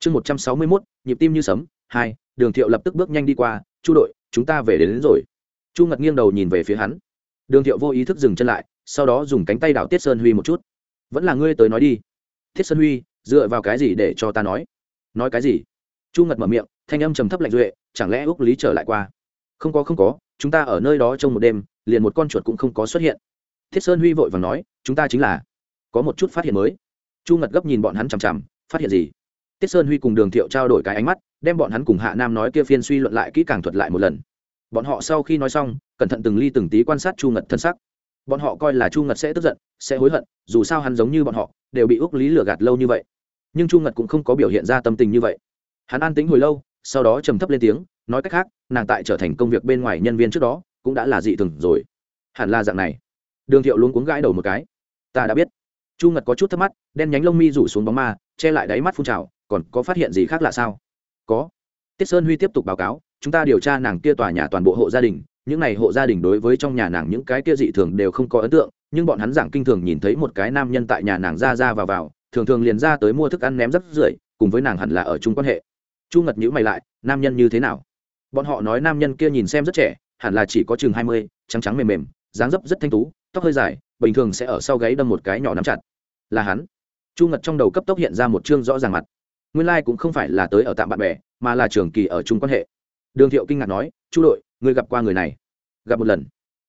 chương một trăm sáu mươi mốt nhịp tim như sấm hai đường thiệu lập tức bước nhanh đi qua chu đội chúng ta về đến, đến rồi. Chu ngật nghiêng đầu nhìn về phía hắn. Đường thiệu vô ý thức dừng chân lại sau đó dùng cánh tay đảo tiết sơn huy một chút. Vẫn là ngươi tới nói đi. Thiết sơn huy dựa vào cái gì để cho ta nói? Nói cái gì? Chu ngật mở miệng thanh âm trầm thấp lạnh duệ chẳng lẽ úc lý trở lại qua? Không có không có chúng ta ở nơi đó trong một đêm liền một con chuột cũng không có xuất hiện. Thiết sơn huy vội và nói chúng ta chính là có một chút phát hiện mới. Chu ngật gấp nhìn bọn hắn chằm chằm phát hiện gì? Tiết sơn huy cùng đường thiệu trao đổi cái ánh mắt, đem bọn hắn cùng hạ nam nói kia phiên suy luận lại kỹ càng thuật lại một lần. Bọn họ sau khi nói xong, cẩn thận từng ly từng tí quan sát chu ngật thân sắc. Bọn họ coi là chu ngật sẽ tức giận, sẽ hối hận, dù sao hắn giống như bọn họ, đều bị úc lý lừa gạt lâu như vậy. Nhưng chu ngật cũng không có biểu hiện ra tâm tình như vậy. Hắn an tính hồi lâu, sau đó trầm thấp lên tiếng, nói cách khác, nàng tại trở thành công việc bên ngoài nhân viên trước đó, cũng đã là dị thường rồi. Hẳn là dạng này. Đường thiệu luống cuống gãi đầu một cái. Ta đã biết. Chu ngật có chút thắc mắt đen nhánh lông mi rủ xuống bóng ma, che lại đáy mắt phun trào còn có phát hiện gì khác lạ sao? Có. Tiết sơn huy tiếp tục báo cáo, chúng ta điều tra nàng kia tòa nhà toàn bộ hộ gia đình, những n à y hộ gia đình đối với trong nhà nàng những cái kia dị thường đều không có ấn tượng, nhưng bọn hắn giảng kinh thường nhìn thấy một cái nam nhân tại nhà nàng ra ra vào vào, thường thường liền ra tới mua thức ăn ném rắp rưởi, cùng với nàng hẳn là ở chung quan hệ. Chu ngật nhữ mày lại, nam nhân như thế nào? Bọn họ nói nam nhân kia nhìn xem rất trẻ, hẳn là chỉ có chừng hai mươi, trắng trắng mềm mềm, dáng dấp rất thanh tú, tóc hơi dài, bình thường sẽ ở sau gáy đâm một cái nhỏ nắm chặt. Là hắn. Chu ngật trong đầu cấp tốc hiện ra một chương rõ ràng mặt nguyên Lai cũng không phải là tới ở tạm bạn bè, mà là trường kỳ ở chung quan hệ. Đường thiệu kinh ngạc nói, chu đội, ngươi gặp qua người này? Gặp một lần.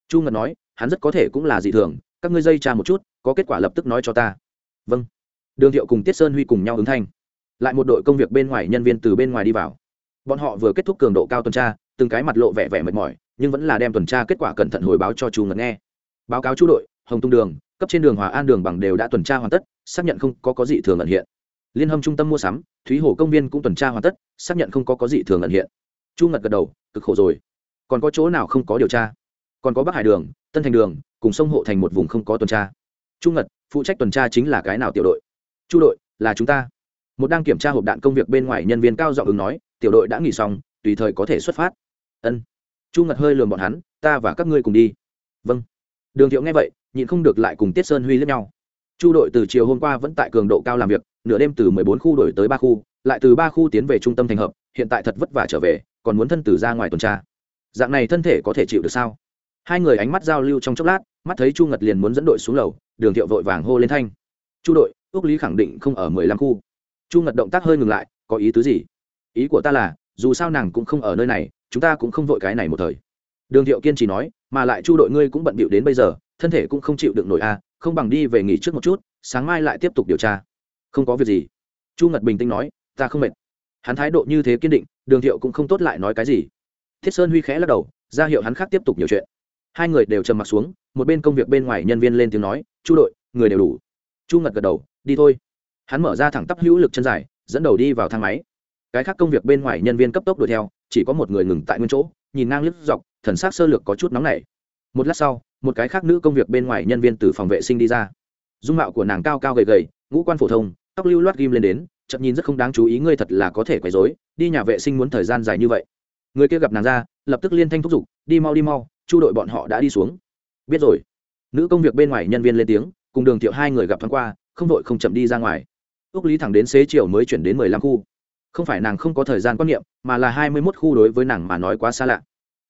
Chu ngật nói, hắn rất có thể cũng là dị thường, các ngươi dây tra một chút, có kết quả lập tức nói cho ta. Vâng. Đường thiệu cùng tiết sơn huy cùng nhau ứng thanh. Lại một đội công việc bên ngoài nhân viên từ bên ngoài đi vào. Bọn họ vừa kết thúc cường độ cao tuần tra, từng cái mặt lộ vẻ vẻ mệt mỏi, nhưng vẫn là đem tuần tra kết quả cẩn thận hồi báo cho chu ngật nghe. Báo cáo chu đội, hồng tung đường, cấp trên đường hòa an đường bằng đều đã tuần tra hoàn tất, xác nhận không có có dị thường ẩn hiện liên hâm trung tâm mua sắm, thúy hồ công viên cũng tuần tra hoàn tất, xác nhận không có có gì thường ẩn hiện. Chu ngật gật đầu, cực khổ rồi. Còn có chỗ nào không có điều tra? Còn có bắc hải đường, tân thành đường, cùng sông hộ thành một vùng không có tuần tra. Chu ngật, phụ trách tuần tra chính là cái nào tiểu đội? Chu đội, là chúng ta. Một đang kiểm tra hộp đạn công việc bên ngoài nhân viên cao giọng ứng nói, tiểu đội đã nghỉ xong, tùy thời có thể xuất phát. Ân. Chu ngật hơi lườm bọn hắn, ta và các ngươi cùng đi. Vâng. Đường thiệu nghe vậy, nhịn không được lại cùng tiết sơn huy lẫn nhau chu đội từ chiều hôm qua vẫn tại cường độ cao làm việc, nửa đêm từ mười bốn khu đổi tới ba khu, lại từ ba khu tiến về trung tâm thành hợp, hiện tại thật vất vả trở về, còn muốn thân tử ra ngoài tuần tra. Dạng này thân thể có thể chịu được sao? Hai người ánh mắt giao lưu trong chốc lát, mắt thấy chu ngật liền muốn dẫn đội xuống lầu, đường thiệu vội vàng hô lên thanh. Chu đội ước lý khẳng định không ở mười lăm khu. Chu ngật động tác hơi ngừng lại, có ý tứ gì? Ý của ta là, dù sao nàng cũng không ở nơi này, chúng ta cũng không vội cái này một thời. Đường thiệu kiên trì nói, mà lại chu đội ngươi cũng bận bịu đến bây giờ, thân thể cũng không chịu được nổi a không bằng đi về nghỉ trước một chút, sáng mai lại tiếp tục điều tra. Không có việc gì. Chu ngật bình tĩnh nói, ta không mệt. Hắn thái độ như thế kiên định, đường thiệu cũng không tốt lại nói cái gì. Thiết sơn huy khẽ lắc đầu, ra hiệu hắn khác tiếp tục nhiều chuyện. Hai người đều trầm m ặ t xuống, một bên công việc bên ngoài nhân viên lên tiếng nói, chu đội, người đều đủ. Chu ngật gật đầu, đi thôi. Hắn mở ra thẳng tắp hữu lực chân dài, dẫn đầu đi vào thang máy. Cái khác công việc bên ngoài nhân viên cấp tốc đuổi theo, chỉ có một người ngừng tại nguyên chỗ, nhìn ngang lướt dọc, thần s á c sơ lược có chút nóng nảy. Một lát sau một cái khác nữ công việc bên ngoài nhân viên từ phòng vệ sinh đi ra. Dung mạo của nàng cao cao gầy gầy, ngũ quan phổ thông, tóc lưu loát ghim lên đến, chậm nhìn rất không đáng chú ý ngươi thật là có thể quấy dối đi nhà vệ sinh muốn thời gian dài như vậy. Người kia gặp nàng ra, lập tức liên thanh thúc giục, đi mau đi mau, chu đội bọn họ đã đi xuống. Biết rồi. Nữ công việc bên ngoài nhân viên lên tiếng, cùng đường thiệu hai người gặp thoáng qua, không đội không chậm đi ra ngoài. Ước lý thẳng đến xế chiều mới chuyển đến mười lăm khu. Không phải nàng không có thời gian quan niệm, mà là hai mươi mốt khu đối với nàng mà nói quá xa lạ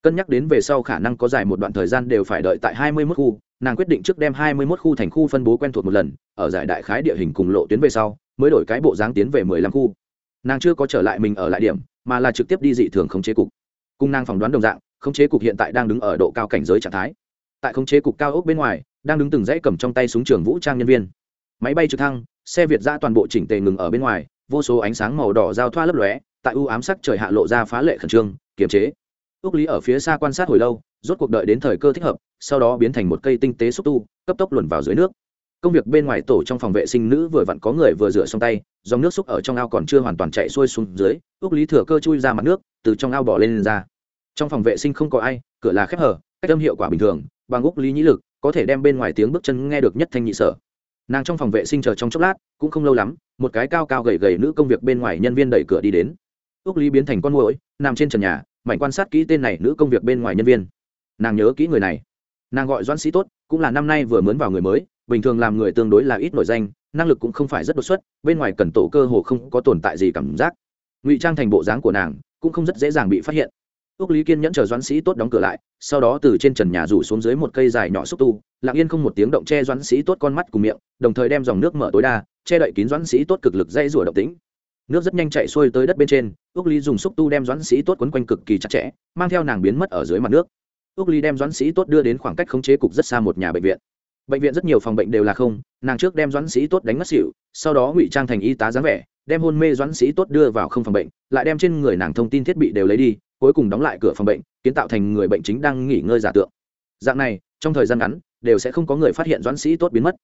cân nhắc đến về sau khả năng có dài một đoạn thời gian đều phải đợi tại hai mươi mốt khu, nàng quyết định trước đem hai mươi mốt khu thành khu phân bố quen thuộc một lần, ở giải đại khái địa hình cùng lộ tuyến về sau, mới đổi cái bộ dáng tiến về mười lăm khu. Nàng chưa có trở lại mình ở lại điểm, mà là trực tiếp đi dị thường khống chế cục. Cung nàng phỏng đoán đồng dạng, khống chế cục hiện tại đang đứng ở độ cao cảnh giới trạng thái. Tại khống chế cục cao ốc bên ngoài, đang đứng từng dãy cầm trong tay súng trường vũ trang nhân viên. Máy bay trực thăng, xe việt ra toàn bộ chỉnh tề ngừng ở bên ngoài, vô số ánh sáng màu đỏ giao thoa lấp lóe, tại ưu ám sắc trời hạ lộ ra phá lệ khẩn trương, kiềm chế ước lý ở phía xa quan sát hồi lâu rốt cuộc đợi đến thời cơ thích hợp sau đó biến thành một cây tinh tế xúc tu cấp tốc luồn vào dưới nước. Công việc bên ngoài tổ trong phòng vệ sinh nữ vừa vặn có người vừa rửa xong tay dòng nước xúc ở trong ao còn chưa hoàn toàn chạy xuôi xuống dưới ước lý thừa cơ chui ra mặt nước từ trong ao bỏ lên, lên ra. Trong phòng vệ sinh không có ai cửa là khép hở cách âm hiệu quả bình thường bằng úc lý nhĩ lực có thể đem bên ngoài tiếng bước chân nghe được nhất thanh nhị sở. Nàng trong phòng vệ sinh chờ trong chốc lát cũng không lâu lắm một cái cao cao gầy gầy nữ công việc bên ngoài nhân viên đẩy cửa đi đến. Úc lý biến thành con mũi nằm trên trần nhà mảnh quan sát kỹ tên này nữ công việc bên ngoài nhân viên. Nàng nhớ kỹ người này. Nàng gọi doãn sĩ tốt, cũng là năm nay vừa mướn vào người mới, bình thường làm người tương đối là ít nổi danh, năng lực cũng không phải rất đột xuất, bên ngoài cần tổ cơ hồ không có tồn tại gì cảm giác. Ngụy trang thành bộ dáng của nàng cũng không rất dễ dàng bị phát hiện. Ước lý kiên nhẫn chờ doãn sĩ tốt đóng cửa lại, sau đó từ trên trần nhà rủ xuống dưới một cây dài nhỏ xúc tu, lặng yên không một tiếng động che doãn sĩ tốt con mắt cùng miệng, đồng thời đem dòng nước mở tối đa, che đậy kín doãn sĩ tốt cực lực dây rủa động tĩnh nước rất nhanh chạy xuôi tới đất bên trên ước lý dùng xúc tu đem doãn sĩ tốt quấn quanh cực kỳ chặt chẽ, mang theo nàng biến mất ở dưới mặt nước. Ước lý đem doãn sĩ tốt đưa đến khoảng cách khống chế cục rất xa một nhà bệnh viện. Bệnh viện rất nhiều phòng bệnh đều là không, nàng trước đem doãn sĩ tốt đánh mất xỉu, sau đó ngụy trang thành y tá dáng vẻ, đem hôn mê doãn sĩ tốt đưa vào không phòng bệnh, lại đem trên người nàng thông tin thiết bị đều lấy đi, cuối cùng đóng lại cửa phòng bệnh, kiến tạo thành người bệnh chính đang nghỉ ngơi giả tượng. Dạng này, trong thời gian ngắn, đều sẽ không có người phát hiện doãn sĩ tốt biến mất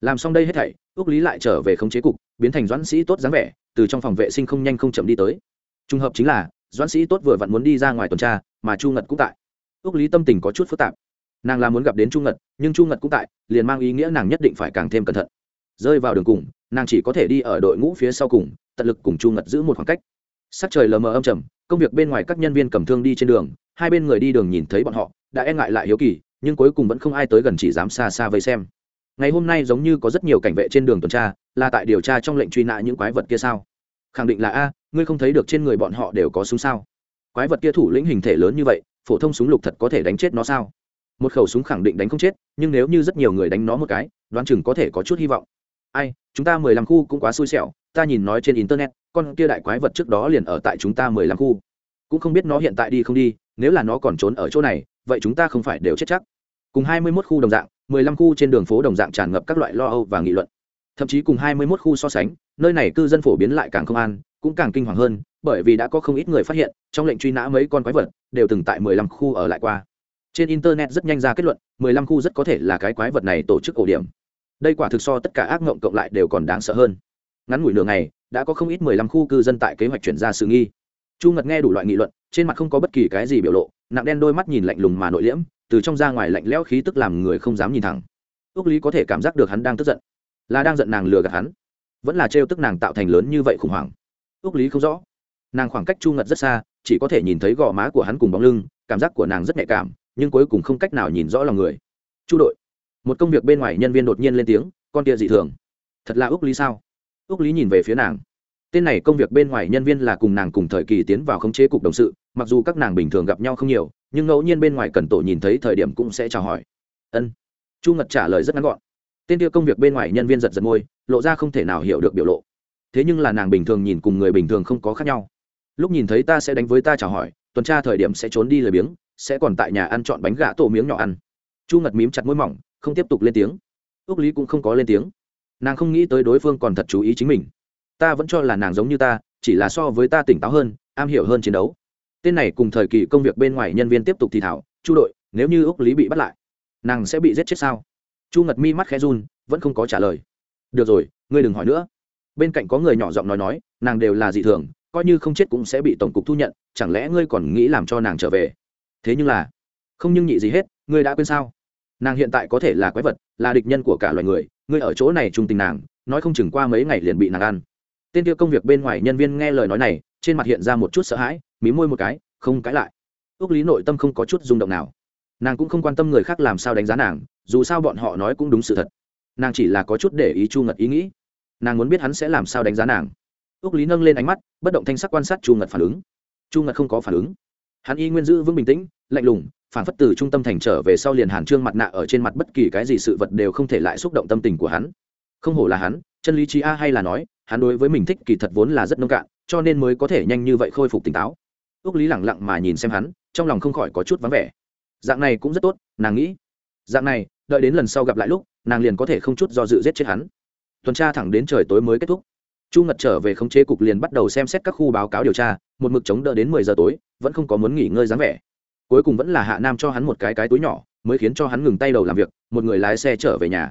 làm xong đây hết thảy ước lý lại trở về khống chế cục, biến thành doãn sĩ tốt dáng vẻ, từ trong phòng vệ sinh không nhanh không chậm đi tới. Trùng hợp chính là, doãn sĩ tốt vừa vặn muốn đi ra ngoài tuần tra, mà chu ngật cũng tại. Ước lý tâm tình có chút phức tạp. Nàng là muốn gặp đến chu ngật, nhưng chu ngật cũng tại, liền mang ý nghĩa nàng nhất định phải càng thêm cẩn thận. Rơi vào đường cùng, nàng chỉ có thể đi ở đội ngũ phía sau cùng, tận lực cùng chu ngật giữ một khoảng cách. Sắc trời lờ mờ âm trầm, công việc bên ngoài các nhân viên cầm thương đi trên đường, hai bên người đi đường nhìn thấy bọn họ, đã e ngại lại hiếu kỳ, nhưng cuối cùng vẫn không ai tới gần chỉ dám xa xa vây xem ngày hôm nay giống như có rất nhiều cảnh vệ trên đường tuần tra, là tại điều tra trong lệnh truy nã những quái vật kia sao? Khẳng định là a, ngươi không thấy được trên người bọn họ đều có súng sao? Quái vật kia thủ lĩnh hình thể lớn như vậy, phổ thông súng lục thật có thể đánh chết nó sao? Một khẩu súng khẳng định đánh không chết, nhưng nếu như rất nhiều người đánh nó một cái, đoán chừng có thể có chút hy vọng. Ai, chúng ta mười lăm khu cũng quá xui xẻo, ta nhìn nói trên internet, con kia đại quái vật trước đó liền ở tại chúng ta mười lăm khu. Cũng không biết nó hiện tại đi không đi, nếu là nó còn trốn ở chỗ này, vậy chúng ta không phải đều chết chắc. Cùng hai mươi mốt khu đồng dạng mười lăm khu trên đường phố đồng dạng tràn ngập các loại lo âu và nghị luận. Thậm chí cùng 21 khu so sánh, nơi này cư dân phổ biến lại càng không an, cũng càng kinh hoàng hơn, bởi vì đã có không ít người phát hiện, trong lệnh truy nã mấy con quái vật đều từng tại mười lăm khu ở lại qua. Trên internet rất nhanh ra kết luận, mười lăm khu rất có thể là cái quái vật này tổ chức ổ điểm. Đây quả thực so tất cả ác ngộng cộng lại đều còn đáng sợ hơn. Ngắn ngủi nửa ngày, đã có không ít mười lăm khu cư dân tại kế hoạch chuyển ra sự nghi. Chu ngật nghe đủ loại nghị luận, trên mặt không có bất kỳ cái gì biểu lộ, nặng đen đôi mắt nhìn lạnh lùng mà nội liễm từ trong ra ngoài lạnh lẽo khí tức làm người không dám nhìn thẳng. Ước lý có thể cảm giác được hắn đang tức giận, là đang giận nàng lừa gạt hắn, vẫn là trêu tức nàng tạo thành lớn như vậy khủng hoảng. Ước lý không rõ, nàng khoảng cách chu ngật rất xa, chỉ có thể nhìn thấy gò má của hắn cùng bóng lưng, cảm giác của nàng rất nhạy cảm, nhưng cuối cùng không cách nào nhìn rõ lòng người. Chu đội, một công việc bên ngoài nhân viên đột nhiên lên tiếng, con tia dị thường. Thật là ước lý sao? Ước lý nhìn về phía nàng. Tên này công việc bên ngoài nhân viên là cùng nàng cùng thời kỳ tiến vào khống chế cục đồng sự, mặc dù các nàng bình thường gặp nhau không nhiều nhưng ngẫu nhiên bên ngoài cần tổ nhìn thấy thời điểm cũng sẽ chào hỏi. Ân. Chu ngật trả lời rất ngắn gọn. Tên kia công việc bên ngoài nhân viên giật giật môi, lộ ra không thể nào hiểu được biểu lộ. Thế nhưng là nàng bình thường nhìn cùng người bình thường không có khác nhau. Lúc nhìn thấy ta sẽ đánh với ta chào hỏi, tuần tra thời điểm sẽ trốn đi lời biếng, sẽ còn tại nhà ăn chọn bánh gà tổ miếng nhỏ ăn. Chu ngật mím chặt môi mỏng, không tiếp tục lên tiếng. Ước lý cũng không có lên tiếng. Nàng không nghĩ tới đối phương còn thật chú ý chính mình. Ta vẫn cho là nàng giống như ta, chỉ là so với ta tỉnh táo hơn, am hiểu hơn chiến đấu tên này cùng thời kỳ công việc bên ngoài nhân viên tiếp tục thì thảo, chu đội, nếu như úc lý bị bắt lại, nàng sẽ bị giết chết sao? Chu ngật mi mắt khẽ run, vẫn không có trả lời. Được rồi, ngươi đừng hỏi nữa. Bên cạnh có người nhỏ giọng nói nói, nàng đều là dị thường, coi như không chết cũng sẽ bị tổng cục thu nhận, chẳng lẽ ngươi còn nghĩ làm cho nàng trở về? Thế nhưng là, không nhưng nhị gì hết, ngươi đã quên sao? Nàng hiện tại có thể là quái vật, là địch nhân của cả loài người, ngươi ở chỗ này trung tình nàng, nói không chừng qua mấy ngày liền bị nàng ăn. Tên kia công việc bên ngoài nhân viên nghe lời nói này, trên mặt hiện ra một chút sợ hãi mí môi một cái, không cãi lại. Ước lý nội tâm không có chút rung động nào. Nàng cũng không quan tâm người khác làm sao đánh giá nàng, dù sao bọn họ nói cũng đúng sự thật. Nàng chỉ là có chút để ý chu ngật ý nghĩ. Nàng muốn biết hắn sẽ làm sao đánh giá nàng. Ước lý nâng lên ánh mắt, bất động thanh sắc quan sát chu ngật phản ứng. Chu ngật không có phản ứng. Hắn y nguyên giữ vững bình tĩnh, lạnh lùng, phản phất từ trung tâm thành trở về sau liền hàn trương mặt nạ ở trên mặt bất kỳ cái gì sự vật đều không thể lại xúc động tâm tình của hắn. Không hổ là hắn, chân lý trí a hay là nói, hắn đối với mình thích kỳ thật vốn là rất nông cạn, cho nên mới có thể nhanh như vậy khôi phục tỉnh táo ước lý lẳng lặng mà nhìn xem hắn, trong lòng không khỏi có chút vắng vẻ. Dạng này cũng rất tốt, nàng nghĩ. Dạng này, đợi đến lần sau gặp lại lúc, nàng liền có thể không chút do dự giết chết hắn. Tuần tra thẳng đến trời tối mới kết thúc. Chu ngật trở về khống chế cục liền bắt đầu xem xét các khu báo cáo điều tra, một mực chống đỡ đến mười giờ tối, vẫn không có muốn nghỉ ngơi dáng vẻ. Cuối cùng vẫn là hạ nam cho hắn một cái cái túi nhỏ, mới khiến cho hắn ngừng tay đầu làm việc, một người lái xe trở về nhà.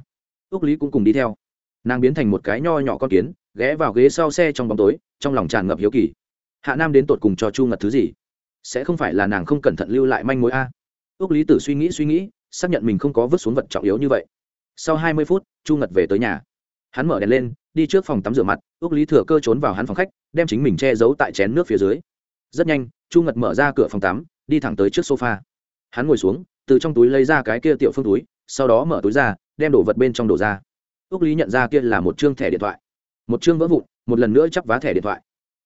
Ước lý cũng cùng đi theo. Nàng biến thành một cái nho nhỏ con kiến, ghé vào ghế sau xe trong bóng tối, trong lòng tràn ngập hiếu kỳ hạ nam đến tột cùng cho chu ngật thứ gì? Sẽ không phải là nàng không cẩn thận lưu lại manh mối a? Ước lý tử suy nghĩ suy nghĩ, xác nhận mình không có vứt xuống vật trọng yếu như vậy. Sau hai mươi phút, chu ngật về tới nhà. Hắn mở đèn lên, đi trước phòng tắm rửa mặt ước lý thừa cơ trốn vào hắn phòng khách, đem chính mình che giấu tại chén nước phía dưới. Rất nhanh, chu ngật mở ra cửa phòng tắm, đi thẳng tới trước sofa. Hắn ngồi xuống, từ trong túi lấy ra cái kia tiểu phương túi, sau đó mở túi ra, đem đổ vật bên trong đổ ra. Ước lý nhận ra kia là một chương thẻ điện thoại. Một chương vỡ vụn, một lần nữa chắp vá thẻ điện thoại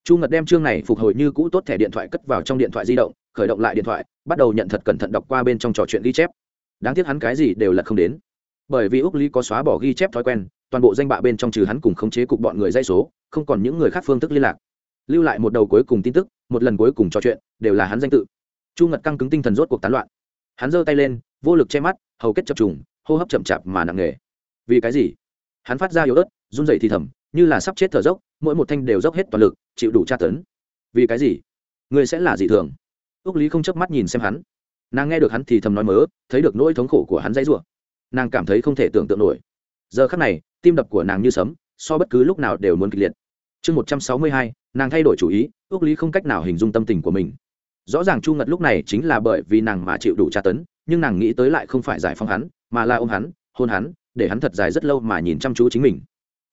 chu ngật đem chương này phục hồi như cũ tốt thẻ điện thoại cất vào trong điện thoại di động, khởi động lại điện thoại, bắt đầu nhận thật cẩn thận đọc qua bên trong trò chuyện ghi chép. Đáng tiếc hắn cái gì đều là không đến. Bởi vì úc lý có xóa bỏ ghi chép thói quen, toàn bộ danh bạ bên trong trừ hắn cùng khống chế cục bọn người dây số, không còn những người khác phương thức liên lạc. Lưu lại một đầu cuối cùng tin tức, một lần cuối cùng trò chuyện, đều là hắn danh tự. Chu ngật căng cứng tinh thần rốt cuộc tán loạn. Hắn giơ tay lên, vô lực che mắt, hầu kết chập trùng, hô hấp chậm chạp mà nặng nề. Vì cái gì? Hắn phát ra yếu ớt, run dậy thì thầm như là sắp chết thở dốc, mỗi một thanh đều dốc hết toàn lực, chịu đủ tra tấn. Vì cái gì? Người sẽ là dị thường. Ước lý không chớp mắt nhìn xem hắn. Nàng nghe được hắn thì thầm nói mớ, thấy được nỗi thống khổ của hắn dãy rủa. Nàng cảm thấy không thể tưởng tượng nổi. Giờ khắc này, tim đập của nàng như sấm, so bất cứ lúc nào đều muốn kịch liệt. Chương một trăm sáu mươi hai, nàng thay đổi chủ ý ước lý không cách nào hình dung tâm tình của mình. Rõ ràng chu ngật lúc này chính là bởi vì nàng mà chịu đủ tra tấn, nhưng nàng nghĩ tới lại không phải giải phóng hắn, mà là ôm hắn, hôn hắn, để hắn thật dài rất lâu mà nhìn chăm chú chính mình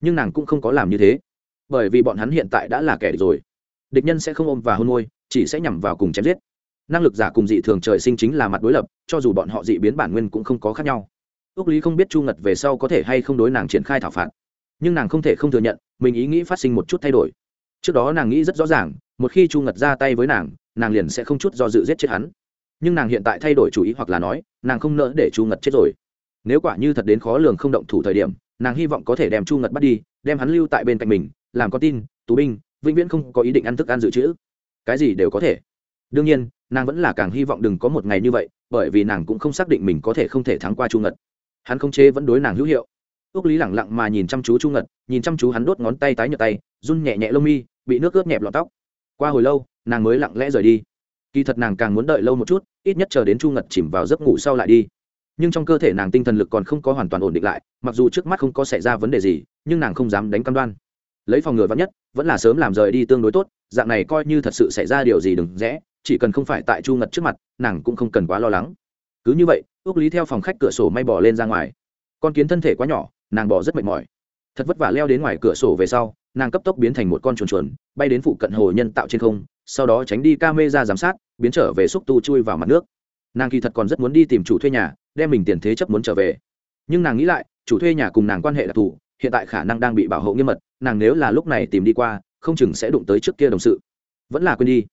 nhưng nàng cũng không có làm như thế. Bởi vì bọn hắn hiện tại đã là kẻ địch rồi. Địch nhân sẽ không ôm và hôn môi, chỉ sẽ nhằm vào cùng chém giết. Năng lực giả cùng dị thường trời sinh chính là mặt đối lập, cho dù bọn họ dị biến bản nguyên cũng không có khác nhau. Ước lý không biết chu ngật về sau có thể hay không đối nàng triển khai thảo phạt. Nhưng nàng không thể không thừa nhận, mình ý nghĩ phát sinh một chút thay đổi. Trước đó nàng nghĩ rất rõ ràng, một khi chu ngật ra tay với nàng nàng liền sẽ không chút do dự giết chết hắn. Nhưng nàng hiện tại thay đổi chủ ý hoặc là nói, nàng không nỡ để chu ngật chết rồi. Nếu quả như thật đến khó lường không động thủ thời điểm nàng hy vọng có thể đem chu ngật bắt đi, đem hắn lưu tại bên cạnh mình, làm con tin, tù binh, vĩnh viễn không có ý định ăn thức ăn dự trữ. Cái gì đều có thể. Đương nhiên, nàng vẫn là càng hy vọng đừng có một ngày như vậy, bởi vì nàng cũng không xác định mình có thể không thể thắng qua chu ngật. Hắn không chế vẫn đối nàng hữu hiệu. Ước lý lẳng lặng mà nhìn chăm chú chu ngật, nhìn chăm chú hắn đốt ngón tay tái nhợt tay, run nhẹ nhẹ lông mi, bị nước ướt nhẹp lọt tóc. Qua hồi lâu, nàng mới lặng lẽ rời đi. Kỳ thật nàng càng muốn đợi lâu một chút, ít nhất chờ đến chu ngật chìm vào giấc ngủ sau lại đi nhưng trong cơ thể nàng tinh thần lực còn không có hoàn toàn ổn định lại, mặc dù trước mắt không có xảy ra vấn đề gì, nhưng nàng không dám đánh cam đoan. Lấy phòng ngừa vắn nhất, vẫn là sớm làm rời đi tương đối tốt, dạng này coi như thật sự xảy ra điều gì đừng rẽ, chỉ cần không phải tại chu ngật trước mặt, nàng cũng không cần quá lo lắng. Cứ như vậy ước lý theo phòng khách cửa sổ may bỏ lên ra ngoài. Con kiến thân thể quá nhỏ, nàng bỏ rất mệt mỏi. Thật vất vả leo đến ngoài cửa sổ về sau, nàng cấp tốc biến thành một con chuồn chuồn, bay đến phụ cận hồ nhân tạo trên không, sau đó tránh đi ca mê ra giám sát, biến trở về xúc tu chui vào mặt nước. Nàng kỳ thật còn rất muốn đi tìm chủ thuê nhà đem mình tiền thế chấp muốn trở về. Nhưng nàng nghĩ lại, chủ thuê nhà cùng nàng quan hệ đặc thù hiện tại khả năng đang bị bảo hộ nghiêm mật, nàng nếu là lúc này tìm đi qua, không chừng sẽ đụng tới trước kia đồng sự. Vẫn là quên đi.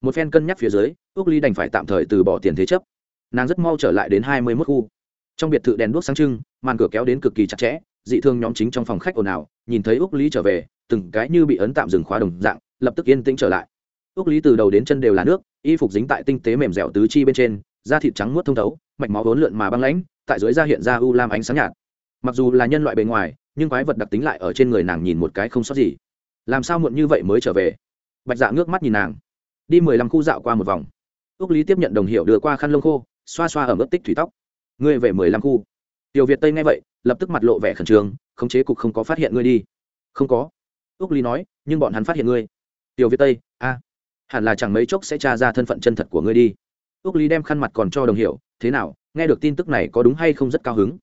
Một phen cân nhắc phía dưới ước ly đành phải tạm thời từ bỏ tiền thế chấp. Nàng rất mau trở lại đến hai mươi mốt khu. Trong biệt thự đèn đuốc sáng trưng, màn cửa kéo đến cực kỳ chặt chẽ, dị thương nhóm chính trong phòng khách ồn ào, nhìn thấy ước lý trở về, từng cái như bị ấn tạm dừng khóa đồng dạng, lập tức yên tĩnh trở lại. Ước lý từ đầu đến chân đều là nước, y phục dính tại tinh tế mềm dẻo tứ chi bên trên da thịt trắng muốt thông thấu, mạch máu vốn lượn mà băng lãnh, tại dưới da hiện ra u lam ánh sáng nhạt. Mặc dù là nhân loại bề ngoài, nhưng quái vật đặc tính lại ở trên người nàng nhìn một cái không sót gì. Làm sao muộn như vậy mới trở về? Bạch dạ ngước mắt nhìn nàng. Đi mười lăm khu dạo qua một vòng. Ước lý tiếp nhận đồng hiệu đưa qua khăn lông khô, xoa xoa ở mức tích thủy tóc. Ngươi về mười lăm khu. Tiểu việt tây nghe vậy, lập tức mặt lộ vẻ khẩn trương, khống chế cục không có phát hiện ngươi đi. Không có. Ước lý nói, nhưng bọn hắn phát hiện ngươi. Tiểu việt tây, a, hẳn là chẳng mấy chốc sẽ tra ra thân phận chân thật của ngươi đi ước lý đem khăn mặt còn cho đồng hiệu, thế nào, nghe được tin tức này có đúng hay không rất cao hứng?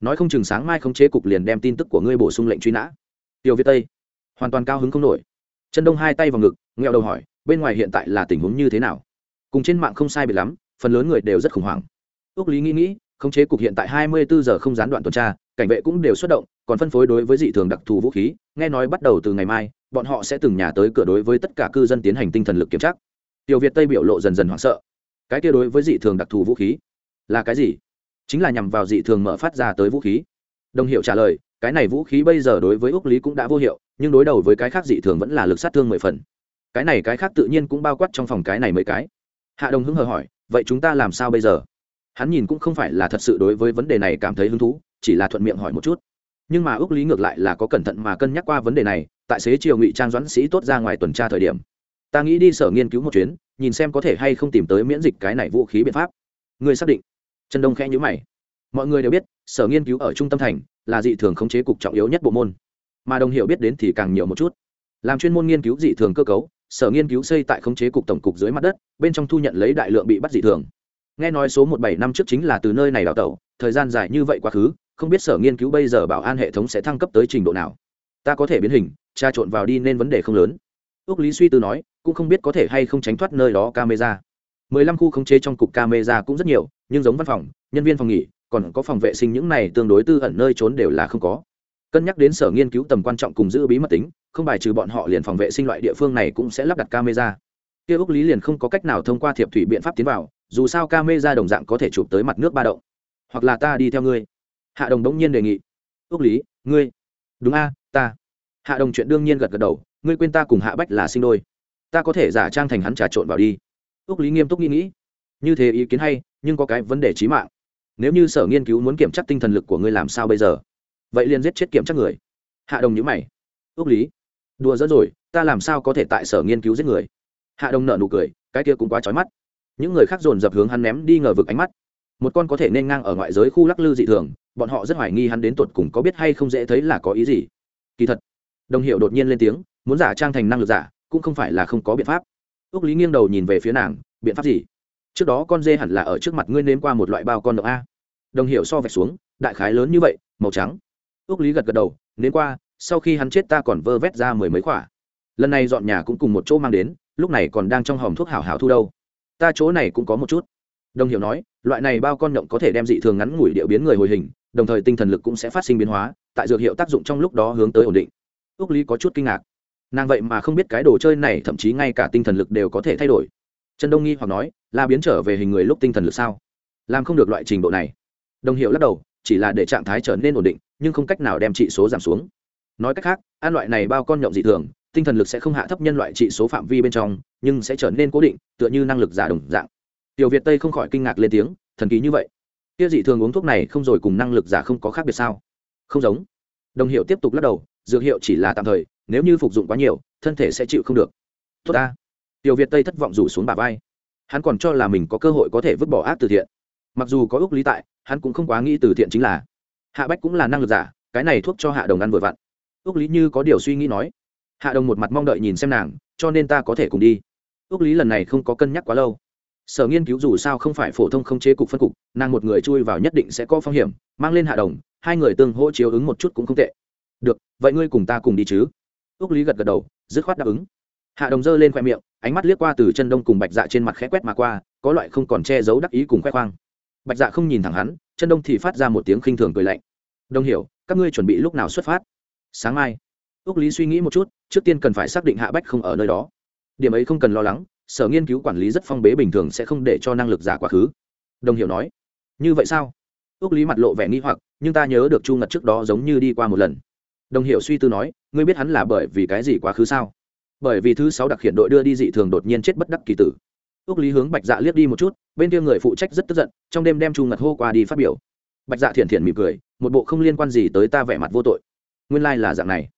Nói không chừng sáng mai không chế cục liền đem tin tức của ngươi bổ sung lệnh truy nã. Tiểu việt tây, hoàn toàn cao hứng không nổi. Chân đông hai tay vào ngực, nghẹo đầu hỏi, bên ngoài hiện tại là tình huống như thế nào? Cùng trên mạng không sai biệt lắm, phần lớn người đều rất khủng hoảng. Ước lý nghĩ nghĩ, khống chế cục hiện tại 24 giờ không gián đoạn tuần tra, cảnh vệ cũng đều xuất động, còn phân phối đối với dị thường đặc thù vũ khí, nghe nói bắt đầu từ ngày mai, bọn họ sẽ từng nhà tới cửa đối với tất cả cư dân tiến hành tinh thần lực kiểm tra. Tiểu việt tây biểu lộ dần dần hoảng sợ cái kia đối với dị thường đặc thù vũ khí là cái gì? Chính là nhằm vào dị thường mở phát ra tới vũ khí. Đồng hiệu trả lời, cái này vũ khí bây giờ đối với úc lý cũng đã vô hiệu, nhưng đối đầu với cái khác dị thường vẫn là lực sát thương mười phần. Cái này cái khác tự nhiên cũng bao quát trong phòng cái này mấy cái. Hạ đồng hứng hờ hỏi, vậy chúng ta làm sao bây giờ? Hắn nhìn cũng không phải là thật sự đối với vấn đề này cảm thấy hứng thú, chỉ là thuận miệng hỏi một chút. Nhưng mà ước lý ngược lại là có cẩn thận mà cân nhắc qua vấn đề này, tại xế chiều ngụy trang doãn sĩ tốt ra ngoài tuần tra thời điểm. Ta nghĩ đi sở nghiên cứu một chuyến nhìn xem có thể hay không tìm tới miễn dịch cái này vũ khí biện pháp. Người xác định. Trần đông khẽ nhữ mày. Mọi người đều biết, sở nghiên cứu ở trung tâm thành là dị thường khống chế cục trọng yếu nhất bộ môn. Mà đồng hiểu biết đến thì càng nhiều một chút. Làm chuyên môn nghiên cứu dị thường cơ cấu, sở nghiên cứu xây tại khống chế cục tổng cục dưới mặt đất, bên trong thu nhận lấy đại lượng bị bắt dị thường. Nghe nói số một bảy năm trước chính là từ nơi này đào tẩu, thời gian dài như vậy quá khứ, không biết sở nghiên cứu bây giờ bảo an hệ thống sẽ thăng cấp tới trình độ nào. Ta có thể biến hình, tra trộn vào đi nên vấn đề không lớn. Ước lý suy tư nói cũng không biết có thể hay không tránh thoát nơi đó camera. mười lăm khu khống chế trong cục camera cũng rất nhiều, nhưng giống văn phòng, nhân viên phòng nghỉ, còn có phòng vệ sinh những này tương đối tư ẩn nơi trốn đều là không có. Cân nhắc đến sở nghiên cứu tầm quan trọng cùng giữ bí mật tính, không bài trừ bọn họ liền phòng vệ sinh loại địa phương này cũng sẽ lắp đặt camera. Kia úc lý liền không có cách nào thông qua thiệp thủy biện pháp tiến vào, dù sao camera đồng dạng có thể chụp tới mặt nước ba động. Hoặc là ta đi theo ngươi. Hạ đồng đống nhiên đề nghị. Úc lý, ngươi. Đúng a, ta. Hạ đồng chuyện đương nhiên gật gật đầu, ngươi quên ta cùng hạ bách là sinh đôi ta có thể giả trang thành hắn trà trộn vào đi. Ước lý nghiêm túc nghĩ nghĩ. Như thế ý kiến hay, nhưng có cái vấn đề trí mạng. Nếu như sở nghiên cứu muốn kiểm tra tinh thần lực của ngươi làm sao bây giờ? Vậy liền giết chết kiểm tra người. Hạ đồng nhữ mày. Ước lý, đùa dẫn rồi, ta làm sao có thể tại sở nghiên cứu giết người? Hạ đồng nợ nụ cười, cái kia cũng quá trói mắt. Những người khác dồn dập hướng hắn ném đi ngờ vực ánh mắt. Một con có thể nên ngang ở ngoại giới khu lắc lư dị thường, bọn họ rất hoài nghi hắn đến tột cùng có biết hay không dễ thấy là có ý gì. Kỳ thật, đồng hiệu đột nhiên lên tiếng, muốn giả trang thành năng lực giả cũng không phải là không có biện pháp. Ước lý nghiêng đầu nhìn về phía nàng, biện pháp gì? Trước đó con dê hẳn là ở trước mặt ngươi nếm qua một loại bao con đậu a. Đồng Hiểu so vạch xuống, đại khái lớn như vậy, màu trắng. Ước lý gật gật đầu, nếm qua, sau khi hắn chết ta còn vơ vét ra mười mấy quả. Lần này dọn nhà cũng cùng một chỗ mang đến, lúc này còn đang trong hòm thuốc hảo hảo thu đâu. Ta chỗ này cũng có một chút. Đồng Hiểu nói, loại này bao con nhộng có thể đem dị thường ngắn ngủi điệu biến người hồi hình, đồng thời tinh thần lực cũng sẽ phát sinh biến hóa, tại dược hiệu tác dụng trong lúc đó hướng tới ổn định. Ước lý có chút kinh ngạc nàng vậy mà không biết cái đồ chơi này, thậm chí ngay cả tinh thần lực đều có thể thay đổi. Trần đông nghi hoặc nói là biến trở về hình người lúc tinh thần lực sao? Làm không được loại trình độ này. Đồng hiệu lắc đầu, chỉ là để trạng thái trở nên ổn định, nhưng không cách nào đem trị số giảm xuống. Nói cách khác an loại này bao con nhộng dị thường, tinh thần lực sẽ không hạ thấp nhân loại trị số phạm vi bên trong, nhưng sẽ trở nên cố định, tựa như năng lực giả đồng dạng. Tiểu việt tây không khỏi kinh ngạc lên tiếng, thần kỳ như vậy? Kia dị thường uống thuốc này không rồi cùng năng lực giả không có khác biệt sao? Không giống. Đồng hiệu tiếp tục lắc đầu, dược hiệu chỉ là tạm thời nếu như phục dụng quá nhiều, thân thể sẽ chịu không được. Tốt ta. Tiểu việt tây thất vọng rủ xuống bà vai. Hắn còn cho là mình có cơ hội có thể vứt bỏ ác từ thiện. Mặc dù có ước lý tại, hắn cũng không quá nghĩ từ thiện chính là. Hạ bách cũng là năng lực giả, cái này thuốc cho hạ đồng ăn vừa vặn. Ước lý như có điều suy nghĩ nói. Hạ đồng một mặt mong đợi nhìn xem nàng, cho nên ta có thể cùng đi. Ước lý lần này không có cân nhắc quá lâu. Sở nghiên cứu dù sao không phải phổ thông không chế cục phân cục, nàng một người chui vào nhất định sẽ có phong hiểm, mang lên hạ đồng, hai người tương hỗ chiếu ứng một chút cũng không tệ. Được, vậy ngươi cùng ta cùng đi chứ? Ước lý gật gật đầu, dứt khoát đáp ứng. Hạ đồng giơ lên khoe miệng, ánh mắt liếc qua từ chân đông cùng bạch dạ trên mặt khẽ quét mà qua, có loại không còn che giấu đắc ý cùng khoe khoang. Bạch dạ không nhìn thẳng hắn, chân đông thì phát ra một tiếng khinh thường cười lạnh. Đông hiểu, các ngươi chuẩn bị lúc nào xuất phát? Sáng mai. Ước lý suy nghĩ một chút, trước tiên cần phải xác định hạ bách không ở nơi đó. Điểm ấy không cần lo lắng, sở nghiên cứu quản lý rất phong bế bình thường sẽ không để cho năng lực giả quá khứ. Đồng hiểu nói. Như vậy sao? Ước lý mặt lộ vẻ nghi hoặc, nhưng ta nhớ được chu ngật trước đó giống như đi qua một lần đồng hiểu suy tư nói, ngươi biết hắn là bởi vì cái gì quá khứ sao? Bởi vì thứ sáu đặc hiện đội đưa đi dị thường đột nhiên chết bất đắc kỳ tử. Ước lý hướng bạch dạ liếc đi một chút, bên kia người phụ trách rất tức giận, trong đêm đem chu ngật hô qua đi phát biểu. Bạch dạ thiện thiện mỉm cười, một bộ không liên quan gì tới ta vẻ mặt vô tội. Nguyên lai、like、là dạng này.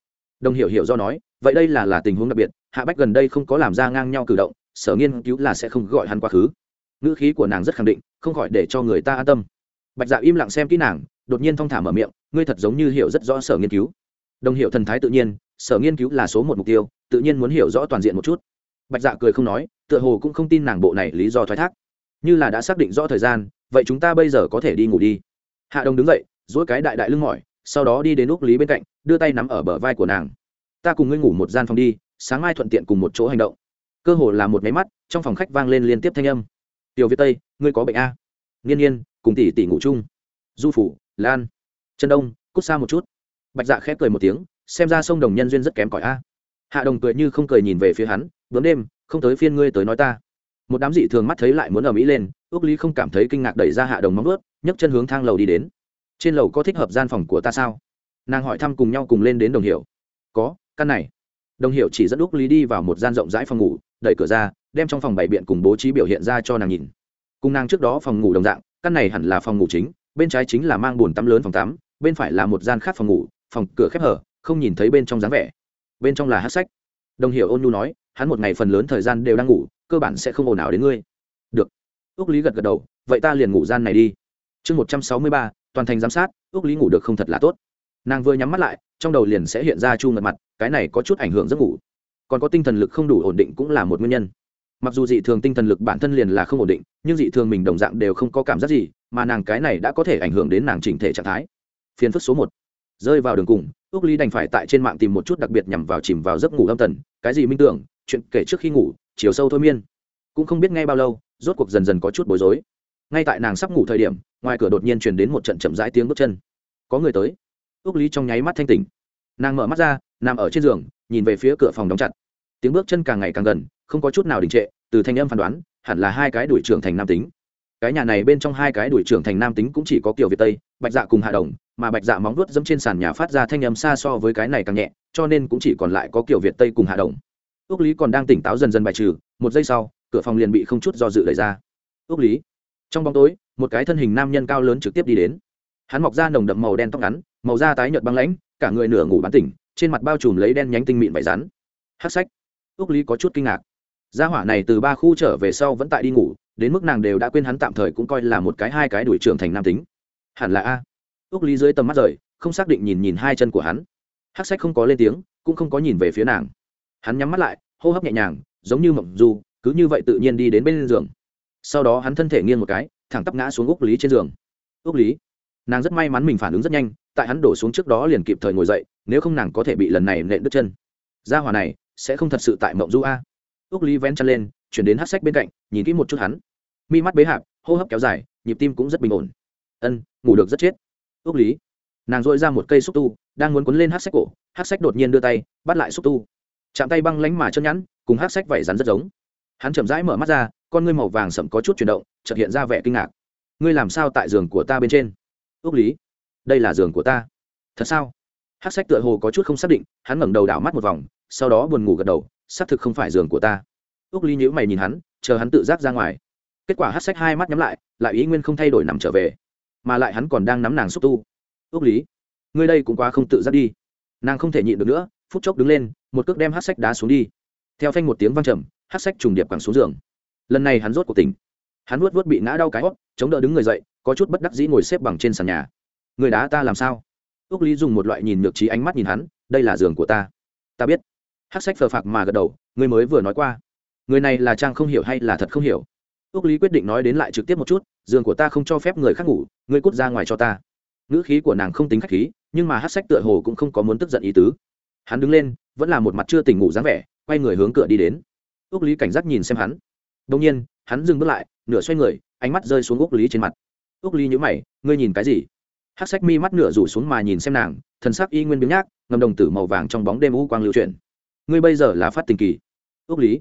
Đồng hiểu hiểu do nói, vậy đây là là tình huống đặc biệt, hạ bách gần đây không có làm ra ngang nhau cử động, sở nghiên cứu là sẽ không gọi hắn quá khứ. Ngữ khí của nàng rất khẳng định, không khỏi để cho người ta an tâm. Bạch dạ im lặng xem kỹ nàng, đột nhiên thong thả mở miệng, ngươi thật giống như hiểu rất rõ sở nghiên cứu đồng hiệu thần thái tự nhiên, sở nghiên cứu là số một mục tiêu, tự nhiên muốn hiểu rõ toàn diện một chút. Bạch dạ cười không nói, tựa hồ cũng không tin nàng bộ này lý do thoái thác. Như là đã xác định rõ thời gian, vậy chúng ta bây giờ có thể đi ngủ đi. Hạ đồng đứng dậy dỗi cái đại đại lưng mỏi, sau đó đi đến úc lý bên cạnh, đưa tay nắm ở bờ vai của nàng. Ta cùng ngươi ngủ một gian phòng đi, sáng mai thuận tiện cùng một chỗ hành động. Cơ hồ là một máy mắt, trong phòng khách vang lên liên tiếp thanh âm. Tiểu việt tây, ngươi có bệnh a? Nghiên nhiên cùng tỷ tỷ ngủ chung. Du phủ, lan, trần đông, cút xa một chút bạch dạ khép cười một tiếng, xem ra sông đồng nhân duyên rất kém cỏi a. Hạ đồng cười như không cười nhìn về phía hắn, bướm đêm, không tới phiên ngươi tới nói ta. Một đám dị thường mắt thấy lại muốn ở mỹ lên ước lý không cảm thấy kinh ngạc đẩy ra hạ đồng móng ướt nhấc chân hướng thang lầu đi đến. Trên lầu có thích hợp gian phòng của ta sao? Nàng hỏi thăm cùng nhau cùng lên đến đồng hiệu có, căn này. Đồng hiệu chỉ dẫn ước lý đi vào một gian rộng rãi phòng ngủ, đẩy cửa ra, đem trong phòng bày biện cùng bố trí biểu hiện ra cho nàng nhìn. Cùng nàng trước đó phòng ngủ đồng dạng, căn này hẳn là phòng ngủ chính, bên trái chính là mang bồn tắm lớn phòng tắm, bên phải là một gian khác phòng ngủ phòng cửa khép hở, không nhìn thấy bên trong dáng vẻ. Bên trong là hát sách. Đồng hiệu ôn nhu nói, hắn một ngày phần lớn thời gian đều đang ngủ, cơ bản sẽ không ồn ào đến ngươi. Được. Ước lý gật gật đầu, vậy ta liền ngủ gian này đi. Chương một trăm sáu mươi ba, toàn thành giám sát ước lý ngủ được không thật là tốt. Nàng vừa nhắm mắt lại, trong đầu liền sẽ hiện ra chu ngật mặt, cái này có chút ảnh hưởng giấc ngủ. Còn có tinh thần lực không đủ ổn định cũng là một nguyên nhân. Mặc dù dị thường tinh thần lực bản thân liền là không ổn định, nhưng dị thường mình đồng dạng đều không có cảm giác gì, mà nàng cái này đã có thể ảnh hưởng đến nàng chỉnh thể trạng thái. Phiền phức số một rơi vào đường cùng ước lý đành phải tại trên mạng tìm một chút đặc biệt nhằm vào chìm vào giấc ngủ âm tần, cái gì minh tưởng, chuyện kể trước khi ngủ, chiều sâu thôi miên. Cũng không biết ngay bao lâu, rốt cuộc dần dần có chút bối rối. Ngay tại nàng sắp ngủ thời điểm, ngoài cửa đột nhiên truyền đến một trận chậm rãi tiếng bước chân. Có người tới. Ước lý trong nháy mắt thanh tỉnh. Nàng mở mắt ra, nằm ở trên giường, nhìn về phía cửa phòng đóng chặt. Tiếng bước chân càng ngày càng gần, không có chút nào đình trệ, từ thanh âm phán đoán, hẳn là hai cái đuổi trưởng thành nam tính cái nhà này bên trong hai cái đuổi trưởng thành nam tính cũng chỉ có kiểu việt tây, bạch dạ cùng hạ đồng, mà bạch dạ móng vuốt dẫm trên sàn nhà phát ra thanh âm xa so với cái này càng nhẹ, cho nên cũng chỉ còn lại có kiểu việt tây cùng hạ đồng. Ước lý còn đang tỉnh táo dần dần bài trừ, một giây sau, cửa phòng liền bị không chút do dự đẩy ra. Ước lý. Trong bóng tối, một cái thân hình nam nhân cao lớn trực tiếp đi đến. Hắn mọc ra nồng đậm màu đen tóc ngắn, màu da tái nhợt băng lãnh, cả người nửa ngủ bán tỉnh, trên mặt bao trùm lấy đen nhánh tinh mịn vải rắn. Hát sách. Ước lý có chút kinh ngạc. Gia hỏa này từ ba khu trở về sau vẫn tại đi ngủ đến mức nàng đều đã quên hắn tạm thời cũng coi là một cái hai cái đuổi trưởng thành nam tính. Hẳn là a. Ước lý dưới tầm mắt rời, không xác định nhìn nhìn hai chân của hắn. Hắc sách không có lên tiếng, cũng không có nhìn về phía nàng. Hắn nhắm mắt lại, hô hấp nhẹ nhàng, giống như mộng du, cứ như vậy tự nhiên đi đến bên giường. Sau đó hắn thân thể nghiêng một cái, thẳng tắp ngã xuống úc lý trên giường. Úc lý, nàng rất may mắn mình phản ứng rất nhanh, tại hắn đổ xuống trước đó liền kịp thời ngồi dậy, nếu không nàng có thể bị lần này nện đứt chân. Gia hỏa này sẽ không thật sự tại mộng du a. Úc lý vén chân lên chuyển đến hát sách bên cạnh, nhìn kỹ một chút hắn. Mi mắt bế hạp hô hấp kéo dài, nhịp tim cũng rất bình ổn. Ân, ngủ được rất chết. Ước lý. Nàng dội ra một cây xúc tu, đang muốn cuốn lên hát sách cổ, hát sách đột nhiên đưa tay, bắt lại xúc tu. Chạm tay băng lánh mà chân nhẵn, cùng hát sách vẩy rắn rất giống. Hắn chậm rãi mở mắt ra, con ngươi màu vàng sậm có chút chuyển động, chợt hiện ra vẻ kinh ngạc. Ngươi làm sao tại giường của ta bên trên? Ước lý. Đây là giường của ta. Thật sao? Hát sách tựa hồ có chút không xác định, hắn ngẩng đầu đảo mắt một vòng, sau đó buồn ngủ gật đầu, xác thực không phải giường của ta ước lý nhữ mày nhìn hắn, chờ hắn tự giác ra ngoài. Kết quả hát sách hai mắt nhắm lại lại ý nguyên không thay đổi nằm trở về, mà lại hắn còn đang nắm nàng xúc tu. Ước lý, ngươi đây cũng quá không tự giác đi. Nàng không thể nhịn được nữa, phút chốc đứng lên, một cước đem hát sách đá xuống đi. Theo phanh một tiếng văng trầm, hát sách trùng điệp quẳng xuống giường. Lần này hắn rốt cuộc tỉnh. Hắn nuốt vớt bị ngã đau cái hót chống đỡ đứng người dậy, có chút bất đắc dĩ ngồi xếp bằng trên sàn nhà. Người đá ta làm sao? Ước lý dùng một loại nhìn nhược trí ánh mắt nhìn hắn, đây là giường của ta. Ta biết. Hát sách phờ phạc mà gật đầu, ngươi mới vừa nói qua người này là trang không hiểu hay là thật không hiểu? Ước lý quyết định nói đến lại trực tiếp một chút, giường của ta không cho phép người khác ngủ ngươi cút ra ngoài cho ta. Ngữ khí của nàng không tính khách khí, nhưng mà hát sách tựa hồ cũng không có muốn tức giận ý tứ. Hắn đứng lên, vẫn là một mặt chưa tỉnh ngủ dáng vẻ, quay người hướng cửa đi đến. Ước lý cảnh giác nhìn xem hắn. Đông nhiên, hắn dừng bước lại, nửa xoay người, ánh mắt rơi xuống ước lý trên mặt. Ước lý nhữ mày, ngươi nhìn cái gì? Hát sách mi mắt nửa rủ xuống mà nhìn xem nàng, thần sắc y nguyên biếng nhác, ngầm đồng tử màu vàng trong bóng đêm u quang lưu chuyển. Ngươi bây giờ là phát tình kỳ. Ước lý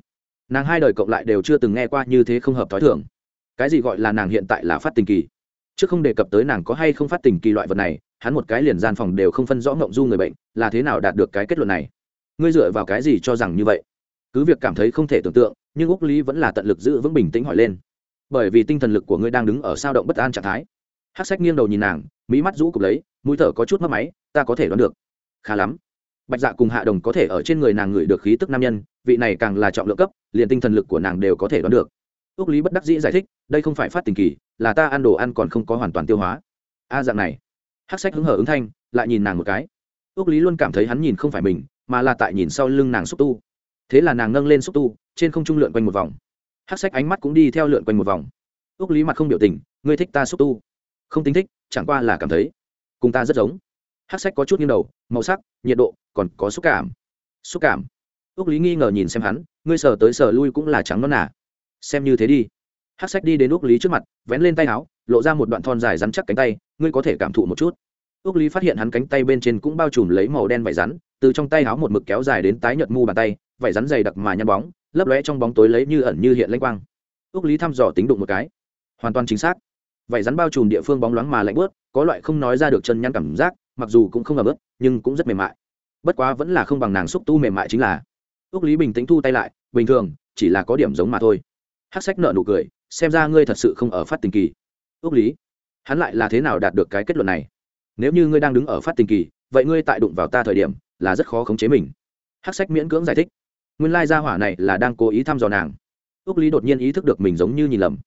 nàng hai đời cộng lại đều chưa từng nghe qua như thế không hợp t h ó i thưởng cái gì gọi là nàng hiện tại là phát tình kỳ? Chứ không đề cập tới nàng có hay không phát tình kỳ loại vật này, hắn một cái liền gian phòng đều không phân rõ ngộng du người bệnh, là thế nào đạt được cái kết luận này? Ngươi dựa vào cái gì cho rằng như vậy? Cứ việc cảm thấy không thể tưởng tượng, nhưng úc lý vẫn là tận lực giữ vững bình tĩnh hỏi lên. Bởi vì tinh thần lực của ngươi đang đứng ở sao động bất an trạng thái. Hát sách nghiêng đầu nhìn nàng, mỹ mắt rũ cục lấy, mũi thở có chút mất máy, ta có thể đoán được. Khá lắm bạch dạ cùng hạ đồng có thể ở trên người nàng ngửi được khí tức nam nhân, vị này càng là trọng lượng cấp, liền tinh thần lực của nàng đều có thể đoán được. Ước lý bất đắc dĩ giải thích, đây không phải phát tình kỳ, là ta ăn đồ ăn còn không có hoàn toàn tiêu hóa. A dạng này. Hắc sách hứng hở ứng thanh, lại nhìn nàng một cái. Ước lý luôn cảm thấy hắn nhìn không phải mình, mà là tại nhìn sau lưng nàng xúc tu. Thế là nàng nâng lên xúc tu, trên không trung lượn quanh một vòng. Hắc sách ánh mắt cũng đi theo lượn quanh một vòng. Ước lý mặt không biểu tình, ngươi thích ta xúc tu? Không tính thích, chẳng qua là cảm thấy cùng ta rất giống hát sách có chút nghiêng đầu, màu sắc, nhiệt độ, còn có xúc cảm. Xúc cảm. Ước lý nghi ngờ nhìn xem hắn, ngươi sờ tới sờ lui cũng là trắng non nà. Xem như thế đi. Hát sách đi đến ước lý trước mặt, vén lên tay áo, lộ ra một đoạn thon dài rắn chắc cánh tay, ngươi có thể cảm thụ một chút. Ước lý phát hiện hắn cánh tay bên trên cũng bao trùm lấy màu đen vải rắn, từ trong tay áo một mực kéo dài đến tái nhợt mu bàn tay, vải rắn dày đặc mà nhăn bóng, lấp lóe trong bóng tối lấy như ẩn như hiện lanh quang. Ước lý thăm dò tính đụng một cái. Hoàn toàn chính xác. Vải rắn bao trùm địa phương bóng loáng mà lạnh bớt có loại không nói ra được chân nhăn cảm giác mặc dù cũng không ẩm ướt nhưng cũng rất mềm mại. Bất quá vẫn là không bằng nàng xúc tu mềm mại chính là. Ước lý bình tĩnh thu tay lại, bình thường, chỉ là có điểm giống mà thôi. Hát sách nợ nụ cười, xem ra ngươi thật sự không ở phát tình kỳ. Ước lý, hắn lại là thế nào đạt được cái kết luận này? Nếu như ngươi đang đứng ở phát tình kỳ, vậy ngươi tại đụng vào ta thời điểm, là rất khó khống chế mình. Hát sách miễn cưỡng giải thích. Nguyên lai gia hỏa này là đang cố ý thăm dò nàng. Ước lý đột nhiên ý thức được mình giống như nhìn lầm.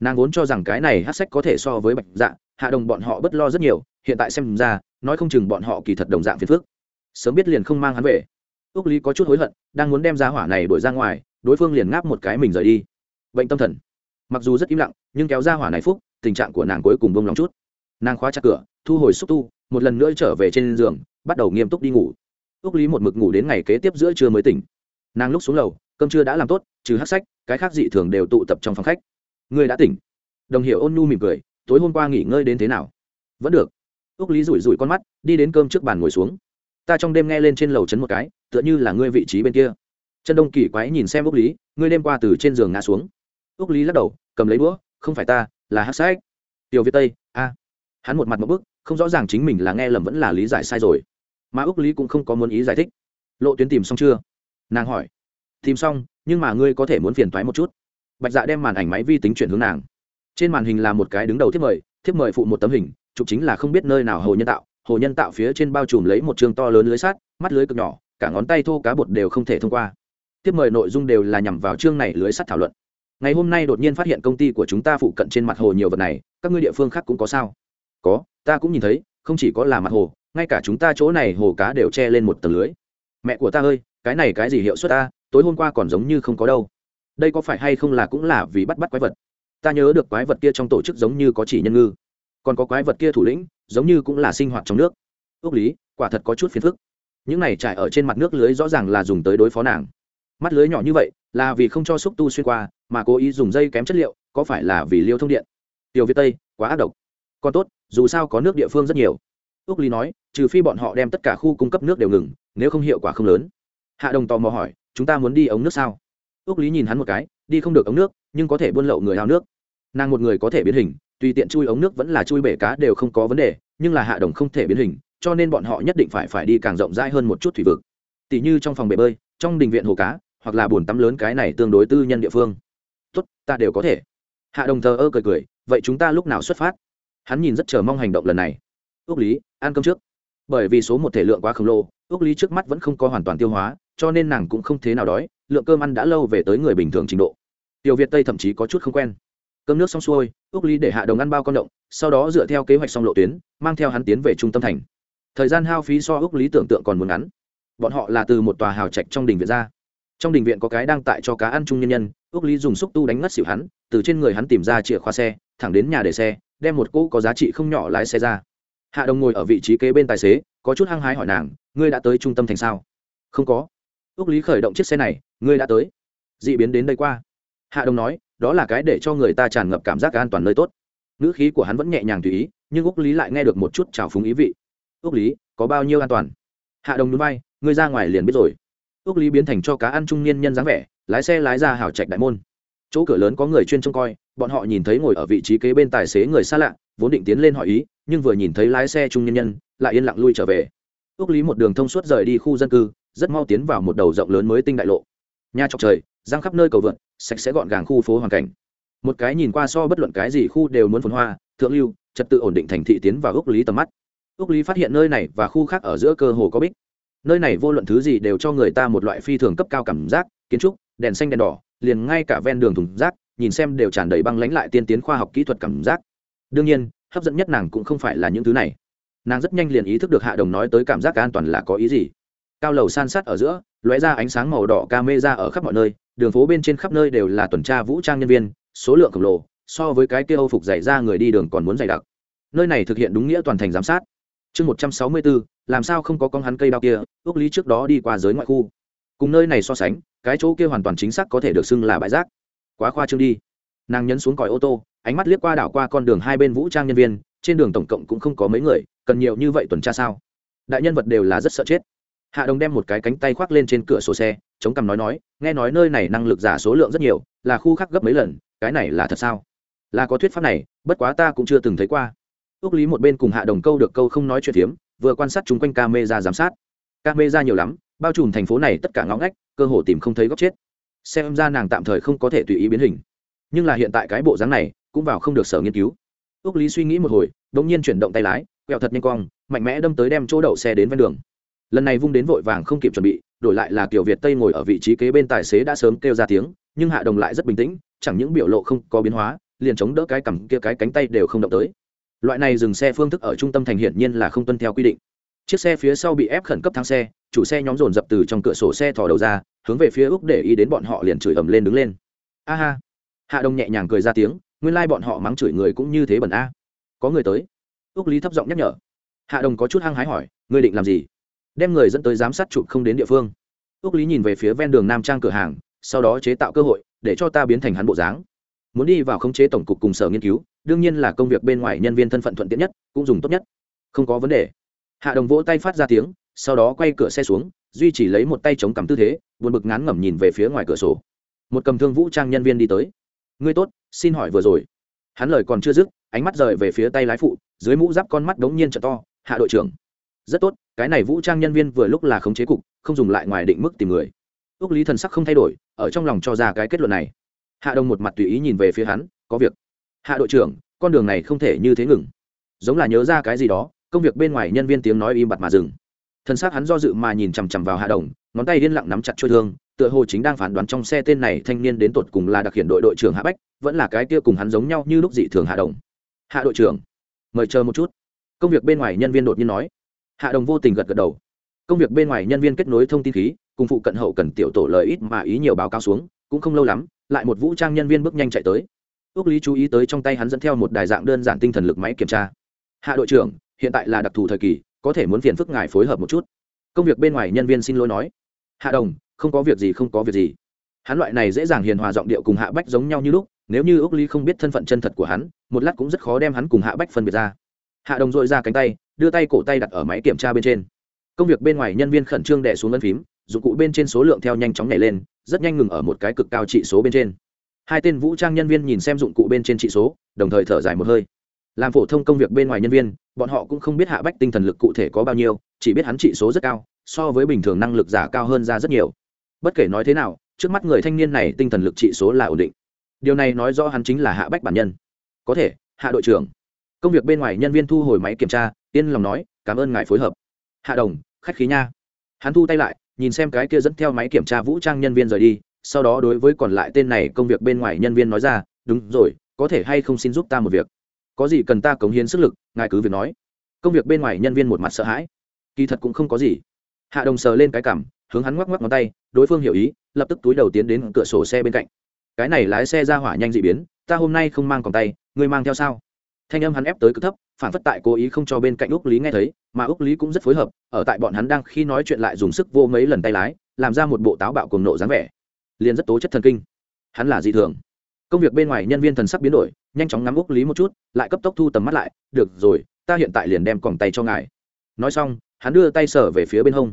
Nàng vốn cho rằng cái này hát sách có thể so với bạch dạ hạ đồng bọn họ bất lo rất nhiều hiện tại xem ra, nói không chừng bọn họ kỳ thật đồng dạng phiền phức. Sớm biết liền không mang hắn về. Ước lý có chút hối hận, đang muốn đem gia hỏa này đuổi ra ngoài, đối phương liền ngáp một cái mình rời đi. Bệnh tâm thần. Mặc dù rất im lặng, nhưng kéo ra hỏa này phúc, tình trạng của nàng cuối cùng bông lòng chút. Nàng khóa chặt cửa, thu hồi xúc tu, một lần nữa trở về trên giường, bắt đầu nghiêm túc đi ngủ. Ước lý một mực ngủ đến ngày kế tiếp giữa trưa mới tỉnh. Nàng lúc xuống lầu, cơm trưa đã làm tốt, trừ hát sách, cái khác dị thường đều tụ tập trong phòng khách. Ngươi đã tỉnh. Đồng hiệu ôn nhu mỉm cười, tối hôm qua nghỉ ngơi đến thế nào? Vẫn được ước lý rủi rủi con mắt, đi đến cơm trước bàn ngồi xuống. Ta trong đêm nghe lên trên lầu chấn một cái, tựa như là ngươi vị trí bên kia. Chân đông kỳ quái nhìn xem ước lý, ngươi đêm qua từ trên giường ngã xuống. Ước lý lắc đầu, cầm lấy đũa, không phải ta, là hát sách. Tiểu việt tây, a. Hắn một mặt một bức, không rõ ràng chính mình là nghe lầm vẫn là lý giải sai rồi. Mà ước lý cũng không có muốn ý giải thích. Lộ tuyến tìm xong chưa? Nàng hỏi. Tìm xong, nhưng mà ngươi có thể muốn phiền thoái một chút. Bạch dạ đem màn ảnh máy vi tính chuyển hướng nàng. Trên màn hình là một cái đứng đầu thiếp mời thiếp mời phụ một tấm hình chụp chính là không biết nơi nào hồ nhân tạo, hồ nhân tạo phía trên bao trùm lấy một trường to lớn lưới sắt, mắt lưới cực nhỏ, cả ngón tay thô cá bột đều không thể thông qua. Tiếp mời nội dung đều là nhằm vào chương này lưới sắt thảo luận. Ngày hôm nay đột nhiên phát hiện công ty của chúng ta phụ cận trên mặt hồ nhiều vật này, các ngươi địa phương khác cũng có sao? Có, ta cũng nhìn thấy, không chỉ có là mặt hồ, ngay cả chúng ta chỗ này hồ cá đều che lên một tầng lưới. Mẹ của ta ơi, cái này cái gì hiệu suất ta, tối hôm qua còn giống như không có đâu. Đây có phải hay không là cũng là vì bắt bắt quái vật? Ta nhớ được quái vật kia trong tổ chức giống như có chỉ nhân ngư còn có quái vật kia thủ lĩnh, giống như cũng là sinh hoạt trong nước. Ước lý, quả thật có chút phiền phức. Những này trải ở trên mặt nước lưới rõ ràng là dùng tới đối phó nàng. Mắt lưới nhỏ như vậy, là vì không cho xúc tu xuyên qua, mà cố ý dùng dây kém chất liệu, có phải là vì liêu thông điện? Tiểu việt tây, quá ác độc. Còn tốt, dù sao có nước địa phương rất nhiều. Ước lý nói, trừ phi bọn họ đem tất cả khu cung cấp nước đều ngừng, nếu không hiệu quả không lớn. Hạ đồng tò mò hỏi, chúng ta muốn đi ống nước sao? Ước lý nhìn hắn một cái, đi không được ống nước, nhưng có thể buôn lậu người hao nước. Nàng một người có thể biến hình tùy tiện chui ống nước vẫn là chui bể cá đều không có vấn đề, nhưng là hạ đồng không thể biến hình, cho nên bọn họ nhất định phải phải đi càng rộng rãi hơn một chút thủy vực. Tỉ như trong phòng bể bơi, trong đình viện hồ cá, hoặc là bồn tắm lớn cái này tương đối tư nhân địa phương. Tốt, ta đều có thể. Hạ đồng thờ ơ cười cười, vậy chúng ta lúc nào xuất phát? Hắn nhìn rất chờ mong hành động lần này. Ước lý, ăn cơm trước. Bởi vì số một thể lượng quá khổng lồ ước lý trước mắt vẫn không có hoàn toàn tiêu hóa, cho nên nàng cũng không thế nào đói, lượng cơm ăn đã lâu về tới người bình thường trình độ. Tiểu việt tây thậm chí có chút không quen cơm nước xong xuôi ước lý để hạ đồng ăn bao con động, sau đó dựa theo kế hoạch xong lộ tuyến, mang theo hắn tiến về trung tâm thành. Thời gian hao phí so ước lý tưởng tượng còn muốn ngắn. Bọn họ là từ một tòa hào trạch trong đình viện ra. Trong đình viện có cái đang tại cho cá ăn chung nhân nhân ước lý dùng xúc tu đánh ngất xỉu hắn, từ trên người hắn tìm ra chìa khóa xe, thẳng đến nhà để xe, đem một cỗ có giá trị không nhỏ lái xe ra. Hạ đồng ngồi ở vị trí kế bên tài xế, có chút hăng hái hỏi nàng, ngươi đã tới trung tâm thành sao? Không có. Ước lý khởi động chiếc xe này, ngươi đã tới. D ị biến đến đây qua hạ đồng nói, đó là cái để cho người ta tràn ngập cảm giác an toàn nơi tốt. Ngữ khí của hắn vẫn nhẹ nhàng tùy ý, nhưng úc lý lại nghe được một chút trào phúng ý vị. Úc lý, có bao nhiêu an toàn? Hạ đồng núi bay ngươi ra ngoài liền biết rồi. Úc lý biến thành cho cá ăn trung niên nhân dáng vẻ, lái xe lái ra hào trạch đại môn. Chỗ cửa lớn có người chuyên trông coi, bọn họ nhìn thấy ngồi ở vị trí kế bên tài xế người xa lạ, vốn định tiến lên hỏi ý, nhưng vừa nhìn thấy lái xe trung nhân nhân, lại yên lặng lui trở về. Ước lý một đường thông suốt rời đi khu dân cư, rất mau tiến vào một đầu rộng lớn mới tinh đại lộ. Nhà trọc trời giang khắp nơi cầu vượn, sạch sẽ gọn gàng khu phố hoàn cảnh. Một cái nhìn qua so bất luận cái gì khu đều muốn phồn hoa, thượng lưu, trật tự ổn định thành thị tiến vào ước lý tầm mắt. Ước lý phát hiện nơi này và khu khác ở giữa cơ hồ có bích. Nơi này vô luận thứ gì đều cho người ta một loại phi thường cấp cao cảm giác, kiến trúc, đèn xanh đèn đỏ, liền ngay cả ven đường thùng rác, nhìn xem đều tràn đầy băng lánh lại tiên tiến khoa học kỹ thuật cảm giác. Đương nhiên, hấp dẫn nhất nàng cũng không phải là những thứ này. Nàng rất nhanh liền ý thức được hạ đồng nói tới cảm giác an toàn là có ý gì. Cao lầu san sát ở giữa, lóe ra ánh sáng màu đỏ ca mê ra ở khắp mọi nơi đường phố bên trên khắp nơi đều là tuần tra vũ trang nhân viên, số lượng khổng lồ, so với cái kia âu phục dày ra người đi đường còn muốn dày đặc. Nơi này thực hiện đúng nghĩa toàn thành giám sát. Chương một trăm sáu mươi bốn làm sao không có con hắn cây đao kia ước lý trước đó đi qua giới ngoại khu. Cùng nơi này so sánh, cái chỗ kia hoàn toàn chính xác có thể được xưng là bãi rác. Quá khoa trương đi. Nàng nhấn xuống còi ô tô, ánh mắt liếc qua đảo qua con đường hai bên vũ trang nhân viên, trên đường tổng cộng cũng không có mấy người, cần nhiều như vậy tuần tra sao? Đại nhân vật đều là rất sợ chết hạ đồng đem một cái cánh tay khoác lên trên cửa sổ xe, chống cằm nói nói, nghe nói nơi này năng lực giả số lượng rất nhiều, là khu khác gấp mấy lần, cái này là thật sao? Là có thuyết pháp này, bất quá ta cũng chưa từng thấy qua. Ước lý một bên cùng hạ đồng câu được câu không nói chuyện phiếm, vừa quan sát chung quanh ca mê ra giám sát. Ca mê ra nhiều lắm, bao trùm thành phố này tất cả ngõ ngách, cơ hồ tìm không thấy góc chết. Xem ra nàng tạm thời không có thể tùy ý biến hình. Nhưng là hiện tại cái bộ dáng này, cũng vào không được sở nghiên cứu. Ước lý suy nghĩ một hồi đ ỗ n g nhiên chuyển động tay lái, quẹo thật nhanh cong, mạnh mẽ đâm tới đem chỗ đậu xe đến ven đường lần này vung đến vội vàng không kịp chuẩn bị, đổi lại là kiểu việt tây ngồi ở vị trí kế bên tài xế đã sớm kêu ra tiếng, nhưng hạ đồng lại rất bình tĩnh, chẳng những biểu lộ không có biến hóa, liền chống đỡ cái cằm kia cái cánh tay đều không động tới. Loại này dừng xe phương thức ở trung tâm thành hiển nhiên là không tuân theo quy định. Chiếc xe phía sau bị ép khẩn cấp thang xe, chủ xe nhóm dồn dập từ trong cửa sổ xe thò đầu ra, hướng về phía úc để ý đến bọn họ liền chửi ầm lên đứng lên. A ha. Hạ đồng nhẹ nhàng cười ra tiếng, nguyên lai bọn họ mắng chửi người cũng như thế bẩn a. Có người tới. Úc lý thấp giọng nhắc nhở. Hạ đồng có chút hăng hái hỏi, ngươi định làm gì? Đem người dẫn tới giám sát chụp không đến địa phương. Úc lý nhìn về phía ven đường nam trang cửa hàng, sau đó chế tạo cơ hội để cho ta biến thành hắn bộ dáng. Muốn đi vào khống chế tổng cục cùng sở nghiên cứu, đương nhiên là công việc bên ngoài nhân viên thân phận thuận tiện nhất, cũng dùng tốt nhất. Không có vấn đề. Hạ đồng vỗ tay phát ra tiếng, sau đó quay cửa xe xuống, duy chỉ lấy một tay chống cằm tư thế, buồn bực ngán ngẩm nhìn về phía ngoài cửa sổ. Một cầm thương vũ trang nhân viên đi tới. Ngươi tốt, xin hỏi vừa rồi. Hắn lời còn chưa dứt, ánh mắt rời về phía tay lái phụ, dưới mũ giáp con mắt đống nhiên trợ to, hạ đội trưởng. Rất tốt cái này vũ trang nhân viên vừa lúc là khống chế cục, không dùng lại ngoài định mức tìm người. Ước lý thần sắc không thay đổi, ở trong lòng cho ra cái kết luận này. Hạ đồng một mặt tùy ý nhìn về phía hắn, có việc. Hạ đội trưởng, con đường này không thể như thế ngừng. Giống là nhớ ra cái gì đó, công việc bên ngoài nhân viên tiếng nói im bặt mà dừng. Thân xác hắn do dự mà nhìn chằm chằm vào hạ đồng ngón tay điên lặng nắm chặt trôi thương, tựa hồ chính đang phán đoán trong xe tên này thanh niên đến tột cùng là đặc hiện đội đội trưởng hạ bách, vẫn là cái kia cùng hắn giống nhau như lúc dị thường hạ đồng hạ đội trưởng, mời chờ một chút. Công việc bên ngoài nhân viên đột nhiên nói hạ đồng vô tình gật gật đầu. Công việc bên ngoài nhân viên kết nối thông tin khí, cùng phụ cận hậu cần tiểu tổ lời ít mà ý nhiều báo cáo xuống, cũng không lâu lắm, lại một vũ trang nhân viên bước nhanh chạy tới. Ước lý chú ý tới trong tay hắn dẫn theo một đài dạng đơn giản tinh thần lực máy kiểm tra. Hạ đội trưởng, hiện tại là đặc thù thời kỳ, có thể muốn phiền phức ngài phối hợp một chút. Công việc bên ngoài nhân viên xin lỗi nói. Hạ đồng, không có việc gì, không có việc gì. Hắn loại này dễ dàng hiền hòa giọng điệu cùng hạ bách giống nhau như lúc, nếu như ước lý không biết thân phận chân thật của hắn, một lát cũng rất khó đem hắn cùng hạ bách phân biệt ra. Hạ đồng dội ra cánh tay đưa tay cổ tay đặt ở máy kiểm tra bên trên. Công việc bên ngoài nhân viên khẩn trương đẻ xuống lân phím, dụng cụ bên trên số lượng theo nhanh chóng nhảy lên, rất nhanh ngừng ở một cái cực cao trị số bên trên. Hai tên vũ trang nhân viên nhìn xem dụng cụ bên trên trị số, đồng thời thở dài một hơi. Làm phổ thông công việc bên ngoài nhân viên, bọn họ cũng không biết hạ bách tinh thần lực cụ thể có bao nhiêu, chỉ biết hắn trị số rất cao, so với bình thường năng lực giả cao hơn ra rất nhiều. Bất kể nói thế nào, trước mắt người thanh niên này tinh thần lực trị số là ổn định. Điều này nói rõ hắn chính là hạ bách bản nhân. Có thể, hạ đội trưởng. Công việc bên ngoài nhân viên thu hồi máy kiểm tra yên lòng nói, cảm ơn ngài phối hợp. Hạ đồng, khách khí nha. Hắn thu tay lại, nhìn xem cái kia dẫn theo máy kiểm tra vũ trang nhân viên rời đi, sau đó đối với còn lại tên này công việc bên ngoài nhân viên nói ra, đúng rồi, có thể hay không xin giúp ta một việc? Có gì cần ta cống hiến sức lực, ngài cứ việc nói. Công việc bên ngoài nhân viên một mặt sợ hãi. Kỳ thật cũng không có gì. Hạ đồng sờ lên cái cảm, hướng hắn ngoắc ngoắc ngón tay, đối phương hiểu ý, lập tức túi đầu tiến đến cửa sổ xe bên cạnh. Cái này lái xe ra hỏa nhanh dị biến, ta hôm nay không mang còn tay, ngươi mang theo sao? Thanh âm hắn ép tới cực thấp phản phất tại cố ý không cho bên cạnh úc lý nghe thấy, mà úc lý cũng rất phối hợp, ở tại bọn hắn đang khi nói chuyện lại dùng sức vô mấy lần tay lái, làm ra một bộ táo bạo cùng nộ dáng vẻ. Liền rất tố chất thần kinh. Hắn là dị thường. Công việc bên ngoài nhân viên thần sắc biến đổi, nhanh chóng ngắm úc lý một chút, lại cấp tốc thu tầm mắt lại, được rồi, ta hiện tại liền đem còng tay cho ngài. Nói xong, hắn đưa tay sở về phía bên hông.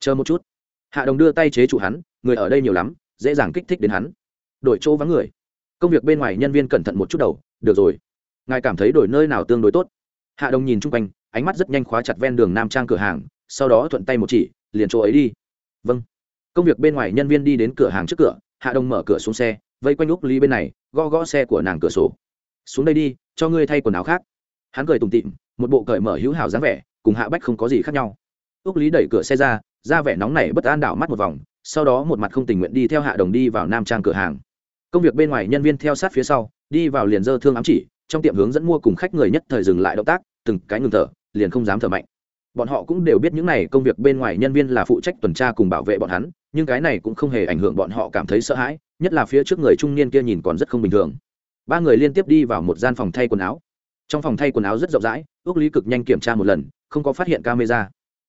Chờ một chút. Hạ đồng đưa tay chế trụ hắn, người ở đây nhiều lắm, dễ dàng kích thích đến hắn. Đổi chỗ vắng người. Công việc bên ngoài nhân viên cẩn thận một chút đầu, được rồi ngài cảm thấy đổi nơi nào tương đối tốt? Hạ đồng nhìn chung quanh, ánh mắt rất nhanh khóa chặt ven đường nam trang cửa hàng, sau đó thuận tay một chỉ, liền chỗ ấy đi. Vâng. Công việc bên ngoài nhân viên đi đến cửa hàng trước cửa, hạ đồng mở cửa xuống xe, vây quanh úc ly bên này, gõ gõ xe của nàng cửa sổ. Xuống đây đi, cho ngươi thay quần áo khác. Hắn cười tùng tịm một bộ cởi mở hữu hảo dáng vẻ, cùng hạ bách không có gì khác nhau. Úc lý đẩy cửa xe ra ra vẻ nóng này bất an đảo mắt một vòng, sau đó một mặt không tình nguyện đi theo hạ đồng đi vào nam trang cửa hàng. Công việc bên ngoài nhân viên theo sát phía sau, đi vào liền dơ thương ám chỉ trong tiệm hướng dẫn mua cùng khách người nhất thời dừng lại động tác, từng cái ngừng thở, liền không dám thở mạnh. Bọn họ cũng đều biết những này công việc bên ngoài nhân viên là phụ trách tuần tra cùng bảo vệ bọn hắn, nhưng cái này cũng không hề ảnh hưởng bọn họ cảm thấy sợ hãi, nhất là phía trước người trung niên kia nhìn còn rất không bình thường. Ba người liên tiếp đi vào một gian phòng thay quần áo. Trong phòng thay quần áo rất rộng rãi, ước lý cực nhanh kiểm tra một lần, không có phát hiện camera.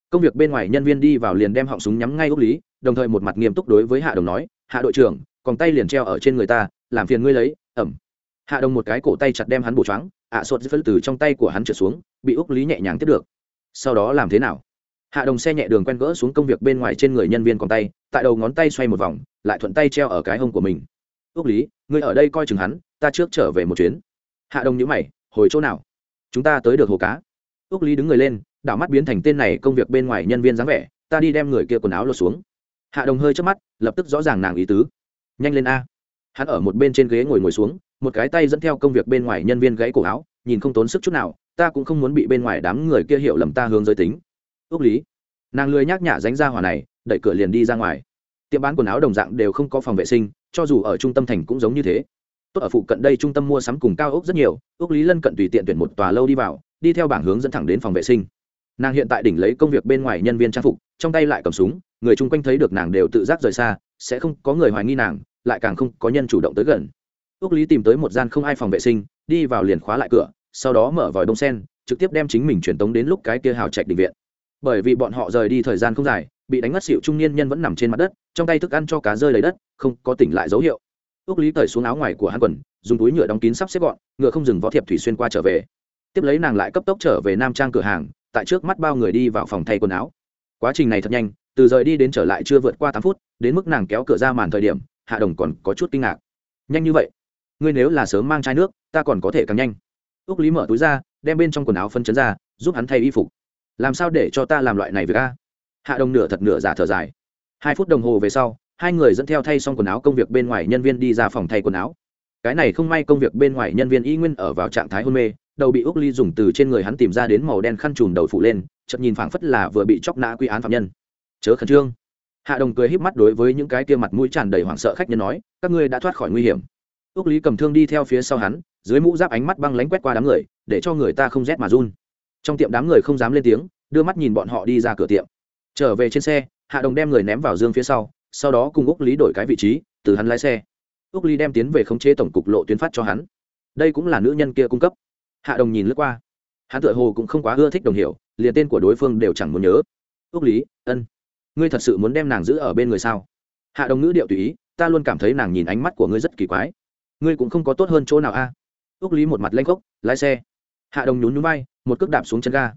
Công việc bên ngoài nhân viên đi vào liền đem họng súng nhắm ngay ước lý, đồng thời một mặt nghiêm túc đối với hạ đồng nói, hạ đội trưởng, còn tay liền treo ở trên người ta, làm phiền ngươi lấy, ẩm hạ đồng một cái cổ tay chặt đem hắn bổ choáng ạ à, sốt phân từ trong tay của hắn trượt xuống bị úc lý nhẹ nhàng tiếp được. Sau đó làm thế nào? Hạ đồng xe nhẹ đường quen gỡ xuống công việc bên ngoài trên người nhân viên còn tay tại đầu ngón tay xoay một vòng lại thuận tay treo ở cái hông của mình. Úc lý ngươi ở đây coi chừng hắn ta trước trở về một chuyến. Hạ đồng nhữ mày hồi chỗ nào? Chúng ta tới được hồ cá. Úc lý đứng người lên đảo mắt biến thành tên này công việc bên ngoài nhân viên dáng vẻ ta đi đem người kia quần áo lột xuống. Hạ đồng hơi chớp mắt lập tức rõ ràng nàng ý tứ. Nhanh lên a. Hắn ở một bên trên ghế ngồi ngồi xuống một cái tay dẫn theo công việc bên ngoài nhân viên gãy cổ áo, nhìn không tốn sức chút nào, ta cũng không muốn bị bên ngoài đám người kia hiểu lầm ta hướng giới tính. Ước lý, nàng lười nhác nhả dánh ra hỏa này, đẩy cửa liền đi ra ngoài. Tiệm bán quần áo đồng dạng đều không có phòng vệ sinh, cho dù ở trung tâm thành cũng giống như thế. Tốt ở phụ cận đây trung tâm mua sắm cùng cao ốc rất nhiều ước lý lân cận tùy tiện tuyển một tòa lâu đi vào, đi theo bảng hướng dẫn thẳng đến phòng vệ sinh. Nàng hiện tại đỉnh lấy công việc bên ngoài nhân viên trang phục, trong tay lại cầm súng, người chung quanh thấy được nàng đều tự giác rời xa, sẽ không có người hoài nghi nàng, lại càng không có nhân chủ động tới gần ước lý tìm tới một gian không ai phòng vệ sinh, đi vào liền khóa lại cửa, sau đó mở vòi đông sen, trực tiếp đem chính mình truyền tống đến lúc cái kia hào trạch định viện. Bởi vì bọn họ rời đi thời gian không dài, bị đánh ngất xịu trung niên nhân vẫn nằm trên mặt đất, trong tay thức ăn cho cá rơi lấy đất, không có tỉnh lại dấu hiệu. Ước lý cởi xuống áo ngoài của hắn quần, dùng túi nhựa đóng kín sắp xếp gọn, ngựa không dừng võ thiệp thủy xuyên qua trở về. Tiếp lấy nàng lại cấp tốc trở về nam trang cửa hàng, tại trước mắt bao người đi vào phòng thay quần áo. Quá trình này thật nhanh, từ rời đi đến trở lại chưa vượt qua tám phút, đến mức nàng kéo cửa ra màn thời điểm, hạ đồng còn có chút kinh ngạc. Nhanh như vậy? Ngươi nếu là sớm mang chai nước, ta còn có thể càng nhanh. Ước lý mở túi ra, đem bên trong quần áo phân chấn ra, giúp hắn thay y phục. Làm sao để cho ta làm loại này với ca hạ đồng nửa thật nửa giả thở dài. Hai phút đồng hồ về sau, hai người dẫn theo thay xong quần áo công việc bên ngoài nhân viên đi ra phòng thay quần áo. Cái này không may công việc bên ngoài nhân viên y nguyên ở vào trạng thái hôn mê, đầu bị úc ly dùng từ trên người hắn tìm ra đến màu đen khăn trùm đầu phủ lên chậm nhìn phảng phất là vừa bị chóc nã quy án phạm nhân. Chớ khẩn trương. Hạ đồng cười híp mắt đối với những cái kia mặt mũi tràn đầy hoảng sợ khách nhân nói, các ngươi đã thoát khỏi nguy hiểm úc lý cầm thương đi theo phía sau hắn, dưới mũ giáp ánh mắt băng lánh quét qua đám người, để cho người ta không rét mà run. Trong tiệm đám người không dám lên tiếng, đưa mắt nhìn bọn họ đi ra cửa tiệm. Trở về trên xe, hạ đồng đem người ném vào dương phía sau sau đó cùng úc lý đổi cái vị trí, từ hắn lái xe. Úc lý đem tiến về khống chế tổng cục lộ tuyến phát cho hắn. Đây cũng là nữ nhân kia cung cấp. Hạ đồng nhìn lướt qua. Hắn tựa hồ cũng không quá ưa thích đồng hiểu, liền tên của đối phương đều chẳng muốn nhớ. Úc lý, ân, ngươi thật sự muốn đem nàng giữ ở bên người sao? Hạ đồng ngữ điệu tùy ý, ta luôn cảm thấy nàng nhìn ánh mắt của ngươi rất kỳ quái ngươi cũng không có tốt hơn chỗ nào a. Ước lý một mặt lanh gốc lái xe. Hạ đồng nhún nhún bay một cước đạp xuống chân ga.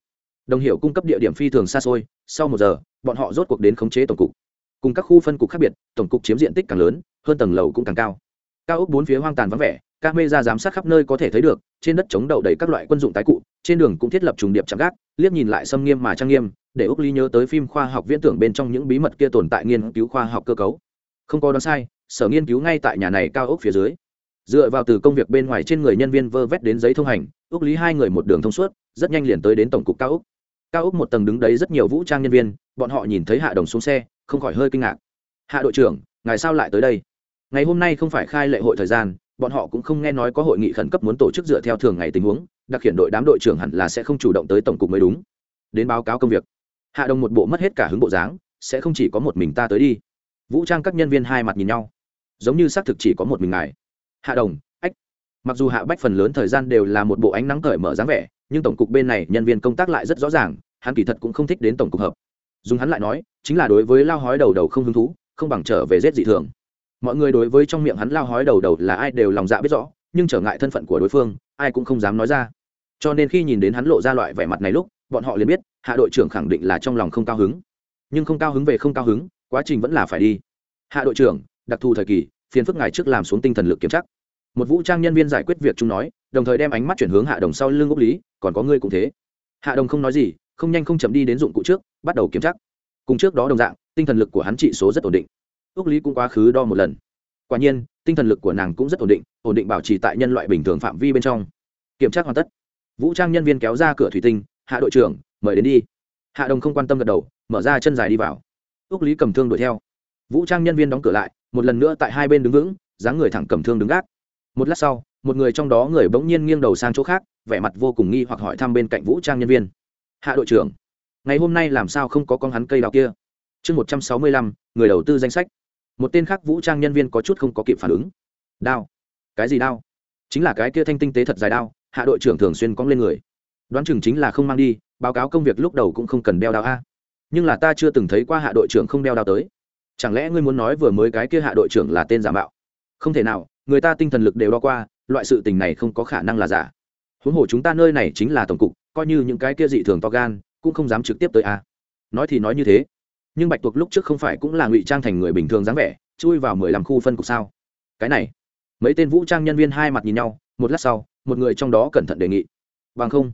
Đồng hiệu cung cấp địa điểm phi thường xa xôi, sau một giờ, bọn họ rốt cuộc đến khống chế tổng cục. Cùng các khu phân cục khác biệt, tổng cục chiếm diện tích càng lớn, hơn tầng lầu cũng càng cao. Cao ốc bốn phía hoang tàn vắng vẻ các mê ra giám sát khắp nơi có thể thấy được, trên đất chống đậu đầy các loại quân dụng tái cụ, trên đường cũng thiết lập trùng điệp chạm gác, liếc nhìn lại xâm nghiêm mà trang nghiêm, để úc lý nhớ tới phim khoa học viễn tưởng bên trong những bí mật kia tồn tại nghiên cứu khoa học cơ cấu. Không có đoán sai, sở nghiên cứu ngay tại nhà này cao ốc phía dưới dựa vào từ công việc bên ngoài trên người nhân viên vơ vét đến giấy thông hành ước lý hai người một đường thông suốt, rất nhanh liền tới đến tổng cục cao úc. Cao úc một tầng đứng đấy rất nhiều vũ trang nhân viên, bọn họ nhìn thấy hạ đồng xuống xe, không khỏi hơi kinh ngạc. Hạ đội trưởng ngày sao lại tới đây? Ngày hôm nay không phải khai lệ hội thời gian, bọn họ cũng không nghe nói có hội nghị khẩn cấp muốn tổ chức dựa theo thường ngày tình huống, đặc hiện đội đám đội trưởng hẳn là sẽ không chủ động tới tổng cục mới đúng. Đến báo cáo công việc, hạ đồng một bộ mất hết cả hứng bộ dáng, sẽ không chỉ có một mình ta tới đi. Vũ trang các nhân viên hai mặt nhìn nhau. Giống như xác thực chỉ có một mình ngài hạ đồng, ách. Mặc dù hạ bách phần lớn thời gian đều là một bộ ánh nắng cởi mở dáng vẻ, nhưng tổng cục bên này nhân viên công tác lại rất rõ ràng, hắn kỳ thật cũng không thích đến tổng cục hợp. Dùng hắn lại nói, chính là đối với lao hói đầu đầu không hứng thú, không bằng trở về rét dị thường. Mọi người đối với trong miệng hắn lao hói đầu đầu là ai đều lòng dạ biết rõ, nhưng trở ngại thân phận của đối phương, ai cũng không dám nói ra. Cho nên khi nhìn đến hắn lộ ra loại vẻ mặt này lúc, bọn họ liền biết, hạ đội trưởng khẳng định là trong lòng không cao hứng. Nhưng không cao hứng về không cao hứng, quá trình vẫn là phải đi. Hạ đội trưởng, đặc thù thời kỳ phiền phức ngài trước làm xuống tinh thần lực kiểm tra. Một vũ trang nhân viên giải quyết việc chúng nói, đồng thời đem ánh mắt chuyển hướng hạ đồng sau lưng ốc lý, còn có ngươi cũng thế. Hạ đồng không nói gì, không nhanh không chậm đi đến dụng cụ trước, bắt đầu kiểm tra. Cùng trước đó đồng dạng, tinh thần lực của hắn trị số rất ổn định. Ốc lý cũng quá khứ đo một lần. Quả nhiên, tinh thần lực của nàng cũng rất ổn định ổn định bảo trì tại nhân loại bình thường phạm vi bên trong. Kiểm tra hoàn tất. Vũ trang nhân viên kéo ra cửa thủy tinh, hạ đội trưởng, mời đến đi. Hạ đồng không quan tâm gật đầu, mở ra chân dài đi vào. Ước lý cầm thương đuổi theo vũ trang nhân viên đóng cửa lại, một lần nữa tại hai bên đứng vững, dáng người thẳng cầm thương đứng gác. Một lát sau, một người trong đó người bỗng nhiên nghiêng đầu sang chỗ khác, vẻ mặt vô cùng nghi hoặc hỏi thăm bên cạnh vũ trang nhân viên. Hạ đội trưởng, ngày hôm nay làm sao không có con hắn cây đào kia? Chương một trăm sáu mươi lăm, người đầu tư danh sách. Một tên khác vũ trang nhân viên có chút không có kịp phản ứng. Đao. Cái gì đao? Chính là cái kia thanh tinh tế thật dài đao, hạ đội trưởng thường xuyên cóng lên người. Đoán chừng chính là không mang đi, báo cáo công việc lúc đầu cũng không cần đeo đao a. Nhưng là ta chưa từng thấy qua hạ đội trưởng không đeo đao tới chẳng lẽ ngươi muốn nói vừa mới cái kia hạ đội trưởng là tên giả mạo? Không thể nào, người ta tinh thần lực đều đo qua, loại sự tình này không có khả năng là giả. Huống hồ chúng ta nơi này chính là tổng cục, coi như những cái kia dị thường to gan, cũng không dám trực tiếp tới a. Nói thì nói như thế, nhưng bạch tuộc lúc trước không phải cũng là ngụy trang thành người bình thường dáng vẻ, chui vào mười lăm khu phân cục sao? Cái này, mấy tên vũ trang nhân viên hai mặt nhìn nhau, một lát sau, một người trong đó cẩn thận đề nghị. Bằng không,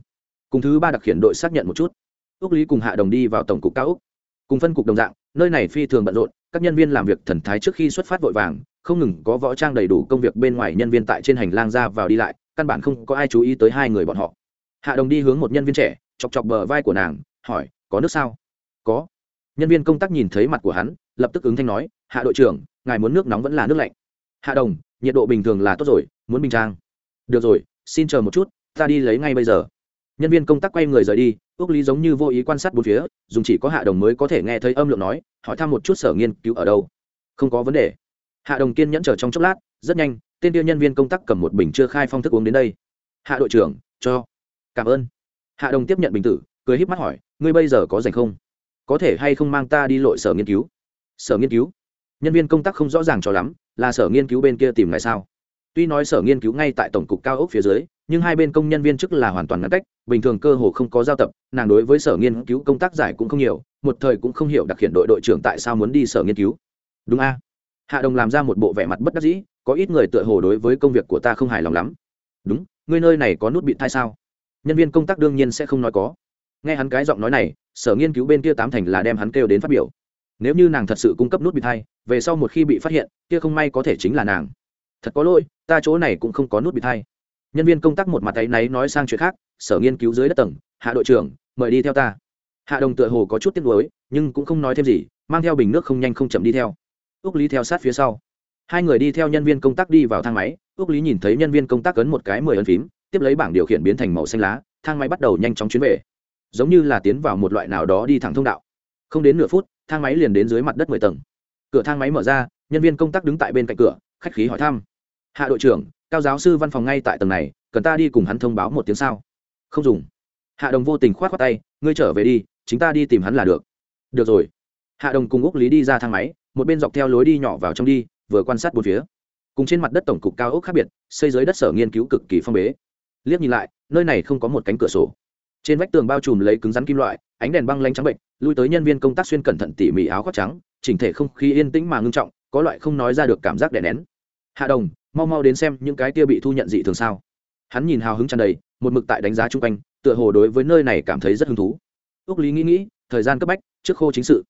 cùng thứ ba đặc khiển đội xác nhận một chút. Ước lý cùng hạ đồng đi vào tổng cục cao úc. Cùng phân cục đồng dạng, nơi này phi thường bận rộn các nhân viên làm việc thần thái trước khi xuất phát vội vàng, không ngừng có võ trang đầy đủ công việc bên ngoài nhân viên tại trên hành lang ra vào đi lại, căn bản không có ai chú ý tới hai người bọn họ. Hạ đồng đi hướng một nhân viên trẻ, chọc chọc bờ vai của nàng, hỏi, có nước sao? Có. Nhân viên công tác nhìn thấy mặt của hắn, lập tức ứng thanh nói, hạ đội trưởng, ngài muốn nước nóng vẫn là nước lạnh. Hạ đồng, nhiệt độ bình thường là tốt rồi, muốn bình trang. Được rồi, xin chờ một chút, ta đi lấy ngay bây giờ nhân viên công tác quay người rời đi ước lý giống như vô ý quan sát bốn phía, dùng chỉ có hạ đồng mới có thể nghe thấy âm lượng nói, hỏi thăm một chút sở nghiên cứu ở đâu. Không có vấn đề. Hạ đồng kiên nhẫn chờ trong chốc lát, rất nhanh, tên tiêu nhân viên công tác cầm một bình chưa khai phong thức uống đến đây. Hạ đội trưởng, cho. Cảm ơn. Hạ đồng tiếp nhận bình tử, cười híp mắt hỏi, ngươi bây giờ có dành không? Có thể hay không mang ta đi lội sở nghiên cứu? Sở nghiên cứu? Nhân viên công tác không rõ ràng cho lắm, là sở nghiên cứu bên kia tìm ngài sao? Tuy nói sở nghiên cứu ngay tại tổng cục cao ốc phía dưới, nhưng hai bên công nhân viên chức là hoàn toàn ngăn cách, bình thường cơ hồ không có giao tập, nàng đối với sở nghiên cứu công tác giải cũng không nhiều, một thời cũng không hiểu đặc hiện đội đội trưởng tại sao muốn đi sở nghiên cứu. Đúng a? Hạ đồng làm ra một bộ vẻ mặt bất đắc dĩ, có ít người tựa hồ đối với công việc của ta không hài lòng lắm. Đúng, ngươi nơi này có nút bị thai sao? Nhân viên công tác đương nhiên sẽ không nói có. Nghe hắn cái giọng nói này, sở nghiên cứu bên kia tám thành là đem hắn kêu đến phát biểu. Nếu như nàng thật sự cung cấp nút bị thai, về sau một khi bị phát hiện, kia không may có thể chính là nàng thật có lỗi, ta chỗ này cũng không có nút bị thay. nhân viên công tác một mặt tay náy nói sang chuyện khác, sở nghiên cứu dưới đất tầng, hạ đội trưởng, mời đi theo ta. Hạ đồng tựa hồ có chút tiếc nuối, nhưng cũng không nói thêm gì, mang theo bình nước không nhanh không chậm đi theo. Ước lý theo sát phía sau. Hai người đi theo nhân viên công tác đi vào thang máy ước lý nhìn thấy nhân viên công tác ấn một cái mười ấn phím, tiếp lấy bảng điều khiển biến thành màu xanh lá, thang máy bắt đầu nhanh chóng chuyến về. Giống như là tiến vào một loại nào đó đi thẳng thông đạo. Không đến nửa phút, thang máy liền đến dưới mặt đất mười tầng. Cửa thang máy mở ra, nhân viên công tác đứng tại bên cạnh cửa, khách khí hỏi thăm hạ đội trưởng, cao giáo sư văn phòng ngay tại tầng này, cần ta đi cùng hắn thông báo một tiếng sao? Không dùng. Hạ đồng vô tình k h o á t khoác tay, ngươi trở về đi chúng ta đi tìm hắn là được. Được rồi. Hạ đồng cùng úc lý đi ra thang máy, một bên dọc theo lối đi nhỏ vào trong đi, vừa quan sát bốn phía. Cùng trên mặt đất tổng cục cao ốc khác biệt, xây dưới đất sở nghiên cứu cực kỳ phong bế. Liếc nhìn lại, nơi này không có một cánh cửa sổ. Trên vách tường bao trùm lấy cứng rắn kim loại, ánh đèn băng lanh trắng bệnh, lui tới nhân viên công tác xuyên cẩn thận tỉ mỉ áo khoác trắng, chỉnh thể không khí yên tĩnh mà ngưng trọng, có loại không nói ra được cảm giác đè nén. Hạ đồng mau mau đến xem những cái kia bị thu nhận dị thường sao. Hắn nhìn hào hứng tràn đầy, một mực tại đánh giá chung quanh, tựa hồ đối với nơi này cảm thấy rất hứng thú. Ước lý nghĩ nghĩ, thời gian cấp bách, trước khô chính sự.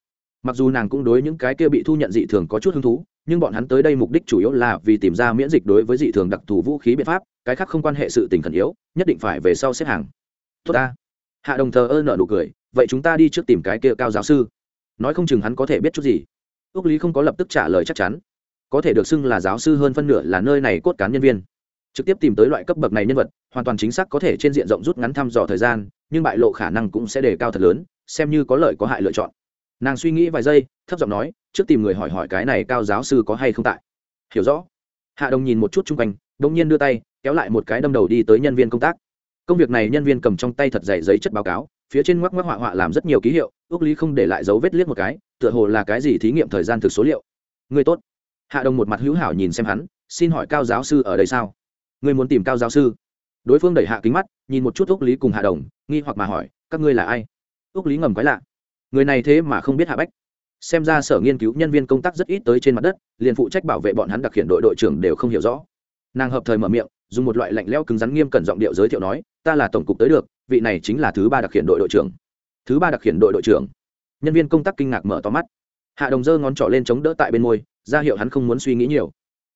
Mặc dù nàng cũng đối những cái kia bị thu nhận dị thường có chút hứng thú, nhưng bọn hắn tới đây mục đích chủ yếu là vì tìm ra miễn dịch đối với dị thường đặc thù vũ khí biện pháp, cái khác không quan hệ sự tình khẩn yếu, nhất định phải về sau xếp hàng. Tốt ta. Hạ đồng thờ ơ nợ nụ cười, vậy chúng ta đi trước tìm cái kia cao giáo sư. Nói không chừng hắn có thể biết chút gì. Ước lý không có lập tức trả lời chắc chắn có thể được xưng là giáo sư hơn phân nửa là nơi này cốt cán nhân viên. Trực tiếp tìm tới loại cấp bậc này nhân vật, hoàn toàn chính xác có thể trên diện rộng rút ngắn thăm dò thời gian, nhưng bại lộ khả năng cũng sẽ đề cao thật lớn, xem như có lợi có hại lựa chọn. Nàng suy nghĩ vài giây, thấp giọng nói, trước tìm người hỏi hỏi cái này cao giáo sư có hay không tại. Hiểu rõ. Hạ đồng nhìn một chút chung quanh đ ỗ n g nhiên đưa tay, kéo lại một cái đâm đầu đi tới nhân viên công tác. Công việc này nhân viên cầm trong tay thật dày giấy chất báo cáo, phía trên ngoắc ngoắc họa họa làm rất nhiều ký hiệu, ước lý không để lại dấu vết liếc một cái, tựa hồ là cái gì thí nghiệm thời gian thực số liệu. Người tốt hạ đồng một mặt hữu hảo nhìn xem hắn, xin hỏi cao giáo sư ở đây sao? Ngươi muốn tìm cao giáo sư? Đối phương đẩy hạ kính mắt, nhìn một chút úc lý cùng hạ đồng, nghi hoặc mà hỏi, các ngươi là ai? Úc lý ngầm quái lạ. Người này thế mà không biết hạ bách. Xem ra sở nghiên cứu nhân viên công tác rất ít tới trên mặt đất, liền phụ trách bảo vệ bọn hắn đặc hiện đội đội trưởng đều không hiểu rõ. Nàng hợp thời mở miệng, dùng một loại lạnh leo cứng rắn nghiêm cẩn giọng điệu giới thiệu nói, ta là tổng cục tới được, vị này chính là thứ ba đặc hiện đội đội trưởng. Thứ ba đặc hiện đội đội trưởng. Nhân viên công tác kinh ngạc mở to mắt. Hạ đồng dơ ngón trỏ lên chống đỡ tại bên môi ra hiệu hắn không muốn suy nghĩ nhiều.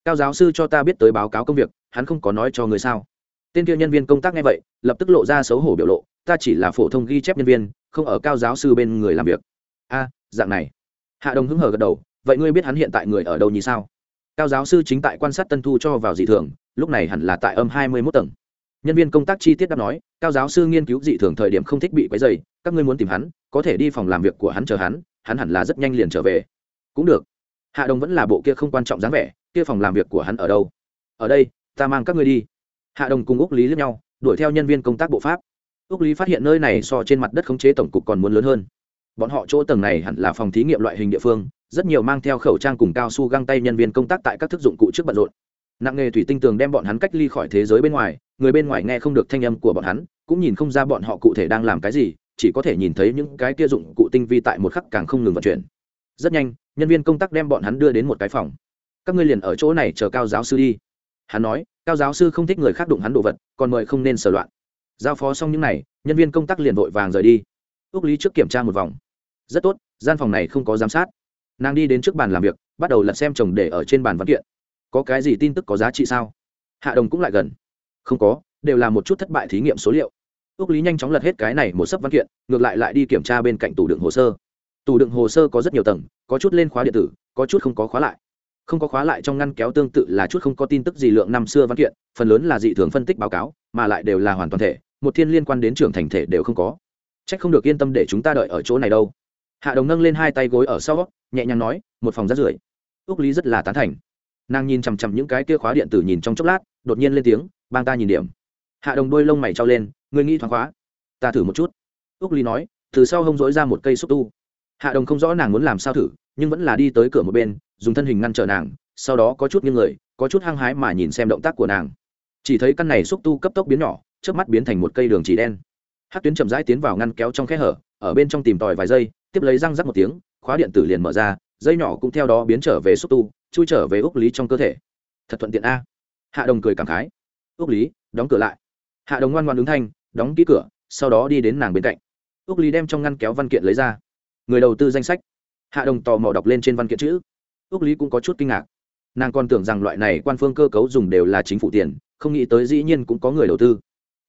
Cao giáo sư cho ta biết tới báo cáo công việc, hắn không có nói cho người sao? Tên kia nhân viên công tác nghe vậy, lập tức lộ ra xấu hổ biểu lộ, ta chỉ là phổ thông ghi chép nhân viên, không ở cao giáo sư bên người làm việc. A, dạng này. Hạ đồng hứng hở gật đầu, vậy ngươi biết hắn hiện tại người ở đâu như sao? Cao giáo sư chính tại quan sát tân thu cho vào dị thường, lúc này hẳn là tại âm hai mươi mốt tầng. Nhân viên công tác chi tiết đã nói, cao giáo sư nghiên cứu dị thường thời điểm không thích bị quấy dày các ngươi muốn tìm hắn, có thể đi phòng làm việc của hắn chờ hắn hắn hẳn là rất nhanh liền trở về. Cũng được hạ đồng vẫn là bộ kia không quan trọng dáng vẻ, kia phòng làm việc của hắn ở đâu? Ở đây, ta mang các ngươi đi. Hạ đồng cùng úc lý lẫn nhau, đuổi theo nhân viên công tác bộ pháp. Úc lý phát hiện nơi này so trên mặt đất khống chế tổng cục còn muốn lớn hơn. Bọn họ chỗ tầng này hẳn là phòng thí nghiệm loại hình địa phương, rất nhiều mang theo khẩu trang cùng cao su găng tay nhân viên công tác tại các thức dụng cụ trước bận rộn. Nặng nghề thủy tinh tường đem bọn hắn cách ly khỏi thế giới bên ngoài, người bên ngoài nghe không được thanh âm của bọn hắn, cũng nhìn không ra bọn họ cụ thể đang làm cái gì, chỉ có thể nhìn thấy những cái kia dụng cụ tinh vi tại một khắc càng không ngừng vận chuyển. Rất nhanh nhân viên công tác đem bọn hắn đưa đến một cái phòng. Các ngươi liền ở chỗ này chờ cao giáo sư đi. Hắn nói, cao giáo sư không thích người khác đụng hắn đồ vật, còn mời không nên sờ loạn. Giao phó xong những n à y nhân viên công tác liền vội vàng rời đi. Ước lý trước kiểm tra một vòng. Rất tốt, gian phòng này không có giám sát. Nàng đi đến trước bàn làm việc, bắt đầu lật xem chồng để ở trên bàn văn kiện. Có cái gì tin tức có giá trị sao? Hạ đồng cũng lại gần. Không có, đều là một chút thất bại thí nghiệm số liệu. Ước lý nhanh chóng lật hết cái này một sấp văn kiện, ngược lại lại đi kiểm tra bên cạnh tủ đựng hồ sơ tủ đựng hồ sơ có rất nhiều tầng, có chút lên khóa điện tử, có chút không có khóa lại. Không có khóa lại trong ngăn kéo tương tự là chút không có tin tức gì lượng năm xưa văn kiện, phần lớn là dị thường phân tích báo cáo, mà lại đều là hoàn toàn thể, một thiên liên quan đến trưởng thành thể đều không có. C h ắ c không được yên tâm để chúng ta đợi ở chỗ này đâu. Hạ đồng nâng lên hai tay gối ở sau, nhẹ nhàng nói, một phòng rát rưởi. Ước lý rất là tán thành. Nàng nhìn chằm chằm những cái kia khóa điện tử nhìn trong chốc lát, đột nhiên lên tiếng, bang ta nhìn điểm. Hạ đồng đôi lông mày trao lên người nghĩ thoáng khóa, ta thử một chút. Úc Lý nói, từ sau hông dối ra một cây xúc tu hạ đồng không rõ nàng muốn làm sao thử, nhưng vẫn là đi tới cửa một bên, dùng thân hình ngăn trở nàng, sau đó có chút những người, có chút hăng hái mà nhìn xem động tác của nàng. Chỉ thấy căn này xúc tu cấp tốc biến nhỏ trước mắt biến thành một cây đường chỉ đen. Hát tuyến chậm rãi tiến vào ngăn kéo trong khe hở, ở bên trong tìm tòi vài giây, tiếp lấy răng rắc một tiếng, khóa điện tử liền mở ra, dây nhỏ cũng theo đó biến trở về xúc tu, chui trở về úc lý trong cơ thể. Thật thuận tiện a. Hạ đồng cười cảm khái. Úc lý, đóng cửa lại. Hạ đồng ngoan ngoan ứng thanh, đóng ký cửa, sau đó đi đến nàng bên cạnh. Úc lý đem trong ngăn kéo văn kiện lấy ra người đầu tư danh sách. Hạ đồng tò mò đọc lên trên văn kiện chữ. Ước lý cũng có chút kinh ngạc. Nàng còn tưởng rằng loại này quan phương cơ cấu dùng đều là chính phủ tiền, không nghĩ tới dĩ nhiên cũng có người đầu tư.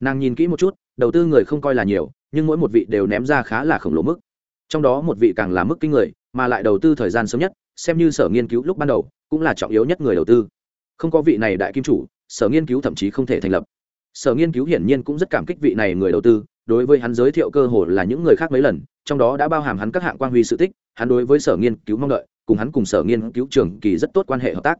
Nàng nhìn kỹ một chút, đầu tư người không coi là nhiều, nhưng mỗi một vị đều ném ra khá là khổng lồ mức. Trong đó một vị càng là mức kinh người, mà lại đầu tư thời gian sớm nhất, xem như sở nghiên cứu lúc ban đầu, cũng là trọng yếu nhất người đầu tư. Không có vị này đại kim chủ, sở nghiên cứu thậm chí không thể thành lập. Sở nghiên cứu hiển nhiên cũng rất cảm kích vị này người đầu tư, đối với hắn giới thiệu cơ hội là những người khác mấy lần trong đó đã bao hàm hắn các hạng quan huy sự tích, hắn đối với sở nghiên cứu mong đợi, cùng hắn cùng sở nghiên cứu trường kỳ rất tốt quan hệ hợp tác.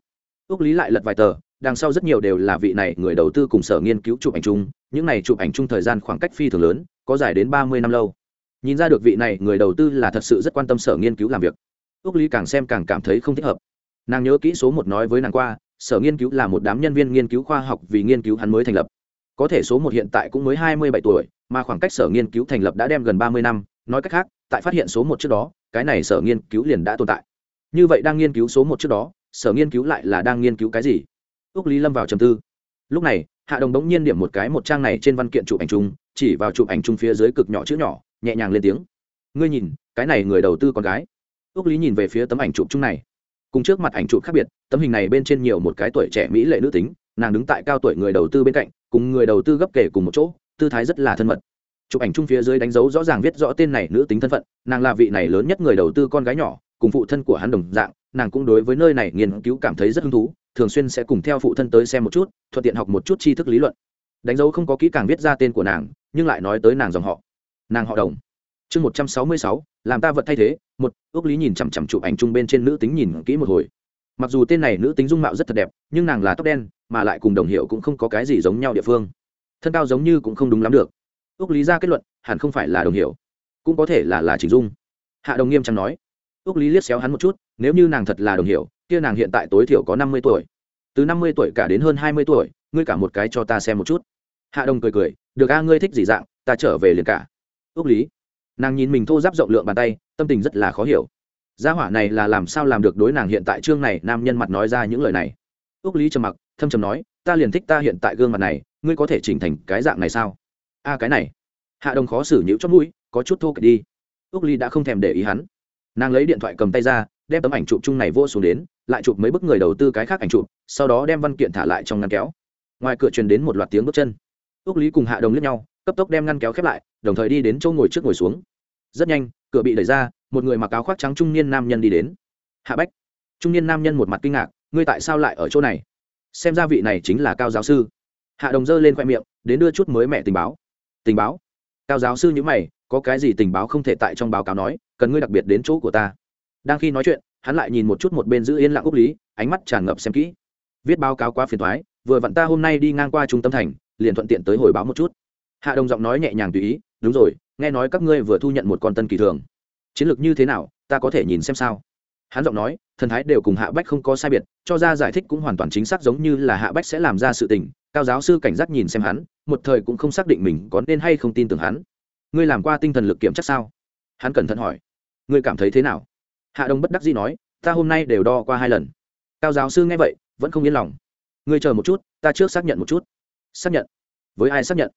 Ước lý lại lật vài tờ, đằng sau rất nhiều đều là vị này người đầu tư cùng sở nghiên cứu chụp ảnh chung, những này chụp ảnh chung thời gian khoảng cách phi thường lớn, có dài đến ba mươi năm lâu. Nhìn ra được vị này người đầu tư là thật sự rất quan tâm sở nghiên cứu làm việc. Ước lý càng xem càng cảm thấy không thích hợp. Nàng nhớ kỹ số một nói với nàng qua, sở nghiên cứu là một đám nhân viên nghiên cứu khoa học vì nghiên cứu hắn mới thành lập. Có thể số một hiện tại cũng mới hai mươi bảy tuổi, mà khoảng cách sở nghiên cứu thành lập đã đem gần ba mươi năm nói cách khác, tại phát hiện số một trước đó, cái này sở nghiên cứu liền đã tồn tại. Như vậy đang nghiên cứu số một trước đó, sở nghiên cứu lại là đang nghiên cứu cái gì? Ước lý lâm vào trầm tư. Lúc này, hạ đồng đống nhiên điểm một cái một trang này trên văn kiện chụp ảnh chung, chỉ vào chụp ảnh chung phía dưới cực nhỏ chữ nhỏ, nhẹ nhàng lên tiếng. Ngươi nhìn, cái này người đầu tư con gái. Ước lý nhìn về phía tấm ảnh chụp chung này. Cùng trước mặt ảnh chụp khác biệt, tấm hình này bên trên nhiều một cái tuổi trẻ mỹ lệ nữ tính, nàng đứng tại cao tuổi người đầu tư bên cạnh, cùng người đầu tư gấp kể cùng một chỗ, tư thái rất là thân mật chụp ảnh chung phía dưới đánh dấu rõ ràng viết rõ tên này nữ tính thân phận, nàng là vị này lớn nhất người đầu tư con gái nhỏ, cùng phụ thân của hắn đồng dạng, nàng cũng đối với nơi này nghiên cứu cảm thấy rất hứng thú, thường xuyên sẽ cùng theo phụ thân tới xem một chút, thuận tiện học một chút tri thức lý luận. Đánh dấu không có kỹ càng viết ra tên của nàng, nhưng lại nói tới nàng dòng họ. Nàng họ đồng. Chương một trăm sáu mươi sáu, làm ta vật thay thế, một ước lý nhìn chằm chằm chụp ảnh chung bên trên nữ tính nhìn kỹ một hồi. Mặc dù tên này nữ tính dung mạo rất thật đẹp, nhưng nàng là tóc đen, mà lại cùng đồng hiệu cũng không có cái gì giống nhau địa phương. Thân cao giống như cũng không đúng lắm được ước lý ra kết luận hẳn không phải là đồng hiểu, cũng có thể là là chỉnh dung. Hạ đồng nghiêm trang nói. Ước lý liếc xéo hắn một chút nếu như nàng thật là đồng hiểu, kia nàng hiện tại tối thiểu có năm mươi tuổi. Từ năm mươi tuổi cả đến hơn hai mươi tuổi ngươi cả một cái cho ta xem một chút. Hạ đồng cười cười được a ngươi thích gì dạng ta trở về liền cả. Ước lý nàng nhìn mình thô giáp rộng lượng bàn tay tâm tình rất là khó hiểu. Gia hỏa này là làm sao làm được đối nàng hiện tại chương này nam nhân mặt nói ra những lời này. Ước lý trầm mặc thâm trầm nói ta liền thích ta hiện tại gương mặt này ngươi có thể chỉnh thành cái dạng này sao? A, cái này. Hạ đồng khó xử nhữ chót mũi, có chút thô kệch đi. Ước Ly đã không thèm để ý hắn. Nàng lấy điện thoại cầm tay ra, đem tấm ảnh chụp chung này vô xuống đến, lại chụp mấy bức người đầu tư cái khác ảnh chụp, sau đó đem văn kiện thả lại trong ngăn kéo. Ngoài cửa truyền đến một loạt tiếng bước chân. Ước lý cùng hạ đồng lướt nhau, cấp tốc đem ngăn kéo khép lại, đồng thời đi đến chỗ ngồi trước ngồi xuống. Rất nhanh, cửa bị đẩy ra, một người mặc áo khoác trắng trung niên nam nhân đi đến. Hạ bách. Trung niên nam nhân một mặt kinh ngạc, ngươi tại sao lại ở chỗ này? Xem ra vị này chính là cao giáo sư. Hạ đồng dơ lên khoe miệng, đến đưa chút mới mẹ tình báo tình báo. Cao giáo sư nhữ mày, có cái gì tình báo không thể tại trong báo cáo nói, cần ngươi đặc biệt đến chỗ của ta. Đang khi nói chuyện, hắn lại nhìn một chút một bên giữ yên lặng úc lý, ánh mắt tràn ngập xem kỹ. Viết báo cáo quá phiền thoái vừa vặn ta hôm nay đi ngang qua trung tâm thành, liền thuận tiện tới hồi báo một chút. Hạ đồng giọng nói nhẹ nhàng tùy ý, đúng rồi, nghe nói các ngươi vừa thu nhận một con tân kỳ thường. Chiến lược như thế nào, ta có thể nhìn xem sao? Hắn giọng nói thần thái đều cùng hạ bách không có sai biệt, cho ra giải thích cũng hoàn toàn chính xác giống như là hạ bách sẽ làm ra sự tình, cao giáo sư cảnh giác nhìn xem hắn, một thời cũng không xác định mình có nên hay không tin tưởng hắn. Ngươi làm qua tinh thần lực kiểm chắc sao? Hắn cẩn thận hỏi. Ngươi cảm thấy thế nào? Hạ đông bất đắc dĩ nói, ta hôm nay đều đo qua hai lần. Cao giáo sư nghe vậy, vẫn không yên lòng. Ngươi chờ một chút, ta trước xác nhận một chút. Xác nhận? Với ai xác nhận?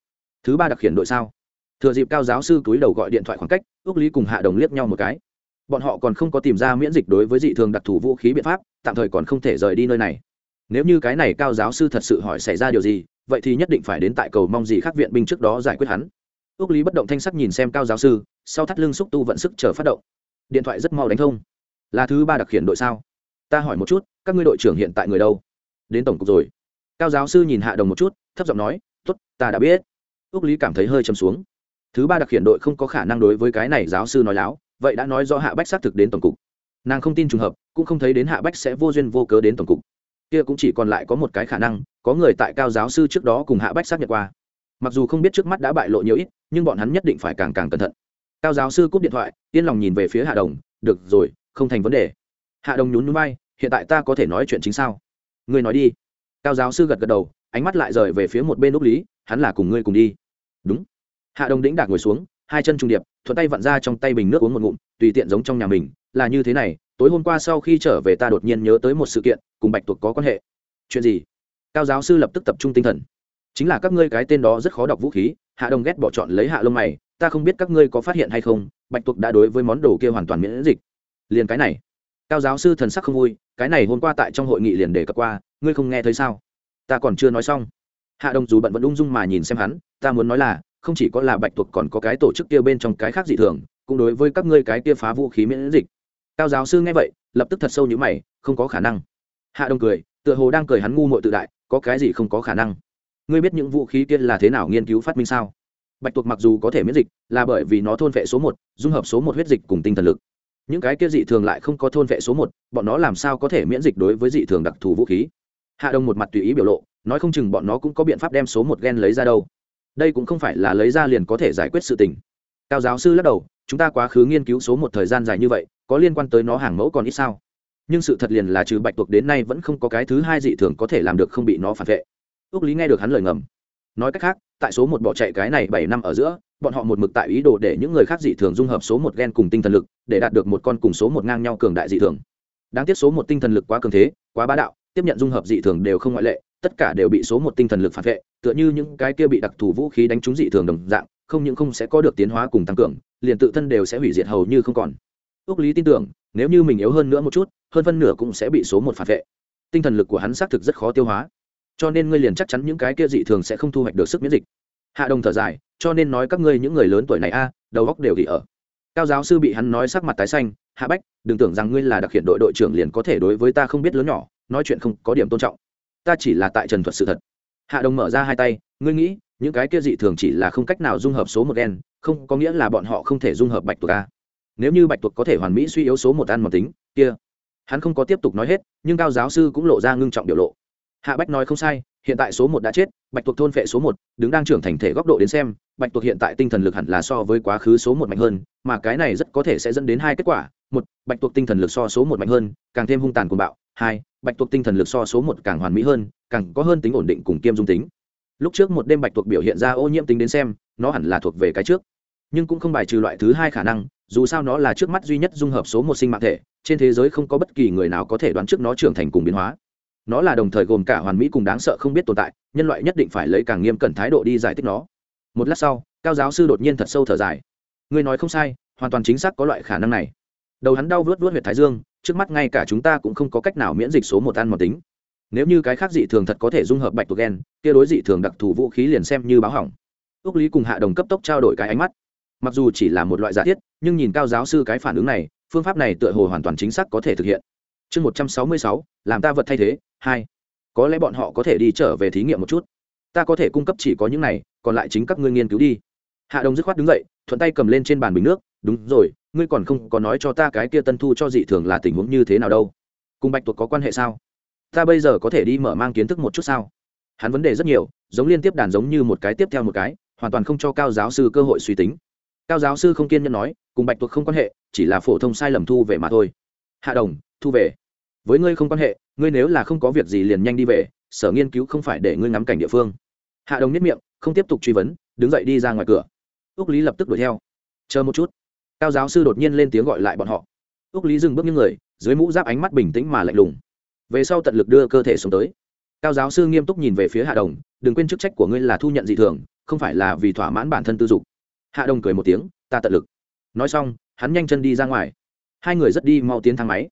Thứ ba đặc khiển đội sao? Thừa dịp cao giáo sư túi đầu gọi điện thoại khoảng cách ước lý cùng hạ đồng liếc nhau một cái bọn họ còn không có tìm ra miễn dịch đối với dị thường đặc thù vũ khí biện pháp, tạm thời còn không thể rời đi nơi này. Nếu như cái này cao giáo sư thật sự hỏi xảy ra điều gì, vậy thì nhất định phải đến tại cầu mong gì khác viện binh trước đó giải quyết hắn. Ước lý bất động thanh sắc nhìn xem cao giáo sư, sau thắt lưng xúc tu vận sức chờ phát động. Điện thoại rất mau đánh thông. Là thứ ba đặc khiển đội sao? Ta hỏi một chút, các ngươi đội trưởng hiện tại người đâu? Đến tổng cục rồi. Cao giáo sư nhìn hạ đồng một chút, thấp giọng nói t ố t ta đã biết. Ước lý cảm thấy hơi chầm xuống. Thứ ba đặc khiển đội không có khả năng đối với cái này giáo sư nói láo vậy đã nói do hạ bách xác thực đến tổng cục. Nàng không tin trùng hợp, cũng không thấy đến hạ bách sẽ vô duyên vô cớ đến tổng cục. Kia cũng chỉ còn lại có một cái khả năng, có người tại cao giáo sư trước đó cùng hạ bách xác nhận qua. Mặc dù không biết trước mắt đã bại lộ nhiều ít, nhưng bọn hắn nhất định phải càng càng cẩn thận. Cao giáo sư cúp điện thoại, yên lòng nhìn về phía hạ đồng, được rồi, không thành vấn đề. Hạ đồng nhún núi bay hiện tại ta có thể nói chuyện chính sao? Ngươi nói đi. Cao giáo sư gật gật đầu, ánh mắt lại rời về phía một bên úc lý, hắn là cùng ngươi cùng đi. Đúng. Hạ đồng đĩnh đạc ngồi xuống hai chân trung điệp, thuận tay vặn ra trong tay bình nước uống một ngụm, tùy tiện giống trong nhà mình, là như thế này, tối hôm qua sau khi trở về ta đột nhiên nhớ tới một sự kiện, cùng bạch tuộc có quan hệ. Chuyện gì? Cao giáo sư lập tức tập trung tinh thần. Chính là các ngươi cái tên đó rất khó đọc vũ khí, hạ đồng ghét bỏ chọn lấy hạ lông mày, ta không biết các ngươi có phát hiện hay không, bạch tuộc đã đối với món đồ kia hoàn toàn miễn dịch. Liền cái này. Cao giáo sư thần sắc không vui, cái này hôm qua tại trong hội nghị liền đề cập qua, ngươi không nghe thấy sao? Ta còn chưa nói xong. Hạ đồng dù bận vẫn ung dung mà nhìn xem hắn, ta muốn nói là không chỉ có là bạch tuộc còn có cái tổ chức kia bên trong cái khác dị thường, cũng đối với các ngươi cái kia phá vũ khí miễn dịch. Cao giáo sư nghe vậy, lập tức thật sâu như mày, không có khả năng. Hạ đồng cười, tựa hồ đang cười hắn ngu mội tự đại, có cái gì không có khả năng? Ngươi biết những vũ khí kia là thế nào nghiên cứu phát minh sao? Bạch tuộc mặc dù có thể miễn dịch, là bởi vì nó thôn vệ số một, dung hợp số một huyết dịch cùng tinh thần lực. Những cái kia dị thường lại không có thôn vệ số một, bọn nó làm sao có thể miễn dịch đối với dị thường đặc thù vũ khí? Hạ đông một mặt tùy ý biểu lộ, nói không chừng bọn nó cũng có biện pháp đem số một gen lấy ra đâu đây cũng không phải là lấy ra liền có thể giải quyết sự tình. Cao giáo sư lắc đầu, chúng ta quá khứ nghiên cứu số một thời gian dài như vậy, có liên quan tới nó hàng mẫu còn ít sao? Nhưng sự thật liền là trừ bạch tuộc đến nay vẫn không có cái thứ hai dị thường có thể làm được không bị nó phản vệ. Ước lý nghe được hắn lời ngầm. Nói cách khác, tại số một bỏ chạy cái này bảy năm ở giữa, bọn họ một mực tại ý đồ để những người khác dị thường dung hợp số một gen cùng tinh thần lực, để đạt được một con cùng số một ngang nhau cường đại dị thường. Đáng tiếc số một tinh thần lực quá cường thế, quá bá đạo, tiếp nhận dung hợp dị thường đều không ngoại lệ tất cả đều bị số một tinh thần lực phản vệ, tựa như những cái kia bị đặc thù vũ khí đánh trúng dị thường đồng dạng, không những không sẽ có được tiến hóa cùng tăng cường, liền tự thân đều sẽ hủy diệt hầu như không còn. Ước lý tin tưởng, nếu như mình yếu hơn nữa một chút, hơn phân nửa cũng sẽ bị số một phản vệ. Tinh thần lực của hắn xác thực rất khó tiêu hóa. Cho nên ngươi liền chắc chắn những cái kia dị thường sẽ không thu hoạch được sức miễn dịch. Hạ đồng thở dài, cho nên nói các ngươi những người lớn tuổi này a, đầu góc đều thì ở. Cao giáo sư bị hắn nói sắc mặt tái xanh, hạ bách, đừng tưởng rằng ngươi là đặc hiện đội đội trưởng liền có thể đối với ta không biết lớn nhỏ, nói chuyện không có điểm tôn trọng ta chỉ là tại trần thuật sự thật. Hạ đồng mở ra hai tay, ngươi nghĩ, những cái kia dị thường chỉ là không cách nào dung hợp số một đen không, có nghĩa là bọn họ không thể dung hợp bạch tuộc a. Nếu như bạch tuộc có thể hoàn mỹ suy yếu số một ăn một tính, kia. Hắn không có tiếp tục nói hết, nhưng cao giáo sư cũng lộ ra ngưng trọng biểu lộ. Hạ bách nói không sai, hiện tại số một đã chết bạch tuộc thôn phệ số một, đứng đang trưởng thành thể góc độ đến xem, bạch tuộc hiện tại tinh thần lực hẳn là so với quá khứ số một mạnh hơn, mà cái này rất có thể sẽ dẫn đến hai kết quả. Một, bạch tuộc tinh thần lực so số một mạnh hơn, càng thêm hung tàn cuồng bạo. Hai, bạch tuộc tinh thần lực so số một càng hoàn mỹ hơn, càng có hơn tính ổn định cùng kiêm dung tính. Lúc trước một đêm bạch tuộc biểu hiện ra ô nhiễm tính đến xem, nó hẳn là thuộc về cái trước. Nhưng cũng không bài trừ loại thứ hai khả năng, dù sao nó là trước mắt duy nhất dung hợp số một sinh mạng thể, trên thế giới không có bất kỳ người nào có thể đoán trước nó trưởng thành cùng biến hóa nó là đồng thời gồm cả hoàn mỹ cùng đáng sợ không biết tồn tại, nhân loại nhất định phải lấy càng nghiêm cẩn thái độ đi giải thích nó. Một lát sau, cao giáo sư đột nhiên thật sâu thở dài. Người nói không sai, hoàn toàn chính xác có loại khả năng này. Đầu hắn đau vớt vớt huyệt thái dương, trước mắt ngay cả chúng ta cũng không có cách nào miễn dịch số một ăn một tính. Nếu như cái khác dị thường thật có thể dung hợp bạch tuộc gen, kia đối dị thường đặc thù vũ khí liền xem như báo hỏng. Ước lý cùng hạ đồng cấp tốc trao đổi cái ánh mắt. Mặc dù chỉ là một loại giả thiết, nhưng nhìn cao giáo sư cái phản ứng này, phương pháp này tựa hồ hoàn toàn chính xác có thể thực hiện. Chương một trăm sáu mươi sáu, làm ta vật thay thế hai, có lẽ bọn họ có thể đi trở về thí nghiệm một chút. Ta có thể cung cấp chỉ có những này, còn lại chính các ngươi nghiên cứu đi. Hạ đồng dứt khoát đứng dậy, thuận tay cầm lên trên bàn bình nước. Đúng rồi, ngươi còn không có nói cho ta cái kia tân thu cho dị thường là tình huống như thế nào đâu. Cùng bạch tuộc có quan hệ sao? Ta bây giờ có thể đi mở mang kiến thức một chút sao? Hắn vấn đề rất nhiều, giống liên tiếp đàn giống như một cái tiếp theo một cái, hoàn toàn không cho cao giáo sư cơ hội suy tính. Cao giáo sư không kiên nhẫn nói, cùng bạch tuộc không quan hệ, chỉ là phổ thông sai lầm thu về mà thôi. Hạ đồng, thu về với ngươi không quan hệ, ngươi nếu là không có việc gì liền nhanh đi về, sở nghiên cứu không phải để ngươi ngắm cảnh địa phương. Hạ đồng nhất miệng, không tiếp tục truy vấn, đứng dậy đi ra ngoài cửa. Úc lý lập tức đuổi theo. Chờ một chút. Cao giáo sư đột nhiên lên tiếng gọi lại bọn họ. Úc lý dừng bước những người, dưới mũ giáp ánh mắt bình tĩnh mà lạnh lùng. Về sau tận lực đưa cơ thể xuống tới. Cao giáo sư nghiêm túc nhìn về phía hạ đồng, đừng quên chức trách của ngươi là thu nhận dị thường, không phải là vì thỏa mãn bản thân tư dục. Hạ đồng cười một tiếng, ta tận lực. Nói xong, hắn nhanh chân đi ra ngoài. Hai người rất đi mau tiến thang máy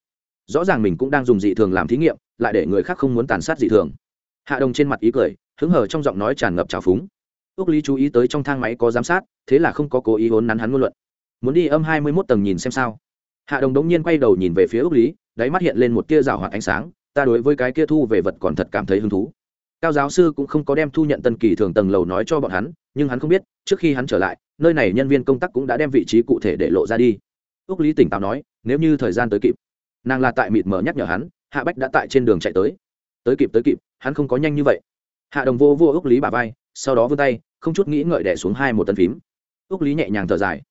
rõ ràng mình cũng đang dùng dị thường làm thí nghiệm, lại để người khác không muốn tàn sát dị thường. Hạ đồng trên mặt ý cười, hứng hở trong giọng nói tràn ngập trào phúng. Ước lý chú ý tới trong thang máy có giám sát, thế là không có cố ý hốn nắn hắn ngôn luận. Muốn đi âm hai mươi mốt tầng nhìn xem sao? Hạ đồng đống nhiên quay đầu nhìn về phía ước lý, đáy mắt hiện lên một tia rào hoạt ánh sáng, ta đối với cái kia thu về vật còn thật cảm thấy hứng thú. Cao giáo sư cũng không có đem thu nhận tân kỳ thường tầng lầu nói cho bọn hắn, nhưng hắn không biết, trước khi hắn trở lại, nơi này nhân viên công tác cũng đã đem vị trí cụ thể để lộ ra đi. Ước lý tỉnh táo nói, nếu như thời gian tới kịp nàng là tại mịt mờ nhắc nhở hắn, hạ bách đã tại trên đường chạy tới. Tới kịp tới kịp, hắn không có nhanh như vậy. Hạ đồng vô vô ước lý bà vai, sau đó vươn tay, không chút nghĩ ngợi đẻ xuống hai một tân phím. Ước lý nhẹ nhàng thở dài.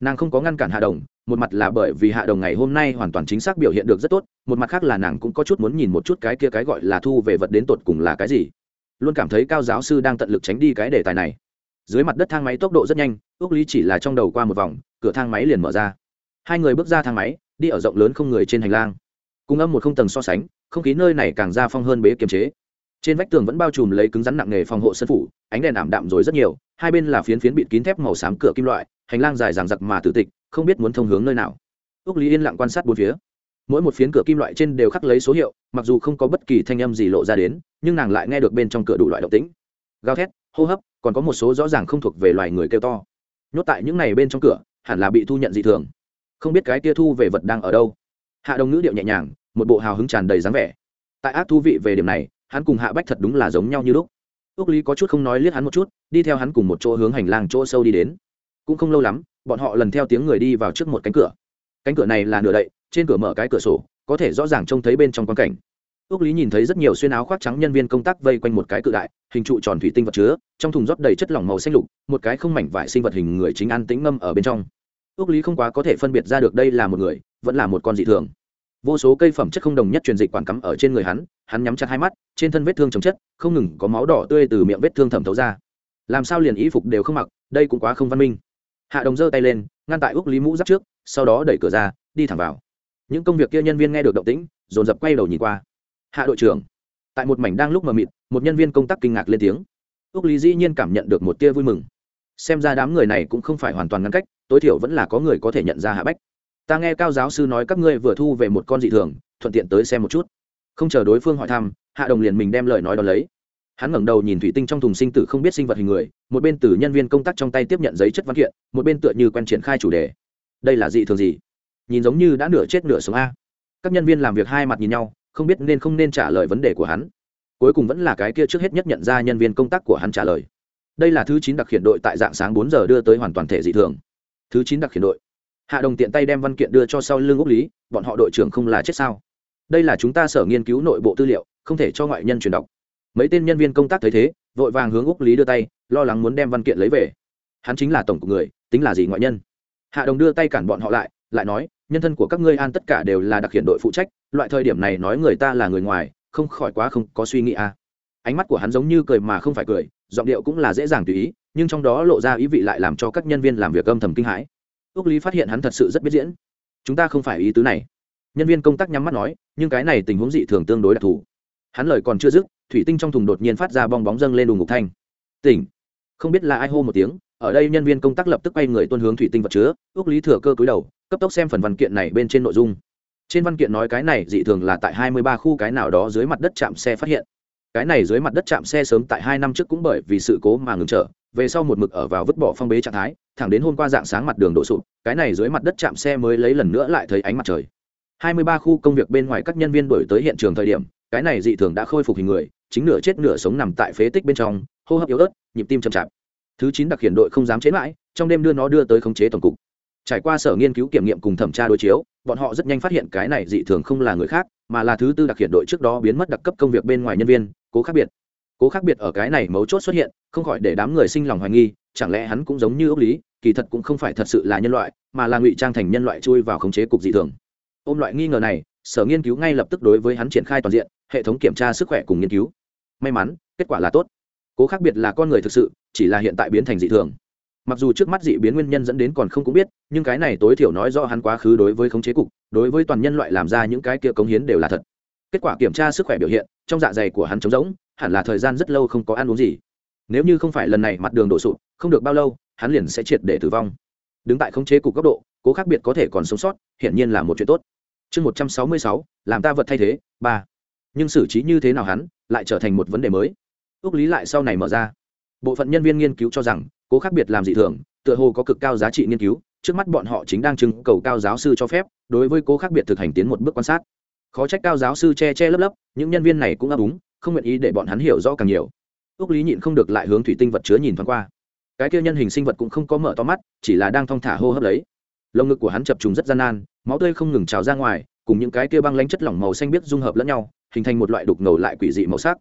Nàng không có ngăn cản hạ đồng, một mặt là bởi vì hạ đồng ngày hôm nay hoàn toàn chính xác biểu hiện được rất tốt, một mặt khác là nàng cũng có chút muốn nhìn một chút cái kia cái gọi là thu về vật đến tột cùng là cái gì. Luôn cảm thấy cao giáo sư đang tận lực tránh đi cái đề tài này. Dưới mặt đất thang máy tốc độ rất nhanh, ước lý chỉ là trong đầu qua một vòng, cửa thang máy liền mở ra. Hai người bước ra thang máy đi ở rộng lớn không người trên hành lang. Cùng âm một không tầng so sánh, không khí nơi này càng ra phong hơn bế kiềm chế. Trên vách tường vẫn bao trùm lấy cứng rắn nặng nghề phòng hộ sân phủ, ánh đèn ảm đạm rồi rất nhiều, hai bên là phiến phiến bịt kín thép màu xám cửa kim loại, hành lang dài ràng giặc mà tử tịch, không biết muốn thông hướng nơi nào. Ước lý yên lặng quan sát bốn phía. Mỗi một phiến cửa kim loại trên đều khắc lấy số hiệu, mặc dù không có bất kỳ thanh âm gì lộ ra đến, nhưng nàng lại nghe được bên trong cửa đủ loại động tĩnh. Gào thét, hô hấp, còn có một số rõ ràng không thuộc về loài người kêu to. Nhốt tại những này bên trong cửa, hẳn là bị thu nhận dị thường không biết cái tia thu về vật đang ở đâu. Hạ đồng ngữ điệu nhẹ nhàng, một bộ hào hứng tràn đầy dáng vẻ. Tại ác thú vị về điểm này, hắn cùng hạ bách thật đúng là giống nhau như lúc. Ước lý có chút không nói liếc hắn một chút, đi theo hắn cùng một chỗ hướng hành lang chỗ sâu đi đến. Cũng không lâu lắm, bọn họ lần theo tiếng người đi vào trước một cánh cửa. Cánh cửa này là nửa đậy, trên cửa mở cái cửa sổ, có thể rõ ràng trông thấy bên trong quan cảnh. Ước lý nhìn thấy rất nhiều xuyên áo khoác trắng nhân viên công tác vây quanh một cái cự đại, hình trụ tròn thủy tinh vật chứa, trong thùng rót đầy chất lỏng màu xanh lục, một cái không mảnh vải sinh vật hình người chính an tĩnh ngâm ở bên trong ước lý không quá có thể phân biệt ra được đây là một người, vẫn là một con dị thường. Vô số cây phẩm chất không đồng nhất truyền dịch quản cắm ở trên người hắn hắn nhắm chặt hai mắt, trên thân vết thương chống chất, không ngừng có máu đỏ tươi từ miệng vết thương thẩm thấu ra. Làm sao liền y phục đều không mặc, đây cũng quá không văn minh. Hạ đồng giơ tay lên, ngăn tại ước lý mũ giáp trước, sau đó đẩy cửa ra, đi thẳng vào. Những công việc kia nhân viên nghe được động tĩnh, dồn dập quay đầu nhìn qua. Hạ đội trưởng, tại một mảnh đang lúc mờ mịt, một nhân viên công tác kinh ngạc lên tiếng. Ước lý dĩ nhiên cảm nhận được một tia vui mừng. Xem ra đám người này cũng không phải hoàn toàn ngăn cách tối thiểu vẫn là có người có thể nhận ra hạ bách. Ta nghe cao giáo sư nói các ngươi vừa thu về một con dị thường, thuận tiện tới xem một chút. Không chờ đối phương hỏi thăm, hạ đồng liền mình đem lời nói đ ó lấy. Hắn ngẩng đầu nhìn thủy tinh trong thùng sinh tử không biết sinh vật hình người, một bên từ nhân viên công tác trong tay tiếp nhận giấy chất văn kiện, một bên tựa như quen triển khai chủ đề. Đây là dị thường gì? Nhìn giống như đã nửa chết nửa sống a. Các nhân viên làm việc hai mặt nhìn nhau, không biết nên không nên trả lời vấn đề của hắn. Cuối cùng vẫn là cái kia trước hết nhất nhận ra nhân viên công tác của hắn trả lời. Đây là thứ chín đặc hiện đội tại dạng sáng bốn giờ đưa tới hoàn toàn thể dị thường thứ chín đặc khiển đội. Hạ đồng tiện tay đem văn kiện đưa cho sau lưng úc lý, bọn họ đội trưởng không là chết sao? Đây là chúng ta sở nghiên cứu nội bộ tư liệu, không thể cho ngoại nhân truyền đọc. Mấy tên nhân viên công tác thấy thế, vội vàng hướng úc lý đưa tay, lo lắng muốn đem văn kiện lấy về. Hắn chính là tổng của người, tính là gì ngoại nhân? Hạ đồng đưa tay cản bọn họ lại lại nói, nhân thân của các ngươi an tất cả đều là đặc hiện đội phụ trách, loại thời điểm này nói người ta là người ngoài, không khỏi quá không có suy nghĩ à. ánh mắt của hắn giống như cười mà không phải cười, giọng điệu cũng là dễ dàng tùy ý nhưng trong đó lộ ra ý vị lại làm cho các nhân viên làm việc âm thầm kinh hãi. Ước lý phát hiện hắn thật sự rất biết diễn. Chúng ta không phải ý tứ này. Nhân viên công tác nhắm mắt nói, nhưng cái này tình huống dị thường tương đối đặc thù. Hắn lời còn chưa dứt, thủy tinh trong thùng đột nhiên phát ra bong bóng dâng lên đùng ngục thanh. Tỉnh. Không biết là ai hô một tiếng, ở đây nhân viên công tác lập tức quay người tuân hướng thủy tinh vật chứa ước lý thừa cơ cúi đầu, cấp tốc xem phần văn kiện này bên trên nội dung. Trên văn kiện nói cái này dị thường là tại 23 khu cái nào đó dưới mặt đất chạm xe phát hiện. Cái này dưới mặt đất chạm xe sớm tại hai năm trước cũng bởi vì sự cố mà ngừng trở về sau một mực ở vào vứt bỏ phong bế trạng thái, thẳng đến hôm qua dạng sáng mặt đường đổ sụp, cái này dưới mặt đất chạm xe mới lấy lần nữa lại thấy ánh mặt trời. 23 khu công việc bên ngoài các nhân viên đổi tới hiện trường thời điểm, cái này dị thường đã khôi phục hình người, chính nửa chết nửa sống nằm tại phế tích bên trong, hô hấp yếu ớt, nhịp tim chậm chạp. Thứ chín đặc hiện đội không dám chế mãi, trong đêm đưa nó đưa tới khống chế tổng cục. Trải qua sở nghiên cứu kiểm nghiệm cùng thẩm tra đối chiếu, bọn họ rất nhanh phát hiện cái này dị thường không là người khác, mà là thứ tư đặc hiện đội trước đó biến mất đặc cấp công việc bên ngoài nhân viên, cố khác biệt cố khác biệt ở cái này mấu chốt xuất hiện, không khỏi để đám người sinh lòng hoài nghi, chẳng lẽ hắn cũng giống như ốc lý, kỳ thật cũng không phải thật sự là nhân loại, mà là ngụy trang thành nhân loại chui vào khống chế cục dị thường. Ôm loại nghi ngờ này, sở nghiên cứu ngay lập tức đối với hắn triển khai toàn diện, hệ thống kiểm tra sức khỏe cùng nghiên cứu. May mắn, kết quả là tốt. Cố khác biệt là con người thực sự, chỉ là hiện tại biến thành dị thường. Mặc dù trước mắt dị biến nguyên nhân dẫn đến còn không cũng biết, nhưng cái này tối thiểu nói do hắn quá khứ đối với khống chế cục, đối với toàn nhân loại làm ra những cái kia cống hiến đều là thật. Kết quả kiểm tra sức khỏe biểu hiện, trong dạ dày của hắn trống rỗng hẳn là thời gian rất lâu không có ăn uống gì. Nếu như không phải lần này mặt đường đổ sụp, không được bao lâu, hắn liền sẽ triệt để tử vong. Đứng tại khống chế cục góc độ, cố khác biệt có thể còn sống sót, hiển nhiên là một chuyện tốt. Chương một trăm sáu mươi sáu, làm ta vật thay thế, ba. Nhưng xử trí như thế nào hắn, lại trở thành một vấn đề mới. Ước lý lại sau này mở ra. Bộ phận nhân viên nghiên cứu cho rằng, cố khác biệt làm dị thường, tựa hồ có cực cao giá trị nghiên cứu, trước mắt bọn họ chính đang trưng cầu cao giáo sư cho phép, đối với cố khác biệt thực hành tiến một bước quan sát. Khó trách cao giáo sư che che lấp lấp, những nhân viên này cũng ấp úng không nguyện ý để bọn hắn hiểu rõ càng nhiều. Ước lý nhịn không được lại hướng thủy tinh vật chứa nhìn thoáng qua. Cái kia nhân hình sinh vật cũng không có mở to mắt, chỉ là đang thong thả hô hấp lấy. Lồng ngực của hắn chập trùng rất gian nan, máu tươi không ngừng trào ra ngoài, cùng những cái kia băng lánh chất lỏng màu xanh biết dung hợp lẫn nhau, hình thành một loại đục ngầu lại quỷ dị màu sắc.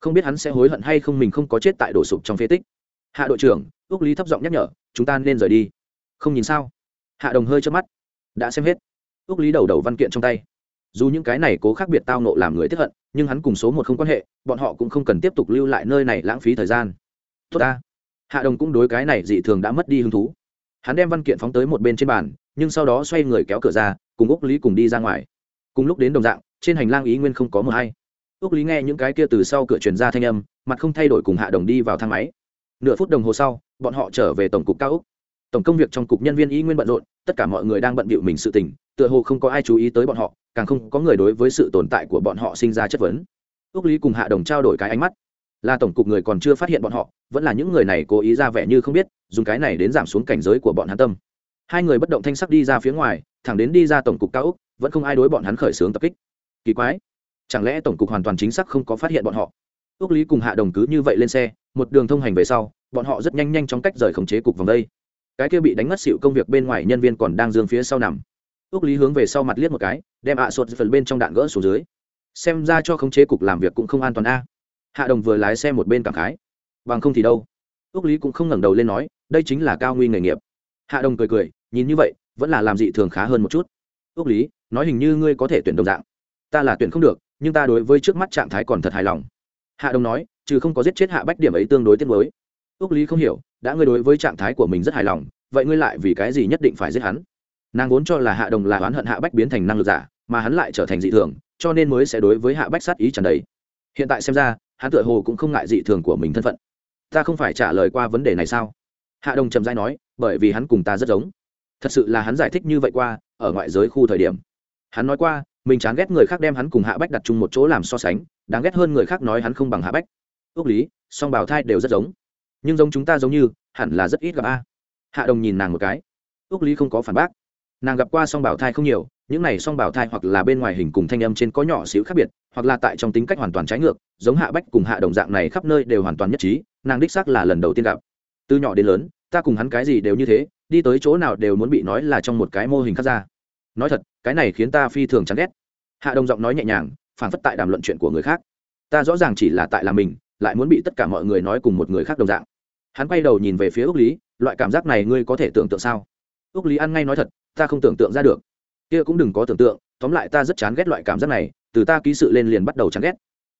Không biết hắn sẽ hối hận hay không mình không có chết tại đổ sụp trong phế tích. Hạ đội trưởng ước lý thấp giọng nhắc nhở, chúng ta nên rời đi. Không nhìn sao? Hạ đồng hơi chớp mắt. Đã xem hết. Ước lý đầu đầu văn kiện trong tay dù những cái này cố khác biệt tao nộ làm người tiếp hận, nhưng hắn cùng số một không quan hệ, bọn họ cũng không cần tiếp tục lưu lại nơi này lãng phí thời gian. Tốt ta. Hạ đồng cũng đối cái này dị thường đã mất đi hứng thú. Hắn đem văn kiện phóng tới một bên trên bàn, nhưng sau đó xoay người kéo cửa ra, cùng úc lý cùng đi ra ngoài. Cùng lúc đến đồng dạng, trên hành lang ý nguyên không có mờ hay. Úc lý nghe những cái kia từ sau cửa truyền ra thanh âm, mặt không thay đổi cùng hạ đồng đi vào thang máy. Nửa phút đồng hồ sau, bọn họ trở về tổng cục cao úc tổng công việc trong cục nhân viên y nguyên bận rộn, tất cả mọi người đang bận bịu mình sự tình, tựa hồ không có ai chú ý tới bọn họ, càng không có người đối với sự tồn tại của bọn họ sinh ra chất vấn. Ước lý cùng hạ đồng trao đổi cái ánh mắt. Là tổng cục người còn chưa phát hiện bọn họ, vẫn là những người này cố ý ra vẻ như không biết, dùng cái này đến giảm xuống cảnh giới của bọn hắn tâm. Hai người bất động thanh sắc đi ra phía ngoài, thẳng đến đi ra tổng cục cao úc, vẫn không ai đối bọn hắn khởi xướng tập kích. Kỳ quái, chẳng lẽ tổng cục hoàn toàn chính xác không có phát hiện bọn họ? Ước lý cùng hạ đồng cứ như vậy lên xe, một đường thông hành về sau, bọn họ rất nhanh nhanh trong cách rời khống chế cục vòng đây cái kia bị đánh mất xịu công việc bên ngoài nhân viên còn đang dương phía sau nằm. Ước lý hướng về sau mặt liếc một cái, đem ạ à sột phần bên trong đạn gỡ xuống dưới. Xem ra cho khống chế cục làm việc cũng không an toàn a. Hạ đồng vừa lái xe một bên cảm khái. Bằng không thì đâu? Ước lý cũng không ngẩng đầu lên nói, đây chính là cao nguy nghề nghiệp. Hạ đồng cười cười, nhìn như vậy, vẫn là làm dị thường khá hơn một chút. Ước lý, nói hình như ngươi có thể tuyển đồng dạng. Ta là tuyển không được, nhưng ta đối với trước mắt trạng thái còn thật hài lòng. Hạ đồng nói, trừ không có giết chết hạ bách điểm ấy tương đối tiết mới ước lý không hiểu đã ngươi đối với trạng thái của mình rất hài lòng, vậy ngươi lại vì cái gì nhất định phải giết hắn? Nàng vốn cho là hạ đồng là oán hận hạ bách biến thành năng lực giả, mà hắn lại trở thành dị thường, cho nên mới sẽ đối với hạ bách sát ý trần đấy hiện tại xem ra, hắn tựa hồ cũng không ngại dị thường của mình thân phận. Ta không phải trả lời qua vấn đề này sao? Hạ đồng trầm dai nói, bởi vì hắn cùng ta rất giống. Thật sự là hắn giải thích như vậy qua, ở ngoại giới khu thời điểm. Hắn nói qua, mình chán ghét người khác đem hắn cùng hạ bách đặt chung một chỗ làm so sánh, đáng ghét hơn người khác nói hắn không bằng hạ bách. Ước lý, song bào thai đều rất giống nhưng giống chúng ta giống như, hẳn là rất ít gặp a. Hạ đồng nhìn nàng một cái. Ước lý không có phản bác. Nàng gặp qua song bảo thai không nhiều, những này song bảo thai hoặc là bên ngoài hình cùng thanh âm trên có nhỏ xíu khác biệt, hoặc là tại trong tính cách hoàn toàn trái ngược, giống hạ bách cùng hạ đồng dạng này khắp nơi đều hoàn toàn nhất trí, nàng đích xác là lần đầu tiên gặp. Từ nhỏ đến lớn, ta cùng hắn cái gì đều như thế, đi tới chỗ nào đều muốn bị nói là trong một cái mô hình khác ra. Nói thật, cái này khiến ta phi thường chán ghét. Hạ đồng giọng nói nhẹ nhàng phản phất tại đàm luận chuyện của người khác. Ta rõ ràng chỉ là tại là mình lại muốn bị tất cả mọi người nói cùng một người khác đồng dạng. Hắn quay đầu nhìn về phía ước lý, loại cảm giác này ngươi có thể tưởng tượng sao? Ước lý ăn ngay nói thật, ta không tưởng tượng ra được. Kia cũng đừng có tưởng tượng, tóm lại ta rất chán ghét loại cảm giác này, từ ta ký sự lên liền bắt đầu chán ghét.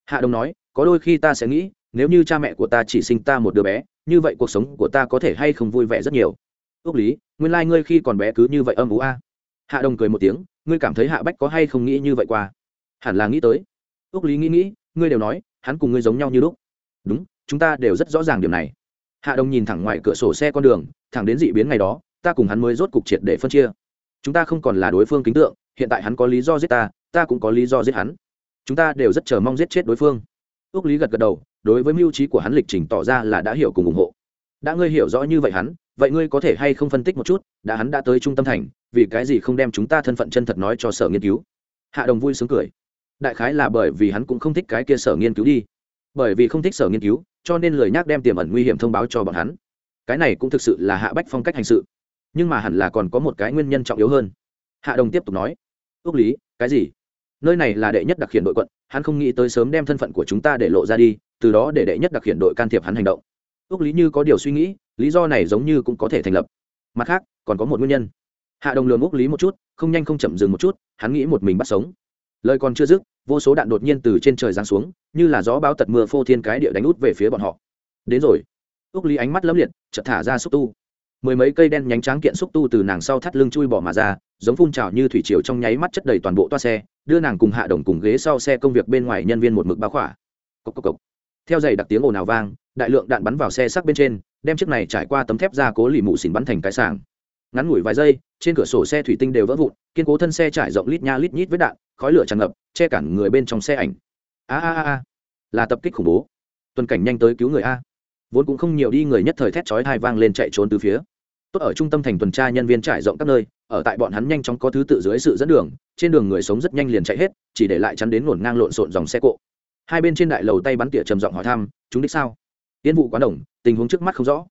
Hạ đông nói, có đôi khi ta sẽ nghĩ, nếu như cha mẹ của ta chỉ sinh ta một đứa bé, như vậy cuộc sống của ta có thể hay không vui vẻ rất nhiều? Ước lý, nguyên lai、like、ngươi khi còn bé cứ như vậy âm ú a. Hạ đồng cười một tiếng, ngươi cảm thấy hạ bách có hay không nghĩ như vậy qua? Hẳn là nghĩ tới. Ước lý nghĩ nghĩ, ngươi đều nói, hắn cùng ngươi giống nhau như lúc đúng, chúng ta đều rất rõ ràng điểm này. Hạ đồng nhìn thẳng ngoài cửa sổ xe con đường, thẳng đến dị biến ngày đó, ta cùng hắn mới rốt cục triệt để phân chia. Chúng ta không còn là đối phương kính tượng, hiện tại hắn có lý do giết ta ta cũng có lý do giết hắn. Chúng ta đều rất chờ mong giết chết đối phương. Ước lý gật gật đầu, đối với mưu trí của hắn lịch trình tỏ ra là đã hiểu cùng ủng hộ. Đã ngươi hiểu rõ như vậy hắn, vậy ngươi có thể hay không phân tích một chút, đã hắn đã tới trung tâm thành, vì cái gì không đem chúng ta thân phận chân thật nói cho sở nghiên cứu? Hạ đồng vui sướng cười. Đại khái là bởi vì hắn cũng không thích cái kia sở nghiên cứu đi bởi vì không thích sở nghiên cứu, cho nên lời nhắc đem tiềm ẩn nguy hiểm thông báo cho bọn hắn. Cái này cũng thực sự là hạ bách phong cách hành sự. Nhưng mà hẳn là còn có một cái nguyên nhân trọng yếu hơn. Hạ đồng tiếp tục nói ước lý, cái gì? Nơi này là đệ nhất đặc hiện đội quận, hắn không nghĩ tới sớm đem thân phận của chúng ta để lộ ra đi, từ đó để đệ nhất đặc hiện đội can thiệp hắn hành động. Ước lý như có điều suy nghĩ, lý do này giống như cũng có thể thành lập. Mặt khác, còn có một nguyên nhân. Hạ đồng lường ước lý một chút, không nhanh không chậm dừng một chút, hắn nghĩ một mình bắt sống lời còn chưa dứt, vô số đạn đột nhiên từ trên trời giáng xuống, như là gió bao tật mưa phô thiên cái địa đánh út về phía bọn họ. Đến rồi. Úc lý ánh mắt lấm liệt, chợt thả ra xúc tu. Mười mấy cây đen nhánh tráng kiện xúc tu từ nàng sau thắt lưng chui bỏ mà ra, giống phun trào như thủy triều trong nháy mắt chất đầy toàn bộ toa xe, đưa nàng cùng hạ đồng cùng ghế sau xe công việc bên ngoài nhân viên một mực báo khỏa. Cốc cốc cốc. theo giày đặc tiếng ồn ào vang, đại lượng đạn bắn vào xe sắc bên trên, đem chiếc này trải qua tấm thép ra cố lì mụ xỉn bắn thành cái sàng ngắn ngủi vài giây, trên cửa sổ xe thủy tinh đều vỡ vụn, kiên cố thân xe trải rộng lít nha lít nhít với đạn khói lửa tràn ngập, che cản người bên trong xe ảnh. A a a là tập kích khủng bố. Tuần cảnh nhanh tới cứu người a. Vốn cũng không nhiều đi người nhất thời thét chói hai vang lên chạy trốn từ phía. Tốt ở trung tâm thành tuần tra nhân viên trải rộng các nơi, ở tại bọn hắn nhanh chóng có thứ tự dưới sự dẫn đường, trên đường người sống rất nhanh liền chạy hết, chỉ để lại chắn đến ngổn ngang lộn xộn dòng xe cộ. Hai bên trên đại lầu tay bắn tỉa trầm giọng hỏi thăm, chúng đích sao? Tiến vụ quán đồng, tình huống trước mắt không rõ.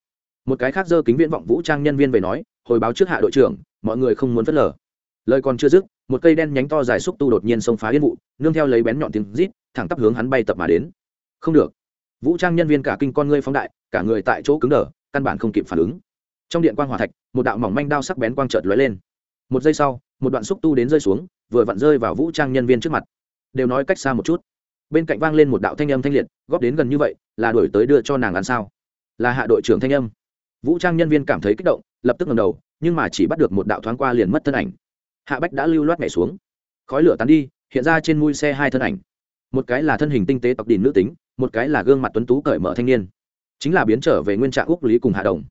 Một cái khác dơ kính viễn vọng vũ trang nhân viên về nói, hồi báo trước hạ đội trưởng, mọi người không muốn phớt lờ. Lời còn chưa dứt một cây đen nhánh to dài xúc tu đột nhiên xông phá yên vụ, nương theo lấy bén nhọn tiếng rít, thẳng tắp hướng hắn bay tập mà đến. Không được. Vũ trang nhân viên cả kinh con ngươi phóng đại, cả người tại chỗ cứng đờ, căn bản không kịp phản ứng. Trong điện quang hỏa thạch, một đạo mỏng manh đao sắc bén quang trợt lóe lên. Một giây sau, một đoạn xúc tu đến rơi xuống, vừa vặn rơi vào vũ trang nhân viên trước mặt. Đều nói cách xa một chút. Bên cạnh vang lên một đạo thanh âm thanh liệt, góp đến gần như vậy, là đổi tới đưa cho nàng ăn sao? Là hạ đội trưởng thanh âm. Vũ trang nhân viên cảm thấy kích động, lập tức ngầm đầu, nhưng mà chỉ bắt được một đạo thoáng qua liền mất thân ảnh hạ bách đã lưu loát nhảy xuống. Khói lửa tán đi, hiện ra trên mui xe hai thân ảnh. Một cái là thân hình tinh tế tộc đỉnh nữ tính, một cái là gương mặt tuấn tú cởi mở thanh niên. Chính là biến trở về nguyên trạng úc lý cùng hạ đồng.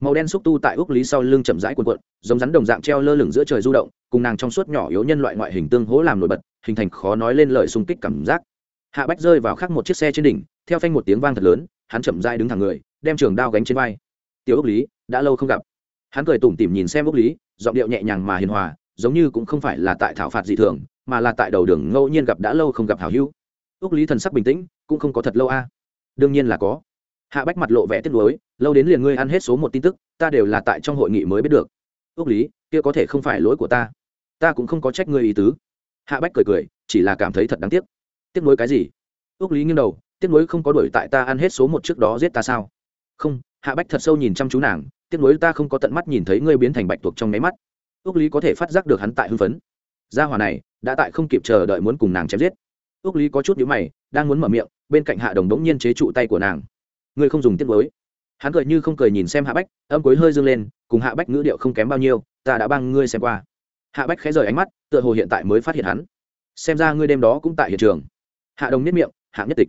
Màu đen xúc tu tại úc lý sau lưng chậm rãi cuộn cuộn, giống rắn đồng dạng treo lơ lửng giữa trời du động, cùng nàng trong suốt nhỏ yếu nhân loại ngoại hình tương hỗ làm nổi bật, hình thành khó nói lên lời xung kích cảm giác. Hạ bách rơi vào khắc một chiếc xe trên đỉnh, theo phanh một tiếng vang thật lớn, hắn chậm dai đứng thẳng người, đem trường đao gánh trên vai. Tiểu úc lý, đã lâu không gặp. Hắn cười tủm tỉm nhìn xem úc lý, giọng điệu nhẹ nhàng mà hiền hòa giống như cũng không phải là tại thảo phạt dị thường, mà là tại đầu đường ngẫu nhiên gặp đã lâu không gặp hảo hữu. Úc lý thần sắc bình tĩnh, cũng không có thật lâu a. Đương nhiên là có. Hạ bách mặt lộ vẻ tiếc nuối, lâu đến liền ngươi ăn hết số một tin tức, ta đều là tại trong hội nghị mới biết được. Úc lý, kia có thể không phải lỗi của ta. Ta cũng không có trách ngươi ý tứ. Hạ bách cười cười, chỉ là cảm thấy thật đáng tiếc. Tiếc nuối cái gì? Ước lý nghiêng đầu, tiếc nuối không có đuổi tại ta ăn hết số một trước đó giết ta sao? Không, hạ bách thật sâu nhìn chăm chú nàng, tiếc nuối ta không có tận mắt nhìn thấy ngươi biến thành bạch tuộc trong nháy mắt ước lý có thể phát giác được hắn tại hưng phấn. Gia hòa này, đã tại không kịp chờ đợi muốn cùng nàng chém giết. Ước lý có chút nhíu mày, đang muốn mở miệng, bên cạnh hạ đồng đống nhiên chế trụ tay của nàng. Ngươi không dùng tiết nuối hắn cười như không cười nhìn xem hạ bách, âm cuối hơi dâng lên, cùng hạ bách ngữ điệu không kém bao nhiêu, ta đã băng ngươi xem qua. Hạ bách khẽ rời ánh mắt, tựa hồ hiện tại mới phát hiện hắn. Xem ra ngươi đêm đó cũng tại hiện trường. Hạ đồng nhất miệng, hạng nhất tịch.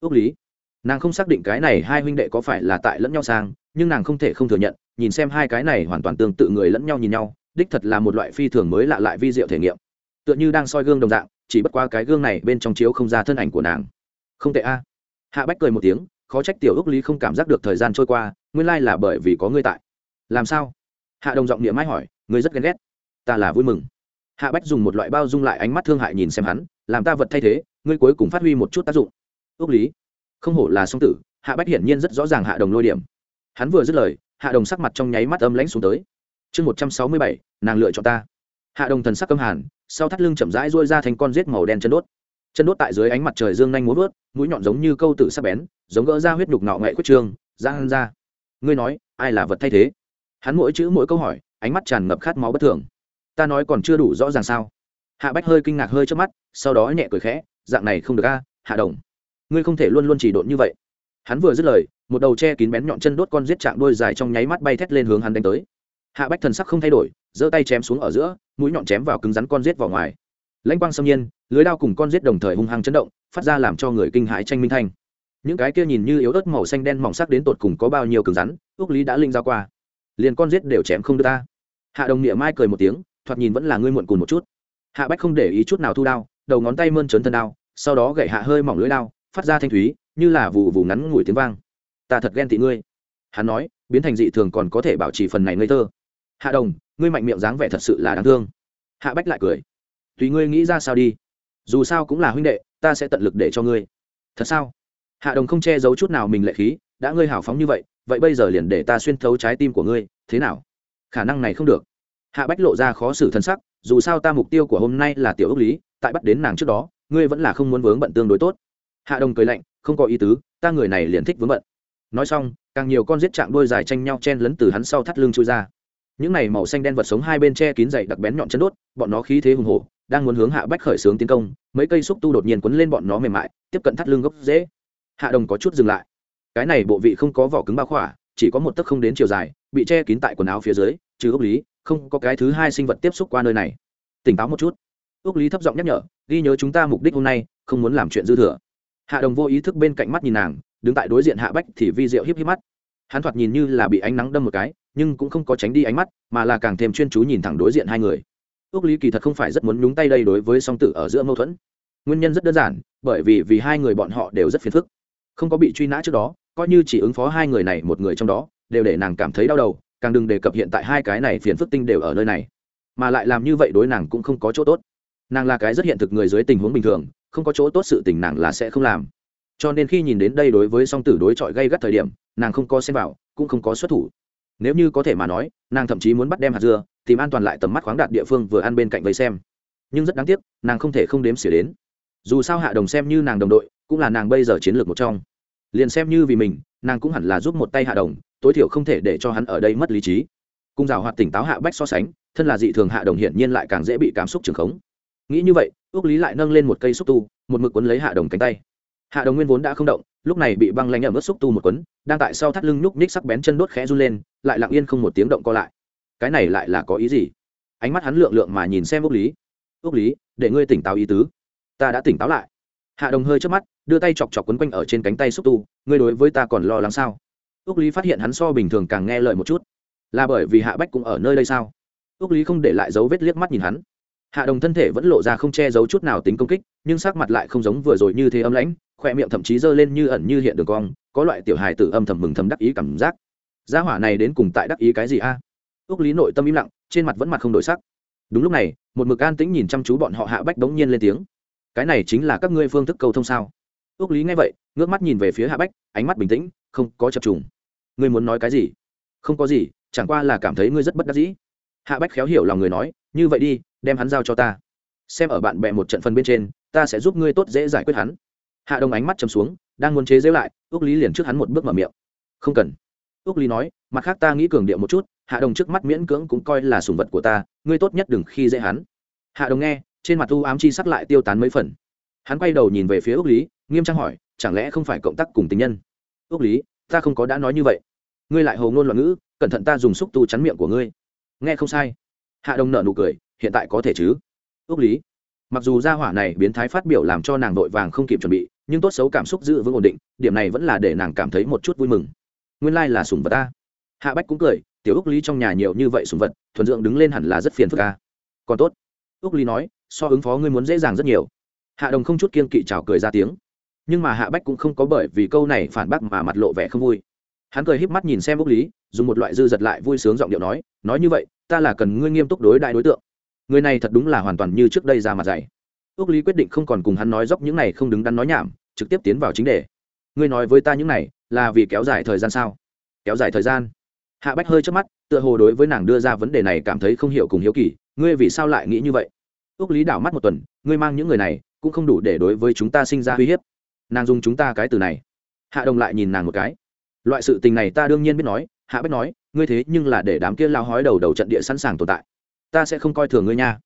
Ước lý, nàng không xác định cái này hai huynh đệ có phải là tại lẫn nhau sang, nhưng nàng không thể không thừa nhận, nhìn xem hai cái này hoàn toàn tương tự người lẫn nhau nhìn nhau đích thật là một loại phi thường mới lạ lại vi diệu thể nghiệm. Tựa như đang soi gương đồng dạng, chỉ bất qua cái gương này bên trong chiếu không ra thân ảnh của nàng. Không tệ a. Hạ bách cười một tiếng, khó trách tiểu ước lý không cảm giác được thời gian trôi qua, nguyên lai là bởi vì có ngươi tại. Làm sao? Hạ đồng giọng niệm mãi hỏi, ngươi rất ghen ghét. Ta là vui mừng. Hạ bách dùng một loại bao dung lại ánh mắt thương hại nhìn xem hắn, làm ta vật thay thế, ngươi cuối cùng phát huy một chút tác dụng. Ước lý, không hổ là song tử, hạ bách hiển nhiên rất rõ ràng hạ đồng lôi điểm. Hắn vừa dứt lời, hạ đồng sắc mặt trong nháy mắt âm lãnh xuống tới chương một trăm sáu mươi bảy, nàng lựa chọn ta. Hạ đồng thần sắc câm hàn sau thắt lưng chậm rãi rôi ra thành con rết màu đen chân đốt. Chân đốt tại dưới ánh mặt trời dương nhanh muốn vớt, mũi nhọn giống như câu tử sắc bén, giống gỡ ra huyết nhục nọ ngậy quyết trương ra hân ra. Ngươi nói, ai là vật thay thế? Hắn mỗi chữ mỗi câu hỏi, ánh mắt tràn ngập khát máu bất thường. Ta nói còn chưa đủ rõ ràng sao? Hạ bách hơi kinh ngạc hơi trước mắt, sau đó nhẹ cười khẽ, dạng này không được a, hạ đồng. Ngươi không thể luôn luôn chỉ độn như vậy. Hắn vừa dứt lời, một đầu che kín bén nhọn chân đốt con giết chạm đôi dài trong nháy mắt bay thét lên hướng hắn đánh tới hạ bách thần sắc không thay đổi, giơ tay chém xuống ở giữa, mũi nhọn chém vào cứng rắn con rết vào ngoài. Lãnh quang xâm nhiên, lưới đao cùng con rết đồng thời hung hăng chấn động, phát ra làm cho người kinh hãi tranh minh thanh. Những cái kia nhìn như yếu ớt màu xanh đen mỏng sắc đến tột cùng có bao nhiêu cứng rắn, ước lý đã linh ra qua. Liền con rết đều chém không được ta. Hạ đồng niệm mai cười một tiếng, thoạt nhìn vẫn là ngươi muộn cùn một chút. Hạ bách không để ý chút nào thu đao, đầu ngón tay mơn trớn thân đao, sau đó gậy hạ hơi mỏng lưỡi đao, phát ra thanh thúy, như là vụ vụ ngắn ngủi tiếng vang. Ta thật ghen tị ngươi. Hắn nói, biến thành dị thường còn có thể bảo trì phần này ngây thơ hạ đồng, ngươi mạnh miệng dáng vẻ thật sự là đáng thương. Hạ bách lại cười. Tùy ngươi nghĩ ra sao đi. Dù sao cũng là huynh đệ, ta sẽ tận lực để cho ngươi. Thật sao? Hạ đồng không che giấu chút nào mình lệ khí, đã ngươi hào phóng như vậy vậy bây giờ liền để ta xuyên thấu trái tim của ngươi, thế nào? Khả năng này không được. Hạ bách lộ ra khó xử thân sắc, dù sao ta mục tiêu của hôm nay là tiểu ước lý, tại bắt đến nàng trước đó, ngươi vẫn là không muốn vướng bận tương đối tốt. Hạ đồng cười lạnh, không có ý tứ, ta người này liền thích vướng bận. Nói xong, càng nhiều con giết chạm đôi dài tranh nhau chen lấn từ hắn sau thắt lưng chui ra những này màu xanh đen vật sống hai bên che kín dày đặc bén nhọn chân đốt, bọn nó khí thế hùng hổ, đang muốn hướng hạ bách khởi xướng tiến công, mấy cây xúc tu đột nhiên quấn lên bọn nó mềm mại, tiếp cận thắt lưng gốc dễ hạ đồng có chút dừng lại. Cái này bộ vị không có vỏ cứng bao khỏa, chỉ có một tấc không đến chiều dài, bị che kín tại quần áo phía dưới, trừ ốc lý, không có cái thứ hai sinh vật tiếp xúc qua nơi này. Tỉnh táo một chút. Ốc lý thấp giọng nhắc nhở, ghi nhớ chúng ta mục đích hôm nay, không muốn làm chuyện dư thừa. Hạ đồng vô ý thức bên cạnh mắt nhìn nàng, đứng tại đối diện hạ bách thì vi diệu híp híp mắt hắn thoạt nhìn như là bị ánh nắng đâm một cái, nhưng cũng không có tránh đi ánh mắt, mà là càng thêm chuyên chú nhìn thẳng đối diện hai người. Ước lý kỳ thật không phải rất muốn nhúng tay đây đối với song tử ở giữa mâu thuẫn. Nguyên nhân rất đơn giản, bởi vì vì hai người bọn họ đều rất phiền phức. Không có bị truy nã trước đó, coi như chỉ ứng phó hai người này một người trong đó, đều để nàng cảm thấy đau đầu, càng đừng đề cập hiện tại hai cái này phiền phức tinh đều ở nơi này. Mà lại làm như vậy đối nàng cũng không có chỗ tốt. Nàng là cái rất hiện thực người dưới tình huống bình thường, không có chỗ tốt sự tình nàng là sẽ không làm. Cho nên khi nhìn đến đây đối với song tử đối chọi gây gắt thời điểm nàng không có xem vào, cũng không có xuất thủ. Nếu như có thể mà nói, nàng thậm chí muốn bắt đem hạt dưa, tìm an toàn lại tầm mắt khoáng đạt địa phương vừa ăn bên cạnh vây xem. Nhưng rất đáng tiếc, nàng không thể không đếm xỉa đến. Dù sao hạ đồng xem như nàng đồng đội, cũng là nàng bây giờ chiến lược một trong. Liền xem như vì mình, nàng cũng hẳn là giúp một tay hạ đồng, tối thiểu không thể để cho hắn ở đây mất lý trí. Cung rào hoạt tỉnh táo hạ bách so sánh, thân là dị thường hạ đồng hiển nhiên lại càng dễ bị cảm xúc trường khống. Nghĩ như vậy ước lý lại nâng lên một cây xúc tu, một mực quấn lấy hạ đồng cánh tay. Hạ đồng nguyên vốn đã không động lúc này bị băng lanh ẩm ướt xúc tu một quấn đang tại sau thắt lưng nhúc nhích sắc bén chân đốt khẽ run lên, lại lặng yên không một tiếng động co lại. Cái này lại là có ý gì? Ánh mắt hắn lượng lượng mà nhìn xem ước lý. Ước lý, để ngươi tỉnh táo ý tứ. Ta đã tỉnh táo lại. Hạ đồng hơi trước mắt, đưa tay chọc chọc quấn quanh ở trên cánh tay xúc tu, ngươi đối với ta còn lo lắng sao? Ước lý phát hiện hắn so bình thường càng nghe lời một chút. Là bởi vì hạ bách cũng ở nơi đây sao? Ước lý không để lại dấu vết liếc mắt nhìn hắn. Hạ đồng thân thể vẫn lộ ra không che giấu chút nào tính công kích, nhưng sắc mặt lại không giống vừa rồi như thế âm lãnh khoe miệng thậm chí giơ lên như ẩn như hiện đường cong, có loại tiểu hài tử âm thầm mừng thầm đắc ý cảm giác. Gia hỏa này đến cùng tại đắc ý cái gì a? À? ước lý nội tâm im lặng, trên mặt vẫn mặt không đổi sắc. Đúng lúc này, một mực an tĩnh nhìn chăm chú bọn họ hạ bách bỗng nhiên lên tiếng. Cái này chính là các ngươi phương thức cầu thông sao? Ước lý nghe vậy, ngước mắt nhìn về phía hạ bách, ánh mắt bình tĩnh, không có chập trùng. Ngươi muốn nói cái gì? Không có gì, chẳng qua là cảm thấy ngươi rất bất đắc dĩ. Hạ bách khéo hiểu lòng người nói, như vậy đi, đem hắn giao cho ta. Xem ở bạn bè một trận phân bên trên, ta sẽ giúp ngươi tốt dễ giải quyết hắn hạ đông ánh mắt chầm xuống, đang muốn chế giễu lại ước lý liền trước hắn một bước mở miệng. Không cần. Ước lý nói, mặt khác ta nghĩ cường điệu một chút, hạ đồng trước mắt miễn cưỡng cũng coi là sùng vật của ta, ngươi tốt nhất đừng khi dễ hắn. Hạ đồng nghe, trên mặt u ám chi sắc lại tiêu tán mấy phần. Hắn quay đầu nhìn về phía ước lý, nghiêm trang hỏi, chẳng lẽ không phải cộng tác cùng tình nhân? Ước lý, ta không có đã nói như vậy. Ngươi lại hầu ngôn loạn ngữ, cẩn thận ta dùng xúc tu chắn miệng của ngươi. Nghe không sai. Hạ đồng nợ nụ cười, hiện tại có thể chứ? Ước lý mặc dù gia hỏa này biến thái phát biểu làm cho nàng vội vàng không kịp chuẩn bị, nhưng tốt xấu cảm xúc giữ vững ổn định, điểm này vẫn là để nàng cảm thấy một chút vui mừng. Nguyên lai、like、là sùng vật ta. Hạ bách cũng cười, tiểu ước lý trong nhà nhiều như vậy sùng vật, thuần dưỡng đứng lên hẳn là rất phiền phức ca còn tốt. Ước lý nói, so ứng phó ngươi muốn dễ dàng rất nhiều. Hạ đồng không chút kiên kỵ trào cười ra tiếng. Nhưng mà hạ bách cũng không có bởi vì câu này phản bác mà mặt lộ vẻ không vui. Hắn cười híp mắt nhìn xem ước lý, dùng một loại dư giật lại vui sướng giọng điệu nói nói như vậy, ta là cần ngươi nghiêm túc đối đại đối tượng người này thật đúng là hoàn toàn như trước đây ra mặt dày ước lý quyết định không còn cùng hắn nói dốc những này không đứng đắn nói nhảm, trực tiếp tiến vào chính đề. Ngươi nói với ta những này, là vì kéo dài thời gian sao? Kéo dài thời gian? Hạ bách hơi trước mắt, tựa hồ đối với nàng đưa ra vấn đề này cảm thấy không hiểu cùng hiếu kỳ, ngươi vì sao lại nghĩ như vậy? Ước lý đảo mắt một tuần, ngươi mang những người này, cũng không đủ để đối với chúng ta sinh ra uy hiếp. Nàng dùng chúng ta cái từ này. Hạ đồng lại nhìn nàng một cái. Loại sự tình này ta đương nhiên biết nói, hạ bách nói, ngươi thế nhưng là để đám kia lao hói đầu đầu trận địa sẵn sàng tồn tại ta sẽ không coi thường ngươi nha.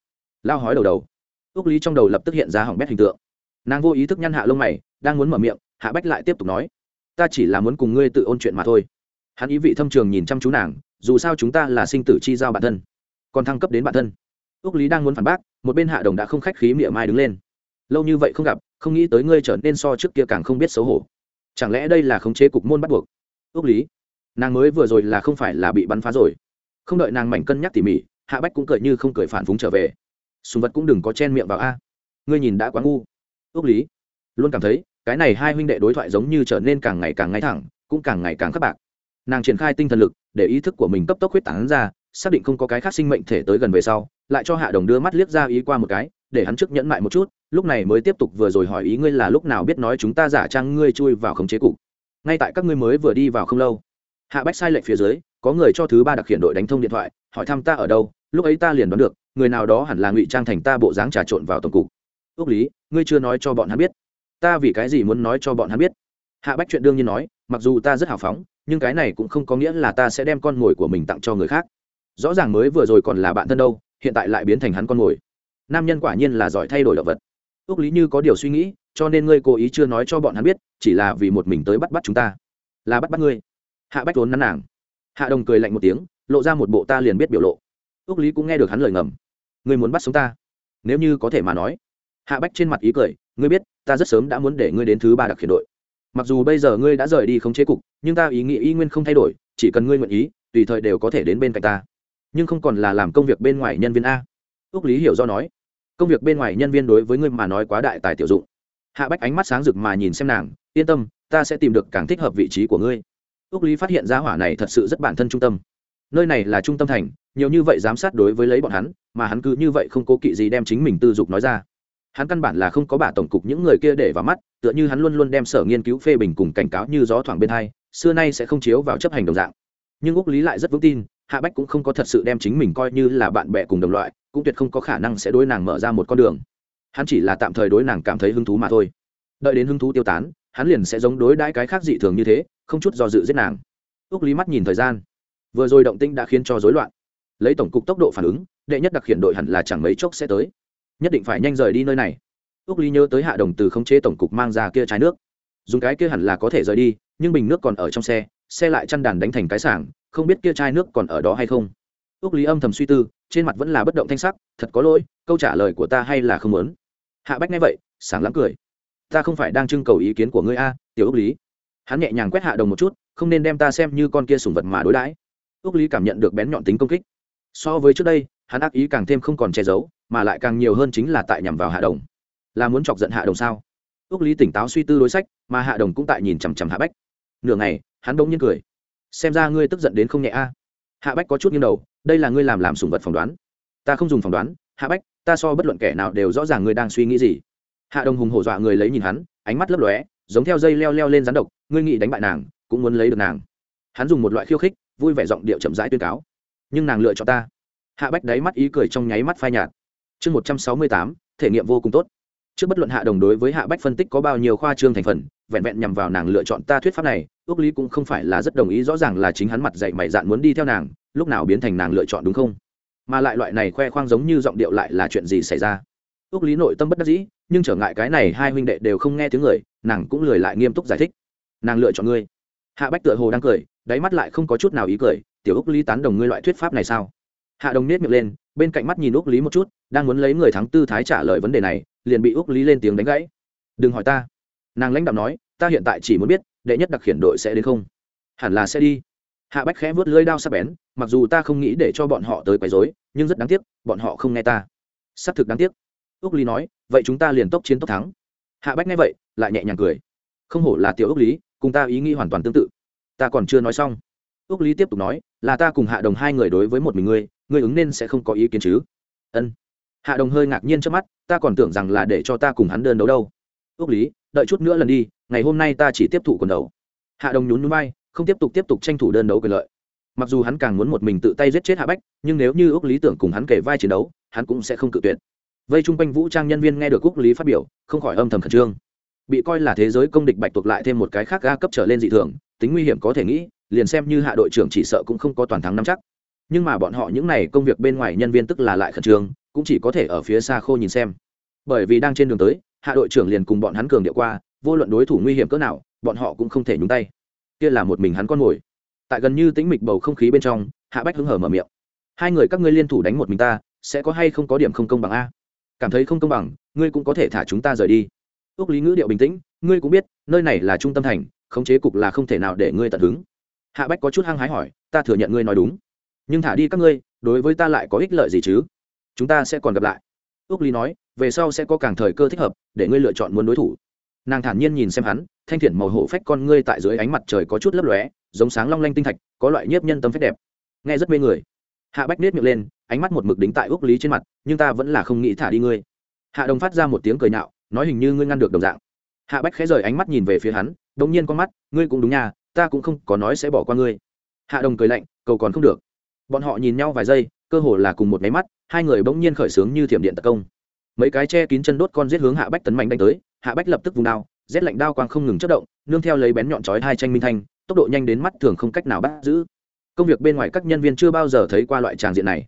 Lao hói đầu đầu. Ước lý trong đầu lập tức hiện ra hỏng bét hình tượng. Nàng vô ý thức nhăn hạ lông mày, đang muốn mở miệng, hạ bách lại tiếp tục nói, ta chỉ là muốn cùng ngươi tự ôn chuyện mà thôi. Hắn ý vị thâm trường nhìn chăm chú nàng, dù sao chúng ta là sinh tử chi giao bản thân, còn thăng cấp đến bản thân. Ước lý đang muốn phản bác, một bên hạ đồng đã không khách khí miệng mai đứng lên. Lâu như vậy không gặp, không nghĩ tới ngươi trở nên so trước kia càng không biết xấu hổ. Chẳng lẽ đây là khống chế cục môn bắt buộc? Ước lý, nàng mới vừa rồi là không phải là bị bắn phá rồi. Không đợi nàng mảnh cân nhắc tỉ mỉ hạ bách cũng cười như không cười phản phúng trở về. Sùng vật cũng đừng có chen miệng vào a. Ngươi nhìn đã quá ngu. Ước lý, luôn cảm thấy, cái này hai huynh đệ đối thoại giống như trở nên càng ngày càng ngay thẳng, cũng càng ngày càng khắc bạc. Nàng triển khai tinh thần lực, để ý thức của mình cấp tốc huyết tán ra, xác định không có cái khác sinh mệnh thể tới gần về sau, lại cho hạ đồng đưa mắt liếc ra ý qua một cái, để hắn trước nhẫn mại một chút, lúc này mới tiếp tục vừa rồi hỏi ý ngươi là lúc nào biết nói chúng ta giả trang ngươi chui vào khống chế cục. Ngay tại các ngươi mới vừa đi vào không lâu, hạ bách sai lệnh phía dưới, có người cho thứ ba đặc hiện đội đánh thông điện thoại, hỏi thăm ta ở đâu lúc ấy ta liền đoán được, người nào đó hẳn là ngụy trang thành ta bộ dáng trà trộn vào tổng cục. Ước lý, ngươi chưa nói cho bọn hắn biết. Ta vì cái gì muốn nói cho bọn hắn biết? Hạ bách chuyện đương nhiên nói, mặc dù ta rất hào phóng, nhưng cái này cũng không có nghĩa là ta sẽ đem con mồi của mình tặng cho người khác. Rõ ràng mới vừa rồi còn là bạn thân đâu, hiện tại lại biến thành hắn con mồi. Nam nhân quả nhiên là giỏi thay đổi động vật. Ước lý như có điều suy nghĩ, cho nên ngươi cố ý chưa nói cho bọn hắn biết, chỉ là vì một mình tới bắt bắt chúng ta. Là bắt bắt ngươi. Hạ bách vốn nắn nàng. Hạ đồng cười lạnh một tiếng, lộ ra một bộ ta liền biết biểu lộ ước lý cũng nghe được hắn lời ngầm. Ngươi muốn bắt sống ta? Nếu như có thể mà nói. Hạ bách trên mặt ý cười, ngươi biết, ta rất sớm đã muốn để ngươi đến thứ ba đặc khiển đội. Mặc dù bây giờ ngươi đã rời đi không chế cục, nhưng ta ý nghĩ y nguyên không thay đổi, chỉ cần ngươi nguyện ý, tùy thời đều có thể đến bên cạnh ta. Nhưng không còn là làm công việc bên ngoài nhân viên a. Ước lý hiểu do nói. Công việc bên ngoài nhân viên đối với ngươi mà nói quá đại tài tiểu dụng. Hạ bách ánh mắt sáng rực mà nhìn xem nàng, yên tâm, ta sẽ tìm được càng thích hợp vị trí của ngươi. Ước lý phát hiện ra hỏa này thật sự rất bản thân trung tâm nơi này là trung tâm thành, nhiều như vậy giám sát đối với lấy bọn hắn, mà hắn cứ như vậy không cố kỵ gì đem chính mình tư dục nói ra. Hắn căn bản là không có bả tổng cục những người kia để vào mắt, tựa như hắn luôn luôn đem sở nghiên cứu phê bình cùng cảnh cáo như gió thoảng bên hai, xưa nay sẽ không chiếu vào chấp hành đồng dạng. Nhưng úc lý lại rất vững tin, hạ bách cũng không có thật sự đem chính mình coi như là bạn bè cùng đồng loại, cũng tuyệt không có khả năng sẽ đối nàng mở ra một con đường. Hắn chỉ là tạm thời đối nàng cảm thấy hứng thú mà thôi. Đợi đến hứng thú tiêu tán, hắn liền sẽ giống đối đãi cái khác dị thường như thế, không chút do dự giết nàng. Úc lý mắt nhìn thời gian vừa rồi động tĩnh đã khiến cho rối loạn. Lấy tổng cục tốc độ phản ứng, đệ nhất đặc khiển đội hẳn là chẳng mấy chốc sẽ tới. Nhất định phải nhanh rời đi nơi này. Úc lý nhớ tới hạ đồng từ khống chế tổng cục mang ra kia trái nước. Dùng cái kia hẳn là có thể rời đi, nhưng bình nước còn ở trong xe xe lại chăn đàn đánh thành cái sảng, không biết kia chai nước còn ở đó hay không. Úc lý âm thầm suy tư, trên mặt vẫn là bất động thanh sắc, thật có lỗi, câu trả lời của ta hay là không muốn. Hạ bách nghe vậy, sảng lắm cười. Ta không phải đang trưng cầu ý kiến của ngươi a, tiểu úc lý. Hắn nhẹ nhàng quét hạ đồng một chút, không nên đem ta xem như con kia sùng vật mà đối đãi ước lý cảm nhận được bén nhọn tính công kích. So với trước đây, hắn ác ý càng thêm không còn che giấu, mà lại càng nhiều hơn chính là tại nhằm vào hạ đồng. Là muốn chọc giận hạ đồng sao? Ước lý tỉnh táo suy tư đối sách, mà hạ đồng cũng tại nhìn chằm chằm hạ bách. Nửa ngày, hắn bỗng nhiên cười. Xem ra ngươi tức giận đến không nhẹ a. Hạ bách có chút nghiêng đầu, đây là ngươi làm làm sùng vật phỏng đoán. Ta không dùng phỏng đoán, hạ bách, ta so bất luận kẻ nào đều rõ ràng ngươi đang suy nghĩ gì. Hạ đồng hùng hổ dọa người lấy nhìn hắn, ánh mắt lấp lóe, giống theo dây leo leo lên rắn độc, ngươi nghĩ đánh bại nàng, cũng muốn lấy được nàng. Hắn dùng một loại khiêu khích vui vẻ giọng điệu chậm rãi tuyên cáo. Nhưng nàng lựa chọn ta. Hạ bách đáy mắt ý cười trong nháy mắt phai nhạt. Chương một trăm sáu mươi tám, thể nghiệm vô cùng tốt. Trước bất luận hạ đồng đối với hạ bách phân tích có bao nhiêu khoa trương thành phần, vẹn vẹn nhằm vào nàng lựa chọn ta thuyết pháp này ước lý cũng không phải là rất đồng ý, rõ ràng là chính hắn mặt dạy mày dạn muốn đi theo nàng, lúc nào biến thành nàng lựa chọn đúng không? Mà lại loại này khoe khoang giống như giọng điệu lại là chuyện gì xảy ra? Ước lý nội tâm bất đắc dĩ, nhưng trở ngại cái này hai huynh đệ đều không nghe tiếng người, nàng cũng lười lại nghiêm túc giải thích. Nàng lựa chọn ngươi. Hạ bách tựa hồ đang cười đáy mắt lại không có chút nào ý cười, tiểu úc lý tán đồng ngươi loại thuyết pháp này sao? Hạ đồng nết miệng lên, bên cạnh mắt nhìn úc lý một chút, đang muốn lấy người thắng tư thái trả lời vấn đề này, liền bị úc lý lên tiếng đánh gãy. Đừng hỏi ta. Nàng lãnh đạo nói, ta hiện tại chỉ muốn biết, đệ nhất đặc khiển đội sẽ đến không? Hẳn là sẽ đi. Hạ bách khẽ vớt lưới đao sắp bén, mặc dù ta không nghĩ để cho bọn họ tới quấy rối, nhưng rất đáng tiếc, bọn họ không nghe ta. Xác thực đáng tiếc. Úc lý nói, vậy chúng ta liền tốc chiến tốc thắng. Hạ bách nghe vậy, lại nhẹ nhàng cười. Không hổ là tiểu úc lý, cùng ta ý nghĩ hoàn toàn tương tự ta còn chưa nói xong. Úc lý tiếp tục nói, là ta cùng hạ đồng hai người đối với một mình ngươi ngươi ứng nên sẽ không có ý kiến chứ? Ân. Hạ đồng hơi ngạc nhiên trước mắt, ta còn tưởng rằng là để cho ta cùng hắn đơn đấu đâu. Ước lý, đợi chút nữa lần đi, ngày hôm nay ta chỉ tiếp thụ quần đấu hạ đồng nhún núi bay không tiếp tục tiếp tục tranh thủ đơn đấu quyền lợi. Mặc dù hắn càng muốn một mình tự tay giết chết hạ bách, nhưng nếu như ước lý tưởng cùng hắn kể vai chiến đấu, hắn cũng sẽ không cự tuyệt. Vây chung quanh vũ trang nhân viên nghe được ước lý phát biểu, không khỏi âm thầm khẩn trương. Bị coi là thế giới công địch bạch tuộc lại thêm một cái khác ga cấp trở lên dị thường tính nguy hiểm có thể nghĩ, liền xem như hạ đội trưởng chỉ sợ cũng không có toàn thắng nắm chắc. Nhưng mà bọn họ những n à y công việc bên ngoài nhân viên tức là lại khẩn trương, cũng chỉ có thể ở phía xa khô nhìn xem. Bởi vì đang trên đường tới, hạ đội trưởng liền cùng bọn hắn cường điệu qua, vô luận đối thủ nguy hiểm cỡ nào, bọn họ cũng không thể nhúng tay. Kia là một mình hắn con mồi tại gần như tĩnh mịch bầu không khí bên trong, hạ bách hứng hở mở miệng. Hai người các ngươi liên thủ đánh một mình ta, sẽ có hay không có điểm không công bằng a? Cảm thấy không công bằng, ngươi cũng có thể thả chúng ta rời đi. Ước lý ngữ điệu bình tĩnh, ngươi cũng biết, nơi này là trung tâm thành khống chế cục là không thể nào để ngươi tận hứng. Hạ bách có chút hăng hái hỏi, ta thừa nhận ngươi nói đúng, nhưng thả đi các ngươi, đối với ta lại có ích lợi gì chứ? Chúng ta sẽ còn gặp lại. Ước lý nói, về sau sẽ có càng thời cơ thích hợp, để ngươi lựa chọn muốn đối thủ. Nàng thản nhiên nhìn xem hắn, thanh thiện màu hổ phách con ngươi tại dưới ánh mặt trời có chút lấp lóe, giống sáng long lanh tinh thạch, có loại nhiếp nhân tâm phép đẹp. Nghe rất mê người. Hạ bách nết miệng lên, ánh mắt một mực đính tại ước lý trên mặt, nhưng ta vẫn là không nghĩ thả đi ngươi. Hạ đồng phát ra một tiếng cười nhạo, nói hình như ngươi ngăn được đồng dạng hạ bách khẽ rời ánh mắt nhìn về phía hắn đ ỗ n g nhiên con mắt, ngươi cũng đúng nhà ta cũng không có nói sẽ bỏ qua ngươi. Hạ đồng cười lạnh, cầu còn không được. Bọn họ nhìn nhau vài giây, cơ hồ là cùng một máy mắt, hai người bỗng nhiên khởi xướng như thiểm điện tấn công. Mấy cái che kín chân đốt con giết hướng hạ bách tấn mạnh đánh tới, hạ bách lập tức vùng đao, rét lạnh đao quang không ngừng chất động, nương theo lấy bén nhọn chói hai tranh minh thanh, tốc độ nhanh đến mắt thường không cách nào bắt giữ. Công việc bên ngoài các nhân viên chưa bao giờ thấy qua loại tràng diện này.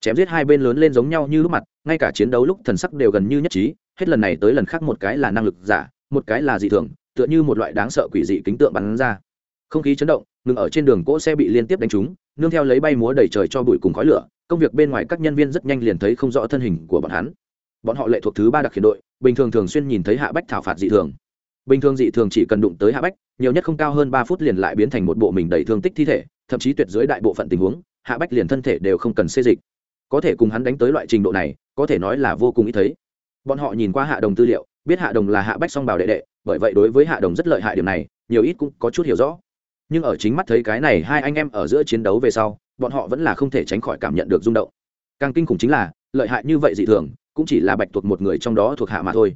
Chém giết hai bên lớn lên giống nhau như lúc mặt, ngay cả chiến đấu lúc thần sắc đều gần như nhất trí, hết lần này tới lần khác một cái là năng lực giả một cái là dị thường, tựa như một loại đáng sợ quỷ dị kính tượng bắn ra. Không khí chấn động, ngừng ở trên đường cỗ xe bị liên tiếp đánh trúng, nương theo lấy bay múa đầy trời cho bụi cùng khói lửa, công việc bên ngoài các nhân viên rất nhanh liền thấy không rõ thân hình của bọn hắn. Bọn họ lệ thuộc thứ ba đặc khiển đội, bình thường thường xuyên nhìn thấy hạ bách thảo phạt dị thường. Bình thường dị thường chỉ cần đụng tới hạ bách, nhiều nhất không cao hơn ba phút liền lại biến thành một bộ mình đầy thương tích thi thể, thậm chí tuyệt dưới đại bộ phận tình huống, hạ bách liền thân thể đều không cần xê dịch. Có thể cùng hắn đánh tới loại trình độ này, có thể nói là vô cùng ít thấy. Bọn họ nhìn qua hạ đồng tư liệu biết hạ đồng là hạ bách song bảo đệ đệ, bởi vậy đối với hạ đồng rất lợi hại điểm này, nhiều ít cũng có chút hiểu rõ. Nhưng ở chính mắt thấy cái này hai anh em ở giữa chiến đấu về sau, bọn họ vẫn là không thể tránh khỏi cảm nhận được rung động. Càng kinh khủng chính là, lợi hại như vậy dị thường, cũng chỉ là bạch tuộc một người trong đó thuộc hạ mà thôi.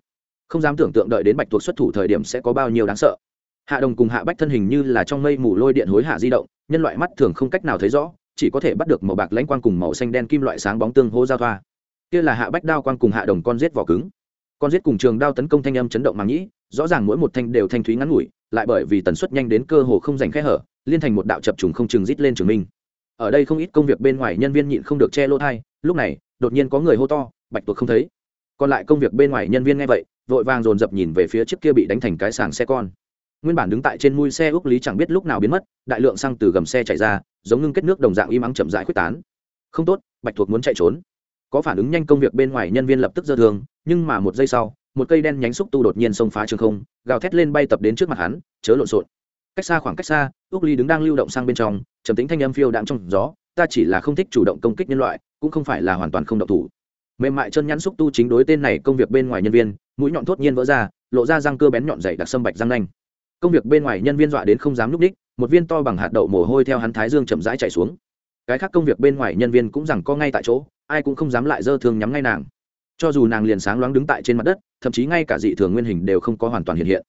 Không dám tưởng tượng đợi đến bạch tuộc xuất thủ thời điểm sẽ có bao nhiêu đáng sợ. Hạ đồng cùng hạ bách thân hình như là trong mây mù lôi điện hối hạ di động, nhân loại mắt thường không cách nào thấy rõ, chỉ có thể bắt được màu bạc lãnh quang cùng màu xanh đen kim loại sáng bóng tương hô giao thoa. Kia là hạ bách đao quang cùng hạ đồng con giết vỏ cứng con giết cùng trường đao tấn công thanh âm chấn động màng nhĩ, rõ ràng mỗi một thanh đều thanh thúy ngắn ngủi, lại bởi vì tần suất nhanh đến cơ hồ không dành khe hở, liên thành một đạo chập trùng không chừng rít lên trường minh. Ở đây không ít công việc bên ngoài nhân viên nhịn không được che lỗ thai lúc này, đột nhiên có người hô to, bạch tuộc không thấy. Còn lại công việc bên ngoài nhân viên nghe vậy, vội vàng dồn dập nhìn về phía chiếc kia bị đánh thành cái sàng xe con. Nguyên bản đứng tại trên mui xe úc lý chẳng biết lúc nào biến mất, đại lượng xăng từ gầm xe chạy ra, giống ngưng kết nước đồng dạng im ắng chậm rãi quyết tán. Không tốt, bạch thuộc muốn chạy trốn có phản ứng nhanh công việc bên ngoài nhân viên lập tức dơ thương, nhưng mà một giây sau, một cây đen nhánh xúc tu đột nhiên xông phá trường không, gào thét lên bay tập đến trước mặt hắn, chớ lộn xộn. Cách xa khoảng cách xa, úc ly đứng đang lưu động sang bên trong, trầm tính thanh âm phiêu đạm trong gió, ta chỉ là không thích chủ động công kích nhân loại, cũng không phải là hoàn toàn không động thủ. Mềm mại chân nhắn xúc tu chính đối tên này công việc bên ngoài nhân viên, mũi nhọn thốt nhiên vỡ ra, lộ ra răng cơ bén nhọn dày đặc sâm bạch răng nanh. Công việc bên ngoài nhân viên dọa đến không dám núp đích, một viên to bằng hạt đậu mồ hôi theo hắn thái dương chậm rãi chạy xuống. Cái khác công việc bên ngoài nhân viên cũng rằng co ngay tại chỗ ai cũng không dám lại dơ thương nhắm ngay nàng. Cho dù nàng liền sáng loáng đứng tại trên mặt đất, thậm chí ngay cả dị thường nguyên hình đều không có hoàn toàn hiện hiện.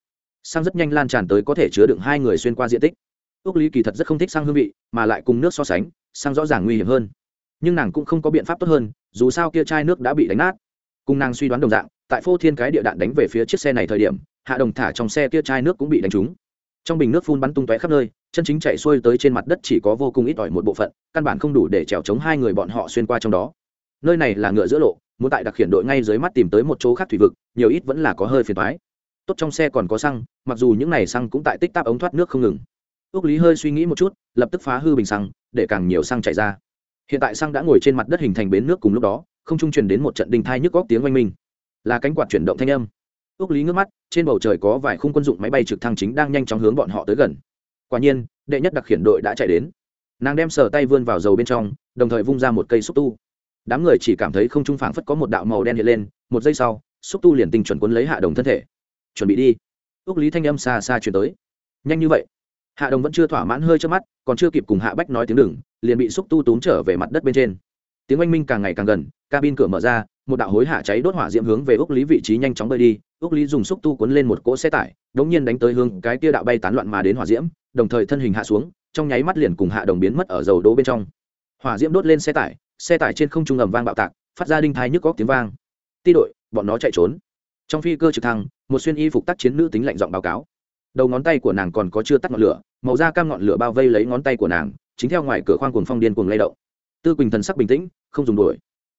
Sang rất nhanh lan tràn tới có thể chứa đựng hai người xuyên qua diện tích. Ước lý kỳ thật rất không thích sang hương vị, mà lại cùng nước so sánh, sang rõ ràng nguy hiểm hơn. Nhưng nàng cũng không có biện pháp tốt hơn, dù sao kia chai nước đã bị đánh nát. Cùng nàng suy đoán đồng dạng, tại phô thiên cái địa đạn đánh về phía chiếc xe này thời điểm, hạ đồng thả trong xe kia chai nước cũng bị đánh trúng. Trong bình nước phun bắn tung tóe khắp nơi, chân chính chạy xuôi tới trên mặt đất chỉ có vô cùng ít ỏi một bộ phận, căn bản không đủ để trèo chống hai người bọn họ xuyên qua trong đó nơi này là ngựa giữa lộ, muốn tại đặc khiển đội ngay dưới mắt tìm tới một chỗ khác thủy vực, nhiều ít vẫn là có hơi phiền thoái tốt trong xe còn có xăng, mặc dù những n à y xăng cũng tại tích táp ống thoát nước không ngừng. Ước lý hơi suy nghĩ một chút, lập tức phá hư bình xăng, để càng nhiều xăng chạy ra. Hiện tại xăng đã ngồi trên mặt đất hình thành bến nước cùng lúc đó, không trung truyền đến một trận đinh thai nhức góc tiếng oanh minh. Là cánh quạt chuyển động thanh âm. Ước lý ngước mắt, trên bầu trời có vài khung quân dụng máy bay trực thăng chính đang nhanh chóng hướng bọn họ tới gần. Quả nhiên, đệ nhất đặc khiển đội đã chạy đến. Nàng đem sờ tay vươn vào dầu bên trong, đồng thời vung ra một cây xúc tu đám người chỉ cảm thấy không trung phảng phất có một đạo màu đen hiện lên, một giây sau, xúc tu liền tinh chuẩn quấn lấy hạ đồng thân thể. Chuẩn bị đi. Ước lý thanh âm xa xa chuyển tới. Nhanh như vậy. Hạ đồng vẫn chưa thỏa mãn hơi trước mắt, còn chưa kịp cùng hạ bách nói tiếng đừng, liền bị xúc tu túm trở về mặt đất bên trên. Tiếng oanh minh càng ngày càng gần, cabin cửa mở ra, một đạo hối hạ cháy đốt hỏa diễm hướng về ước lý vị trí nhanh chóng bơi đi. Ước lý dùng xúc tu cuốn lên một cỗ xe tải, đống nhiên đánh tới hướng cái tia đạo bay tán loạn mà đến hỏa diễm, đồng thời thân hình hạ xuống, trong nháy mắt liền cùng hạ đồng biến mất ở dầu đỗ bên trong. Hỏa diễm đốt lên xe tải xe tải trên không trung ầm vang bạo tạc phát ra đinh thái nhức góc tiếng vang. Ti đội bọn nó chạy trốn. Trong phi cơ trực thăng một xuyên y phục tác chiến nữ tính lạnh giọng báo cáo. Đầu ngón tay của nàng còn có chưa tắt ngọn lửa màu da cam ngọn lửa bao vây lấy ngón tay của nàng chính theo ngoài cửa khoang cuồng phong điên cuồng lay động. Tư quỳnh thần sắc bình tĩnh không dùng đuổi.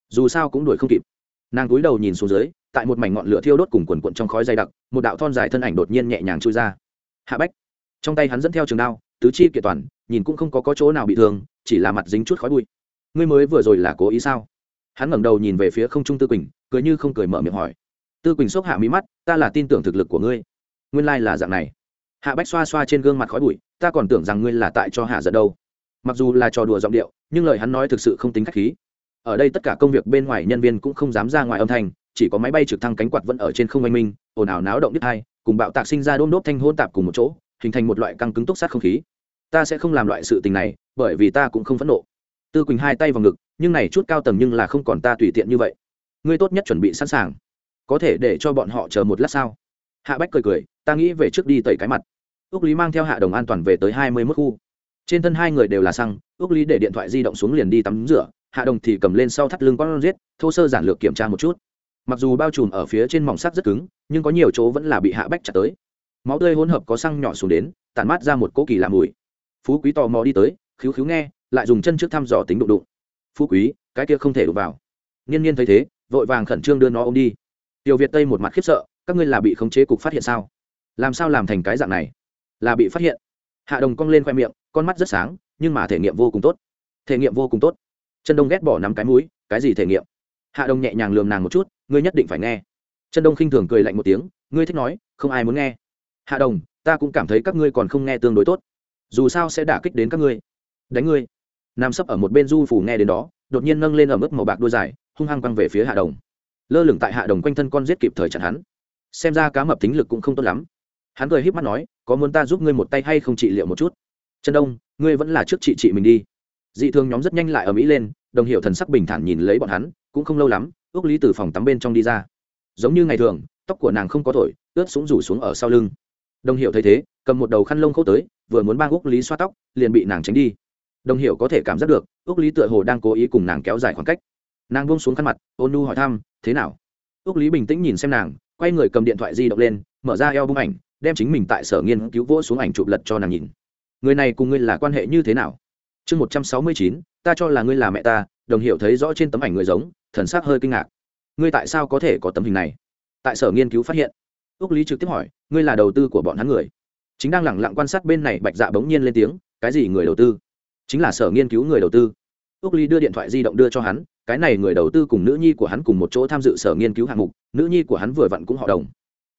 Dù sao cũng đuổi không kịp. Nàng cúi đầu nhìn xuống dưới tại một mảnh ngọn lửa thiêu đốt cùng quần quận trong khói dày đặc một đạo thon dài thân ảnh đột nhiên nhẹ nhàng trôi ra. Hạ bách. Trong tay hắn dẫn theo trường đao tứ chi kiện toàn nhìn cũng không có, có chỗ nào bị thương chỉ là mặt dính chút khói bụi ngươi mới vừa rồi là cố ý sao? Hắn ngẩng đầu nhìn về phía không trung tư quỳnh, cười như không cười mở miệng hỏi. Tư quỳnh xốc hạ mí mắt, ta là tin tưởng thực lực của ngươi. Nguyên lai là dạng này. Hạ bách xoa xoa trên gương mặt khói bụi, ta còn tưởng rằng ngươi là tại cho hạ giận đâu. Mặc dù là trò đùa giọng điệu, nhưng lời hắn nói thực sự không tính k h á c h khí. Ở đây tất cả công việc bên ngoài nhân viên cũng không dám ra ngoài âm thanh, chỉ có máy bay trực thăng cánh quạt vẫn ở trên không oanh minh, ồn ào náo động đứt hai, cùng bạo tạc sinh ra đôm đốt thanh hôn tạp cùng một chỗ, hình thành một loại căng cứng túc sát không khí. Ta sẽ không làm loại sự tình này, bởi vì ta cũng không phẫn nộ tư quỳnh hai tay vào ngực, nhưng này chút cao tầng nhưng là không còn ta tùy tiện như vậy. Ngươi tốt nhất chuẩn bị sẵn sàng. Có thể để cho bọn họ chờ một lát sao? Hạ bách cười cười, ta nghĩ về trước đi tẩy cái mặt. Ước lý mang theo hạ đồng an toàn về tới hai mươi mức khu. Trên thân hai người đều là xăng ước lý để điện thoại di động xuống liền đi tắm rửa, hạ đồng thì cầm lên sau thắt lưng con riết thô sơ giản lược kiểm tra một chút. Mặc dù bao trùm ở phía trên mỏng sắt rất cứng, nhưng có nhiều chỗ vẫn là bị hạ bách chặt tới. Máu tươi hỗn hợp có xăng nhỏ xuống đến, tản mát ra một cỗ kỳ làm mùi. Phú quý tò mò đi tới khíu khíu nghe lại dùng chân trước thăm dò tính đụng đụng. Phú quý, cái kia không thể đụng vào. Nghiên nhiên thấy thế, vội vàng khẩn trương đưa nó ô m đi. Tiểu việt tây một mặt khiếp sợ, các ngươi là bị khống chế cục phát hiện sao? Làm sao làm thành cái dạng này? Là bị phát hiện. Hạ đồng cong lên khoe miệng, con mắt rất sáng, nhưng mà thể nghiệm vô cùng tốt. Thể nghiệm vô cùng tốt. Chân đông ghét bỏ nắm cái mũi, cái gì thể nghiệm? Hạ đồng nhẹ nhàng lường nàng một chút, ngươi nhất định phải nghe. Chân đông khinh thường cười lạnh một tiếng, ngươi thích nói, không ai muốn nghe. Hạ đồng, ta cũng cảm thấy các ngươi còn không nghe tương đối tốt. Dù sao sẽ đả kích đến các ngươi. Đánh ngươi nam sấp ở một bên du phủ nghe đến đó, đột nhiên nâng lên ở mức màu bạc đôi dài, hung hăng quăng về phía hạ đồng. Lơ lửng tại hạ đồng quanh thân con giết kịp thời chặn hắn. Xem ra cá mập tính lực cũng không tốt lắm. Hắn cười híp mắt nói, có muốn ta giúp ngươi một tay hay không trị liệu một chút? Trần đông, ngươi vẫn là trước chị chị mình đi. Dị thường nhóm rất nhanh lại ở mỹ lên, đồng hiệu thần sắc bình thản nhìn lấy bọn hắn, cũng không lâu lắm ước lý từ phòng tắm bên trong đi ra. Giống như ngày thường, tóc của nàng không có thổi, ướt súng rủ xuống ở sau lưng. Đồng hiệu thấy thế, cầm một đầu khăn lông khô tới, vừa muốn bang ước lý xoa tóc, liền bị nàng tránh đi đồng hiệu có thể cảm giác được ước lý tựa hồ đang cố ý cùng nàng kéo dài khoảng cách. Nàng buông xuống khăn mặt, ôn nu hỏi thăm, thế nào? Ước lý bình tĩnh nhìn xem nàng, quay người cầm điện thoại di động lên, mở ra eo bung ảnh, đem chính mình tại sở nghiên cứu vỗ xuống ảnh chụp lật cho nàng nhìn. Người này cùng ngươi là quan hệ như thế nào? Chương một trăm sáu mươi chín, ta cho là ngươi là mẹ ta. Đồng hiệu thấy rõ trên tấm ảnh người giống, thần sắc hơi kinh ngạc. Ngươi tại sao có thể có tấm hình này? Tại sở nghiên cứu phát hiện ước lý trực tiếp hỏi, ngươi là đầu tư của bọn hắn người? Chính đang lẳng lặng quan sát bên này, bạch dạ bỗng nhiên lên tiếng, cái gì người đầu tư? Chính là sở nghiên cứu người đầu tư. Ước ly đưa điện thoại di động đưa cho hắn, cái này người đầu tư cùng nữ nhi của hắn cùng một chỗ tham dự sở nghiên cứu hạng mục, nữ nhi của hắn vừa vặn cũng họ đồng.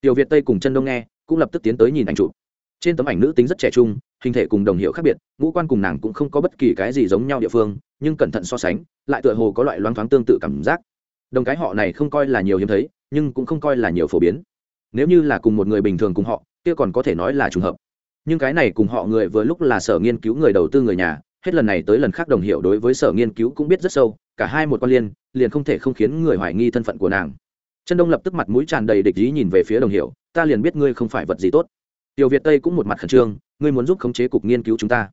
Tiểu việt tây cùng chân đông nghe, cũng lập tức tiến tới nhìn ảnh chụp. Trên tấm ảnh nữ tính rất trẻ trung, hình thể cùng đồng hiệu khác biệt, ngũ quan cùng nàng cũng không có bất kỳ cái gì giống nhau địa phương, nhưng cẩn thận so sánh, lại tựa hồ có loại loáng thoáng tương tự cảm giác. Đồng cái họ này không coi là nhiều hiếm thấy, nhưng cũng không coi là nhiều phổ biến. Nếu như là cùng một người bình thường cùng họ, kia còn có thể nói là trùng hợp. Nhưng cái này cùng họ người vừa lúc là sở nghiên cứu người đầu tư người nhà hết lần này tới lần khác đồng hiệu đối với sở nghiên cứu cũng biết rất sâu, cả hai một quan liên, liền không thể không khiến người hoài nghi thân phận của nàng. Chân đông lập tức mặt mũi tràn đầy địch ý nhìn về phía đồng hiệu ta liền biết ngươi không phải vật gì tốt. Tiểu việt tây cũng một mặt khẩn trương, ngươi muốn giúp khống chế cục nghiên cứu chúng ta.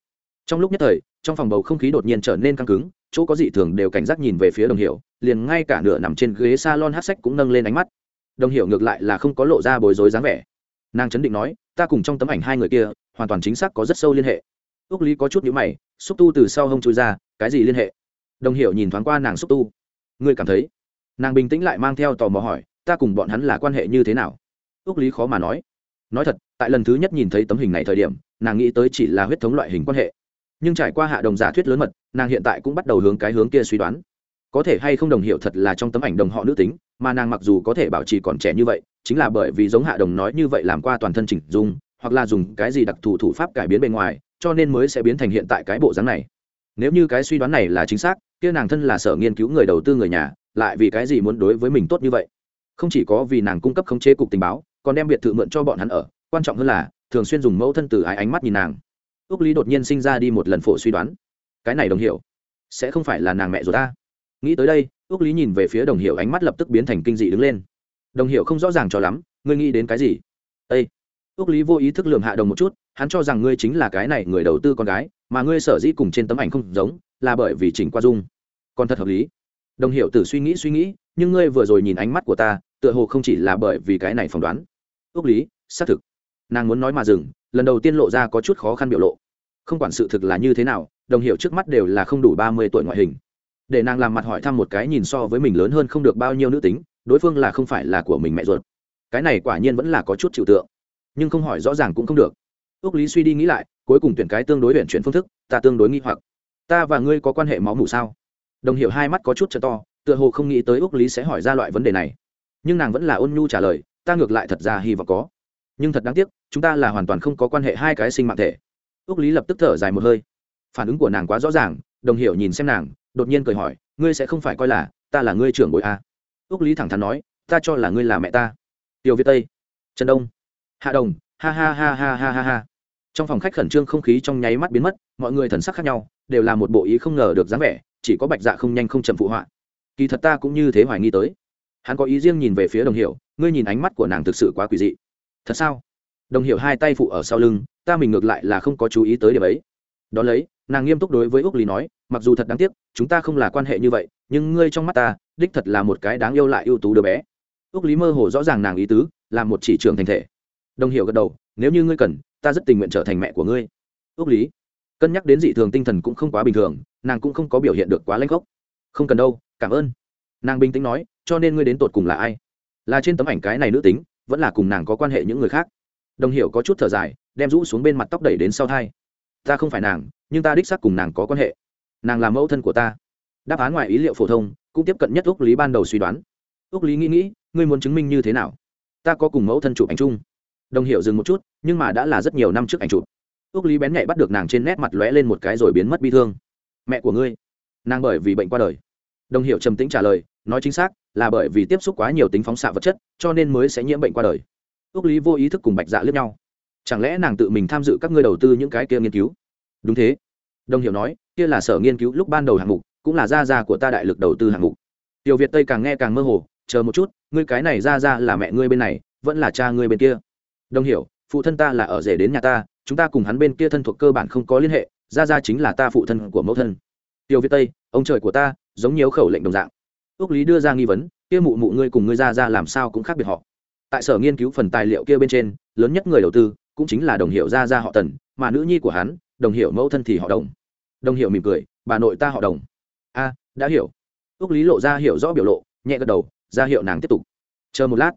Trong lúc nhất thời, trong phòng bầu không khí đột nhiên trở nên căng cứng, chỗ có dị thường đều cảnh giác nhìn về phía đồng hiệu liền ngay cả nửa nằm trên ghế s a lon hát sách cũng nâng lên ánh mắt. Đồng hiệu ngược lại là không có lộ ra bối rối dáng vẻ. Nàng chấn định nói, ta cùng trong tấm ảnh hai người kia, hoàn toàn chính xác có rất sâu liên hệ. Ước lý có chút nhữ mày xúc tu từ sau hông chui ra, cái gì liên hệ? Đồng hiệu nhìn thoáng qua nàng xúc tu. Ngươi cảm thấy? Nàng bình tĩnh lại mang theo tò mò hỏi, ta cùng bọn hắn là quan hệ như thế nào? Ước lý khó mà nói. Nói thật, tại lần thứ nhất nhìn thấy tấm hình này thời điểm, nàng nghĩ tới chỉ là huyết thống loại hình quan hệ. Nhưng trải qua hạ đồng giả thuyết lớn mật, nàng hiện tại cũng bắt đầu hướng cái hướng kia suy đoán. Có thể hay không đồng hiệu thật là trong tấm ảnh đồng họ nữ tính, mà nàng mặc dù có thể bảo trì còn trẻ như vậy, chính là bởi vì giống hạ đồng nói như vậy làm qua toàn thân chỉnh dung, hoặc là dùng cái gì đặc thù thủ pháp cải biến bề ngoài cho nên mới sẽ biến thành hiện tại cái bộ dáng này. Nếu như cái suy đoán này là chính xác, kia nàng thân là sở nghiên cứu người đầu tư người nhà, lại vì cái gì muốn đối với mình tốt như vậy? Không chỉ có vì nàng cung cấp khống chế cục tình báo, còn đem biệt thự mượn cho bọn hắn ở. Quan trọng hơn là, thường xuyên dùng mẫu thân từ ái ánh mắt nhìn nàng. Ước lý đột nhiên sinh ra đi một lần phổ suy đoán. Cái này đồng hiểu. Sẽ không phải là nàng mẹ rồi ta. Nghĩ tới đây ước lý nhìn về phía đồng hiểu ánh mắt lập tức biến thành kinh dị đứng lên. Đồng hiểu không rõ ràng cho lắm, ngươi nghĩ đến cái gì? Ây ước lý vô ý thức lường hạ đồng một chút hắn cho rằng ngươi chính là cái này người đầu tư con gái, mà ngươi sở dĩ cùng trên tấm ảnh không giống, là bởi vì chỉnh qua dung. Còn thật hợp lý. Đồng hiểu tử suy nghĩ suy nghĩ, nhưng ngươi vừa rồi nhìn ánh mắt của ta, tựa hồ không chỉ là bởi vì cái này phỏng đoán. Ước lý, xác thực. Nàng muốn nói mà dừng, lần đầu tiên lộ ra có chút khó khăn biểu lộ. Không quản sự thực là như thế nào, đồng hiệu trước mắt đều là không đủ ba mươi tuổi ngoại hình. Để nàng làm mặt hỏi thăm một cái nhìn so với mình lớn hơn không được bao nhiêu nữ tính, đối phương là không phải là của mình mẹ ruột. Cái này quả nhiên vẫn là có chút chịu tượng. Nhưng không hỏi rõ ràng cũng không được ước lý suy đi nghĩ lại, cuối cùng tuyển cái tương đối huyện chuyển phương thức, ta tương đối nghi hoặc. Ta và ngươi có quan hệ máu mủ sao? Đồng hiệu hai mắt có chút t to, tựa hồ không nghĩ tới ước lý sẽ hỏi ra loại vấn đề này. Nhưng nàng vẫn là ôn nhu trả lời, ta ngược lại thật ra hy vọng có. Nhưng thật đáng tiếc, chúng ta là hoàn toàn không có quan hệ hai cái sinh mạng thể. Ước lý lập tức thở dài một hơi. Phản ứng của nàng quá rõ ràng, đồng hiểu nhìn xem nàng, đột nhiên cười hỏi, ngươi sẽ không phải coi là, ta là ngươi trưởng bội a à? ước lý thẳng thắn nói, ta cho là ngươi là mẹ ta. Tiểu việt tây. Trần đông. Hạ đồng. Ha ha ha ha ha ha ha trong phòng khách khẩn trương không khí trong nháy mắt biến mất, mọi người thần sắc khác nhau, đều là một bộ ý không ngờ được dáng vẻ, chỉ có bạch dạ không nhanh không chậm phụ họa. Kỳ thật ta cũng như thế hoài nghi tới. Hắn có ý riêng nhìn về phía đồng hiểu, ngươi nhìn ánh mắt của nàng thực sự quá quỷ dị. Thật sao? Đồng hiểu hai tay phụ ở sau lưng, ta mình ngược lại là không có chú ý tới điểm ấy. Đ ó lấy, nàng nghiêm túc đối với úc lý nói, mặc dù thật đáng tiếc, chúng ta không là quan hệ như vậy, nhưng ngươi trong mắt ta, đích thật là một cái đáng yêu lại ưu tú đứa bé. Úc lý mơ hồ rõ ràng nàng ý tứ, là một chỉ trưởng thành thể. Đồng hiểu gật đầu, nếu như ngươi cần ta rất tình nguyện trở thành mẹ của ngươi. Ước lý, cân nhắc đến dị thường tinh thần cũng không quá bình thường, nàng cũng không có biểu hiện được quá lãnh gốc. Không cần đâu, cảm ơn. Nàng bình tĩnh nói, cho nên ngươi đến tột cùng là ai? Là trên tấm ảnh cái này nữ tính, vẫn là cùng nàng có quan hệ những người khác? Đồng hiểu có chút thở dài, đem rũ xuống bên mặt tóc đẩy đến sau thai. Ta không phải nàng, nhưng ta đích xác cùng nàng có quan hệ. Nàng là mẫu thân của ta. Đáp án ngoài ý liệu phổ thông, cũng tiếp cận nhất úc lý ban đầu suy đoán. Úc lý nghĩ nghĩ, ngươi muốn chứng minh như thế nào? Ta có cùng mẫu thân chụp ảnh chung đồng hiểu dừng một chút, nhưng mà đã là rất nhiều năm trước ảnh chụp. Ước lý bén nhạy bắt được nàng trên nét mặt lóe lên một cái rồi biến mất bi thương. Mẹ của ngươi? Nàng bởi vì bệnh qua đời. Đồng hiểu trầm tĩnh trả lời, nói chính xác, là bởi vì tiếp xúc quá nhiều tính phóng xạ vật chất, cho nên mới sẽ nhiễm bệnh qua đời. Ước lý vô ý thức cùng bạch dạ lướt nhau. Chẳng lẽ nàng tự mình tham dự các ngươi đầu tư những cái kia nghiên cứu? Đúng thế. Đồng hiểu nói, kia là sở nghiên cứu lúc ban đầu hạng mục, cũng là gia gia của ta đại lực đầu tư hạng mục. Tiểu việt tây càng nghe càng mơ hồ, chờ một chút, ngươi cái này ra ra là mẹ ngươi bên này, vẫn là cha ngươi bên kia đồng hiểu, phụ thân ta là ở rể đến nhà ta, chúng ta cùng hắn bên kia thân thuộc cơ bản không có liên hệ, ra ra chính là ta phụ thân của mẫu thân. Tiểu viết tây, ông trời của ta, giống nhiều khẩu lệnh đồng dạng. Ước lý đưa ra nghi vấn, kia mụ mụ ngươi cùng ngươi ra ra làm sao cũng khác biệt họ. Tại sở nghiên cứu phần tài liệu kia bên trên, lớn nhất người đầu tư cũng chính là đồng hiệu ra ra họ tần, mà nữ nhi của hắn, đồng hiệu mẫu thân thì họ đồng. Đồng hiệu mỉm cười, bà nội ta họ đồng. A, đã hiểu. Ước lý lộ ra hiểu rõ biểu lộ, nhẹ gật đầu, ra hiệu nàng tiếp tục. Chờ một lát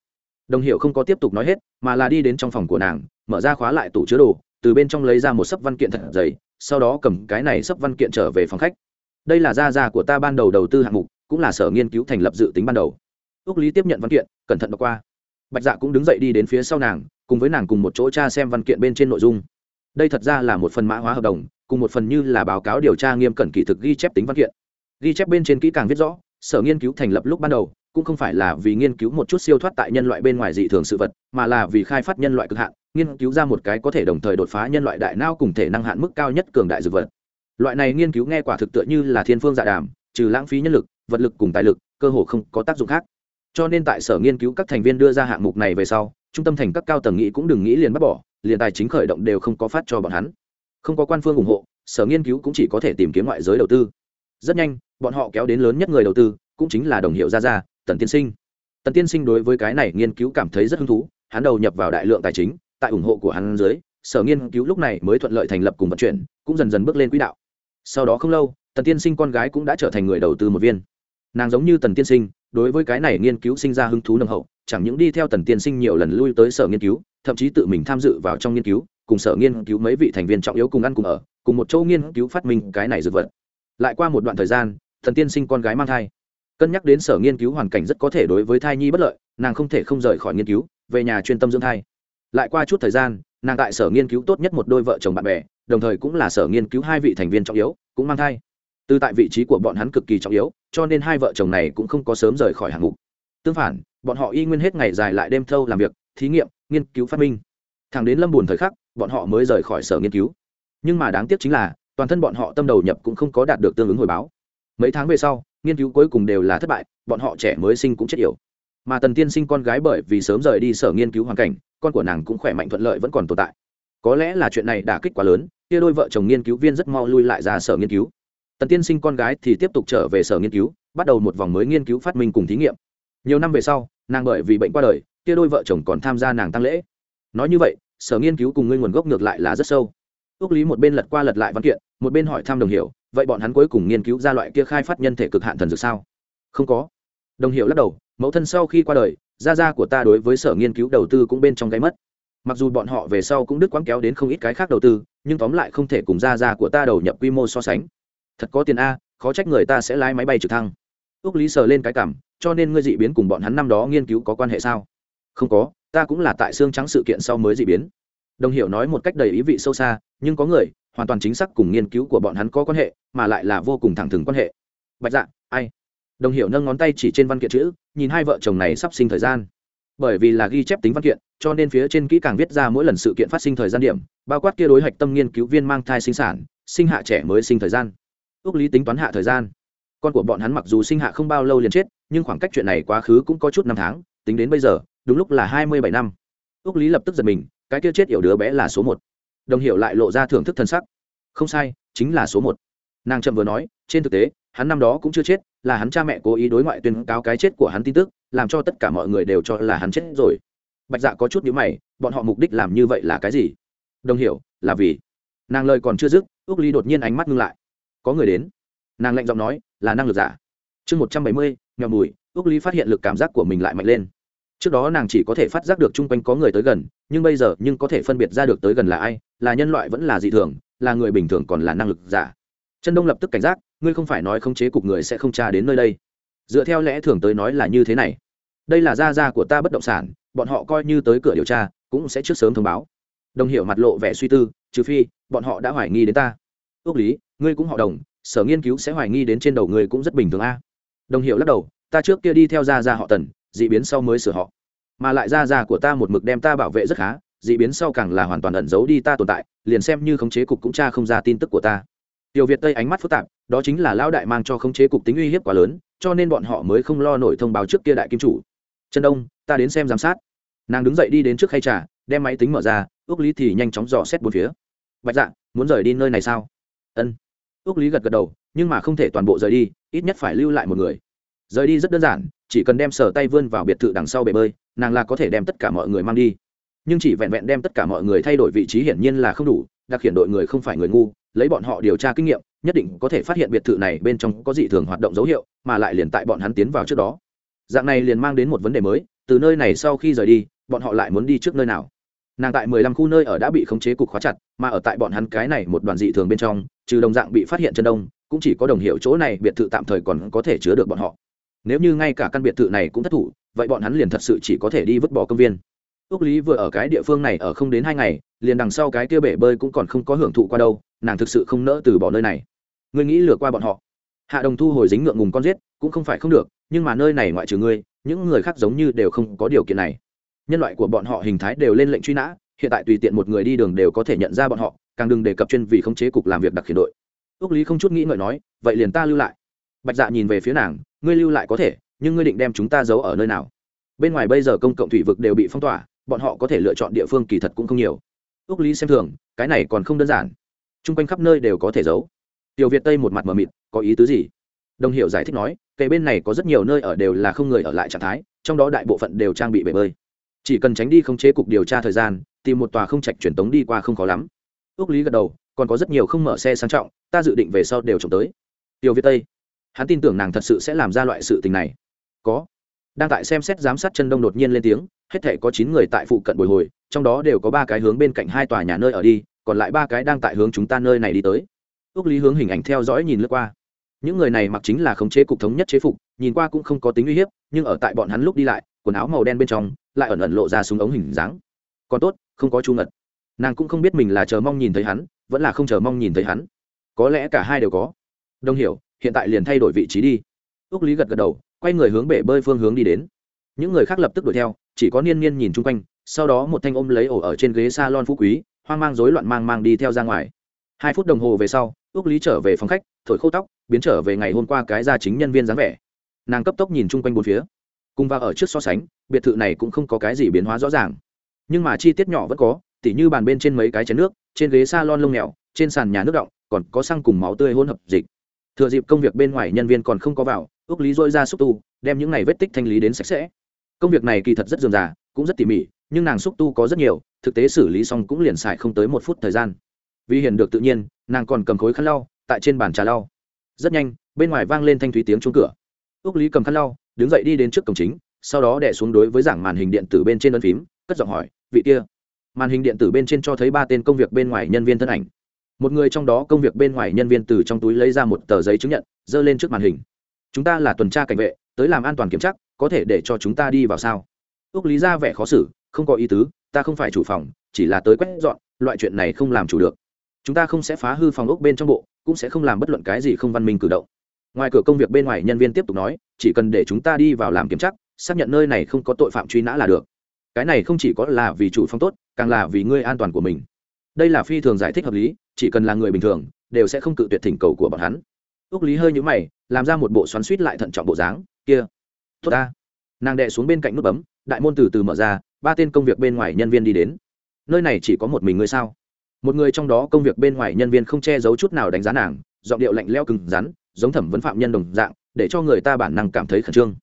đồng hiệu không có tiếp tục nói hết, mà là đi đến trong phòng của nàng, mở ra khóa lại tủ chứa đồ, từ bên trong lấy ra một sấp văn kiện thật dày, sau đó cầm cái này sấp văn kiện trở về phòng khách. Đây là gia gia của ta ban đầu đầu tư hạng mục, cũng là sở nghiên cứu thành lập dự tính ban đầu. Ước lý tiếp nhận văn kiện, cẩn thận đọc qua. Bạch dạ cũng đứng dậy đi đến phía sau nàng, cùng với nàng cùng một chỗ tra xem văn kiện bên trên nội dung. Đây thật ra là một phần mã hóa hợp đồng, cùng một phần như là báo cáo điều tra nghiêm cẩn kỹ thực ghi chép tính văn kiện. Ghi chép bên trên kỹ càng viết rõ sở nghiên cứu thành lập lúc ban đầu, cũng không phải là vì nghiên cứu một chút siêu thoát tại nhân loại bên ngoài dị thường sự vật, mà là vì khai phát nhân loại cực hạn, nghiên cứu ra một cái có thể đồng thời đột phá nhân loại đại não cùng thể năng hạn mức cao nhất cường đại dược vật. Loại này nghiên cứu nghe quả thực tựa như là thiên phương dạ đàm, trừ lãng phí nhân lực, vật lực cùng tài lực, cơ hồ không có tác dụng khác. Cho nên tại sở nghiên cứu các thành viên đưa ra hạng mục này về sau, trung tâm thành các cao tầng nghĩ cũng đừng nghĩ liền bắt bỏ, liền tài chính khởi động đều không có phát cho bọn hắn. Không có quan phương ủng hộ, sở nghiên cứu cũng chỉ có thể tìm kiếm ngoại giới đầu tư. Rất nhanh bọn họ kéo đến lớn nhất người đầu tư, cũng chính là đồng hiệu gia gia tần tiên sinh. Tần tiên sinh đối với cái này nghiên cứu cảm thấy rất hứng thú, hắn đầu nhập vào đại lượng tài chính, tại ủng hộ của hắn dưới, sở nghiên cứu lúc này mới thuận lợi thành lập cùng vận chuyển, cũng dần dần bước lên quỹ đạo. Sau đó không lâu, tần tiên sinh con gái cũng đã trở thành người đầu tư một viên. Nàng giống như tần tiên sinh, đối với cái này nghiên cứu sinh ra hứng thú nâng hậu, chẳng những đi theo tần tiên sinh nhiều lần lui tới sở nghiên cứu, thậm chí tự mình tham dự vào trong nghiên cứu, cùng sở nghiên cứu mấy vị thành viên trọng yếu cùng ăn cùng ở, cùng một chỗ nghiên cứu phát minh cái này dược vật. Lại qua một đoạn thời gian thần tiên sinh con gái mang thai. Cân nhắc đến sở nghiên cứu hoàn cảnh rất có thể đối với thai nhi bất lợi, nàng không thể không rời khỏi nghiên cứu, về nhà chuyên tâm dưỡng thai. Lại qua chút thời gian, nàng tại sở nghiên cứu tốt nhất một đôi vợ chồng bạn bè, đồng thời cũng là sở nghiên cứu hai vị thành viên trọng yếu, cũng mang thai. Từ tại vị trí của bọn hắn cực kỳ trọng yếu, cho nên hai vợ chồng này cũng không có sớm rời khỏi hạng mục. Tương phản, bọn họ y nguyên hết ngày dài lại đêm thâu làm việc, thí nghiệm, nghiên cứu phát minh. Thẳng đến lâm buồn thời khắc, bọn họ mới rời khỏi sở nghiên cứu. Nhưng mà đáng tiếc chính là, toàn thân bọn họ tâm đầu nhập cũng không có đạt được tương ứng hồi báo mấy tháng về sau, nghiên cứu cuối cùng đều là thất bại, bọn họ trẻ mới sinh cũng chết yểu. Mà tần tiên sinh con gái bởi vì sớm rời đi sở nghiên cứu hoàn cảnh, con của nàng cũng khỏe mạnh thuận lợi vẫn còn tồn tại. Có lẽ là chuyện này đả kích quá lớn, kia đôi vợ chồng nghiên cứu viên rất mau lui lại ra sở nghiên cứu. Tần tiên sinh con gái thì tiếp tục trở về sở nghiên cứu, bắt đầu một vòng mới nghiên cứu phát minh cùng thí nghiệm. Nhiều năm về sau, nàng bởi vì bệnh qua đời, kia đôi vợ chồng còn tham gia nàng tăng lễ. Nói như vậy, sở nghiên cứu cùng ngươi nguồn gốc ngược lại là rất sâu. Ước lý một bên lật qua lật lại văn kiện, một bên hỏi thăm đồng hiểu vậy bọn hắn cuối cùng nghiên cứu ra loại kia khai phát nhân thể cực hạn thần dược sao? Không có. Đồng hiểu lắc đầu, mẫu thân sau khi qua đời, gia gia của ta đối với sở nghiên cứu đầu tư cũng bên trong cái mất. Mặc dù bọn họ về sau cũng đứt quãng kéo đến không ít cái khác đầu tư, nhưng tóm lại không thể cùng gia gia của ta đầu nhập quy mô so sánh. Thật có tiền a, khó trách người ta sẽ lái máy bay trực thăng. Ước lý sờ lên cái cảm, cho nên ngươi dị biến cùng bọn hắn năm đó nghiên cứu có quan hệ sao? Không có, ta cũng là tại xương trắng sự kiện sau mới dị biến. Đồng hiểu nói một cách đầy ý vị sâu xa, nhưng có người hoàn toàn chính xác cùng nghiên cứu của bọn hắn có quan hệ, mà lại là vô cùng thẳng thừng quan hệ. Bạch dạ ai? Đồng hiểu nâng ngón tay chỉ trên văn kiện chữ, nhìn hai vợ chồng này sắp sinh thời gian. Bởi vì là ghi chép tính văn kiện, cho nên phía trên kỹ càng viết ra mỗi lần sự kiện phát sinh thời gian điểm, bao quát kia đối hạch tâm nghiên cứu viên mang thai sinh sản, sinh hạ trẻ mới sinh thời gian. Ước lý tính toán hạ thời gian. Con của bọn hắn mặc dù sinh hạ không bao lâu liền chết, nhưng khoảng cách chuyện này quá khứ cũng có chút năm tháng, tính đến bây giờ, đúng lúc là hai mươi bảy năm. Ước lý lập tức giật mình, cái kia chết yểu đứa bé là số một đồng hiểu lại lộ ra thưởng thức thân sắc. Không sai, chính là số một. Nàng trầm vừa nói, trên thực tế, hắn năm đó cũng chưa chết, là hắn cha mẹ cố ý đối ngoại tuyên cáo cái chết của hắn tin tức, làm cho tất cả mọi người đều cho là hắn chết rồi. Bạch dạ có chút nhữ mày, bọn họ mục đích làm như vậy là cái gì? Đồng hiểu, là vì. Nàng lời còn chưa dứt ước ly đột nhiên ánh mắt ngưng lại. Có người đến. Nàng lạnh giọng nói, là năng lực giả. Chương một trăm bảy mươi, nghèo mùi ước ly phát hiện lực cảm giác của mình lại mạnh lên. Trước đó nàng chỉ có thể phát giác được chung quanh có người tới gần, nhưng bây giờ nhưng có thể phân biệt ra được tới gần là ai là nhân loại vẫn là dị thường, là người bình thường còn là năng lực giả. Chân đông lập tức cảnh giác, ngươi không phải nói không chế cục người sẽ không tra đến nơi đây. Dựa theo lẽ thường tới nói là như thế này. Đây là gia gia của ta bất động sản, bọn họ coi như tới cửa điều tra, cũng sẽ trước sớm thông báo. Đồng hiểu mặt lộ vẻ suy tư, trừ phi, bọn họ đã hoài nghi đến ta. Ước lý, ngươi cũng họ đồng, sở nghiên cứu sẽ hoài nghi đến trên đầu ngươi cũng rất bình thường a. Đồng hiểu lắc đầu, ta trước kia đi theo gia gia họ tần d ị biến sau mới sửa họ. Mà lại gia gia của ta một mực đem ta bảo vệ rất khá d ị biến sau càng là hoàn toàn ẩn giấu đi ta tồn tại, liền xem như khống chế cục cũng tra không ra tin tức của ta. Tiểu việt tây ánh mắt phức tạp, đó chính là lão đại mang cho khống chế cục tính uy hiếp quá lớn, cho nên bọn họ mới không lo nổi thông báo trước kia đại kim chủ. Trần đông, ta đến xem giám sát. Nàng đứng dậy đi đến trước khay trà, đem máy tính mở ra ước lý thì nhanh chóng dò xét bốn phía. Bạch dạ muốn rời đi nơi này sao? Ân. Ước lý gật gật đầu, nhưng mà không thể toàn bộ rời đi, ít nhất phải lưu lại một người. Rời đi rất đơn giản, chỉ cần đem sở tay vươn vào biệt thự đằng sau bể bơi, nàng là có thể đem tất cả mọi người mang đi nhưng chỉ vẹn vẹn đem tất cả mọi người thay đổi vị trí hiển nhiên là không đủ, đặc hiện đội người không phải người ngu, lấy bọn họ điều tra kinh nghiệm, nhất định có thể phát hiện biệt thự này bên trong có dị thường hoạt động dấu hiệu, mà lại liền tại bọn hắn tiến vào trước đó. Dạng này liền mang đến một vấn đề mới, từ nơi này sau khi rời đi, bọn họ lại muốn đi trước nơi nào? Nàng tại mười lăm khu nơi ở đã bị khống chế cục khóa chặt, mà ở tại bọn hắn cái này một đoàn dị thường bên trong, trừ đồng dạng bị phát hiện chân đông, cũng chỉ có đồng hiệu chỗ này, biệt thự tạm thời còn có thể chứa được bọn họ. Nếu như ngay cả căn biệt thự này cũng thất thủ, vậy bọn hắn liền thật sự chỉ có thể đi vứt bỏ công viên ước lý vừa ở cái địa phương này ở không đến hai ngày, liền đằng sau cái kia bể bơi cũng còn không có hưởng thụ qua đâu, nàng thực sự không nỡ từ bỏ nơi này. Ngươi nghĩ lừa qua bọn họ. Hạ đồng thu hồi dính ngượng ngùng con giết, cũng không phải không được, nhưng mà nơi này ngoại trừ ngươi, những người khác giống như đều không có điều kiện này. Nhân loại của bọn họ hình thái đều lên lệnh truy nã, hiện tại tùy tiện một người đi đường đều có thể nhận ra bọn họ, càng đừng đề cập chuyên vì khống chế cục làm việc đặc khiển đội. Ước lý không chút nghĩ ngợi nói, vậy liền ta lưu lại. Bạch dạ nhìn về phía nàng, ngươi lưu lại có thể, nhưng ngươi định đem chúng ta giấu ở nơi nào? Bên ngoài bây giờ công cộng thủy vực đều bị phong tỏa bọn họ có thể lựa chọn địa phương kỳ thật cũng không nhiều. Ước lý xem thường, cái này còn không đơn giản. T r u n g quanh khắp nơi đều có thể giấu. Tiểu việt tây một mặt mờ mịt, có ý tứ gì? Đồng hiệu giải thích nói kệ bên này có rất nhiều nơi ở đều là không người ở lại trạng thái, trong đó đại bộ phận đều trang bị bể bơi. Chỉ cần tránh đi không chế cục điều tra thời gian, tìm một tòa không trạch truyền tống đi qua không khó lắm. Ước lý gật đầu, còn có rất nhiều không mở xe sang trọng, ta dự định về sau đều trồng tới. Tiểu việt tây, hắn tin tưởng nàng thật sự sẽ làm ra loại sự tình này. Có đang tại xem xét giám sát chân đông đột nhiên lên tiếng, hết thể có chín người tại phụ cận bồi hồi, trong đó đều có ba cái hướng bên cạnh hai tòa nhà nơi ở đi, còn lại ba cái đang tại hướng chúng ta nơi này đi tới. Ước lý hướng hình ảnh theo dõi nhìn lướt qua. Những người này mặc chính là khống chế cục thống nhất chế phục, nhìn qua cũng không có tính uy hiếp, nhưng ở tại bọn hắn lúc đi lại, quần áo màu đen bên trong, lại ẩn ẩn lộ ra súng ống hình dáng. Còn tốt, không có chu ngật. Nàng cũng không biết mình là chờ mong nhìn thấy hắn, vẫn là không chờ mong nhìn thấy hắn. Có lẽ cả hai đều có. Đông hiểu, hiện tại liền thay đổi vị trí đi. Ước lý gật gật đầu quay người hướng bể bơi phương hướng đi đến. Những người khác lập tức đuổi theo, chỉ có niên niên nhìn chung quanh, sau đó một thanh ôm lấy ổ ở trên ghế s a lon phú quý, hoang mang rối loạn mang mang đi theo ra ngoài. Hai phút đồng hồ về sau ước lý trở về phòng khách, thổi khô tóc, biến trở về ngày hôm qua cái ra chính nhân viên dáng vẻ. Nàng cấp tốc nhìn chung quanh bốn phía. Cùng vào ở trước so sánh, biệt thự này cũng không có cái gì biến hóa rõ ràng. Nhưng mà chi tiết nhỏ vẫn có, tỉ như bàn bên trên mấy cái chén nước, trên ghế s a lon lông mèo, trên sàn nhà nước động, còn có xăng cùng máu tươi hỗn hợp dịch. Thừa dịp công việc bên ngoài nhân viên còn không có vào ước lý dôi ra xúc tu, đem những này vết tích thanh lý đến sạch sẽ. Công việc này kỳ thật rất dườm già, cũng rất tỉ mỉ, nhưng nàng xúc tu có rất nhiều, thực tế xử lý xong cũng liền xài không tới một phút thời gian. Vì hiện được tự nhiên, nàng còn cầm khối khăn lau, tại trên bàn trà lau. Rất nhanh, bên ngoài vang lên thanh thúy tiếng chuông cửa. Ước lý cầm khăn lau, đứng dậy đi đến trước cổng chính, sau đó đẻ xuống đối với giảng màn hình điện tử bên trên đơn phím, cất giọng hỏi, vị kia? Màn hình điện tử bên trên cho thấy ba tên công việc bên ngoài nhân viên thân ảnh. Một người trong đó công việc bên ngoài nhân viên từ trong túi lấy ra một tờ giấy chứng nhận dơ lên trước màn hình chúng ta là tuần tra cảnh vệ, tới làm an toàn kiểm tra, có thể để cho chúng ta đi vào sao? Ước lý ra vẻ khó xử, không có ý tứ, ta không phải chủ phòng, chỉ là tới quét dọn, loại chuyện này không làm chủ được. Chúng ta không sẽ phá hư phòng ốc bên trong bộ, cũng sẽ không làm bất luận cái gì không văn minh cử động. Ngoài cửa công việc bên ngoài nhân viên tiếp tục nói, chỉ cần để chúng ta đi vào làm kiểm tra, xác nhận nơi này không có tội phạm truy nã là được. Cái này không chỉ có là vì chủ phong tốt, càng là vì ngươi an toàn của mình. Đây là phi thường giải thích hợp lý, chỉ cần là người bình thường, đều sẽ không cự tuyệt thỉnh cầu của bọn hắn. Ước lý hơi nhữ mày làm ra một bộ xoắn suýt lại thận trọng bộ dáng. Kia, tốt ta. Nàng đệ xuống bên cạnh nút bấm, đại môn từ từ mở ra, ba tên công việc bên ngoài nhân viên đi đến. Nơi này chỉ có một mình ngươi sao? Một người trong đó công việc bên ngoài nhân viên không che giấu chút nào đánh giá nàng, giọng điệu lạnh leo cứng rắn, giống thẩm vấn phạm nhân đồng dạng, để cho người ta bản năng cảm thấy khẩn trương.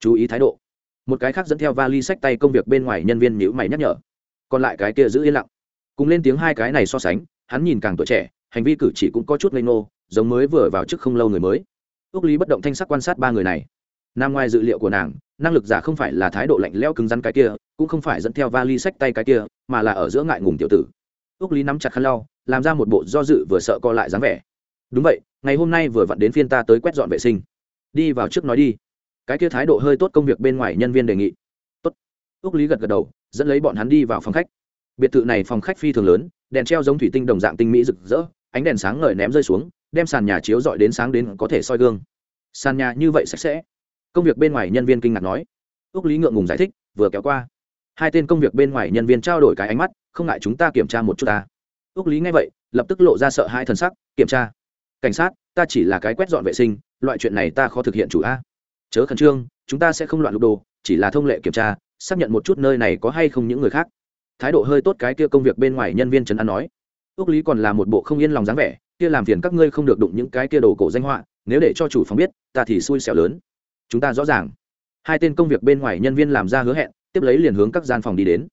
Chú ý thái độ. Một cái khác dẫn theo vali sách tay công việc bên ngoài nhân viên nhữ mày nhắc nhở. Còn lại cái kia giữ yên lặng. Cùng lên tiếng hai cái này so sánh, hắn nhìn càng tuổi trẻ, hành vi cử chỉ cũng có chút ngây ngô, giống mới vừa vào chức không lâu người mới ước lý bất động thanh sắc quan sát ba người này. Nằm ngoài dự liệu của nàng, năng lực giả không phải là thái độ lạnh lẽo cứng rắn cái kia, cũng không phải dẫn theo vali sách tay cái kia, mà là ở giữa ngại ngùng tiểu tử. Ước lý nắm chặt khăn lau, làm ra một bộ do dự vừa sợ co lại dáng vẻ. Đúng vậy, ngày hôm nay vừa vặn đến phiên ta tới quét dọn vệ sinh. Đi vào trước nói đi. Cái kia thái độ hơi tốt công việc bên ngoài nhân viên đề nghị. Tốt. Ước lý gật gật đầu, dẫn lấy bọn hắn đi vào phòng khách. Biệt thự này phòng khách phi thường lớn, đèn treo giống thủy tinh đồng dạng tinh mỹ rực rỡ, ánh đèn sáng ngời ném rơi xuống đem sàn nhà chiếu dọi đến sáng đến có thể soi gương. Sàn nhà như vậy sạch sẽ. Công việc bên ngoài nhân viên kinh ngạc nói. Ước lý ngượng ngùng giải thích, vừa kéo qua. Hai tên công việc bên ngoài nhân viên trao đổi cái ánh mắt, không ngại chúng ta kiểm tra một chút ta. Ước lý nghe vậy, lập tức lộ ra sợ hai thần sắc, kiểm tra. Cảnh sát, ta chỉ là cái quét dọn vệ sinh, loại chuyện này ta khó thực hiện chủ a. Chớ khẩn trương, chúng ta sẽ không loạn lục đồ, chỉ là thông lệ kiểm tra, xác nhận một chút nơi này có hay không những người khác. Thái độ hơi tốt cái kia công việc bên ngoài nhân viên trấn an nói. Ước lý còn là một bộ không yên lòng dáng vẻ kia làm phiền các ngươi không được đụng những cái kia đồ cổ danh họa, nếu để cho chủ phòng biết, ta thì xui xẻo lớn. Chúng ta rõ ràng. Hai tên công việc bên ngoài nhân viên làm ra hứa hẹn, tiếp lấy liền hướng các gian phòng đi đến.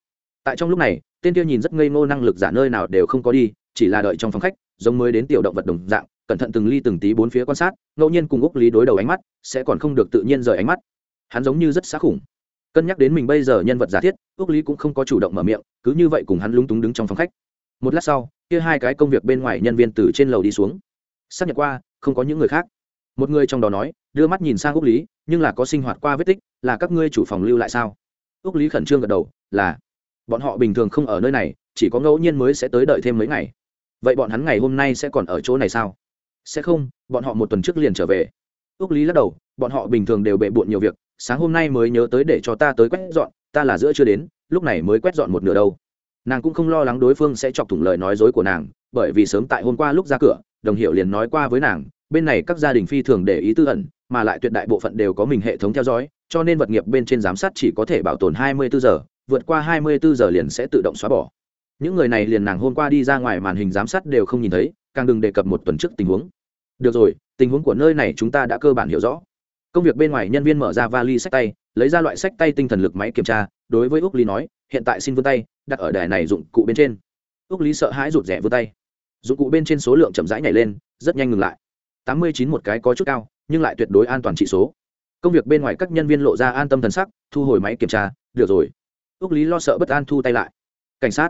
Tại trong lúc này, tên kia nhìn rất ngây ngô năng lực giả nơi nào đều không có đi, chỉ là đợi trong phòng khách, giống mới đến tiểu động vật đồng dạng, cẩn thận từng ly từng tí bốn phía quan sát, ngẫu nhiên cùng úc lý đối đầu ánh mắt, sẽ còn không được tự nhiên rời ánh mắt. Hắn giống như rất xá khủng. Cân nhắc đến mình bây giờ nhân vật giả thiết, úc lý cũng không có chủ động mở miệng, cứ như vậy cùng hắn lúng túng đứng trong phòng khách một lát sau, kia hai cái công việc bên ngoài nhân viên từ trên lầu đi xuống. Xác nhận qua, không có những người khác. Một người trong đó nói, đưa mắt nhìn sang úc lý, nhưng là có sinh hoạt qua vết tích, là các ngươi chủ phòng lưu lại sao? Úc lý khẩn trương gật đầu, là. Bọn họ bình thường không ở nơi này, chỉ có ngẫu nhiên mới sẽ tới đợi thêm mấy ngày. Vậy bọn hắn ngày hôm nay sẽ còn ở chỗ này sao? Sẽ không, bọn họ một tuần trước liền trở về. Úc lý lắc đầu, bọn họ bình thường đều bệ bộn nhiều việc, sáng hôm nay mới nhớ tới để cho ta tới quét dọn, ta là giữa chưa đến, lúc này mới quét dọn một nửa đâu nàng cũng không lo lắng đối phương sẽ chọc thủng lời nói dối của nàng, bởi vì sớm tại hôm qua lúc ra cửa, đồng hiệu liền nói qua với nàng, bên này các gia đình phi thường để ý tư ẩn, mà lại tuyệt đại bộ phận đều có mình hệ thống theo dõi, cho nên vật nghiệp bên trên giám sát chỉ có thể bảo tồn 24 giờ, vượt qua 24 giờ liền sẽ tự động xóa bỏ. Những người này liền nàng hôm qua đi ra ngoài màn hình giám sát đều không nhìn thấy, càng đừng đề cập một tuần trước tình huống. Được rồi, tình huống của nơi này chúng ta đã cơ bản hiểu rõ. Công việc bên ngoài nhân viên mở ra vali sách tay, lấy ra loại sách tay tinh thần lực máy kiểm tra, đối với úc lý nói, hiện tại xin vươn tay đặt ở đài này dụng cụ bên trên. Ước lý sợ hãi rụt rẻ vươn tay. Dụng cụ bên trên số lượng chậm rãi nhảy lên, rất nhanh ngừng lại. Tám mươi chín một cái có chút cao, nhưng lại tuyệt đối an toàn trị số. Công việc bên ngoài các nhân viên lộ ra an tâm thần sắc, thu hồi máy kiểm tra, được rồi. Ước lý lo sợ bất an thu tay lại. Cảnh sát,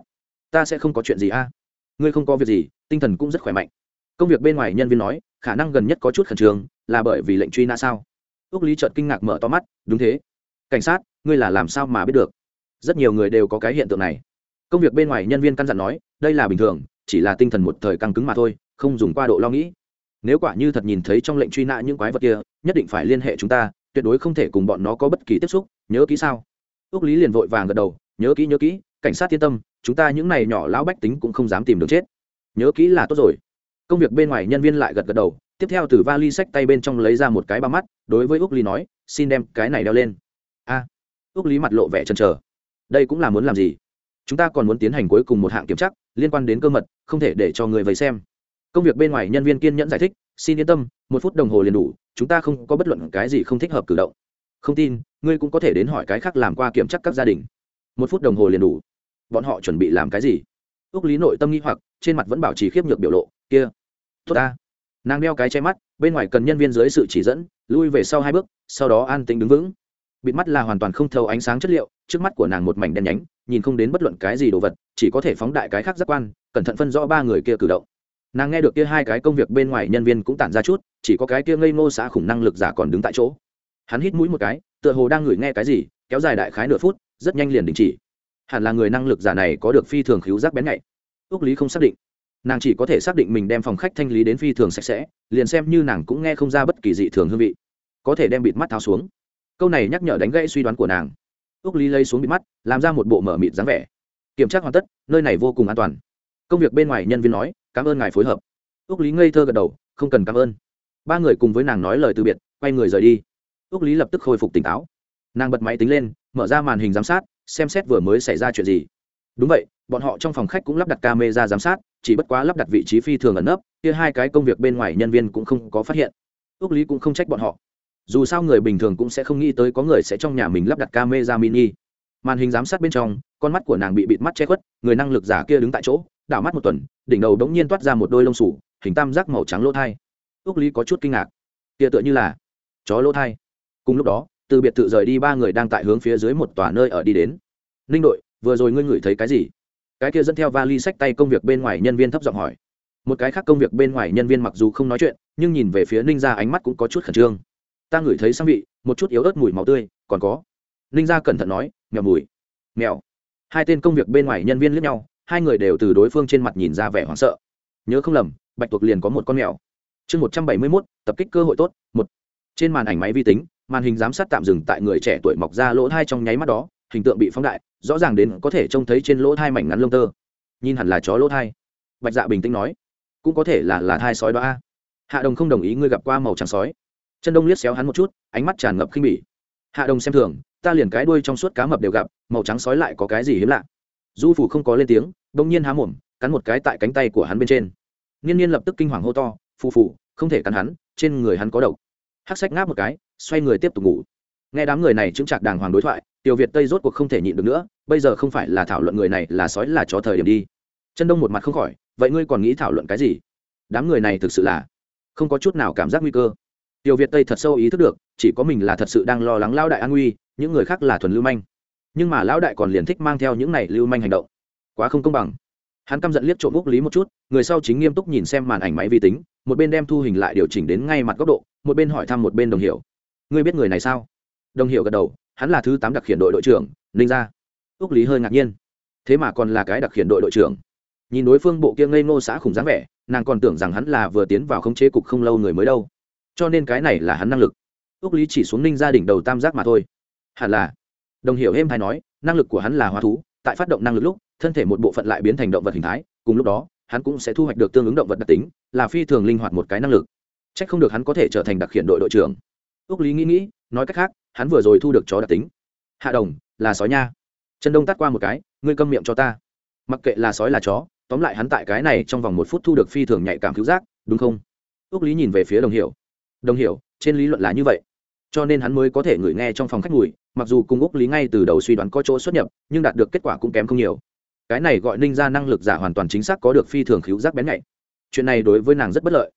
ta sẽ không có chuyện gì a. Ngươi không có việc gì, tinh thần cũng rất khỏe mạnh. Công việc bên ngoài nhân viên nói, khả năng gần nhất có chút khẩn trương, là bởi vì lệnh truy nã sao? Ước lý trợt kinh ngạc mở to mắt, đúng thế. Cảnh sát, ngươi là làm sao mà biết được? Rất nhiều người đều có cái hiện tượng này. Công việc bên ngoài nhân viên căn dặn nói đây là bình thường chỉ là tinh thần một thời căng cứng mà thôi không dùng qua độ lo nghĩ. Nếu quả như thật nhìn thấy trong lệnh truy nã những quái vật kia nhất định phải liên hệ chúng ta tuyệt đối không thể cùng bọn nó có bất kỳ tiếp xúc nhớ kỹ sao? Ước lý liền vội vàng gật đầu nhớ kỹ nhớ kỹ cảnh sát yên tâm chúng ta những này nhỏ lão bách tính cũng không dám tìm được chết. Nhớ kỹ là tốt rồi. Công việc bên ngoài nhân viên lại gật gật đầu tiếp theo từ vali sách tay bên trong lấy ra một cái ba mắt đối với ước lý nói xin đem cái này đeo lên. A. À, úc lý mặt lộ vẻ chần chờ đây cũng là muốn làm gì? Chúng ta còn muốn tiến hành cuối cùng một hạng kiểm tra liên quan đến cơ mật, không thể để cho người vấy xem. Công việc bên ngoài nhân viên kiên nhẫn giải thích, xin yên tâm, một phút đồng hồ liền đủ, chúng ta không có bất luận cái gì không thích hợp cử động. Không tin, ngươi cũng có thể đến hỏi cái khác làm qua kiểm tra các gia đình. Một phút đồng hồ liền đủ. Bọn họ chuẩn bị làm cái gì? Ước lý nội tâm nghi hoặc, trên mặt vẫn bảo trì khiếp nhược biểu lộ, kia, tốt ta. Nàng đeo cái che mắt, bên ngoài cần nhân viên dưới sự chỉ dẫn, lui về sau hai bước, sau đó an tĩnh đứng vững. Bịt mắt là hoàn toàn không thâu ánh sáng chất liệu trước mắt của nàng một mảnh đen nhánh, nhìn không đến bất luận cái gì đồ vật, chỉ có thể phóng đại cái khác giác quan, cẩn thận phân rõ ba người kia cử động. Nàng nghe được kia hai cái công việc bên ngoài nhân viên cũng tản ra chút, chỉ có cái kia ngây ngô xã khủng năng lực giả còn đứng tại chỗ. Hắn hít mũi một cái, tựa hồ đang ngửi nghe cái gì, kéo dài đại khái nửa phút, rất nhanh liền đình chỉ. Hẳn là người năng lực giả này có được phi thường khíu giác bén nhạy. Ước lý không xác định. Nàng chỉ có thể xác định mình đem phòng khách thanh lý đến phi thường sạch sẽ, liền xem như nàng cũng nghe không ra bất kỳ dị thường hương vị. Có thể đem bịt mắt tháo xuống. Câu này nhắc nhở đánh gãy suy đoán của nàng ước lý lấy xuống bịt mắt, làm ra một bộ mở mịt dáng vẻ. Kiểm tra hoàn tất, nơi này vô cùng an toàn. Công việc bên ngoài nhân viên nói, cảm ơn ngài phối hợp. Ước lý ngây thơ gật đầu, không cần cảm ơn. Ba người cùng với nàng nói lời từ biệt, quay người rời đi. Ước lý lập tức khôi phục tỉnh táo. Nàng bật máy tính lên, mở ra màn hình giám sát, xem xét vừa mới xảy ra chuyện gì. Đúng vậy, bọn họ trong phòng khách cũng lắp đặt camera giám sát, chỉ bất quá lắp đặt vị trí phi thường ẩn nấp, kia hai cái công việc bên ngoài nhân viên cũng không có phát hiện. Ước lý cũng không trách bọn họ dù sao người bình thường cũng sẽ không nghĩ tới có người sẽ trong nhà mình lắp đặt camera mini. Màn hình giám sát bên trong, con mắt của nàng bị bịt mắt che khuất, người năng lực giả kia đứng tại chỗ, đảo mắt một tuần, đỉnh đầu đống nhiên toát ra một đôi lông sủ, hình tam giác màu trắng lỗ thai. Ước lý có chút kinh ngạc. Kia tựa như là chó lỗ thai. Cùng lúc đó, từ biệt thự rời đi ba người đang tại hướng phía dưới một tòa nơi ở đi đến. Ninh đội, vừa rồi ngươi ngửi thấy cái gì? Cái kia dẫn theo vali sách tay công việc bên ngoài nhân viên thấp giọng hỏi. Một cái khác công việc bên ngoài nhân viên mặc dù không nói chuyện, nhưng nhìn về phía ninh ra ánh mắt cũng có chút khẩn trương ta ngửi thấy sang vị, một chút yếu ớt mùi máu tươi, còn có. Ninh gia cẩn thận nói, mèo mùi. Mèo. Hai tên công việc bên ngoài nhân viên lướt nhau, hai người đều từ đối phương trên mặt nhìn ra vẻ hoảng sợ. Nhớ không lầm, bạch tuộc liền có một con mèo. Chương một trăm bảy mươi mốt, tập kích cơ hội tốt, một. Trên màn ảnh máy vi tính, màn hình giám sát tạm dừng tại người trẻ tuổi mọc ra lỗ thai trong nháy mắt đó, hình tượng bị phóng đại, rõ ràng đến có thể trông thấy trên lỗ thai mảnh ngắn lông tơ. Nhìn hẳn là chó lỗ thai. Bạch dạ bình tĩnh nói, cũng có thể là là thai sói đó a. Hạ đồng không đồng ý ngươi gặp qua màu trắng sói chân đông liếc xéo hắn một chút, ánh mắt tràn ngập khinh bỉ. Hạ đồng xem thường, ta liền cái đuôi trong suốt cá mập đều gặp, màu trắng sói lại có cái gì hiếm lạ. Du phủ không có lên tiếng đông nhiên há mồm, cắn một cái tại cánh tay của hắn bên trên. Niên niên lập tức kinh hoàng hô to, phù phù, không thể cắn hắn, trên người hắn có độc. Hắc sách ngáp một cái, xoay người tiếp tục ngủ. Nghe đám người này chứng trạc đàng hoàng đối thoại, tiểu việt tây rốt cuộc không thể nhịn được nữa, bây giờ không phải là thảo luận người này là sói là cho thời điểm đi. Chân đông một mặt không khỏi, vậy ngươi còn nghĩ thảo luận cái gì? Đám người này thực sự là không có chút nào cảm giác nguy cơ tiểu việt tây thật sâu ý thức được, chỉ có mình là thật sự đang lo lắng lao đại an nguy, những người khác là thuần lưu manh. Nhưng mà lão đại còn liền thích mang theo những này lưu manh hành động. Quá không công bằng. Hắn căm giận liếc trộm úc lý một chút, người sau chính nghiêm túc nhìn xem màn ảnh máy vi tính, một bên đem thu hình lại điều chỉnh đến ngay mặt góc độ, một bên hỏi thăm một bên đồng hiểu. Ngươi biết người này sao? Đồng hiểu gật đầu, hắn là thứ tám đặc khiển đội đội trưởng, ninh gia. Úc lý hơi ngạc nhiên. Thế mà còn là cái đặc khiển đội đội trưởng. Nhìn đối phương bộ kia ngây ngô xã khủng dáng vẻ, nàng còn tưởng rằng hắn là vừa tiến vào khống chế cục không lâu người mới đâu cho nên cái này là hắn năng lực. Ước lý chỉ xuống ninh gia đỉnh đầu tam giác mà thôi. Hẳn là, đồng hiểu êm hay nói, năng lực của hắn là hóa thú, tại phát động năng lực lúc, thân thể một bộ phận lại biến thành động vật hình thái, cùng lúc đó, hắn cũng sẽ thu hoạch được tương ứng động vật đặc tính, là phi thường linh hoạt một cái năng lực. C h ắ c không được hắn có thể trở thành đặc hiện đội đội trưởng. Ước lý nghĩ nghĩ, nói cách khác, hắn vừa rồi thu được chó đặc tính. Hạ đồng, là sói nha. Trần đông tắt qua một cái, ngươi câm miệng cho ta. Mặc kệ là sói là chó, tóm lại hắn tại cái này trong vòng một phút thu được phi thường nhạy cảm cứu giác, đúng không? Ước lý nhìn về phía đồng hiểu đồng hiểu, trên lý luận là như vậy. Cho nên hắn mới có thể ngửi nghe trong phòng khách ngủi mặc dù cùng úc lý ngay từ đầu suy đoán có chỗ xuất nhập, nhưng đạt được kết quả cũng kém không nhiều. Cái này gọi ninh ra năng lực giả hoàn toàn chính xác có được phi thường khíu giác bén nhạy. Chuyện này đối với nàng rất bất lợi.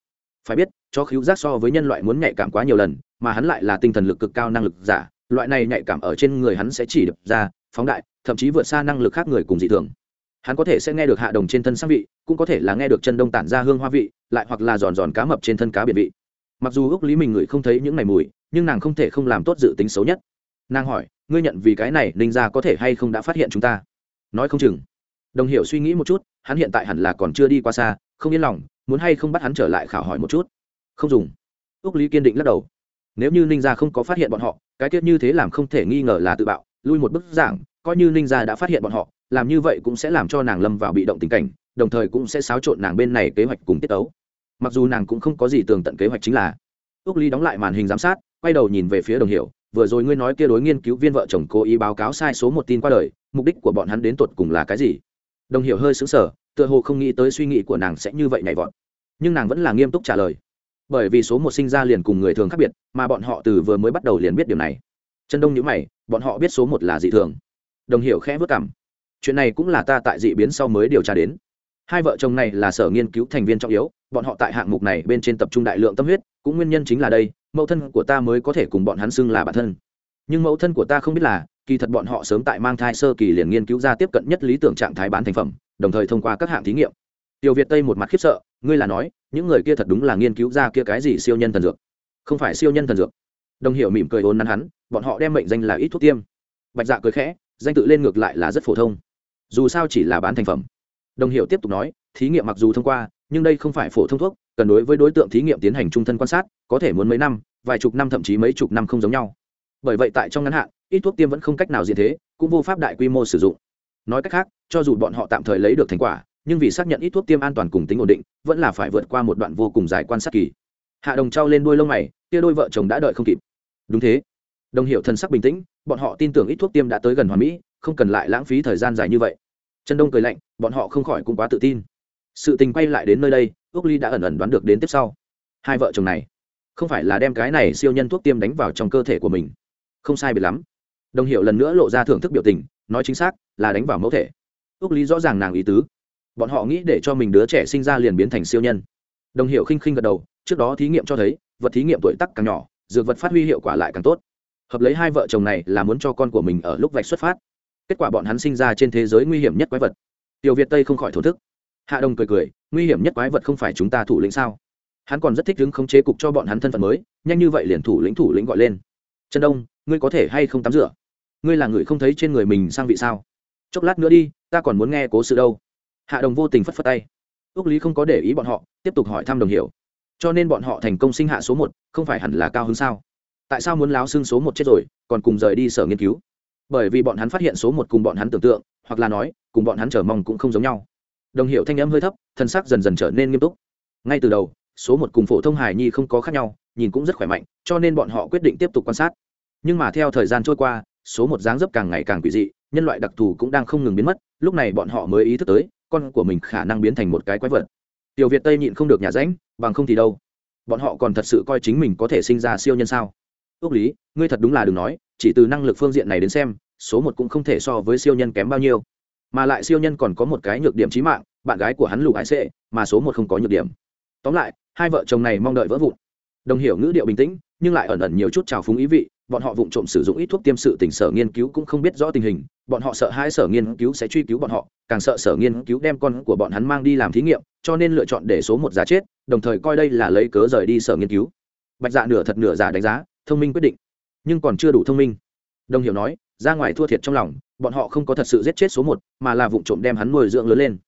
Phải biết, cho khíu giác so với nhân loại muốn nhạy cảm quá nhiều lần, mà hắn lại là tinh thần lực cực cao năng lực giả, loại này nhạy cảm ở trên người hắn sẽ chỉ được ra, phóng đại, thậm chí vượt xa năng lực khác người cùng dị thường. Hắn có thể sẽ nghe được hạ đồng trên thân sang vị, cũng có thể là nghe được chân đông tản ra hương hoa vị, lại hoặc là giòn giòn cá mập trên thân cá biệt vị mặc dù ước lý mình ngửi không thấy những ngày mùi, nhưng nàng không thể không làm tốt dự tính xấu nhất. Nàng hỏi, ngươi nhận vì cái này ninh ra có thể hay không đã phát hiện chúng ta? Nói không chừng. Đồng hiểu suy nghĩ một chút, hắn hiện tại hẳn là còn chưa đi qua xa, không yên lòng, muốn hay không bắt hắn trở lại khảo hỏi một chút. Không dùng. Ước lý kiên định lắc đầu. Nếu như ninh gia không có phát hiện bọn họ, cái tiết như thế làm không thể nghi ngờ là tự bạo, lui một bức giảng, coi như ninh gia đã phát hiện bọn họ, làm như vậy cũng sẽ làm cho nàng lâm vào bị động tình cảnh, đồng thời cũng sẽ xáo trộn nàng bên này kế hoạch cùng tiết ấu mặc dù nàng cũng không có gì tường tận kế hoạch chính là. Ước ly đóng lại màn hình giám sát, quay đầu nhìn về phía đồng hiểu, vừa rồi ngươi nói kia đối nghiên cứu viên vợ chồng cố ý báo cáo sai số một tin qua đời, mục đích của bọn hắn đến tột cùng là cái gì? Đồng hiểu hơi xứng sở tựa hồ không nghĩ tới suy nghĩ của nàng sẽ như vậy nhảy vọt. Nhưng nàng vẫn là nghiêm túc trả lời. Bởi vì số một sinh ra liền cùng người thường khác biệt, mà bọn họ từ vừa mới bắt đầu liền biết điều này. Chân đông nhữ mày, bọn họ biết số một là dị thường. Đồng hiểu khẽ vất cảm. Chuyện này cũng là ta tại dị biến sau mới điều tra đến hai vợ chồng này là sở nghiên cứu thành viên trọng yếu, bọn họ tại hạng mục này bên trên tập trung đại lượng tâm huyết, cũng nguyên nhân chính là đây, mẫu thân của ta mới có thể cùng bọn hắn xưng là bản thân. Nhưng mẫu thân của ta không biết là, kỳ thật bọn họ sớm tại mang thai sơ kỳ liền nghiên cứu ra tiếp cận nhất lý tưởng trạng thái bán thành phẩm, đồng thời thông qua các hạng thí nghiệm. Tiểu việt tây một mặt khiếp sợ, ngươi là nói, những người kia thật đúng là nghiên cứu ra kia cái gì siêu nhân thần dược? Không phải siêu nhân thần dược. Đồng hiểu mỉm cười ôn nắn hắn, bọn họ đem mệnh danh là ít thuốc tiêm. Bạch dạ cười khẽ, danh tự lên ngược lại là rất phổ thông. Dù sao chỉ là bán thành phẩm đồng hiểu tiếp tục nói, thí nghiệm mặc dù thông qua, nhưng đây không phải phổ thông thuốc, cần đối với đối tượng thí nghiệm tiến hành trung thân quan sát, có thể muốn mấy năm, vài chục năm thậm chí mấy chục năm không giống nhau. Bởi vậy tại trong ngắn hạn, ít thuốc tiêm vẫn không cách nào diện thế, cũng vô pháp đại quy mô sử dụng. Nói cách khác, cho dù bọn họ tạm thời lấy được thành quả, nhưng vì xác nhận ít thuốc tiêm an toàn cùng tính ổn định, vẫn là phải vượt qua một đoạn vô cùng dài quan sát kỳ. Hạ đồng trao lên đuôi lông mày, kia đôi vợ chồng đã đợi không kịp. Đúng thế. Đồng hiệu thần sắc bình tĩnh, bọn họ tin tưởng ít thuốc tiêm đã tới gần hoàn mỹ, không cần lại lãng phí thời gian dài như vậy trần đông cười lạnh, bọn họ không khỏi cũng quá tự tin. Sự tình quay lại đến nơi đây ước ly đã ẩn ẩn đoán được đến tiếp sau. Hai vợ chồng này, không phải là đem cái này siêu nhân thuốc tiêm đánh vào trong cơ thể của mình. Không sai biệt lắm. Đồng hiệu lần nữa lộ ra thưởng thức biểu tình, nói chính xác, là đánh vào mẫu thể. Ước Ly rõ ràng nàng ý tứ. Bọn họ nghĩ để cho mình đứa trẻ sinh ra liền biến thành siêu nhân. Đồng hiệu khinh khinh gật đầu, trước đó thí nghiệm cho thấy, vật thí nghiệm tuổi tắc càng nhỏ, dược vật phát huy hiệu quả lại càng tốt. Hợp lấy hai vợ chồng này là muốn cho con của mình ở lúc vạch xuất phát kết quả bọn hắn sinh ra trên thế giới nguy hiểm nhất quái vật. Tiểu việt tây không khỏi thổ thức. Hạ đồng cười cười, nguy hiểm nhất quái vật không phải chúng ta thủ lĩnh sao? Hắn còn rất thích đứng khống chế cục cho bọn hắn thân phận mới, nhanh như vậy liền thủ lĩnh thủ lĩnh gọi lên. Trần đông, ngươi có thể hay không tắm rửa? Ngươi là người không thấy trên người mình sang vị sao? Chốc lát nữa đi, ta còn muốn nghe cố sự đâu. Hạ đồng vô tình phất phất tay. Ước lý không có để ý bọn họ, tiếp tục hỏi thăm đồng hiểu. Cho nên bọn họ thành công sinh hạ số một, không phải hẳn là cao hơn sao? Tại sao muốn láo xưng số một chết rồi, còn cùng rời đi sở nghiên cứu? Bởi vì bọn hắn phát hiện số một cùng bọn hắn tưởng tượng, hoặc là nói, cùng bọn hắn chờ mong cũng không giống nhau. Đồng hiệu thanh âm hơi thấp, thân xác dần dần trở nên nghiêm túc. Ngay từ đầu, số một cùng phổ thông hài nhi không có khác nhau, nhìn cũng rất khỏe mạnh, cho nên bọn họ quyết định tiếp tục quan sát. Nhưng mà theo thời gian trôi qua, số một dáng dấp càng ngày càng quỷ dị, nhân loại đặc thù cũng đang không ngừng biến mất, lúc này bọn họ mới ý thức tới, con của mình khả năng biến thành một cái quái vật. Tiểu việt tây nhịn không được nhà ránh, bằng không thì đâu. Bọn họ còn thật sự coi chính mình có thể sinh ra siêu nhân sao? Ước lý, ngươi thật đúng là đừng nói chỉ từ năng lực phương diện này đến xem, số một cũng không thể so với siêu nhân kém bao nhiêu. Mà lại siêu nhân còn có một cái nhược điểm trí mạng, bạn gái của hắn lục ái sệ, mà số một không có nhược điểm. Tóm lại, hai vợ chồng này mong đợi vỡ vụn. Đồng hiểu ngữ điệu bình tĩnh, nhưng lại ẩn ẩn nhiều chút trào phúng ý vị, bọn họ vụng trộm sử dụng ít thuốc tiêm sự tỉnh sở nghiên cứu cũng không biết rõ tình hình, bọn họ sợ hai sở nghiên cứu sẽ truy cứu bọn họ, càng sợ sở nghiên cứu đem con của bọn hắn mang đi làm thí nghiệm, cho nên lựa chọn để số một giá chết, đồng thời coi đây là lấy cớ rời đi sở nghiên cứu. Bạch dạ nửa thật nửa giả đánh giá, thông minh quyết định nhưng còn chưa đủ thông minh. Đồng hiểu nói, ra ngoài thua thiệt trong lòng, bọn họ không có thật sự giết chết số một, mà là vụ trộm đem hắn nuôi dưỡng lớn lên.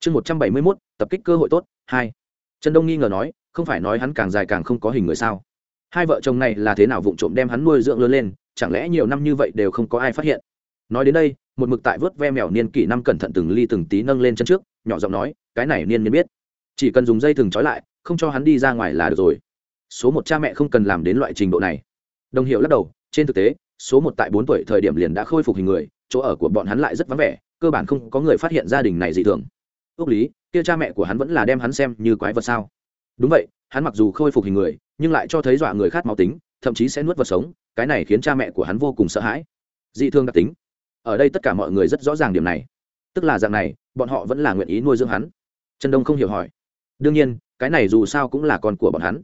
Chương một trăm bảy mươi mốt, tập kích cơ hội tốt, hai. Trần đông nghi ngờ nói, không phải nói hắn càng dài càng không có hình người sao? Hai vợ chồng này là thế nào vụ trộm đem hắn nuôi dưỡng lớn lên, chẳng lẽ nhiều năm như vậy đều không có ai phát hiện? Nói đến đây, một mực tại vớt ve mèo niên kỷ năm cẩn thận từng ly từng tí nâng lên chân trước, nhỏ giọng nói, cái này niên niên biết. Chỉ cần dùng dây thừng trói lại, không cho hắn đi ra ngoài là được rồi. Số một cha mẹ không cần làm đến loại trình độ này đồng hiệu lắc đầu, trên thực tế, số một tại bốn tuổi thời điểm liền đã khôi phục hình người, chỗ ở của bọn hắn lại rất vắng vẻ, cơ bản không có người phát hiện gia đình này dị thường. Ước lý, kia cha mẹ của hắn vẫn là đem hắn xem như quái vật sao? Đúng vậy, hắn mặc dù khôi phục hình người, nhưng lại cho thấy dọa người khát máu tính, thậm chí sẽ nuốt vật sống, cái này khiến cha mẹ của hắn vô cùng sợ hãi. Dị thương đặc tính. Ở đây tất cả mọi người rất rõ ràng điểm này. Tức là dạng này, bọn họ vẫn là nguyện ý nuôi dưỡng hắn. Trần đông không hiểu hỏi. Đương nhiên, cái này dù sao cũng là con của bọn hắn.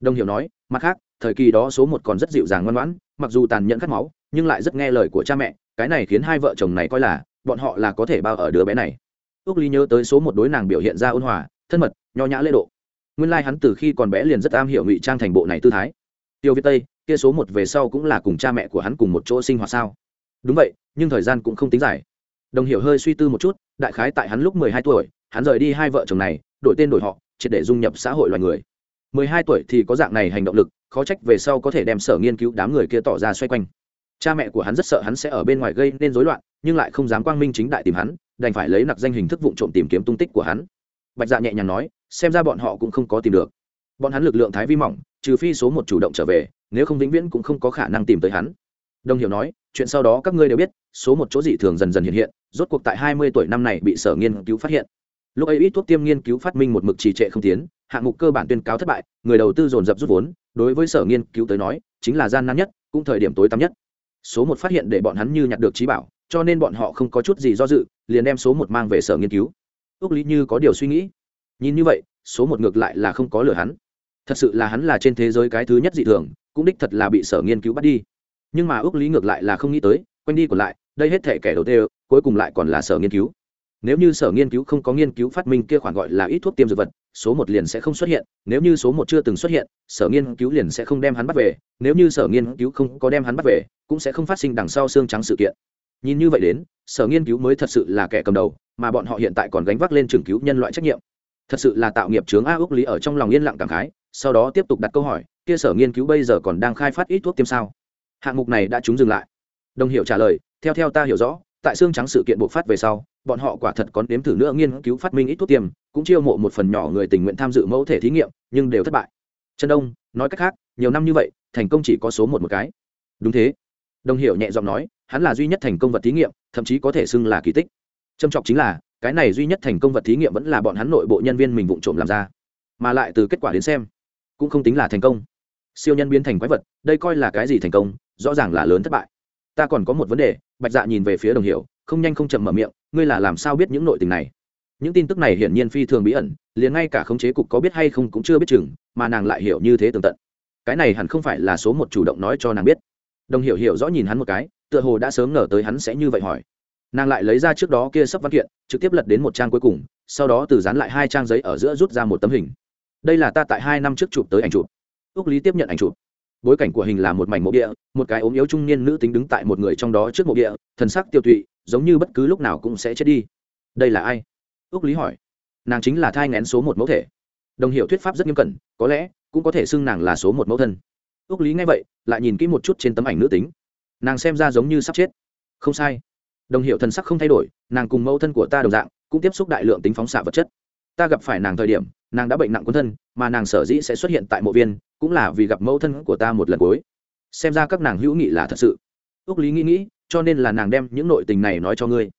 Đông hiểu nói, mặt khác thời kỳ đó số một còn rất dịu dàng ngoan ngoãn, mặc dù tàn nhẫn cắt máu, nhưng lại rất nghe lời của cha mẹ, cái này khiến hai vợ chồng này coi là, bọn họ là có thể bao ở đứa bé này. Ước ly nhớ tới số một đối nàng biểu hiện ra ôn hòa, thân mật, nho nhã lễ độ. Nguyên lai、like、hắn từ khi còn bé liền rất am hiểu ngụy trang thành bộ này tư thái. Tiêu việt tây, kia số một về sau cũng là cùng cha mẹ của hắn cùng một chỗ sinh hoạt sao? Đúng vậy, nhưng thời gian cũng không tính dài. Đồng hiểu hơi suy tư một chút, đại khái tại hắn lúc mười hai tuổi, hắn rời đi hai vợ chồng này, đổi tên đổi họ, triệt để dung nhập xã hội loài người mười hai tuổi thì có dạng này hành động lực, khó trách về sau có thể đem sở nghiên cứu đám người kia tỏ ra xoay quanh. Cha mẹ của hắn rất sợ hắn sẽ ở bên ngoài gây nên rối loạn, nhưng lại không dám quang minh chính đại tìm hắn, đành phải lấy nặc danh hình thức vụ trộm tìm kiếm tung tích của hắn. Bạch dạ nhẹ nhàng nói, xem ra bọn họ cũng không có tìm được. Bọn hắn lực lượng thái vi mỏng, trừ phi số một chủ động trở về, nếu không vĩnh viễn cũng không có khả năng tìm tới hắn. Đồng hiểu nói, chuyện sau đó các ngươi đều biết, số một chỗ dị thường dần dần hiện hiện, rốt cuộc tại hai mươi tuổi năm này bị sở nghiên cứu phát hiện lúc ấy ít thuốc tiêm nghiên cứu phát minh một mực trì trệ không tiến, hạng mục cơ bản tuyên cáo thất bại, người đầu tư dồn dập rút vốn, đối với sở nghiên cứu tới nói, chính là gian nan nhất, cũng thời điểm tối tăm nhất. Số một phát hiện để bọn hắn như nhặt được trí bảo, cho nên bọn họ không có chút gì do dự, liền đem số một mang về sở nghiên cứu. Ước lý như có điều suy nghĩ. Nhìn như vậy, số một ngược lại là không có lừa hắn. Thật sự là hắn là trên thế giới cái thứ nhất dị thường, cũng đích thật là bị sở nghiên cứu bắt đi. Nhưng mà ước lý ngược lại là không nghĩ tới quanh đi còn lại, đây hết thể kẻ đầu tiên cuối cùng lại còn là sở nghiên cứu nếu như sở nghiên cứu không có nghiên cứu phát minh kia khoản gọi là ít thuốc tiêm dược vật, số một liền sẽ không xuất hiện. Nếu như số một chưa từng xuất hiện, sở nghiên cứu liền sẽ không đem hắn bắt về. Nếu như sở nghiên cứu không có đem hắn bắt về, cũng sẽ không phát sinh đằng sau xương trắng sự kiện. Nhìn như vậy đến, sở nghiên cứu mới thật sự là kẻ cầm đầu, mà bọn họ hiện tại còn gánh vác lên trường cứu nhân loại trách nhiệm. Thật sự là tạo nghiệp chướng a ước lý ở trong lòng yên lặng cảm khái, sau đó tiếp tục đặt câu hỏi, kia sở nghiên cứu bây giờ còn đang khai phát ít thuốc tiêm sao? Hạng mục này đã chúng dừng lại. Đồng hiệu trả lời, theo theo ta hiểu rõ tại xương trắng sự kiện bộc phát về sau, bọn họ quả thật còn đếm thử nữa nghiên cứu phát minh ít thuốc tiêm, cũng chiêu mộ một phần nhỏ người tình nguyện tham dự mẫu thể thí nghiệm, nhưng đều thất bại. Trần đông, nói cách khác, nhiều năm như vậy, thành công chỉ có số một một cái. Đúng thế. Đồng hiểu nhẹ giọng nói, hắn là duy nhất thành công vật thí nghiệm, thậm chí có thể xưng là kỳ tích. Trầm trọng chính là, cái này duy nhất thành công vật thí nghiệm vẫn là bọn hắn nội bộ nhân viên mình vụng trộm làm ra. Mà lại từ kết quả đến xem, cũng không tính là thành công. Siêu nhân biến thành quái vật, đây coi là cái gì thành công, rõ ràng là lớn thất bại. Ta còn có một vấn đề bạch dạ nhìn về phía đồng hiểu, không nhanh không chậm mở miệng, ngươi là làm sao biết những nội tình này? Những tin tức này hiển nhiên phi thường bí ẩn, liền ngay cả khống chế cục có biết hay không cũng chưa biết chừng, mà nàng lại hiểu như thế tường tận. Cái này hẳn không phải là số một chủ động nói cho nàng biết. Đồng hiểu hiểu rõ nhìn hắn một cái, tựa hồ đã sớm ngờ tới hắn sẽ như vậy hỏi. Nàng lại lấy ra trước đó kia sắp văn kiện, trực tiếp lật đến một trang cuối cùng, sau đó từ dán lại hai trang giấy ở giữa rút ra một tấm hình. Đây là ta tại hai năm trước chụp tới ảnh chụp. Ước lý tiếp nhận ảnh chụp bối cảnh của hình là một mảnh mộ địa, một cái ốm yếu trung niên nữ tính đứng tại một người trong đó trước mộ địa, thần sắc tiêu tụy, giống như bất cứ lúc nào cũng sẽ chết đi. Đây là ai? Ước lý hỏi. Nàng chính là thai ngén số một mẫu thể. Đồng hiệu thuyết pháp rất nghiêm cẩn, có lẽ cũng có thể xưng nàng là số một mẫu thân. Ước lý nghe vậy, lại nhìn kỹ một chút trên tấm ảnh nữ tính. Nàng xem ra giống như sắp chết. Không sai. Đồng hiệu thần sắc không thay đổi, nàng cùng mẫu thân của ta đồng dạng, cũng tiếp xúc đại lượng tính phóng xạ vật chất. Ta gặp phải nàng thời điểm nàng đã bệnh nặng quân thân, mà nàng sở dĩ sẽ xuất hiện tại mộ viên, cũng là vì gặp mẫu thân của ta một lần cuối. Xem ra các nàng hữu nghị là thật sự. Ước lý nghĩ nghĩ, cho nên là nàng đem những nội tình này nói cho ngươi.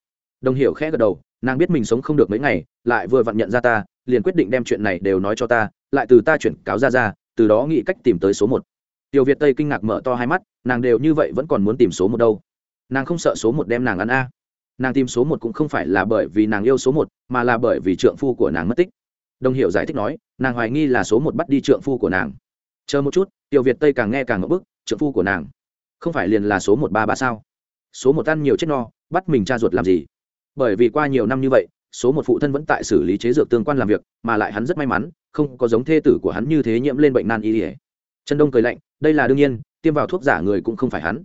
Đồng hiểu khẽ gật đầu, nàng biết mình sống không được mấy ngày, lại vừa vặn nhận ra ta, liền quyết định đem chuyện này đều nói cho ta, lại từ ta chuyển cáo ra ra, từ đó nghĩ cách tìm tới số một. Tiểu việt tây kinh ngạc mở to hai mắt, nàng đều như vậy vẫn còn muốn tìm số một đâu. Nàng không sợ số một đem nàng ăn a. Nàng tìm số một cũng không phải là bởi vì nàng yêu số một, mà là bởi vì trượng phu của nàng mất tích đồng hiệu giải thích nói, nàng hoài nghi là số một bắt đi trượng phu của nàng. Chờ một chút, tiểu việt tây càng nghe càng ngỡ bức, trượng phu của nàng. Không phải liền là số một ba ba sao? Số một ăn nhiều chết no, bắt mình cha ruột làm gì? Bởi vì qua nhiều năm như vậy, số một phụ thân vẫn tại xử lý chế dược tương quan làm việc, mà lại hắn rất may mắn, không có giống thê tử của hắn như thế nhiễm lên bệnh nan y ỉa trần đông cười lạnh, đây là đương nhiên, tiêm vào thuốc giả người cũng không phải hắn.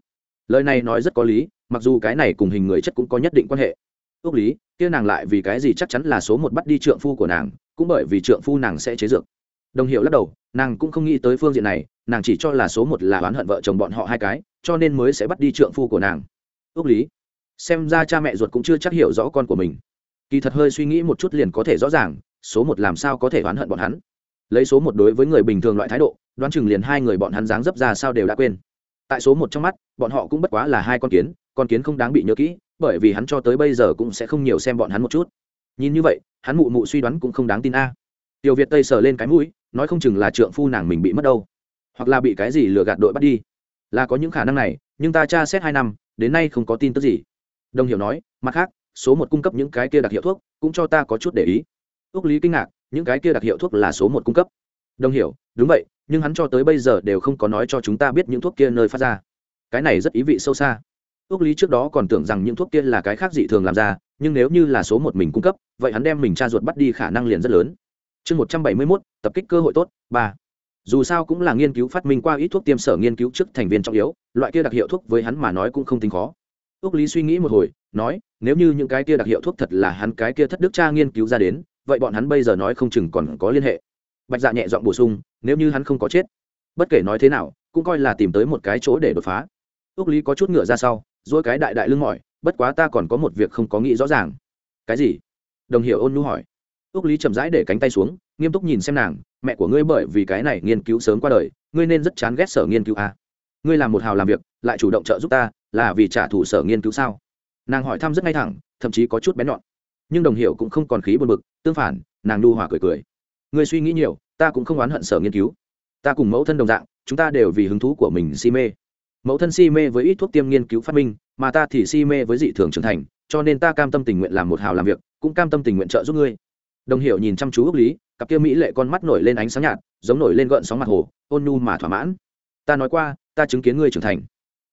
Lời này nói rất có lý, mặc dù cái này cùng hình người chất cũng có nhất định quan hệ. Ước lý, kia nàng lại vì cái gì chắc chắn là số một bắt đi trượng phu của nàng cũng bởi vì trượng phu nàng sẽ chế dược. Đồng hiệu lắc đầu, nàng cũng không nghĩ tới phương diện này, nàng chỉ cho là số một là oán hận vợ chồng bọn họ hai cái, cho nên mới sẽ bắt đi trượng phu của nàng. Ước lý, xem ra cha mẹ ruột cũng chưa chắc hiểu rõ con của mình. Kỳ thật hơi suy nghĩ một chút liền có thể rõ ràng, số một làm sao có thể oán hận bọn hắn. Lấy số một đối với người bình thường loại thái độ, đoán chừng liền hai người bọn hắn dáng dấp ra sao đều đã quên. Tại số một trong mắt, bọn họ cũng bất quá là hai con kiến con kiến không đáng bị nhớ kỹ, bởi vì hắn cho tới bây giờ cũng sẽ không nhiều xem bọn hắn một chút nhìn như vậy, hắn mụ mụ suy đoán cũng không đáng tin a. Tiểu việt tây sờ lên cái mũi, nói không chừng là trượng phu nàng mình bị mất đâu. Hoặc là bị cái gì lừa gạt đội bắt đi. Là có những khả năng này, nhưng ta tra xét hai năm, đến nay không có tin tức gì. Đồng hiểu nói, mặt khác, số một cung cấp những cái kia đặc hiệu thuốc, cũng cho ta có chút để ý. Ước lý kinh ngạc, những cái kia đặc hiệu thuốc là số một cung cấp. Đồng hiểu, đúng vậy, nhưng hắn cho tới bây giờ đều không có nói cho chúng ta biết những thuốc kia nơi phát ra. Cái này rất ý vị sâu xa. Ước lý trước đó còn tưởng rằng những thuốc kia là cái khác dị thường làm ra nhưng nếu như là số một mình cung cấp, vậy hắn đem mình cha ruột bắt đi khả năng liền rất lớn. Chương một trăm bảy mươi mốt, tập kích cơ hội tốt, ba. Dù sao cũng là nghiên cứu phát minh qua ít thuốc tiêm sở nghiên cứu trước thành viên trọng yếu, loại kia đặc hiệu thuốc với hắn mà nói cũng không tính khó. Ước lý suy nghĩ một hồi, nói, nếu như những cái kia đặc hiệu thuốc thật là hắn cái kia thất đức cha nghiên cứu ra đến, vậy bọn hắn bây giờ nói không chừng còn có liên hệ. Bạch dạ nhẹ giọng bổ sung, nếu như hắn không có chết, bất kể nói thế nào, cũng coi là tìm tới một cái chỗ để đột phá. Ước lý có chút ngựa ra sau dỗi cái đại đại lưng mỏi bất quá ta còn có một việc không có nghĩ rõ ràng. Cái gì? Đồng hiểu ôn nhu hỏi. Ước lý chậm rãi để cánh tay xuống, nghiêm túc nhìn xem nàng, mẹ của ngươi bởi vì cái này nghiên cứu sớm qua đời, ngươi nên rất chán ghét sở nghiên cứu à. ngươi làm một hào làm việc, lại chủ động trợ giúp ta, là vì trả thù sở nghiên cứu sao? Nàng hỏi thăm rất ngay thẳng, thậm chí có chút bén nhọn. Nhưng đồng hiệu cũng không còn khí buồn bực, tương phản, nàng đu hòa cười cười. Ngươi suy nghĩ nhiều, ta cũng không oán hận sở nghiên cứu. Ta cùng mẫu thân đồng dạng, chúng ta đều vì hứng thú của mình si mê. Mẫu thân si mê với ít thuốc tiêm nghiên cứu phát minh mà ta thì si mê với dị thường trưởng thành, cho nên ta cam tâm tình nguyện làm một hào làm việc, cũng cam tâm tình nguyện trợ giúp ngươi. Đồng hiệu nhìn chăm chú ước lý, cặp kia mỹ lệ con mắt nổi lên ánh sáng nhạt, giống nổi lên gợn sóng mặt hồ, ôn nhu mà thỏa mãn. Ta nói qua, ta chứng kiến ngươi trưởng thành.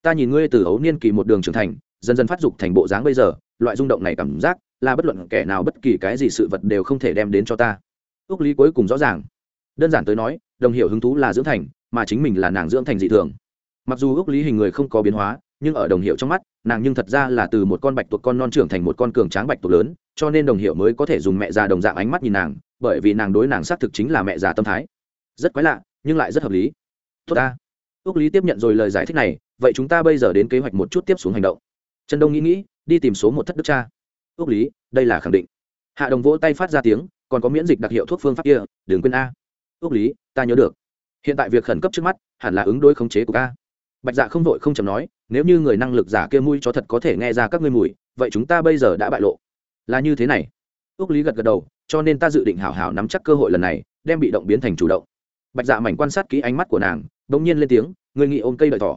Ta nhìn ngươi từ ấu niên kỳ một đường trưởng thành, dần dần phát dục thành bộ dáng bây giờ, loại rung động này cảm giác là bất luận kẻ nào bất kỳ cái gì sự vật đều không thể đem đến cho ta. Ước lý cuối cùng rõ ràng. Đơn giản tới nói, đồng hiệu hứng thú là dưỡng thành, mà chính mình là nàng dưỡng thành dị thường. Mặc dù ước lý hình người không có biến hóa nhưng ở đồng hiệu trong mắt, nàng nhưng thật ra là từ một con bạch tuộc con non trưởng thành một con cường tráng bạch tuộc lớn, cho nên đồng hiệu mới có thể dùng mẹ già đồng dạng ánh mắt nhìn nàng, bởi vì nàng đối nàng xác thực chính là mẹ già tâm thái. Rất quái lạ, nhưng lại rất hợp lý. Tốt ta. Ước lý tiếp nhận rồi lời giải thích này, vậy chúng ta bây giờ đến kế hoạch một chút tiếp xuống hành động. Trần đông nghĩ nghĩ, đi tìm số một thất đức cha. Ước lý, đây là khẳng định. Hạ đồng vỗ tay phát ra tiếng, còn có miễn dịch đặc hiệu thuốc phương pháp kia, đừng quên a. Ước lý, ta nhớ được. Hiện tại việc khẩn cấp trước mắt, hẳn là ứng đối khống chế của ca bạch dạ không vội không chầm nói, nếu như người năng lực giả kia mùi cho thật có thể nghe ra các ngươi mùi, vậy chúng ta bây giờ đã bại lộ. Là như thế này. Ước lý gật gật đầu, cho nên ta dự định hảo hảo nắm chắc cơ hội lần này, đem bị động biến thành chủ động. Bạch dạ mảnh quan sát kỹ ánh mắt của nàng đ ỗ n g nhiên lên tiếng người nghĩ ôm cây lợi thỏ?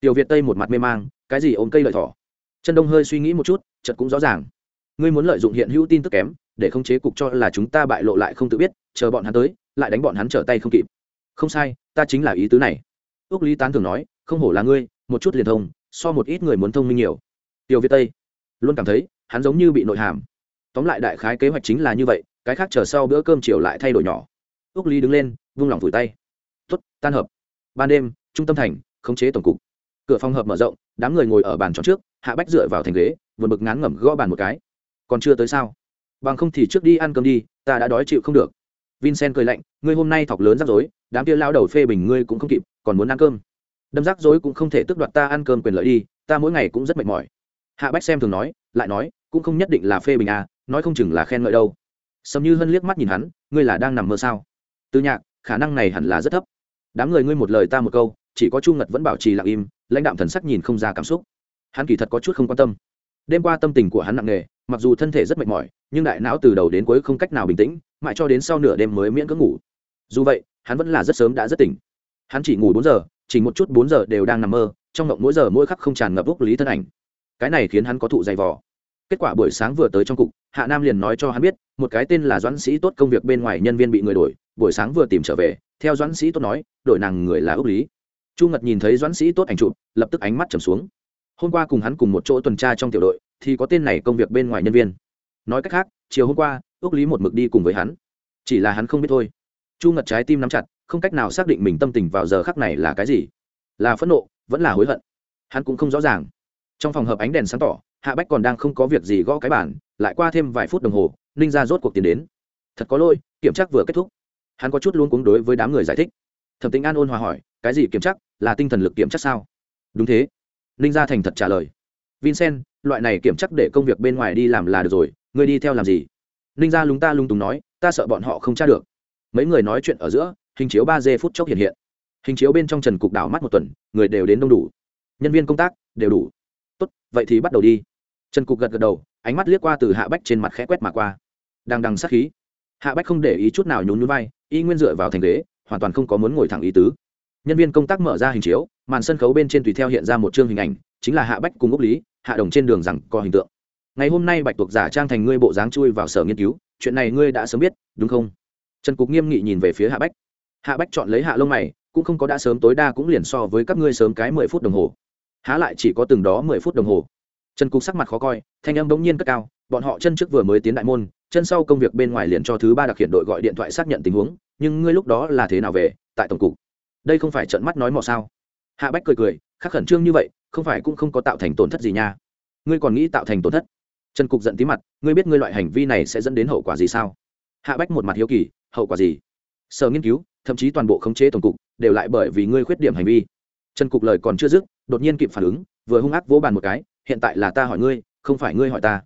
Tiểu việt tây một mặt mê mang, cái gì ôm cây lợi thỏ? Chân đông hơi suy nghĩ một chút chật cũng rõ ràng. Ngươi muốn lợi dụng hiện hữu tin tức kém, để khống chế cục cho là chúng ta bại lộ lại không tự biết, chờ bọn hắn tới, lại đánh bọn hắn trở tay không kịp. Không sai, ta chính là ý tứ này. Ước lý tán thường nói không hổ là ngươi, một chút liền thông, so một ít người muốn thông minh nhiều. Tiểu việt tây luôn cảm thấy hắn giống như bị nội hàm. Tóm lại đại khái kế hoạch chính là như vậy, cái khác chờ sau bữa cơm chiều lại thay đổi nhỏ. Úc ly đứng lên, vung lòng vùi tay. Tuất tan hợp. Ban đêm, trung tâm thành, khống chế tổng cục. Cửa phòng hợp mở rộng, đám người ngồi ở bàn tròn trước, hạ bách dựa vào thành ghế, vượt bực ngán ngẩm gõ bàn một cái. Còn chưa tới sao? Bằng không thì trước đi ăn cơm đi, ta đã đói chịu không được. Vincent cười lạnh, ngươi hôm nay thọc lớn rắc rối, đám kia lao đầu phê bình ngươi cũng không kịp, còn muốn ăn cơm đâm rắc rối cũng không thể tước đoạt ta ăn cơm quyền lợi đi, ta mỗi ngày cũng rất mệt mỏi. Hạ bách xem thường nói, lại nói, cũng không nhất định là phê bình à nói không chừng là khen ngợi đâu. Sầm như hân liếc mắt nhìn hắn, ngươi là đang nằm mơ sao? Tư nhạc, khả năng này hẳn là rất thấp. Đám người ngươi một lời ta một câu, chỉ có chu ngật vẫn bảo trì lặng im, lãnh đạm thần sắc nhìn không ra cảm xúc. Hắn kỳ thật có chút không quan tâm. Đêm qua tâm tình của hắn nặng nề, mặc dù thân thể rất mệt mỏi, nhưng đại não từ đầu đến cuối không cách nào bình tĩnh, mãi cho đến sau nửa đêm mới miễn cưỡng ngủ. Dù vậy, hắn vẫn là rất sớm đã rất tỉnh. Hắn chỉ ngủ bốn giờ chỉ một chút bốn giờ đều đang nằm mơ, trong mộng mỗi giờ mỗi khắc không tràn ngập úc lý thân ảnh. Cái này khiến hắn có thụ dày vò. Kết quả buổi sáng vừa tới trong cục, hạ nam liền nói cho hắn biết, một cái tên là doãn sĩ tốt công việc bên ngoài nhân viên bị người đổi, buổi sáng vừa tìm trở về, theo doãn sĩ tốt nói, đổi nàng người là ước lý. Chu ngật nhìn thấy doãn sĩ tốt ảnh chụp, lập tức ánh mắt trầm xuống. Hôm qua cùng hắn cùng một chỗ tuần tra trong tiểu đội, thì có tên này công việc bên ngoài nhân viên. Nói cách khác, chiều hôm qua ước lý một mực đi cùng với hắn. Chỉ là hắn không biết thôi. Chu ngật trái tim nắm chặt không cách nào xác định mình tâm tình vào giờ khắc này là cái gì. Là phẫn nộ, vẫn là hối hận. Hắn cũng không rõ ràng. Trong phòng hợp ánh đèn sáng tỏ, hạ bách còn đang không có việc gì gõ cái bản lại qua thêm vài phút đồng hồ, ninh ra rốt cuộc tiền đến. Thật có lỗi, kiểm tra vừa kết thúc. Hắn có chút luôn cuống đối với đám người giải thích. Thẩm tính an ôn hòa hỏi, cái gì kiểm tra? Là tinh thần lực kiểm tra sao? Đúng thế. Ninh gia thành thật trả lời. Vincent, loại này kiểm tra để công việc bên ngoài đi làm là được rồi, ngươi đi theo làm gì? Ninh gia lúng ta lung túng nói, ta sợ bọn họ không tra được. Mấy người nói chuyện ở giữa hình chiếu ba d phút chốc hiện hiện. Hình chiếu bên trong trần cục đảo mắt một tuần, người đều đến đông đủ. Nhân viên công tác đều đủ. Tốt, vậy thì bắt đầu đi. Trần cục gật gật đầu, ánh mắt liếc qua từ hạ bách trên mặt khẽ quét mà qua. Đang đằng sát khí, hạ bách không để ý chút nào nhún nhún vai, y nguyên dựa vào thành ghế, hoàn toàn không có muốn ngồi thẳng ý tứ. Nhân viên công tác mở ra hình chiếu, màn sân khấu bên trên tùy theo hiện ra một chương hình ảnh, chính là hạ bách cùng úc lý, hạ đồng trên đường rằng có hình tượng. Ngày hôm nay bạch tuộc giả trang thành ngươi bộ dáng chui vào sở nghiên cứu, chuyện này ngươi đã sớm biết, đúng không? Trần cục nghiêm nghị nhìn về phía hạ bách hạ bách chọn lấy hạ lông mày, cũng không có đã sớm tối đa cũng liền so với các ngươi sớm cái mười phút đồng hồ. Há lại chỉ có từng đó mười phút đồng hồ. Trần cục sắc mặt khó coi, thanh âm bỗng nhiên cất cao, bọn họ chân trước vừa mới tiến đại môn, chân sau công việc bên ngoài liền cho thứ ba đặc hiện đội gọi điện thoại xác nhận tình huống, nhưng ngươi lúc đó là thế nào về, tại tổng cục? Đây không phải trận mắt nói mò sao? Hạ bách cười cười, khắc khẩn trương như vậy, không phải cũng không có tạo thành tổn thất gì nha. Ngươi còn nghĩ tạo thành tổn thất? Trần cục giận tí mặt, ngươi biết ngươi loại hành vi này sẽ dẫn đến hậu quả gì sao? Hạ bách một mặt hiếu kỳ, hậu quả gì? Sở nghiên cứu thậm chí toàn bộ khống chế tổng cục đều lại bởi vì ngươi khuyết điểm hành vi. Trần cục lời còn chưa dứt, đột nhiên kịp phản ứng, vừa hung ác vỗ bàn một cái, hiện tại là ta hỏi ngươi, không phải ngươi hỏi ta.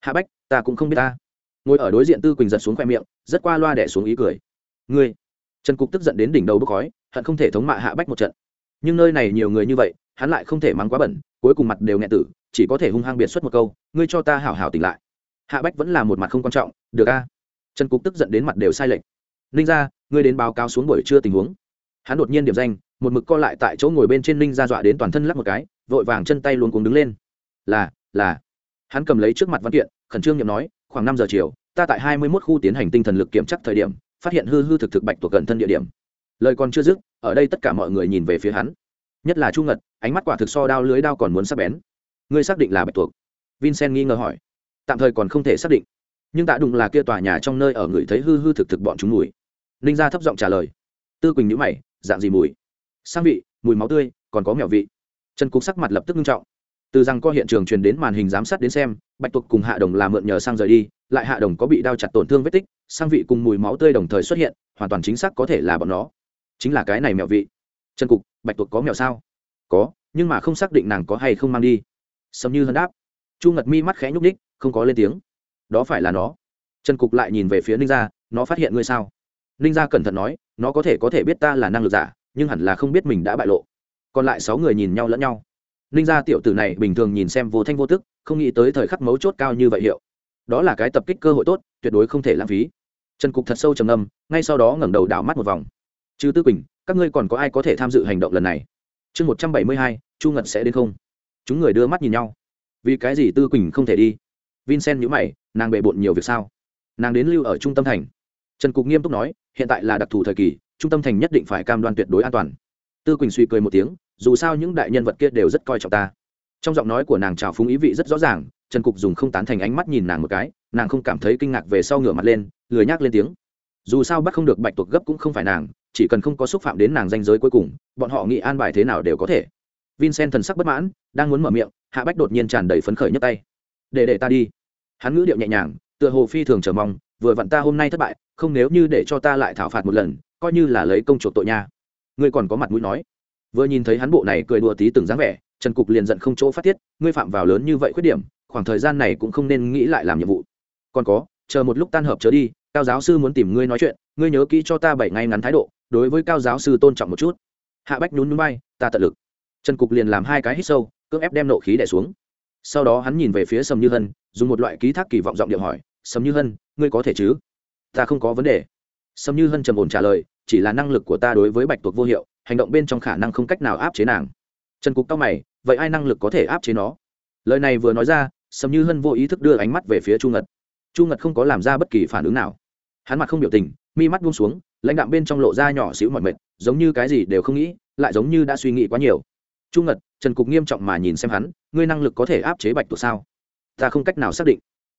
Hạ bách, ta cũng không biết ta. Ngồi ở đối diện tư quỳnh giật xuống khoe miệng, rất qua loa đẻ xuống ý cười. Ngươi. Trần cục tức giận đến đỉnh đầu bốc khói, hận không thể thống mạ hạ bách một trận. Nhưng nơi này nhiều người như vậy, hắn lại không thể mắng quá bẩn, cuối cùng mặt đều nghẹn tử, chỉ có thể hung hăng biệt xuất một câu, ngươi cho ta hảo hảo tỉnh lại. Hạ bách vẫn là một mặt không quan trọng, được a. Trần cục tức giận đến mặt đều sai lệch ninh ra ngươi đến báo cáo xuống buổi trưa tình huống. Hắn đột nhiên điểm danh, một mực co lại tại chỗ ngồi bên trên ninh ra dọa đến toàn thân lắc một cái, vội vàng chân tay luôn cuống đứng lên. Là là. Hắn cầm lấy trước mặt văn kiện, khẩn trương nhậm nói, khoảng năm giờ chiều, ta tại hai mươi mốt khu tiến hành tinh thần lực kiểm tra thời điểm, phát hiện hư hư thực thực bạch thuộc gần thân địa điểm. Lời còn chưa dứt, ở đây tất cả mọi người nhìn về phía hắn. Nhất là chu ngật, ánh mắt quả thực so đao lưới đao còn muốn sắp bén. Ngươi xác định là bạch tuộc? Vincent nghi ngờ hỏi. Tạm thời còn không thể xác định. Nhưng tạ đụng là kia tòa nhà trong nơi ở người thấy hư hư thực thực bọn chúng mùi ninh gia thấp giọng trả lời. Tư quỳnh nhữ mày, dạng gì mùi? Sang vị, mùi máu tươi, còn có mẹo vị. Trần cục sắc mặt lập tức nghiêm trọng. Từ rằng co hiện trường truyền đến màn hình giám sát đến xem, bạch tuộc cùng hạ đồng là mượn nhờ sang rời đi, lại hạ đồng có bị đao chặt tổn thương vết tích, sang vị cùng mùi máu tươi đồng thời xuất hiện, hoàn toàn chính xác có thể là bọn nó. Chính là cái này mẹo vị. Trần cục, bạch tuộc có mẹo sao? Có, nhưng mà không xác định nàng có hay không mang đi. Sầm như hân đáp. Chu ngật mi mắt khẽ nhúc ních không có lên tiếng. Đó phải là nó. Trần cục lại nhìn về phía ninh gia, nó phát hiện ngươi sao? Ninh gia cẩn thận nói, nó có thể có thể biết ta là năng lực giả, nhưng hẳn là không biết mình đã bại lộ. Còn lại sáu người nhìn nhau lẫn nhau. Ninh gia tiểu tử này bình thường nhìn xem vô thanh vô tức, không nghĩ tới thời khắc mấu chốt cao như vậy hiệu. Đó là cái tập kích cơ hội tốt, tuyệt đối không thể lãng phí. Trần cục thật sâu trầm ngâm, ngay sau đó ngẩng đầu đảo mắt một vòng. Chứ tư quỳnh, các ngươi còn có ai có thể tham dự hành động lần này? Chương một trăm bảy mươi hai, chu ngật sẽ đến không? Chúng người đưa mắt nhìn nhau. Vì cái gì tư quỳnh không thể đi? Vincent nhữ mày, nàng bề bộn nhiều việc sao? Nàng đến lưu ở trung tâm thành. Trần cục nghiêm túc nói hiện tại là đặc thù thời kỳ, trung tâm thành nhất định phải cam đoan tuyệt đối an toàn. Tư quỳnh suy cười một tiếng, dù sao những đại nhân vật kia đều rất coi trọng ta. Trong giọng nói của nàng trào phúng ý vị rất rõ ràng, trần cục dùng không tán thành ánh mắt nhìn nàng một cái, nàng không cảm thấy kinh ngạc về sau ngửa mặt lên, lười nhác lên tiếng. Dù sao bắt không được bạch tuộc gấp cũng không phải nàng, chỉ cần không có xúc phạm đến nàng danh giới cuối cùng, bọn họ nghĩ an bài thế nào đều có thể. Vincent thần sắc bất mãn, đang muốn mở miệng, hạ bách đột nhiên tràn đầy phấn khởi nhấc tay. Để để ta đi. Hắn ngữ điệu nhẹ nhàng, tựa hồ phi thường chờ mong vừa vặn ta hôm nay thất bại, không nếu như để cho ta lại thảo phạt một lần, coi như là lấy công chuộc tội nha. Ngươi còn có mặt mũi nói. Vừa nhìn thấy hắn bộ này cười đùa tí từng dáng vẻ, trần cục liền giận không chỗ phát tiết, ngươi phạm vào lớn như vậy khuyết điểm, khoảng thời gian này cũng không nên nghĩ lại làm nhiệm vụ. Còn có, chờ một lúc tan hợp trở đi, cao giáo sư muốn tìm ngươi nói chuyện, ngươi nhớ kỹ cho ta bảy ngày ngắn thái độ, đối với cao giáo sư tôn trọng một chút. Hạ bách nhún núi bay ta tận lực. Trần cục liền làm hai cái hít sâu, cưỡng ép đem nộ khí đẻ xuống. Sau đó hắn nhìn về phía sầm như hân, dùng một loại ký thác kỳ vọng giọng điệu hỏi, sầm như hân ngươi có thể chứ? Ta không có vấn đề. Sâm như hân trầm ổn trả lời, chỉ là năng lực của ta đối với bạch tuộc vô hiệu, hành động bên trong khả năng không cách nào áp chế nàng. Trần cục tóc mày, vậy ai năng lực có thể áp chế nó? Lời này vừa nói ra, sâm như hân vô ý thức đưa ánh mắt về phía chu ngật. Chu ngật không có làm ra bất kỳ phản ứng nào. Hắn mặt không biểu tình, mi mắt buông xuống, lãnh đạm bên trong lộ ra nhỏ xíu mọi mệt, giống như cái gì đều không nghĩ, lại giống như đã suy nghĩ quá nhiều. Chu ngật, trần cục nghiêm trọng mà nhìn xem hắn, ngươi năng lực có thể áp chế bạch tuộc sao? Ta không cách nào xác định.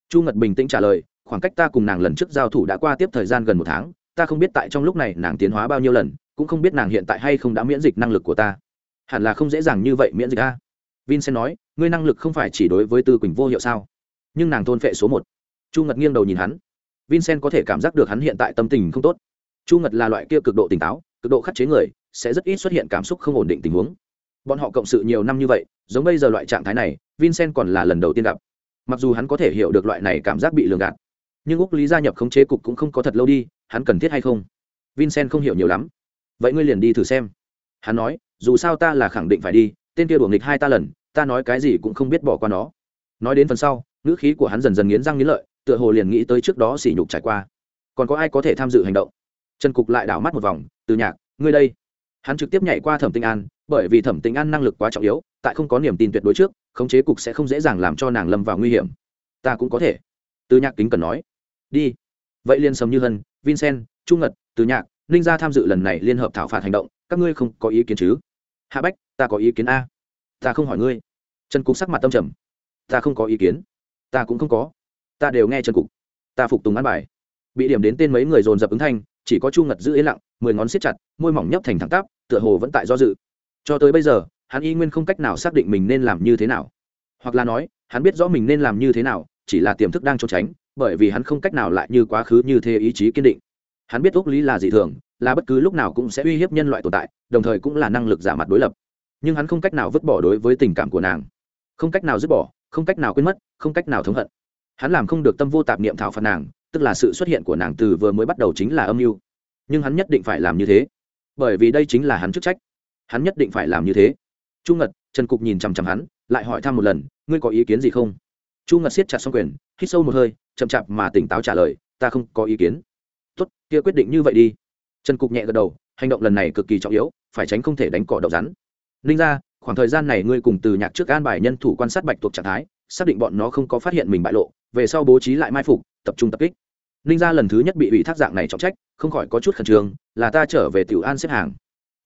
Chu ngật bình tĩnh trả lời khoảng cách ta cùng nàng lần trước giao thủ đã qua tiếp thời gian gần một tháng, ta không biết tại trong lúc này nàng tiến hóa bao nhiêu lần, cũng không biết nàng hiện tại hay không đã miễn dịch năng lực của ta. Hẳn là không dễ dàng như vậy miễn dịch a. Vincent nói, ngươi năng lực không phải chỉ đối với tư quỳnh vô hiệu sao? Nhưng nàng thôn phệ số một. Chu ngật nghiêng đầu nhìn hắn. Vincent có thể cảm giác được hắn hiện tại tâm tình không tốt. Chu ngật là loại kia cực độ tỉnh táo, cực độ khắc chế người, sẽ rất ít xuất hiện cảm xúc không ổn định tình huống. Bọn họ cộng sự nhiều năm như vậy, giống bây giờ loại trạng thái này, vincent còn là lần đầu tiên gặp. Mặc dù hắn có thể hiểu được loại này cảm giác bị lường gạt nhưng úc lý gia nhập khống chế cục cũng không có thật lâu đi, hắn cần thiết hay không? Vincent không hiểu nhiều lắm. Vậy ngươi liền đi thử xem. Hắn nói, dù sao ta là khẳng định phải đi, tên kia đùa nghịch hai ta lần, ta nói cái gì cũng không biết bỏ qua nó. Nói đến phần sau, ngữ khí của hắn dần dần nghiến răng nghiến lợi, tựa hồ liền nghĩ tới trước đó sỉ nhục trải qua. Còn có ai có thể tham dự hành động? Trần cục lại đảo mắt một vòng, từ nhạc, ngươi đây. Hắn trực tiếp nhảy qua thẩm tinh an, bởi vì thẩm tinh an năng lực quá trọng yếu, tại không có niềm tin tuyệt đối trước, khống chế cục sẽ không dễ dàng làm cho nàng lâm vào nguy hiểm. Ta cũng có thể. Từ nhạc kính cần nói đi. Vậy liên sầm như hân, vincent trung ngật, từ nhạc, ninh gia tham dự lần này liên hợp thảo phạt hành động, các ngươi không có ý kiến chứ? Hạ bách, ta có ý kiến a. Ta không hỏi ngươi. Trần cục sắc mặt tâm trầm. Ta không có ý kiến. Ta cũng không có. Ta đều nghe trần cục. Ta phục tùng ăn bài. Bị điểm đến tên mấy người dồn dập ứng thanh, chỉ có chu ngật giữ yên lặng, mười ngón siết chặt, môi mỏng nhấp thành thẳng tắp, tựa hồ vẫn tại do dự. Cho tới bây giờ, hắn y nguyên không cách nào xác định mình nên làm như thế nào. Hoặc là nói, hắn biết rõ mình nên làm như thế nào, chỉ là tiềm thức đang trốn tránh bởi vì hắn không cách nào lại như quá khứ như thế ý chí kiên định. Hắn biết úc lý là dị thường, là bất cứ lúc nào cũng sẽ uy hiếp nhân loại tồn tại, đồng thời cũng là năng lực giả mặt đối lập. Nhưng hắn không cách nào vứt bỏ đối với tình cảm của nàng. Không cách nào dứt bỏ, không cách nào quên mất, không cách nào thống hận. Hắn làm không được tâm vô tạp niệm thảo phạt nàng, tức là sự xuất hiện của nàng từ vừa mới bắt đầu chính là âm mưu. Nhưng hắn nhất định phải làm như thế. Bởi vì đây chính là hắn chức trách. Hắn nhất định phải làm như thế. Chu ngật, trần cục nhìn chằm chằm hắn, lại hỏi thăm một lần, ngươi có ý kiến gì không? Chu ngật siết chặt xong quyền hít sâu một hơi, chậm chạp mà tỉnh táo trả lời, ta không có ý kiến. Tốt, kia quyết định như vậy đi. Trần cục nhẹ gật đầu, hành động lần này cực kỳ trọng yếu, phải tránh không thể đánh cỏ đậu rắn. Ninh ra khoảng thời gian này ngươi cùng từ nhạc trước an bài nhân thủ quan sát bạch thuộc trạng thái, xác định bọn nó không có phát hiện mình bại lộ, về sau bố trí lại mai phục, tập trung tập kích. Ninh ra lần thứ nhất bị ủy thác dạng này trọng trách, không khỏi có chút khẩn trương, là ta trở về tiểu an xếp hàng.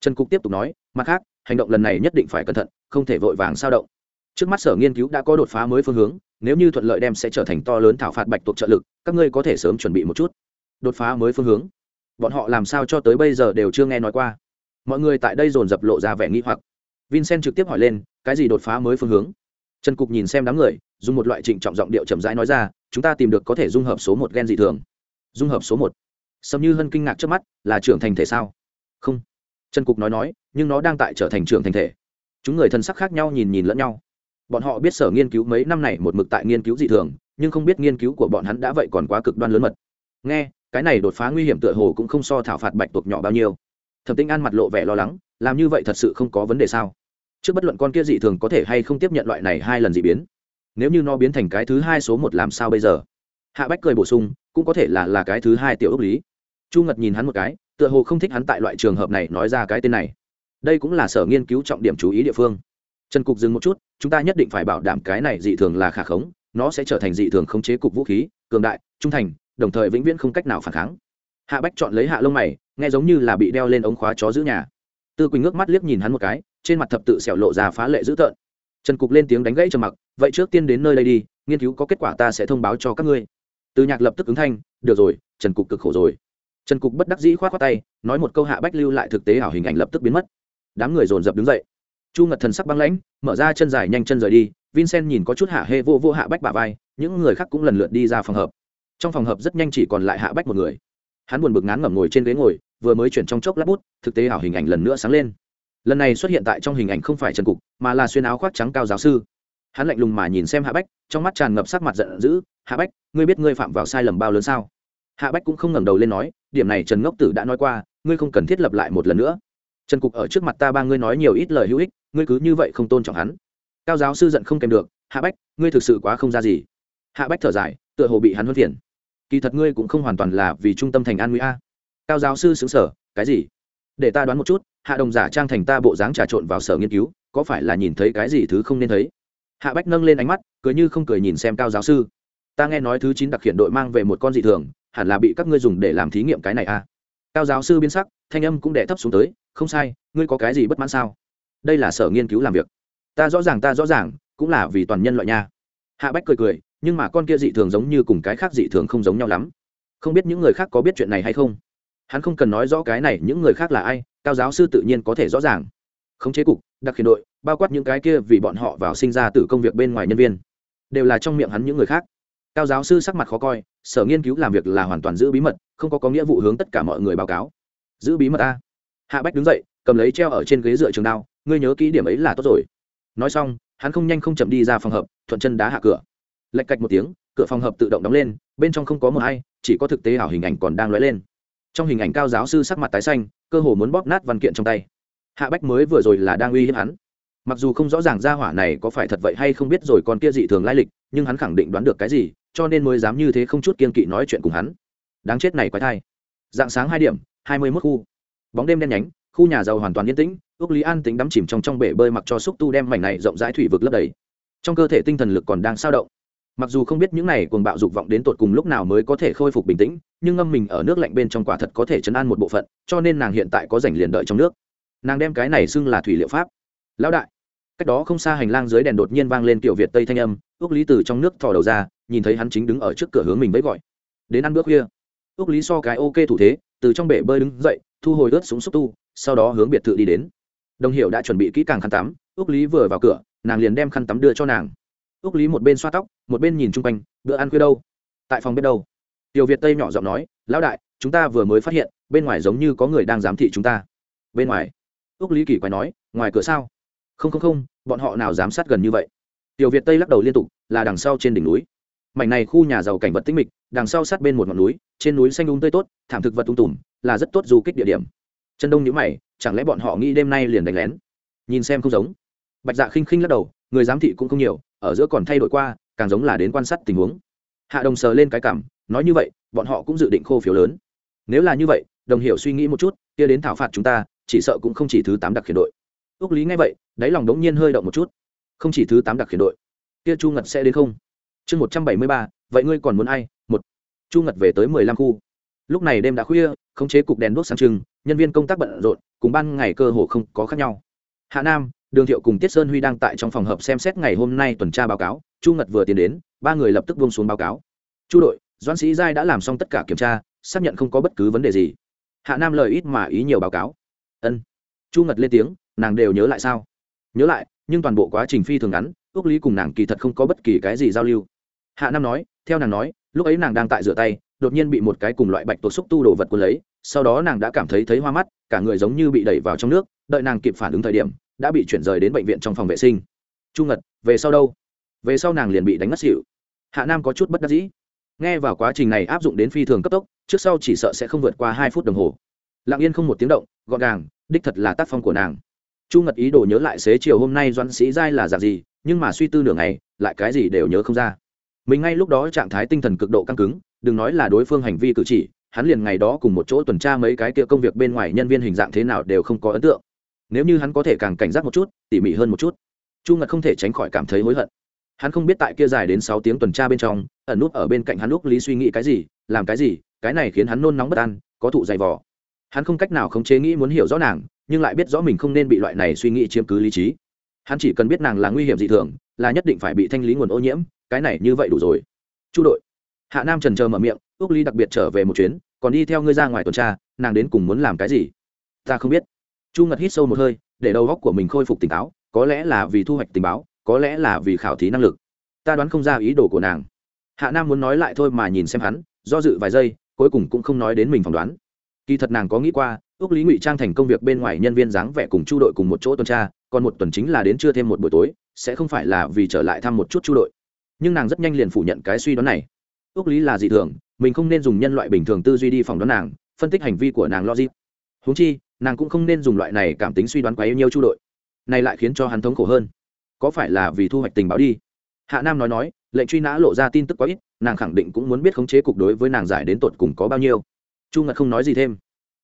Trần cục tiếp tục nói, mặt khác, hành động lần này nhất định phải cẩn thận, không thể vội vàng sao động trước mắt sở nghiên cứu đã có đột phá mới phương hướng, nếu như thuận lợi đem sẽ trở thành to lớn thảo phạt bạch tuộc trợ lực, các ngươi có thể sớm chuẩn bị một chút. Đột phá mới phương hướng. Bọn họ làm sao cho tới bây giờ đều chưa nghe nói qua. Mọi người tại đây dồn dập lộ ra vẻ nghi hoặc. Vincent trực tiếp hỏi lên, cái gì đột phá mới phương hướng? Trần cục nhìn xem đám người, dùng một loại trịnh trọng giọng điệu chậm rãi nói ra, chúng ta tìm được có thể dung hợp số một gen dị thường. Dung hợp số một. Sầm như hân kinh ngạc trước mắt, là trưởng thành thể sao? Không. Trần cục nói nói, nhưng nó đang tại trở thành trưởng thành thể. Chúng người thân sắc khác nhau nhìn nhìn lẫn nhau bọn họ biết sở nghiên cứu mấy năm này một mực tại nghiên cứu dị thường, nhưng không biết nghiên cứu của bọn hắn đã vậy còn quá cực đoan lớn mật. Nghe, cái này đột phá nguy hiểm tựa hồ cũng không so thảo phạt bạch tuộc nhỏ bao nhiêu. Thẩm tinh an mặt lộ vẻ lo lắng, làm như vậy thật sự không có vấn đề sao? Trước bất luận con kia dị thường có thể hay không tiếp nhận loại này hai lần dị biến, nếu như nó biến thành cái thứ hai số một làm sao bây giờ? Hạ bách cười bổ sung, cũng có thể là là cái thứ hai tiểu ước lý. Chu ngật nhìn hắn một cái, tựa hồ không thích hắn tại loại trường hợp này nói ra cái tên này. Đây cũng là sở nghiên cứu trọng điểm chú ý địa phương. Trần cục dừng một chút chúng ta nhất định phải bảo đảm cái này dị thường là khả khống, nó sẽ trở thành dị thường khống chế cục vũ khí, cường đại, trung thành, đồng thời vĩnh viễn không cách nào phản kháng. Hạ bách chọn lấy hạ lông mày, nghe giống như là bị đeo lên ống khóa chó giữ nhà. Tư quỳnh ngước mắt liếc nhìn hắn một cái, trên mặt thập tự xẻo lộ ra phá lệ dữ tợn. Trần cục lên tiếng đánh gãy trầm mặc, vậy trước tiên đến nơi đây đi, nghiên cứu có kết quả ta sẽ thông báo cho các ngươi. Từ nhạc lập tức ứng thanh, được rồi, trần cục cực khổ rồi. Trần cục bất đắc dĩ k h o á t khoác tay, nói một câu hạ bách lưu lại thực tế ảo hình ảnh lập tức biến mất. Đám người dồn dập đứng dậy chu ngật thần sắc băng lãnh, mở ra chân dài nhanh chân rời đi, vincent nhìn có chút hạ hê vô vô hạ bách bà vai, những người khác cũng lần lượt đi ra phòng hợp. Trong phòng hợp rất nhanh chỉ còn lại hạ bách một người. Hắn buồn bực ngán ngẩm ngồi trên ghế ngồi, vừa mới chuyển trong chốc lát bút, thực tế ảo hình ảnh lần nữa sáng lên. Lần này xuất hiện tại trong hình ảnh không phải trần cục, mà là xuyên áo khoác trắng cao giáo sư. Hắn lạnh lùng mà nhìn xem hạ bách, trong mắt tràn ngập sắc mặt giận dữ, hạ bách, ngươi biết ngươi phạm vào sai lầm bao lớn sao? Hạ bách cũng không ngẩng đầu lên nói, điểm này trần ngốc tử đã nói qua, ngươi không cần thiết lập lại một lần nữa trần cục ở trước mặt ta ba ngươi nói nhiều ít lời hữu ích, ngươi cứ như vậy không tôn trọng hắn. Cao giáo sư giận không kèm được, hạ bách, ngươi thực sự quá không ra gì. Hạ bách thở dài, tựa hồ bị hắn huân phiền kỳ thật ngươi cũng không hoàn toàn là vì trung tâm thành an nguy a. Cao giáo sư xứng sở cái gì? Để ta đoán một chút, hạ đồng giả trang thành ta bộ dáng trà trộn vào sở nghiên cứu, có phải là nhìn thấy cái gì thứ không nên thấy? Hạ bách nâng lên ánh mắt, cười như không cười nhìn xem cao giáo sư. Ta nghe nói thứ chín đặc hiện đội mang về một con dị thường, hẳn là bị các ngươi dùng để làm thí nghiệm cái này à cao giáo sư biến sắc, thanh âm cũng đẻ thấp xuống tới không sai, ngươi có cái gì bất mãn sao? Đây là sở nghiên cứu làm việc. Ta rõ ràng, ta rõ ràng, cũng là vì toàn nhân loại nha. Hạ bách cười cười, nhưng mà con kia dị thường giống như cùng cái khác dị thường không giống nhau lắm. Không biết những người khác có biết chuyện này hay không? Hắn không cần nói rõ cái này, những người khác là ai, cao giáo sư tự nhiên có thể rõ ràng. Khống chế cục, đặc khiển đội, bao quát những cái kia vì bọn họ vào sinh ra từ công việc bên ngoài nhân viên, đều là trong miệng hắn những người khác. Cao giáo sư sắc mặt khó coi, sở nghiên cứu làm việc là hoàn toàn giữ bí mật, không có có nghĩa vụ hướng tất cả mọi người báo cáo. Giữ bí mật a hạ bách đứng dậy, cầm lấy treo ở trên ghế dựa trường đao, ngươi nhớ kỹ điểm ấy là tốt rồi. Nói xong, hắn không nhanh không chậm đi ra phòng hợp, thuận chân đá hạ cửa. Lạch cạch một tiếng, cửa phòng hợp tự động đóng lên, bên trong không có một ai, chỉ có thực tế ảo hình ảnh còn đang lóe lên. Trong hình ảnh cao giáo sư sắc mặt tái xanh, cơ hồ muốn bóp nát văn kiện trong tay. Hạ bách mới vừa rồi là đang uy hiếp hắn. Mặc dù không rõ ràng ra hỏa này có phải thật vậy hay không biết rồi con kia dị thường lai lịch, nhưng hắn khẳng định đoán được cái gì, cho nên mới dám như thế không chút kiên kỵ nói chuyện cùng hắn. Đáng chết này quái thai. Dạng sáng hai điểm, hai mươi mốt khu bóng đêm đen nhánh, khu nhà giàu hoàn toàn yên tĩnh ước lý an tính đắm chìm trong trong bể bơi mặc cho xúc tu đem mảnh này rộng rãi thủy vực lấp đầy. Trong cơ thể tinh thần lực còn đang sao động. Mặc dù không biết những này cuồng bạo dục vọng đến tột cùng lúc nào mới có thể khôi phục bình tĩnh, nhưng ngâm mình ở nước lạnh bên trong quả thật có thể chấn an một bộ phận, cho nên nàng hiện tại có rảnh liền đợi trong nước. Nàng đem cái này xưng là thủy liệu pháp. Lão đại. Cách đó không xa hành lang dưới đèn đột nhiên vang lên tiểu việt tây thanh âm ước lý từ trong nước thò đầu ra, nhìn thấy hắn chính đứng ở trước cửa hướng mình với gọi. Đến ăn bước khuya. Ước lý so cái ok thủ thế, từ trong bể bơi đứng dậy thu hồi ướt súng xúc tu, sau đó hướng biệt thự đi đến. Đồng hiệu đã chuẩn bị kỹ càng khăn tắm ước lý vừa vào cửa, nàng liền đem khăn tắm đưa cho nàng. Ước lý một bên xoa tóc, một bên nhìn chung quanh, bữa ăn khuya đâu? Tại phòng bếp đâu. Tiểu việt tây nhỏ giọng nói, lão đại, chúng ta vừa mới phát hiện, bên ngoài giống như có người đang giám thị chúng ta. Bên ngoài? Ước lý kỳ quái nói, ngoài cửa sao? Không không không, bọn họ nào giám sát gần như vậy? Tiểu việt tây lắc đầu liên tục, là đằng sau trên đỉnh núi mảnh này khu nhà giàu cảnh vật tĩnh mịch, đằng sau sát bên một ngọn núi, trên núi xanh um tươi tốt, thảm thực vật tung tùm, là rất tốt du kích địa điểm. Chân đông nhữ mày, chẳng lẽ bọn họ nghĩ đêm nay liền đánh lén? Nhìn xem không giống. Bạch dạ khinh khinh lắc đầu, người giám thị cũng không nhiều, ở giữa còn thay đổi qua, càng giống là đến quan sát tình huống. Hạ đồng sờ lên cái cảm, nói như vậy, bọn họ cũng dự định khô phiếu lớn. Nếu là như vậy, đồng hiểu suy nghĩ một chút, kia đến thảo phạt chúng ta, chỉ sợ cũng không chỉ thứ tám đặc khiển đội. Ước lý nghe vậy, đáy lòng đống nhiên hơi động một chút. Không chỉ thứ tám đặc khiển đội, kia chu ngật sẽ đến không? Chương một trăm bảy mươi ba, vậy ngươi còn muốn ai? Một. Chu ngật về tới mười lăm khu. Lúc này đêm đã khuya, khống chế cục đèn đốt sáng trưng, nhân viên công tác bận rộn, cùng ban ngày cơ hồ không có khác nhau. Hạ nam, đường thiệu cùng tiết sơn huy đang tại trong phòng hợp xem xét ngày hôm nay tuần tra báo cáo, chu ngật vừa tiến đến, ba người lập tức buông xuống báo cáo. Chu đội, doãn sĩ giai đã làm xong tất cả kiểm tra, xác nhận không có bất cứ vấn đề gì. Hạ nam lời ít mà ý nhiều báo cáo. Ân. Chu ngật lên tiếng, nàng đều nhớ lại sao? Nhớ lại, nhưng toàn bộ quá trình phi thường ngắn, ước lý cùng nàng kỳ thật không có bất kỳ cái gì giao lưu hạ nam nói, theo nàng nói, lúc ấy nàng đang tại rửa tay, đột nhiên bị một cái cùng loại bạch tuộc xúc tu đồ vật cuốn lấy, sau đó nàng đã cảm thấy thấy hoa mắt, cả người giống như bị đẩy vào trong nước, đợi nàng kịp phản ứng thời điểm, đã bị chuyển rời đến bệnh viện trong phòng vệ sinh. Chu ngật, về sau đâu? Về sau nàng liền bị đánh ngất xỉu. Hạ nam có chút bất đắc dĩ. Nghe vào quá trình này áp dụng đến phi thường cấp tốc, trước sau chỉ sợ sẽ không vượt qua hai phút đồng hồ. Lặng yên không một tiếng động, gọn gàng, đích thật là tác phong của nàng. Chu ngật ý đồ nhớ lại xế chiều hôm nay doãn sĩ giai là dạng gì, nhưng mà suy tư nửa ngày, lại cái gì đều nhớ không ra mình ngay lúc đó trạng thái tinh thần cực độ căng cứng, đừng nói là đối phương hành vi cử chỉ, hắn liền ngày đó cùng một chỗ tuần tra mấy cái kia công việc bên ngoài nhân viên hình dạng thế nào đều không có ấn tượng. Nếu như hắn có thể càng cảnh giác một chút, tỉ mỉ hơn một chút, chu ngật không thể tránh khỏi cảm thấy hối hận. Hắn không biết tại kia dài đến sáu tiếng tuần tra bên trong, ẩn nút ở bên cạnh hắn lúc lý suy nghĩ cái gì, làm cái gì, cái này khiến hắn nôn nóng bất an, có thụ dày vò. Hắn không cách nào khống chế nghĩ muốn hiểu rõ nàng, nhưng lại biết rõ mình không nên bị loại này suy nghĩ chiếm cứ lý trí. Hắn chỉ cần biết nàng là nguy hiểm dị thường, là nhất định phải bị thanh lý nguồn ô nhiễm cái này như vậy đủ rồi. Chu đội. Hạ nam trần chờ mở miệng ước ly đặc biệt trở về một chuyến, còn đi theo ngươi ra ngoài tuần tra, nàng đến cùng muốn làm cái gì? Ta không biết. Chu ngật hít sâu một hơi, để đầu góc của mình khôi phục tỉnh táo, có lẽ là vì thu hoạch tình báo, có lẽ là vì khảo thí năng lực. Ta đoán không ra ý đồ của nàng. Hạ nam muốn nói lại thôi mà nhìn xem hắn, do dự vài giây, cuối cùng cũng không nói đến mình phỏng đoán. Kỳ thật nàng có nghĩ qua ước lý ngụy trang thành công việc bên ngoài nhân viên dáng vẻ cùng chu đội cùng một chỗ tuần tra, còn một tuần chính là đến chưa thêm một buổi tối, sẽ không phải là vì trở lại thăm một chút chu đội nhưng nàng rất nhanh liền phủ nhận cái suy đoán này. Ước lý là dị thường, mình không nên dùng nhân loại bình thường tư duy đi phỏng đoán nàng, phân tích hành vi của nàng logic. Húng chi, nàng cũng không nên dùng loại này cảm tính suy đoán quá yêu nhiêu chu đội. Này lại khiến cho hắn thống khổ hơn. Có phải là vì thu hoạch tình báo đi? Hạ nam nói nói, lệnh truy nã lộ ra tin tức quá ít, nàng khẳng định cũng muốn biết khống chế cục đối với nàng giải đến tột cùng có bao nhiêu. Chu ngật không nói gì thêm.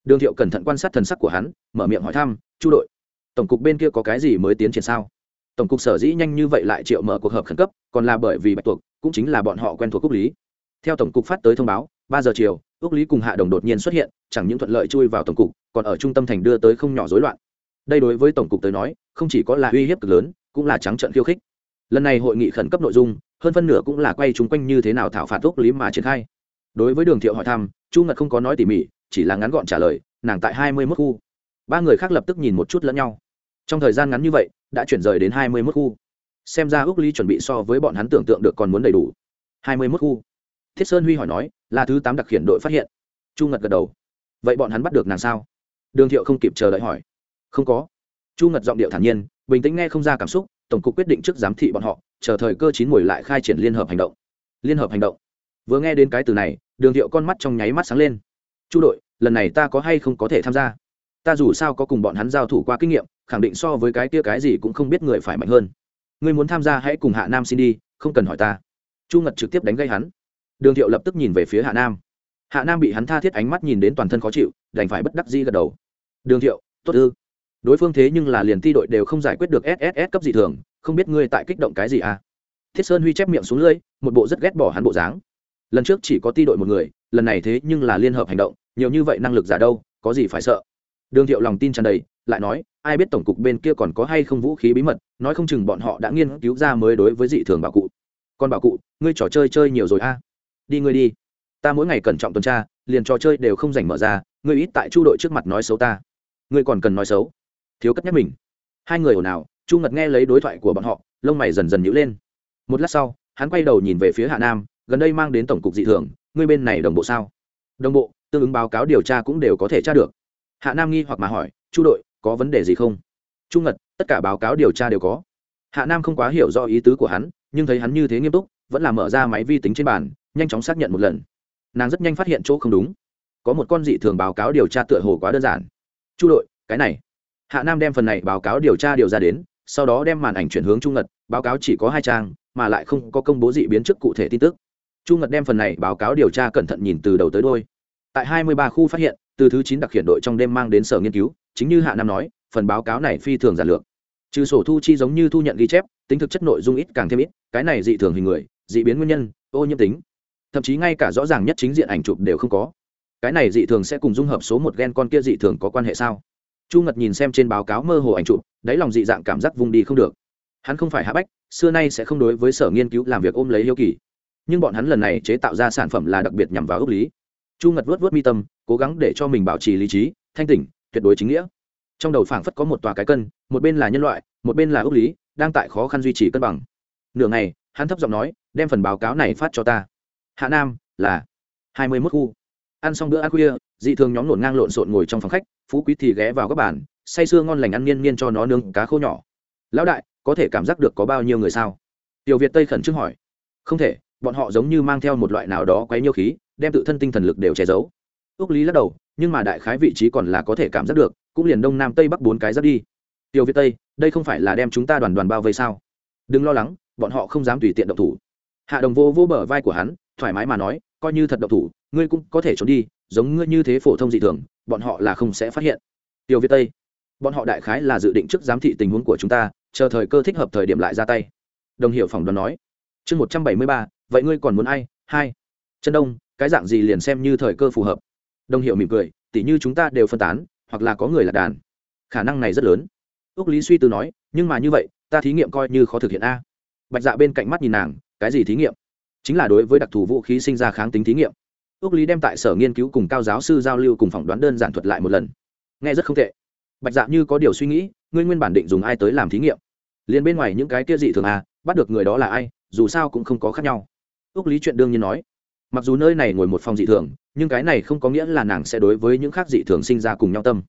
Đường thiệu cẩn thận quan sát thần sắc của hắn, mở miệng hỏi thăm, chu đội, tổng cục bên kia có cái gì mới tiến triển sao? Tổng cục sở dĩ nhanh như vậy lại triệu mở cuộc họp khẩn cấp, còn là bởi vì bạch tuộc, cũng chính là bọn họ quen thuộc quốc lý. Theo tổng cục phát tới thông báo, ba giờ chiều ước lý cùng hạ đồng đột nhiên xuất hiện, chẳng những thuận lợi chui vào tổng cục, còn ở trung tâm thành đưa tới không nhỏ rối loạn. Đây đối với tổng cục tới nói, không chỉ có là uy hiếp cực lớn, cũng là trắng trận khiêu khích. Lần này hội nghị khẩn cấp nội dung, hơn phân nửa cũng là quay chung quanh như thế nào thảo phạt ước lý mà triển khai. Đối với đường thiệu hỏi thăm, chu ngật không có nói tỉ mỉ, chỉ là ngắn gọn trả lời, nàng tại hai mươi mốt khu. Ba người khác lập tức nhìn một chút lẫn nhau trong thời gian ngắn như vậy, đã chuyển rời đến hai mươi mốt khu. Xem ra ước lý chuẩn bị so với bọn hắn tưởng tượng được còn muốn đầy đủ. hai mươi mốt khu. Thiết sơn huy hỏi nói, là thứ tám đặc khiển đội phát hiện. Chu ngật gật đầu. Vậy bọn hắn bắt được nàng sao? Đường thiệu không kịp chờ đợi hỏi. Không có. Chu ngật giọng điệu thản nhiên, bình tĩnh nghe không ra cảm xúc, tổng cục quyết định trước giám thị bọn họ, chờ thời cơ chín mùi lại khai triển liên hợp hành động. Liên hợp hành động. Vừa nghe đến cái từ này, đường thiệu con mắt trong nháy mắt sáng lên. Chu đội, lần này ta có hay không có thể tham gia? Ta dù sao có cùng bọn hắn giao thủ qua kinh nghiệm khẳng định so với cái kia cái gì cũng không biết người phải mạnh hơn. Ngươi muốn tham gia hãy cùng hạ nam xin đi, không cần hỏi ta. Chu ngật trực tiếp đánh gây hắn. Đường thiệu lập tức nhìn về phía hạ nam. Hạ nam bị hắn tha thiết ánh mắt nhìn đến toàn thân khó chịu, đành phải bất đắc dĩ gật đầu. Đường thiệu, tốt ư? Đối phương thế nhưng là liền ti đội đều không giải quyết được sss cấp dị thường, không biết ngươi tại kích động cái gì à? Thiết sơn huy chép miệng xuống lưỡi, một bộ rất ghét bỏ hắn bộ dáng. Lần trước chỉ có ti đội một người, lần này thế nhưng là liên hợp hành động, nhiều như vậy năng lực giả đâu, có gì phải sợ? Đường thiệu lòng tin tràn đầy, lại nói ai biết tổng cục bên kia còn có hay không vũ khí bí mật, nói không chừng bọn họ đã nghiên cứu ra mới đối với dị thường bảo cụ. Còn bảo cụ, ngươi trò chơi chơi nhiều rồi a. À? đi ngươi đi. Ta mỗi ngày cẩn trọng tuần tra, liền trò chơi đều không dành mở ra, ngươi ít tại chu đội trước mặt nói xấu ta. Ngươi còn cần nói xấu. Thiếu cất nhắc mình. Hai người ồn ào, chu ngật nghe lấy đối thoại của bọn họ, lông mày dần dần nhữ lên. Một lát sau, hắn quay đầu nhìn về phía hạ nam, gần đây mang đến tổng cục dị thường, ngươi bên này đồng bộ sao? Đồng bộ, tương ứng báo cáo điều tra cũng đều có thể tra được. Hạ nam nghi hoặc mà hỏi, chu đội có vấn đề gì không? Trung ngật, tất cả báo cáo điều tra đều có. Hạ nam không quá hiểu do ý tứ của hắn, nhưng thấy hắn như thế nghiêm túc, vẫn là mở ra máy vi tính trên bàn, nhanh chóng xác nhận một lần. Nàng rất nhanh phát hiện chỗ không đúng. Có một con dị thường báo cáo điều tra tựa hồ quá đơn giản. Chu đội, cái này. Hạ nam đem phần này báo cáo điều tra điều ra đến, sau đó đem màn ảnh chuyển hướng trung ngật, báo cáo chỉ có hai trang, mà lại không có công bố dị biến trước cụ thể tin tức. Trung ngật đem phần này báo cáo điều tra cẩn thận nhìn từ đầu tới đôi tại hai mươi ba khu phát hiện, từ thứ chín đặc hiện đội trong đêm mang đến sở nghiên cứu, chính như hạ nam nói, phần báo cáo này phi thường giản lược. Trừ sổ thu chi giống như thu nhận ghi chép, tính thực chất nội dung ít càng thêm ít, cái này dị thường hình người, dị biến nguyên nhân, ô nhiễm tính. Thậm chí ngay cả rõ ràng nhất chính diện ảnh chụp đều không có. Cái này dị thường sẽ cùng dung hợp số một gen con kia dị thường có quan hệ sao? Chu ngật nhìn xem trên báo cáo mơ hồ ảnh chụp, đáy lòng dị dạng cảm giác vùng đi không được. Hắn không phải hạ bách, xưa nay sẽ không đối với sở nghiên cứu làm việc ôm lấy yêu kỳ. Nhưng bọn hắn lần này chế tạo ra sản phẩm là đặc biệt nhằm vào ước lý chu ngật vớt vớt mi tâm, cố gắng để cho mình bảo trì lý trí, thanh tỉnh, tuyệt đối chính nghĩa. Trong đầu phảng phất có một tòa cái cân, một bên là nhân loại, một bên là ước lý, đang tại khó khăn duy trì cân bằng. Nửa ngày, hắn thấp giọng nói, đem phần báo cáo này phát cho ta. Hạ nam, là hai mươi mốt khu. Ăn xong bữa ăn khuya, dị thường nhóm lộn ngang lộn xộn ngồi trong phòng khách, phú quý thì ghé vào các bàn, say sưa ngon lành ăn niên niên cho nó nướng cá khô nhỏ. Lão đại, có thể cảm giác được có bao nhiêu người sao? Tiểu việt tây khẩn trương hỏi. Không thể, bọn họ giống như mang theo một loại nào đó quấy nhiêu khí đem tự thân tinh thần lực đều che giấu. Ước lý lắc đầu, nhưng mà đại khái vị trí còn là có thể cảm giác được, cũng liền đông nam tây bắc bốn cái giáp đi. Tiểu việt tây, đây không phải là đem chúng ta đoàn đoàn bao vây sao? Đừng lo lắng, bọn họ không dám tùy tiện động thủ. Hạ đồng vô vô bờ vai của hắn, thoải mái mà nói, coi như thật động thủ, ngươi cũng có thể trốn đi, giống ngươi như thế phổ thông dị thường, bọn họ là không sẽ phát hiện. Tiểu việt tây, bọn họ đại khái là dự định trước giám thị tình huống của chúng ta, chờ thời cơ thích hợp thời điểm lại ra tay. Đồng hiệu phỏng đoán nói, chương một trăm bảy mươi ba, vậy ngươi còn muốn ai? Hai. Chân đông cái dạng gì liền xem như thời cơ phù hợp. Đồng hiệu mỉm cười, tỉ như chúng ta đều phân tán, hoặc là có người là đàn. Khả năng này rất lớn. Ước lý suy tư nói, nhưng mà như vậy, ta thí nghiệm coi như khó thực hiện a. Bạch dạ bên cạnh mắt nhìn nàng, cái gì thí nghiệm? Chính là đối với đặc thù vũ khí sinh ra kháng tính thí nghiệm. Ước lý đem tại sở nghiên cứu cùng cao giáo sư giao lưu cùng phỏng đoán đơn giản thuật lại một lần. Nghe rất không tệ. Bạch dạ như có điều suy nghĩ, ngươi nguyên bản định dùng ai tới làm thí nghiệm? Liền bên ngoài những cái kia dị thường à bắt được người đó là ai, dù sao cũng không có khác nhau. Ước lý chuyện đương nhiên nói mặc dù nơi này ngồi một phòng dị thường, nhưng cái này không có nghĩa là nàng sẽ đối với những khác dị thường sinh ra cùng nhau tâm.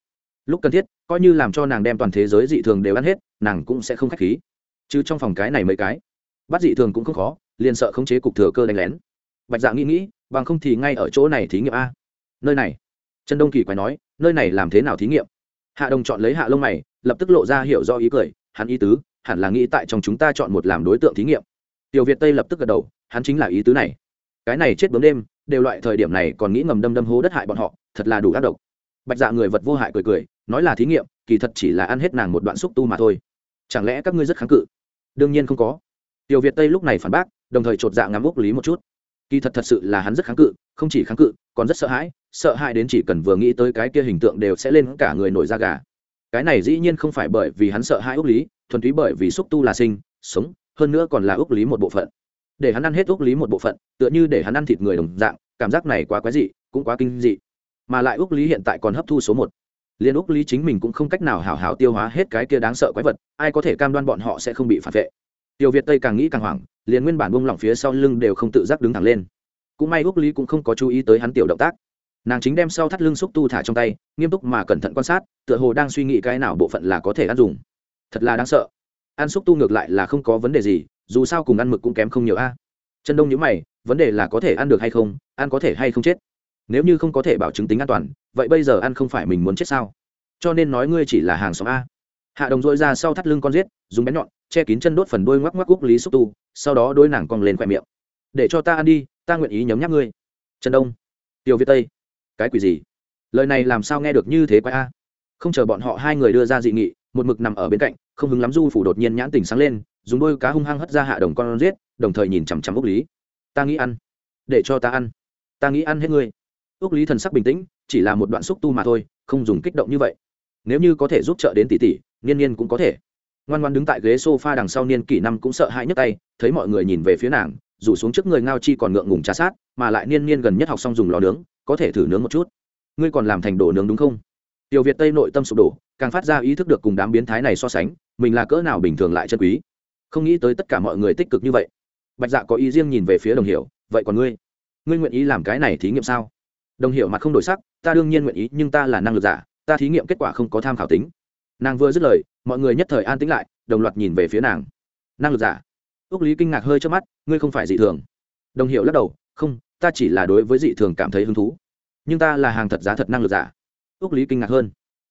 Lúc cần thiết, coi như làm cho nàng đem toàn thế giới dị thường đều ăn hết, nàng cũng sẽ không k h á c h khí. Chứ trong phòng cái này mấy cái, bắt dị thường cũng không khó, liền sợ khống chế cục thừa cơ đánh lén. Bạch dạ nghĩ nghĩ, bằng không thì ngay ở chỗ này thí nghiệm a. Nơi này. Trần đông kỳ quay nói, nơi này làm thế nào thí nghiệm? Hạ đồng chọn lấy hạ lông mày, lập tức lộ ra hiểu do ý cười, hắn ý tứ, hẳn là nghĩ tại trong chúng ta chọn một làm đối tượng thí nghiệm. Tiểu việt tây lập tức gật đầu, hắn chính là ý tứ này cái này chết bướm đêm, đều loại thời điểm này còn nghĩ ngầm đâm đâm hố đất hại bọn họ, thật là đủ ác độc. Bạch dạ người vật vô hại cười cười, nói là thí nghiệm, kỳ thật chỉ là ăn hết nàng một đoạn xúc tu mà thôi. Chẳng lẽ các ngươi rất kháng cự? Đương nhiên không có. Tiểu việt tây lúc này phản bác, đồng thời chột dạ ngắm úc lý một chút. Kỳ thật thật sự là hắn rất kháng cự, không chỉ kháng cự, còn rất sợ hãi sợ hãi đến chỉ cần vừa nghĩ tới cái kia hình tượng đều sẽ lên cả người nổi da gà. Cái này dĩ nhiên không phải bởi vì hắn sợ hãi úc lý, thuần túy bởi vì xúc tu là sinh, sống, hơn nữa còn là úc lý một bộ phận để hắn ăn hết úc lý một bộ phận, tựa như để hắn ăn thịt người đồng dạng, cảm giác này quá quái dị, cũng quá kinh dị. Mà lại úc lý hiện tại còn hấp thu số một. Liên úc lý chính mình cũng không cách nào hảo hảo tiêu hóa hết cái kia đáng sợ quái vật, ai có thể cam đoan bọn họ sẽ không bị phản vệ. Tiểu việt tây càng nghĩ càng hoảng, liền nguyên bản buông lỏng phía sau lưng đều không tự giác đứng thẳng lên. Cũng may úc lý cũng không có chú ý tới hắn tiểu động tác. Nàng chính đem sau thắt lưng xúc tu thả trong tay, nghiêm túc mà cẩn thận quan sát, tựa hồ đang suy nghĩ cái nào bộ phận là có thể ăn dùng. Thật là đáng sợ. Ăn xúc tu ngược lại là không có vấn đề gì dù sao cùng ăn mực cũng kém không nhiều a. À. chân đông nhữ mày, vấn đề là có thể ăn được hay không, ăn có thể hay không chết. Nếu như không có thể bảo chứng tính an toàn, vậy bây giờ ăn không phải mình muốn chết sao? Cho nên nói ngươi chỉ là hàng xóm a. Hạ đồng dội ra sau thắt lưng con giết, dùng bén nhọn, che kín chân đốt phần đôi ngoắc ngoắc cúc lý xúc tu, sau đó đôi nàng cong lên khoe miệng. Để cho ta ăn đi, ta nguyện ý nhấm nháp ngươi. Trần đông. Tiểu việt tây. Cái quỷ gì? Lời này làm sao nghe được như thế quái a? Không chờ bọn họ hai người đưa ra dị nghị, một mực nằm ở bên cạnh, không hứng lắm du phủ đột nhiên nhãn tình sáng lên dùng đôi cá hung hăng hất ra hạ đồng con giết, đồng thời nhìn chằm chằm úc lý. Ta nghĩ ăn. Để cho ta ăn. Ta nghĩ ăn hết ngươi. Úc lý thần sắc bình tĩnh, chỉ là một đoạn xúc tu mà thôi, không dùng kích động như vậy. Nếu như có thể giúp trợ đến tỷ tỷ niên niên cũng có thể. Ngoan ngoan đứng tại ghế s o f a đằng sau niên kỷ năm cũng sợ hãi nhấc tay, thấy mọi người nhìn về phía nàng, rủ xuống trước người ngao chi còn ngượng ngùng trà sát, mà lại niên niên gần nhất học xong dùng lò nướng, có thể thử nướng một chút. Ngươi còn làm thành đồ nướng đúng không? Tiểu việt tây nội tâm sụp đổ, càng phát ra ý thức được cùng đám biến thái này so sánh, mình là cỡ nào bình thường lại chân quý không nghĩ tới tất cả mọi người tích cực như vậy. Bạch dạ có ý riêng nhìn về phía đồng hiểu, vậy còn ngươi? Ngươi nguyện ý làm cái này thí nghiệm sao? Đồng hiểu mặt không đổi sắc, ta đương nhiên nguyện ý, nhưng ta là năng lực giả, ta thí nghiệm kết quả không có tham khảo tính. Nàng vừa dứt lời, mọi người nhất thời an tĩnh lại, đồng loạt nhìn về phía nàng. Năng lực giả? Ước lý kinh ngạc hơi trước mắt, ngươi không phải dị thường. Đồng hiệu lắc đầu, không, ta chỉ là đối với dị thường cảm thấy hứng thú, nhưng ta là hàng thật giá thật năng lực giả. Ước lý kinh ngạc hơn.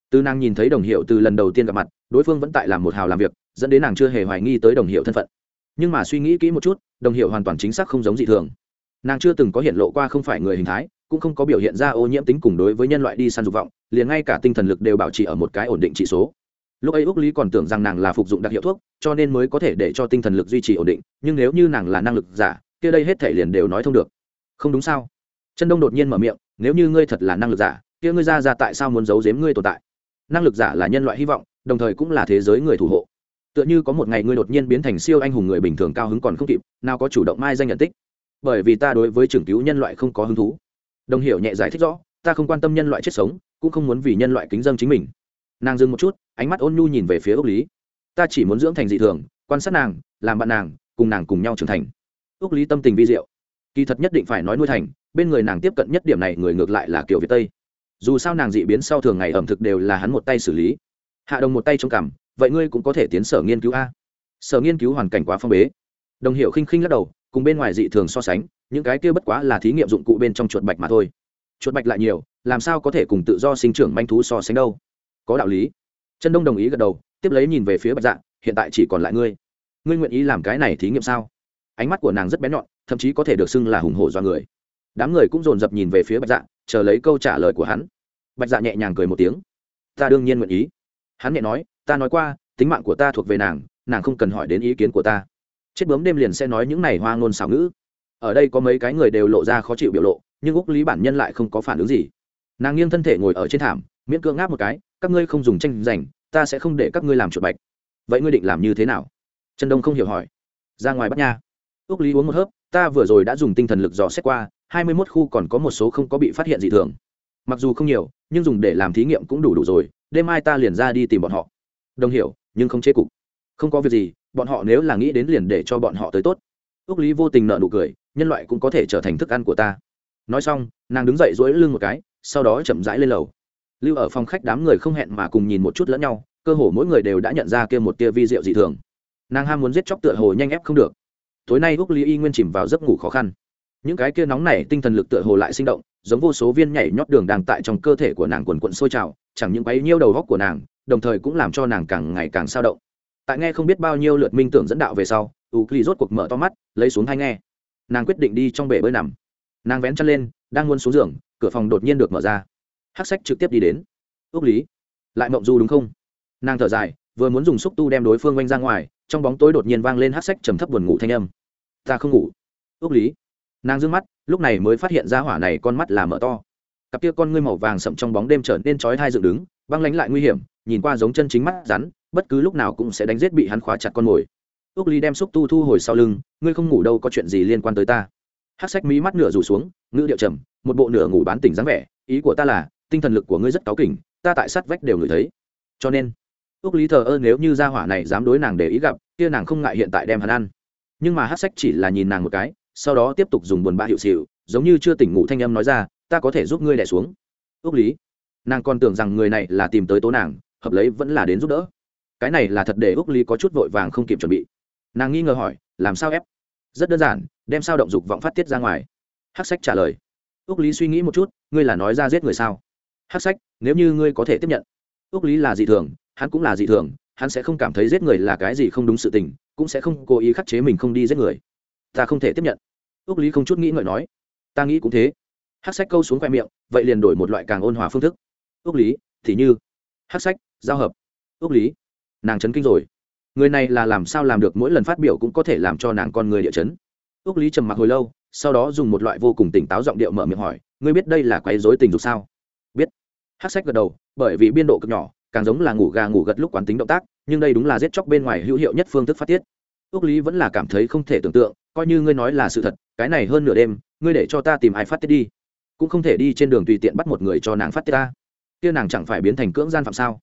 Từ nàng nhìn thấy đồng hiệu từ lần đầu tiên gặp mặt, đối phương vẫn tại làm một hào làm việc dẫn đến nàng chưa hề hoài nghi tới đồng hiệu thân phận. Nhưng mà suy nghĩ kỹ một chút, đồng hiệu hoàn toàn chính xác không giống dị thường. Nàng chưa từng có hiện lộ qua không phải người hình thái, cũng không có biểu hiện ra ô nhiễm tính cùng đối với nhân loại đi săn dục vọng, liền ngay cả tinh thần lực đều bảo trì ở một cái ổn định trị số. Lúc ấy úc lý còn tưởng rằng nàng là phục dụng đặc hiệu thuốc, cho nên mới có thể để cho tinh thần lực duy trì ổn định, nhưng nếu như nàng là năng lực giả, kia đây hết thể liền đều nói thông được. Không đúng sao? Chân đông đột nhiên mở miệng, nếu như ngươi thật là năng lực giả, kia ngươi ra ra tại sao muốn giấu giếm ngươi tồn tại? Năng lực giả là nhân loại hy vọng, đồng thời cũng là thế giới người thủ hộ tựa như có một ngày ngươi đột nhiên biến thành siêu anh hùng người bình thường cao hứng còn không kịp, nào có chủ động mai danh nhận tích. Bởi vì ta đối với trưởng cứu nhân loại không có hứng thú. Đồng hiểu nhẹ giải thích rõ, ta không quan tâm nhân loại chết sống, cũng không muốn vì nhân loại kính dân chính mình. Nàng dừng một chút, ánh mắt ôn nhu nhìn về phía ốc lý. Ta chỉ muốn dưỡng thành dị thường, quan sát nàng, làm bạn nàng, cùng nàng cùng nhau trưởng thành. Ốc lý tâm tình vi diệu. Kỳ thật nhất định phải nói nuôi thành, bên người nàng tiếp cận nhất điểm này người ngược lại là kiểu việt tây. Dù sao nàng dị biến sau thường ngày ẩm thực đều là hắn một tay xử lý. Hạ đồng một tay trong cằm vậy ngươi cũng có thể tiến sở nghiên cứu a. Sở nghiên cứu hoàn cảnh quá phong bế. Đồng hiệu khinh khinh lắc đầu, cùng bên ngoài dị thường so sánh, những cái kia bất quá là thí nghiệm dụng cụ bên trong chuột bạch mà thôi. Chuột bạch lại nhiều, làm sao có thể cùng tự do sinh trưởng manh thú so sánh đâu? Có đạo lý. Chân đông đồng ý gật đầu, tiếp lấy nhìn về phía bạch dạ hiện tại chỉ còn lại ngươi. Ngươi nguyện ý làm cái này thí nghiệm sao? Ánh mắt của nàng rất bén nhọn, thậm chí có thể được xưng là hùng hổ do người. Đám người cũng dồn dập nhìn về phía bạch dạ chờ lấy câu trả lời của hắn. Bạch dạ nhẹ nhàng cười một tiếng. Ta đương nhiên nguyện ý. Hắn nhẹ nói ta nói qua, tính mạng của ta thuộc về nàng nàng không cần hỏi đến ý kiến của ta. Chết bướm đêm liền sẽ nói những này hoa ngôn xảo ngữ. Ở đây có mấy cái người đều lộ ra khó chịu biểu lộ, nhưng úc lý bản nhân lại không có phản ứng gì. Nàng nghiêng thân thể ngồi ở trên thảm, miễn cưỡng ngáp một cái, các ngươi không dùng tranh giành, ta sẽ không để các ngươi làm chuột bạch. Vậy ngươi định làm như thế nào? Trần đông không hiểu hỏi. Ra ngoài bắt nha. Úc lý uống một hớp, ta vừa rồi đã dùng tinh thần lực dò xét qua, hai mươi mốt khu còn có một số không có bị phát hiện gì thường. Mặc dù không nhiều, nhưng dùng để làm thí nghiệm cũng đủ đủ rồi, đêm mai ta liền ra đi tìm bọn họ đồng hiểu, nhưng không chế cục. Không có việc gì, bọn họ nếu là nghĩ đến liền để cho bọn họ tới tốt. Ước lý vô tình nợ nụ cười, nhân loại cũng có thể trở thành thức ăn của ta. Nói xong, nàng đứng dậy dỗi lưng một cái, sau đó chậm rãi lên lầu. Lưu ở phòng khách đám người không hẹn mà cùng nhìn một chút lẫn nhau, cơ hồ mỗi người đều đã nhận ra kia một tia vi diệu dị thường. Nàng ham muốn giết chóc tựa hồ nhanh ép không được. Tối nay úc lý y nguyên chìm vào giấc ngủ khó khăn. Những cái kia nóng này tinh thần lực tựa hồ lại sinh động, giống vô số viên nhảy nhót đường đang tại trong cơ thể của nàng quần quận sôi trào, chẳng những bấy nhiêu đầu góc của nàng đồng thời cũng làm cho nàng càng ngày càng sao động. Tại nghe không biết bao nhiêu lượt minh tưởng dẫn đạo về sau u cli rốt cuộc mở to mắt, lấy xuống hai nghe. Nàng quyết định đi trong bể bơi nằm. Nàng vén chân lên, đang muốn xuống giường, cửa phòng đột nhiên được mở ra. Hắc sách trực tiếp đi đến. Ước lý lại mộng du đúng không? Nàng thở dài, vừa muốn dùng xúc tu đem đối phương oanh ra ngoài, trong bóng tối đột nhiên vang lên Hắc sách trầm thấp buồn ngủ thanh âm. Ta không ngủ. Ước lý nàng d mắt, lúc này mới phát hiện ra hỏa này con mắt là mở to. Cặp kia con ngươi màu vàng sậm trong bóng đêm trở nên chói thai dựng đứng, băng lánh lại nguy hiểm nhìn qua giống chân chính mắt rắn, bất cứ lúc nào cũng sẽ đánh giết bị hắn khóa chặt con mồi. Ước ly đem xúc tu thu hồi sau lưng, ngươi không ngủ đâu, có chuyện gì liên quan tới ta? Hát sách mí mắt nửa rủ xuống, ngữ điệu trầm, một bộ nửa ngủ bán tỉnh dáng vẻ, ý của ta là, tinh thần lực của ngươi rất cáu kỉnh, ta tại sát vách đều ngửi thấy. Cho nên, ước lý thờ ơ nếu như gia hỏa này dám đối nàng để ý gặp, kia nàng không ngại hiện tại đem hắn ăn. Nhưng mà hát sách chỉ là nhìn nàng một cái, sau đó tiếp tục dùng buồn bã hiệu xịu, giống như chưa tỉnh ngủ thanh âm nói ra, ta có thể giúp ngươi đẻ xuống. Ước lý nàng còn tưởng rằng người này là tìm tới tố nàng hợp lấy vẫn là đến giúp đỡ. Cái này là thật để úc lý có chút vội vàng không kịp chuẩn bị. Nàng nghi ngờ hỏi, làm sao ép? Rất đơn giản, đem sao động dục vọng phát tiết ra ngoài. Hắc sách trả lời, úc lý suy nghĩ một chút, ngươi là nói ra giết người sao? Hắc sách, nếu như ngươi có thể tiếp nhận, úc lý là dị thường, hắn cũng là dị thường, hắn sẽ không cảm thấy giết người là cái gì không đúng sự tình, cũng sẽ không cố ý khắc chế mình không đi giết người. Ta không thể tiếp nhận. Úc lý không chút nghĩ ngợi nói, ta nghĩ cũng thế. Hắc sách câu xuống khoe miệng, vậy liền đổi một loại càng ôn hòa phương thức. Ước lý, thì như? Hắc sách giao hợp. Ước lý. Nàng chấn kinh rồi. Người này là làm sao làm được mỗi lần phát biểu cũng có thể làm cho nàng con người địa chấn? Ước lý trầm mặc hồi lâu, sau đó dùng một loại vô cùng tỉnh táo giọng điệu mở miệng hỏi, ngươi biết đây là quấy dối tình dục sao? Biết. Hát sách gật đầu, bởi vì biên độ cực nhỏ, càng giống là ngủ gà ngủ gật lúc quán tính động tác, nhưng đây đúng là giết chóc bên ngoài hữu hiệu nhất phương thức phát tiết. Ước lý vẫn là cảm thấy không thể tưởng tượng, coi như ngươi nói là sự thật, cái này hơn nửa đêm, ngươi để cho ta tìm ai phát tiết đi? Cũng không thể đi trên đường tùy tiện bắt một người cho nàng phát tiết ta. Kia nàng chẳng phải biến thành cưỡng gian phạm sao?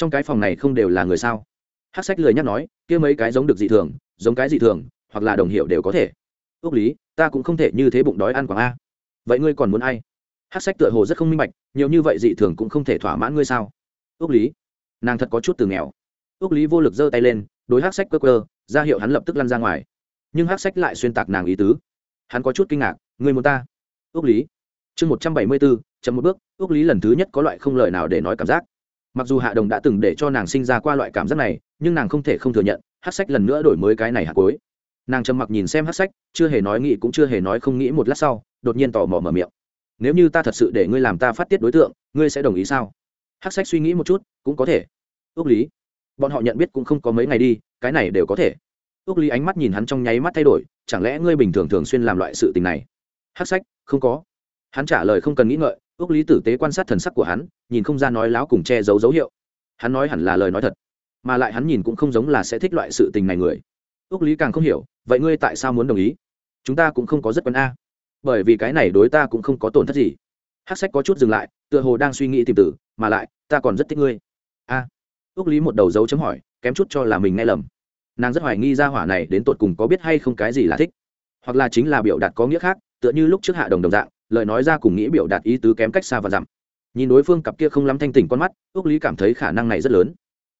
Trong cái phòng này không đều là người sao? Hát sách lười nhắc nói, kia mấy cái giống được dị thường, giống cái dị thường, hoặc là đồng hiệu đều có thể. Ước lý, ta cũng không thể như thế bụng đói ăn quảng a. Vậy ngươi còn muốn ai? Hát sách tựa hồ rất không minh bạch, nhiều như vậy dị thường cũng không thể thỏa mãn ngươi sao? Ước lý, nàng thật có chút từ nghèo. Ước lý vô lực giơ tay lên, đối hát sách cơ cơ ra hiệu hắn lập tức lăn ra ngoài. Nhưng hát sách lại xuyên tạc nàng ý tứ. Hắn có chút kinh ngạc, ngươi muốn ta? Ước lý, chương một trăm bảy mươi bốn chậm một bước ước lý lần thứ nhất có loại không lời nào để nói cảm giác mặc dù hạ đồng đã từng để cho nàng sinh ra qua loại cảm giác này, nhưng nàng không thể không thừa nhận, hát sách lần nữa đổi mới cái này hạt cối nàng trầm mặc nhìn xem hát sách, chưa hề nói nghĩ cũng chưa hề nói không nghĩ một lát sau, đột nhiên tò mò mở miệng. Nếu như ta thật sự để ngươi làm ta phát tiết đối tượng, ngươi sẽ đồng ý sao? Hát sách suy nghĩ một chút, cũng có thể. Ước lý. Bọn họ nhận biết cũng không có mấy ngày đi, cái này đều có thể. Ước lý ánh mắt nhìn hắn trong nháy mắt thay đổi, chẳng lẽ ngươi bình thường thường xuyên làm loại sự tình này? Hát sách, không có. Hắn trả lời không cần nghĩ ngợi ước lý tử tế quan sát thần sắc của hắn, nhìn không ra nói láo cùng che giấu dấu hiệu. Hắn nói hẳn là lời nói thật, mà lại hắn nhìn cũng không giống là sẽ thích loại sự tình này người. Ước lý càng không hiểu, vậy ngươi tại sao muốn đồng ý? Chúng ta cũng không có rất quân a. Bởi vì cái này đối ta cũng không có tổn thất gì. Hát sách có chút dừng lại, tựa hồ đang suy nghĩ tìm tử mà lại, ta còn rất thích ngươi. A. Ước lý một đầu dấu chấm hỏi, kém chút cho là mình nghe lầm. Nàng rất hoài nghi ra hỏa này đến tột cùng có biết hay không cái gì là thích, hoặc là chính là biểu đạt có nghĩa khác, tựa như lúc trước hạ đồng đồng dạng lời nói ra cùng nghĩ biểu đạt ý tứ kém cách xa và dặm. Nhìn đối phương cặp kia không lắm thanh tỉnh con mắt ước lý cảm thấy khả năng này rất lớn.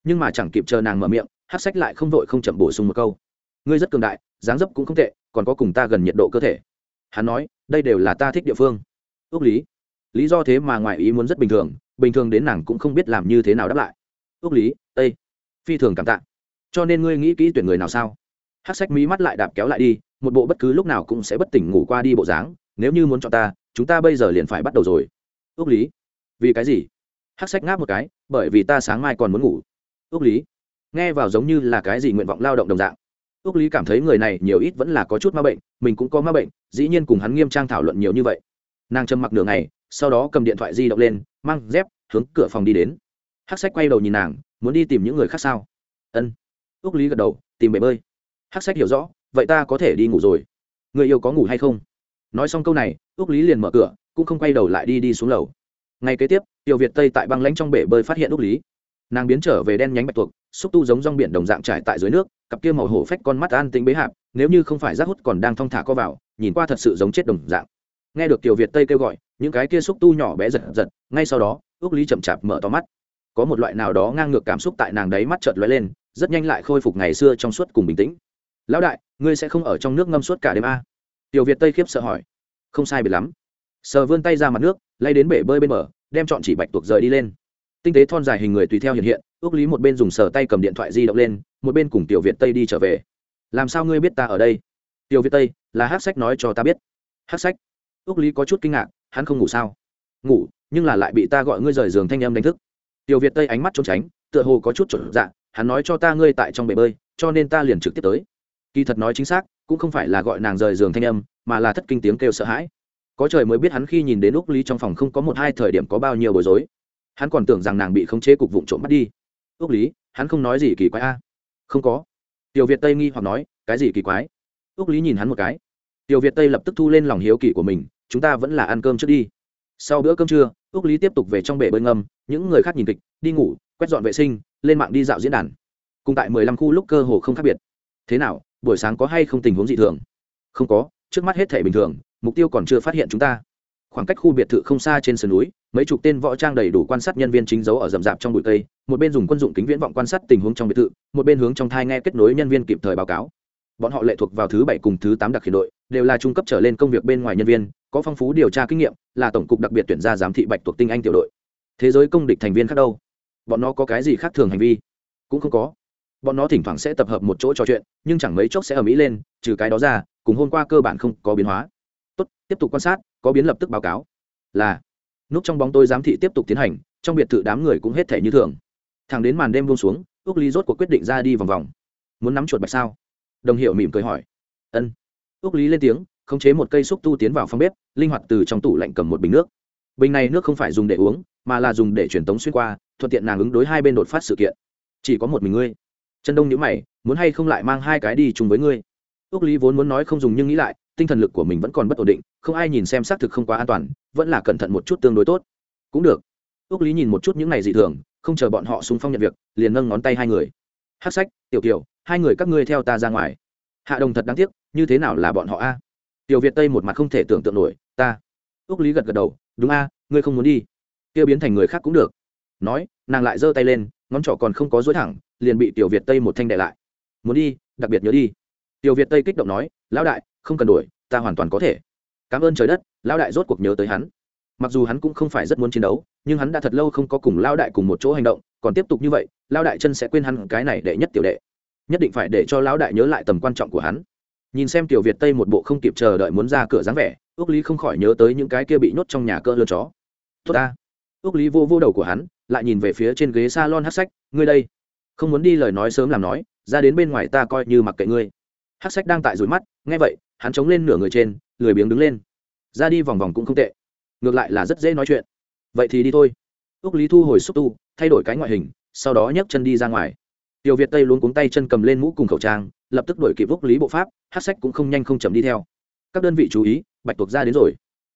Nhưng mà chẳng kịp chờ nàng mở miệng, hát sách lại không vội không chậm bổ sung một câu. Ngươi rất cường đại, dáng dấp cũng không tệ, còn có cùng ta gần nhiệt độ cơ thể. Hắn nói, đây đều là ta thích địa phương. Ước lý. Lý do thế mà ngoại ý muốn rất bình thường bình thường đến nàng cũng không biết làm như thế nào đáp lại. Ước lý ây phi thường cảm tạ. Cho nên ngươi nghĩ kỹ tuyển người nào sao? Hát sách mí mắt lại đạp kéo lại đi, một bộ bất cứ lúc nào cũng sẽ bất tỉnh ngủ qua đi bộ dáng, nếu như muốn chọn ta chúng ta bây giờ liền phải bắt đầu rồi. Ước lý. Vì cái gì? Hắc sách ngáp một cái, bởi vì ta sáng mai còn muốn ngủ. Ước lý. Nghe vào giống như là cái gì nguyện vọng lao động đồng dạng. Ước lý cảm thấy người này nhiều ít vẫn là có chút ma bệnh, mình cũng có ma bệnh, dĩ nhiên cùng hắn nghiêm trang thảo luận nhiều như vậy. Nàng trầm mặc nửa ngày, sau đó cầm điện thoại di động lên, mang dép, hướng cửa phòng đi đến. Hắc sách quay đầu nhìn nàng, muốn đi tìm những người khác sao? Ân. Ước lý gật đầu, tìm bể bơi. Hắc sách hiểu rõ, vậy ta có thể đi ngủ rồi. Người yêu có ngủ hay không? Nói xong câu này ước lý liền mở cửa, cũng không quay đầu lại đi đi xuống lầu. Ngay kế tiếp, tiểu việt tây tại băng lãnh trong bể bơi phát hiện ước lý. Nàng biến trở về đen nhánh bạch tuộc, xúc tu giống rong biển đồng dạng trải tại dưới nước, cặp kia màu hổ phách con mắt an tính bế hạp, nếu như không phải rác hút còn đang thong thả co vào, nhìn qua thật sự giống chết đồng dạng. Nghe được tiểu việt tây kêu gọi, những cái kia xúc tu nhỏ bé giật giật, ngay sau đó ước lý chậm chạp mở to mắt. Có một loại nào đó ngang ngược cảm xúc tại nàng đấy mắt chợt lóe lên, rất nhanh lại khôi phục ngày xưa trong suốt cùng bình tĩnh. Lão đại, ngươi sẽ không ở trong nước ngâm suốt cả đêm a à? tiểu việt tây khiếp sợ hỏi không sai biệt lắm. Sờ vươn tay ra mặt nước, lay đến bể bơi bên bờ, đem chọn chỉ bạch tuộc rời đi lên. Tinh tế thon dài hình người tùy theo hiện hiện ước lý một bên dùng sờ tay cầm điện thoại di động lên, một bên cùng tiểu việt tây đi trở về. Làm sao ngươi biết ta ở đây? Tiểu việt tây, là hát sách nói cho ta biết. Hát sách? Ước lý có chút kinh ngạc, hắn không ngủ sao? Ngủ, nhưng là lại bị ta gọi ngươi rời giường thanh em đánh thức. Tiểu việt tây ánh mắt trốn tránh, tựa hồ có chút chuẩn dạ hắn nói cho ta ngươi tại trong bể bơi, cho nên ta liền trực tiếp tới. Kỳ thật nói chính xác cũng không phải là gọi nàng rời giường thanh âm, mà là thất kinh tiếng kêu sợ hãi. Có trời mới biết hắn khi nhìn đến úc lý trong phòng không có một hai thời điểm có bao nhiêu bối rối. Hắn còn tưởng rằng nàng bị khống chế cục vụ trộm bắt đi. Úc lý, hắn không nói gì kỳ quái a? À? Không có. Tiểu việt tây nghi hoặc nói, cái gì kỳ quái? Úc lý nhìn hắn một cái. Tiểu việt tây lập tức thu lên lòng hiếu kỳ của mình, chúng ta vẫn là ăn cơm trước đi. Sau bữa cơm trưa, úc lý tiếp tục về trong bể bơi ngâm những người khác nhìn kịch, đi ngủ, quét dọn vệ sinh, lên mạng đi dạo diễn đàn. Cùng tại mười lăm khu lúc cơ hồ không khác biệt. Thế nào buổi sáng có hay không tình huống dị thường? Không có, trước mắt hết thể bình thường, mục tiêu còn chưa phát hiện chúng ta. Khoảng cách khu biệt thự không xa trên sườn núi, mấy chục tên võ trang đầy đủ quan sát nhân viên chính dấu ở rậm rạp trong bụi cây, một bên dùng quân dụng kính viễn vọng quan sát tình huống trong biệt thự, một bên hướng trong thai nghe kết nối nhân viên kịp thời báo cáo. Bọn họ lệ thuộc vào thứ bảy cùng thứ tám đặc khiển đội, đều là trung cấp trở lên công việc bên ngoài nhân viên, có phong phú điều tra kinh nghiệm, là tổng cục đặc biệt tuyển ra giám thị bạch thuộc tinh anh tiểu đội. Thế giới công địch thành viên khác đâu? Bọn nó có cái gì khác thường hành vi? Cũng không có bọn nó thỉnh thoảng sẽ tập hợp một chỗ trò chuyện, nhưng chẳng mấy chốc sẽ ở mỹ lên, trừ cái đó ra, cùng hôm qua cơ bản không có biến hóa. Tốt, tiếp tục quan sát, có biến lập tức báo cáo. Là, núp trong bóng tôi giám thị tiếp tục tiến hành, trong biệt thự đám người cũng hết thể như thường. Thẳng đến màn đêm buông xuống ước ly rốt cuộc quyết định ra đi vòng vòng. Muốn nắm chuột bạch sao? Đồng hiệu mỉm cười hỏi. Ân. Ước lý lên tiếng, khống chế một cây xúc tu tiến vào phòng bếp, linh hoạt từ trong tủ lạnh cầm một bình nước. Bình này nước không phải dùng để uống, mà là dùng để truyền tống xuyên qua, thuận tiện nàng ứng đối hai bên đột phát sự kiện. Chỉ có một mình ngươi. Trần đông nhữ mày, muốn hay không lại mang hai cái đi chung với ngươi? Ước lý vốn muốn nói không dùng nhưng nghĩ lại, tinh thần lực của mình vẫn còn bất ổn định, không ai nhìn xem xác thực không quá an toàn, vẫn là cẩn thận một chút tương đối tốt. Cũng được. Ước lý nhìn một chút những này dị thường, không chờ bọn họ xung phong nhận việc, liền nâng ngón tay hai người. Hát sách, tiểu kiều, hai người các ngươi theo ta ra ngoài. Hạ đồng thật đáng tiếc, như thế nào là bọn họ a? Tiểu việt tây một mặt không thể tưởng tượng nổi, ta. Ước lý gật gật đầu, đúng a, ngươi không muốn đi. Kia biến thành người khác cũng được. Nói, nàng lại giơ tay lên, ngón trỏ còn không có dối thẳng liền bị tiểu việt tây một thanh đệ lại. Muốn đi đặc biệt nhớ đi. Tiểu việt tây kích động nói lão đại không cần đuổi, ta hoàn toàn có thể. Cảm ơn trời đất lão đại rốt cuộc nhớ tới hắn. Mặc dù hắn cũng không phải rất muốn chiến đấu nhưng hắn đã thật lâu không có cùng lão đại cùng một chỗ hành động còn tiếp tục như vậy lão đại chân sẽ quên hắn cái này đệ nhất tiểu đệ. Nhất định phải để cho lão đại nhớ lại tầm quan trọng của hắn. Nhìn xem tiểu việt tây một bộ không kịp chờ đợi muốn ra cửa dáng vẻ ước lý không khỏi nhớ tới những cái kia bị nhốt trong nhà cỡ lơ chó. Tốt ta. Ước lý vô vô đầu của hắn lại nhìn về phía trên ghế s a lon hát sách ngươi đây không muốn đi lời nói sớm làm nói, ra đến bên ngoài ta coi như mặc kệ ngươi. Hát sách đang tại rủi mắt, nghe vậy, hắn chống lên nửa người trên, lười biếng đứng lên. Ra đi vòng vòng cũng không tệ, ngược lại là rất dễ nói chuyện. Vậy thì đi thôi. Ước lý thu hồi xúc tu, thay đổi cái ngoại hình, sau đó nhấc chân đi ra ngoài. Tiểu việt tây luôn cuống tay chân cầm lên mũ cùng khẩu trang, lập tức đổi kịp ước lý bộ pháp hát sách cũng không nhanh không chậm đi theo. Các đơn vị chú ý, bạch tuộc ra đến rồi.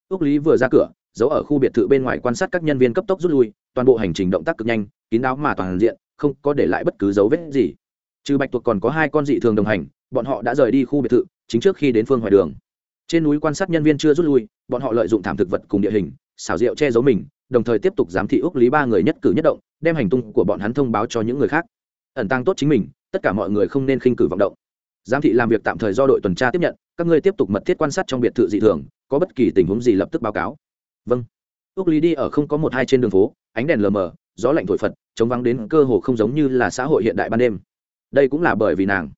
Ước lý vừa ra cửa, giấu ở khu biệt thự bên ngoài quan sát các nhân viên cấp tốc rút lui, toàn bộ hành trình động tác cực nhanh, kín đáo mà toàn diện không có để lại bất cứ dấu vết gì. Trừ bạch tuộc còn có hai con dị thường đồng hành, bọn họ đã rời đi khu biệt thự, chính trước khi đến phương hoài đường. Trên núi quan sát nhân viên chưa rút lui, bọn họ lợi dụng thảm thực vật cùng địa hình, xảo diệu che giấu mình, đồng thời tiếp tục giám thị ước lý ba người nhất cử nhất động, đem hành tung của bọn hắn thông báo cho những người khác. Ẩn tăng tốt chính mình, tất cả mọi người không nên khinh cử vọng động. Giám thị làm việc tạm thời do đội tuần tra tiếp nhận, các ngươi tiếp tục mật thiết quan sát trong biệt thự dị thường, có bất kỳ tình huống gì lập tức báo cáo. Vâng. Ước lý đi ở không có một hai trên đường phố ánh đèn lờ mờ, gió lạnh thổi phật chống vắng đến cơ hồ không giống như là xã hội hiện đại ban đêm. Đây cũng là bởi vì nàng.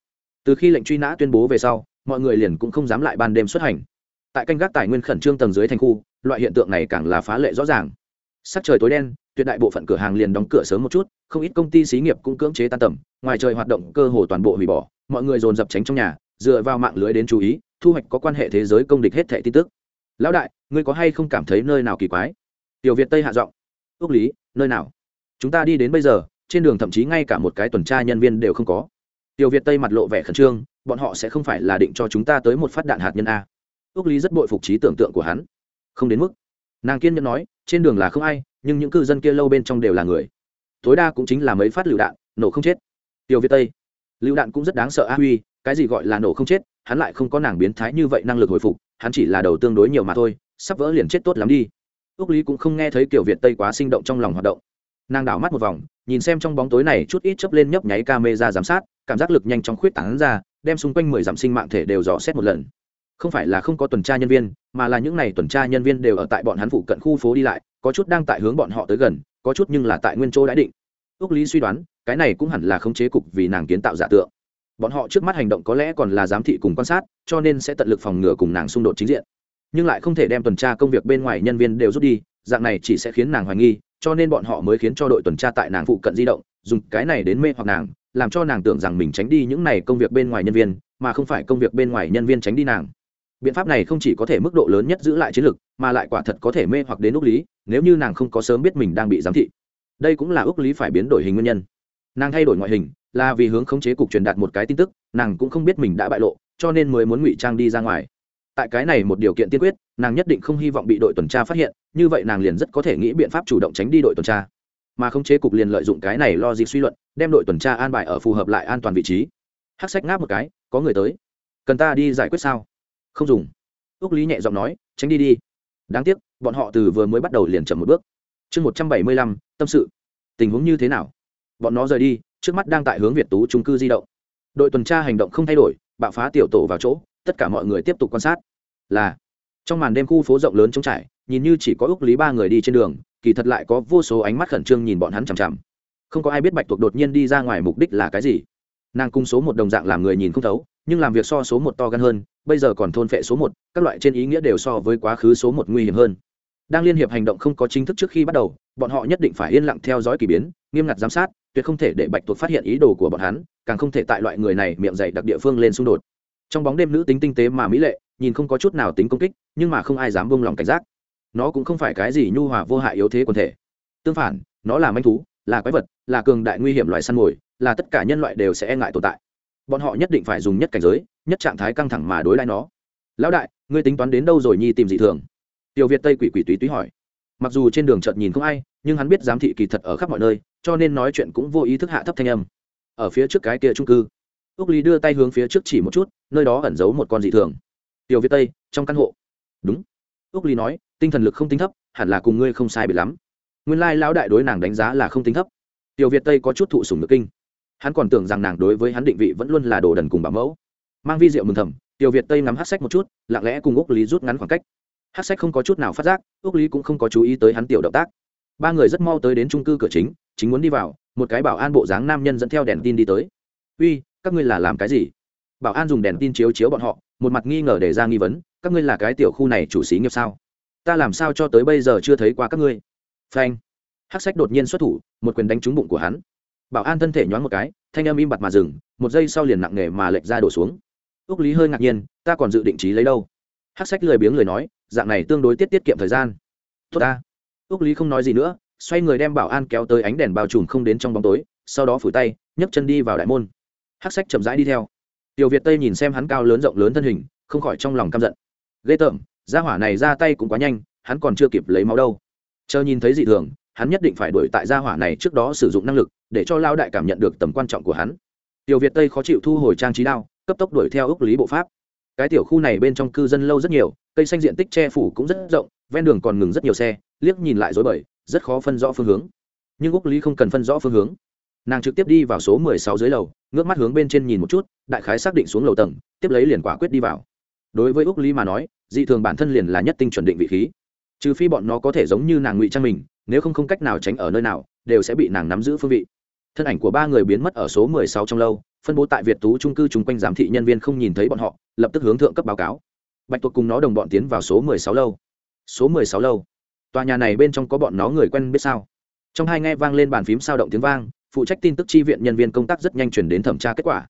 Từ khi lệnh truy nã tuyên bố về sau, mọi người liền cũng không dám lại ban đêm xuất hành. Tại canh gác tài nguyên khẩn trương tầng dưới thành khu, loại hiện tượng này càng là phá lệ rõ ràng. Sắc trời tối đen, tuyệt đại bộ phận cửa hàng liền đóng cửa sớm một chút, không ít công ty xí nghiệp cũng cưỡng chế tan tầm, ngoài trời hoạt động cơ hồ toàn bộ hủy bỏ, mọi người dồn dập tránh trong nhà, dựa vào mạng lưới đến chú ý, thu hoạch có quan hệ thế giới công địch hết thẻ tin tức. Lão đại, ngươi có hay không cảm thấy nơi nào kỳ quái? Tiểu việt tây hạ giọng ước lý, nơi nào? Chúng ta đi đến bây giờ, trên đường thậm chí ngay cả một cái tuần tra nhân viên đều không có. Tiểu việt tây mặt lộ vẻ khẩn trương, bọn họ sẽ không phải là định cho chúng ta tới một phát đạn hạt nhân a. Ước lý rất bội phục trí tưởng tượng của hắn. Không đến mức. Nàng kiên nhẫn nói, trên đường là không ai, nhưng những cư dân kia lâu bên trong đều là người. Tối đa cũng chính là mấy phát lựu đạn, nổ không chết. Tiểu việt tây. Lựu đạn cũng rất đáng sợ a huy, cái gì gọi là nổ không chết, hắn lại không có nàng biến thái như vậy năng lực hồi phục, hắn chỉ là đầu tương đối nhiều mà thôi, sắp vỡ liền chết tốt lắm đi ước lý cũng không nghe thấy kiểu việt tây quá sinh động trong lòng hoạt động. Nàng đảo mắt một vòng, nhìn xem trong bóng tối này chút ít chớp lên nhấp nháy ca mê ra giám sát, cảm giác lực nhanh chóng khuyết tảng ra, đem xung quanh mười dặm sinh mạng thể đều dò xét một lần. Không phải là không có tuần tra nhân viên, mà là những n à y tuần tra nhân viên đều ở tại bọn hắn phụ cận khu phố đi lại, có chút đang tại hướng bọn họ tới gần, có chút nhưng là tại nguyên chỗ đã định. Ước lý suy đoán, cái này cũng hẳn là không chế cục vì nàng kiến tạo giả tượng. Bọn họ trước mắt hành động có lẽ còn là giám thị cùng quan sát, cho nên sẽ tận lực phòng ngừa cùng nàng xung đột chính diện nhưng lại không thể đem tuần tra công việc bên ngoài nhân viên đều rút đi, dạng này chỉ sẽ khiến nàng hoài nghi, cho nên bọn họ mới khiến cho đội tuần tra tại nàng phụ cận di động, dùng cái này đến mê hoặc nàng, làm cho nàng tưởng rằng mình tránh đi những này công việc bên ngoài nhân viên, mà không phải công việc bên ngoài nhân viên tránh đi nàng. Biện pháp này không chỉ có thể mức độ lớn nhất giữ lại chiến lược mà lại quả thật có thể mê hoặc đến úc lý, nếu như nàng không có sớm biết mình đang bị giám thị. Đây cũng là úc lý phải biến đổi hình nguyên nhân. Nàng thay đổi ngoại hình, là vì hướng khống chế cục truyền đạt một cái tin tức, nàng cũng không biết mình đã bại lộ, cho nên mới muốn ngụy trang đi ra ngoài tại cái này một điều kiện tiên quyết, nàng nhất định không hy vọng bị đội tuần tra phát hiện, như vậy nàng liền rất có thể nghĩ biện pháp chủ động tránh đi đội tuần tra. Mà không chế cục liền lợi dụng cái này lo gì suy luận, đem đội tuần tra an bài ở phù hợp lại an toàn vị trí. Hắc sách ngáp một cái, có người tới. Cần ta đi giải quyết sao? Không dùng. Ước lý nhẹ giọng nói, tránh đi đi. Đáng tiếc, bọn họ từ vừa mới bắt đầu liền chậm một bước. Chương một trăm bảy mươi lăm, tâm sự. Tình huống như thế nào? Bọn nó rời đi, trước mắt đang tại hướng việt tú trung cư di động. Đội tuần tra hành động không thay đổi, bạo phá tiểu tổ vào chỗ tất cả mọi người tiếp tục quan sát. Là, trong màn đêm khu phố rộng lớn trống trải, nhìn như chỉ có ước lý ba người đi trên đường, kỳ thật lại có vô số ánh mắt khẩn trương nhìn bọn hắn chằm chằm. Không có ai biết bạch tuộc đột nhiên đi ra ngoài mục đích là cái gì. Nàng cung số một đồng dạng làm người nhìn không thấu, nhưng làm việc so số một to gan hơn, bây giờ còn thôn phệ số một, các loại trên ý nghĩa đều so với quá khứ số một nguy hiểm hơn. Đang liên hiệp hành động không có chính thức trước khi bắt đầu, bọn họ nhất định phải yên lặng theo dõi k ỳ biến, nghiêm ngặt giám sát, tuyệt không thể để bạch tuộc phát hiện ý đồ của bọn hắn, càng không thể tại loại người này miệng dày đặc địa phương lên xung đột trong bóng đêm nữ tính tinh tế mà mỹ lệ, nhìn không có chút nào tính công kích, nhưng mà không ai dám bông lòng cảnh giác. Nó cũng không phải cái gì nhu hòa vô hại yếu thế quần thể. Tương phản, nó là manh thú, là quái vật, là cường đại nguy hiểm loại săn mồi, là tất cả nhân loại đều sẽ e ngại tồn tại. Bọn họ nhất định phải dùng nhất cảnh giới, nhất trạng thái căng thẳng mà đối lại nó. Lão đại, ngươi tính toán đến đâu rồi nhi tìm dị thường? Tiểu việt tây quỷ quỷ túy túy hỏi. Mặc dù trên đường chợt nhìn không ai, nhưng hắn biết giám thị kỳ thật ở khắp mọi nơi, cho nên nói chuyện cũng vô ý thức hạ thấp thanh âm. Ở phía trước cái kia trung cư úc lý đưa tay hướng phía trước chỉ một chút, nơi đó ẩn giấu một con dị thường. Tiểu việt tây, trong căn hộ. Đúng. Úc lý nói, tinh thần lực không tính thấp, hẳn là cùng ngươi không sai biệt lắm. Nguyên lai lão đại đối nàng đánh giá là không tính thấp. Tiểu việt tây có chút thụ sùng nước kinh. Hắn còn tưởng rằng nàng đối với hắn định vị vẫn luôn là đồ đần cùng bảo mẫu. Mang vi rượu mừng thầm, tiểu việt tây ngắm hát sách một chút, lặng lẽ cùng úc lý rút ngắn khoảng cách. Hát sách không có chút nào phát giác, úc lý cũng không có chú ý tới hắn tiểu động tác. Ba người rất mau tới đến trung cư cửa chính chính muốn đi vào, một cái bảo an bộ dáng nam nhân dẫn theo đèn tin đi tới. Uy các ngươi là làm cái gì? Bảo an dùng đèn tin chiếu chiếu bọn họ, một mặt nghi ngờ để ra nghi vấn, các ngươi là cái tiểu khu này chủ xí nghiệp sao? Ta làm sao cho tới bây giờ chưa thấy qua các ngươi? Phanh. Hắc sách đột nhiên xuất thủ, một quyền đánh trúng bụng của hắn. Bảo an thân thể nhoáng một cái, thanh âm im bặt mà dừng, một giây sau liền nặng nề mà lệch ra đổ xuống. Ước lý hơi ngạc nhiên, ta còn dự định trí lấy đâu? Hắc sách lười biếng lời nói, dạng này tương đối tiết tiết kiệm thời gian. Tốt ta. Ước lý không nói gì nữa, xoay người đem bảo an kéo tới ánh đèn bao trùm không đến trong bóng tối, sau đó phủi tay, nhấc chân đi vào đại môn hắc sách chậm rãi đi theo. Tiểu việt tây nhìn xem hắn cao lớn rộng lớn thân hình, không khỏi trong lòng căm giận. Ghê tởm ra hỏa này ra tay cũng quá nhanh, hắn còn chưa kịp lấy máu đâu. Chờ nhìn thấy dị thường, hắn nhất định phải đuổi tại gia hỏa này trước đó sử dụng năng lực, để cho lao đại cảm nhận được tầm quan trọng của hắn. Tiểu việt tây khó chịu thu hồi trang trí đao, cấp tốc đuổi theo ước lý bộ pháp. Cái tiểu khu này bên trong cư dân lâu rất nhiều, cây xanh diện tích che phủ cũng rất rộng, ven đường còn ngừng rất nhiều xe, liếc nhìn lại dối bời, rất khó phân rõ phương hướng. Nhưng úc lý không cần phân rõ phương hướng nàng trực tiếp đi vào số mười sáu dưới lầu, ngước mắt hướng bên trên nhìn một chút, đại khái xác định xuống lầu tầng, tiếp lấy liền quả quyết đi vào. Đối với úc lý mà nói, dị thường bản thân liền là nhất tinh chuẩn định vị khí. Trừ phi bọn nó có thể giống như nàng ngụy trang mình, nếu không không cách nào tránh ở nơi nào, đều sẽ bị nàng nắm giữ phương vị. Thân ảnh của ba người biến mất ở số mười sáu trong lâu, phân bố tại việt tú trung cư chung quanh giám thị nhân viên không nhìn thấy bọn họ, lập tức hướng thượng cấp báo cáo. Bạch tuộc cùng nó đồng bọn tiến vào số mười sáu lâu. Số mười sáu lâu. Tòa nhà này bên trong có bọn nó người quen biết sao? Trong hai nghe vang lên bàn phím sao động tiếng vang phụ trách tin tức chi viện nhân viên công tác rất nhanh chuyển đến thẩm tra kết quả.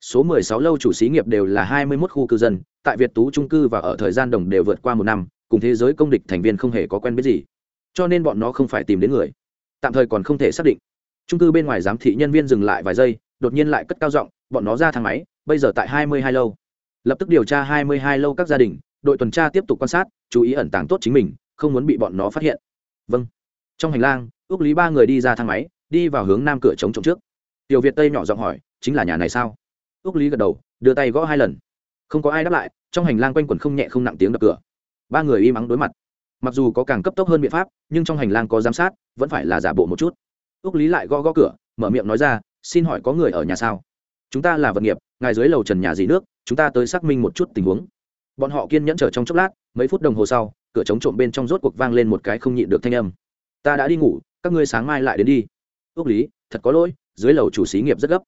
Số mười sáu lâu chủ xí nghiệp đều là 21 khu cư dân, tại việt tú trung cư và ở thời gian đồng đều vượt qua một năm, cùng thế giới công địch thành viên không hề có quen biết gì. Cho nên bọn nó không phải tìm đến người. Tạm thời còn không thể xác định. Trung cư bên ngoài giám thị nhân viên dừng lại vài giây, đột nhiên lại cất cao giọng, bọn nó ra thang máy, bây giờ tại hai mươi hai lâu. Lập tức điều tra hai mươi hai lâu các gia đình, đội tuần tra tiếp tục quan sát, chú ý ẩn tàng tốt chính mình, không muốn bị bọn nó phát hiện. Vâng. Trong hành lang, ước lý ba người đi ra thang máy đi vào hướng nam cửa chống trộm trước. Tiểu việt tây nhỏ giọng hỏi, chính là nhà này sao? Ước lý gật đầu, đưa tay gõ hai lần. Không có ai đáp lại, trong hành lang quanh quẩn không nhẹ không nặng tiếng đập cửa. Ba người im ắng đối mặt. Mặc dù có càng cấp tốc hơn biện pháp, nhưng trong hành lang có giám sát, vẫn phải là giả bộ một chút. Ước lý lại gõ gõ cửa, mở miệng nói ra, xin hỏi có người ở nhà sao? Chúng ta là vật nghiệp, ngài dưới lầu trần nhà gì nước, chúng ta tới xác minh một chút tình huống. Bọn họ kiên nhẫn chờ trong chốc lát, mấy phút đồng hồ sau, cửa chống trộm bên trong rốt cuộc vang lên một cái không nhịn được thanh âm. Ta đã đi ngủ, các ngươi sáng mai lại đến đi ước lý, thật có lỗi, dưới lầu chủ xí nghiệp rất gấp.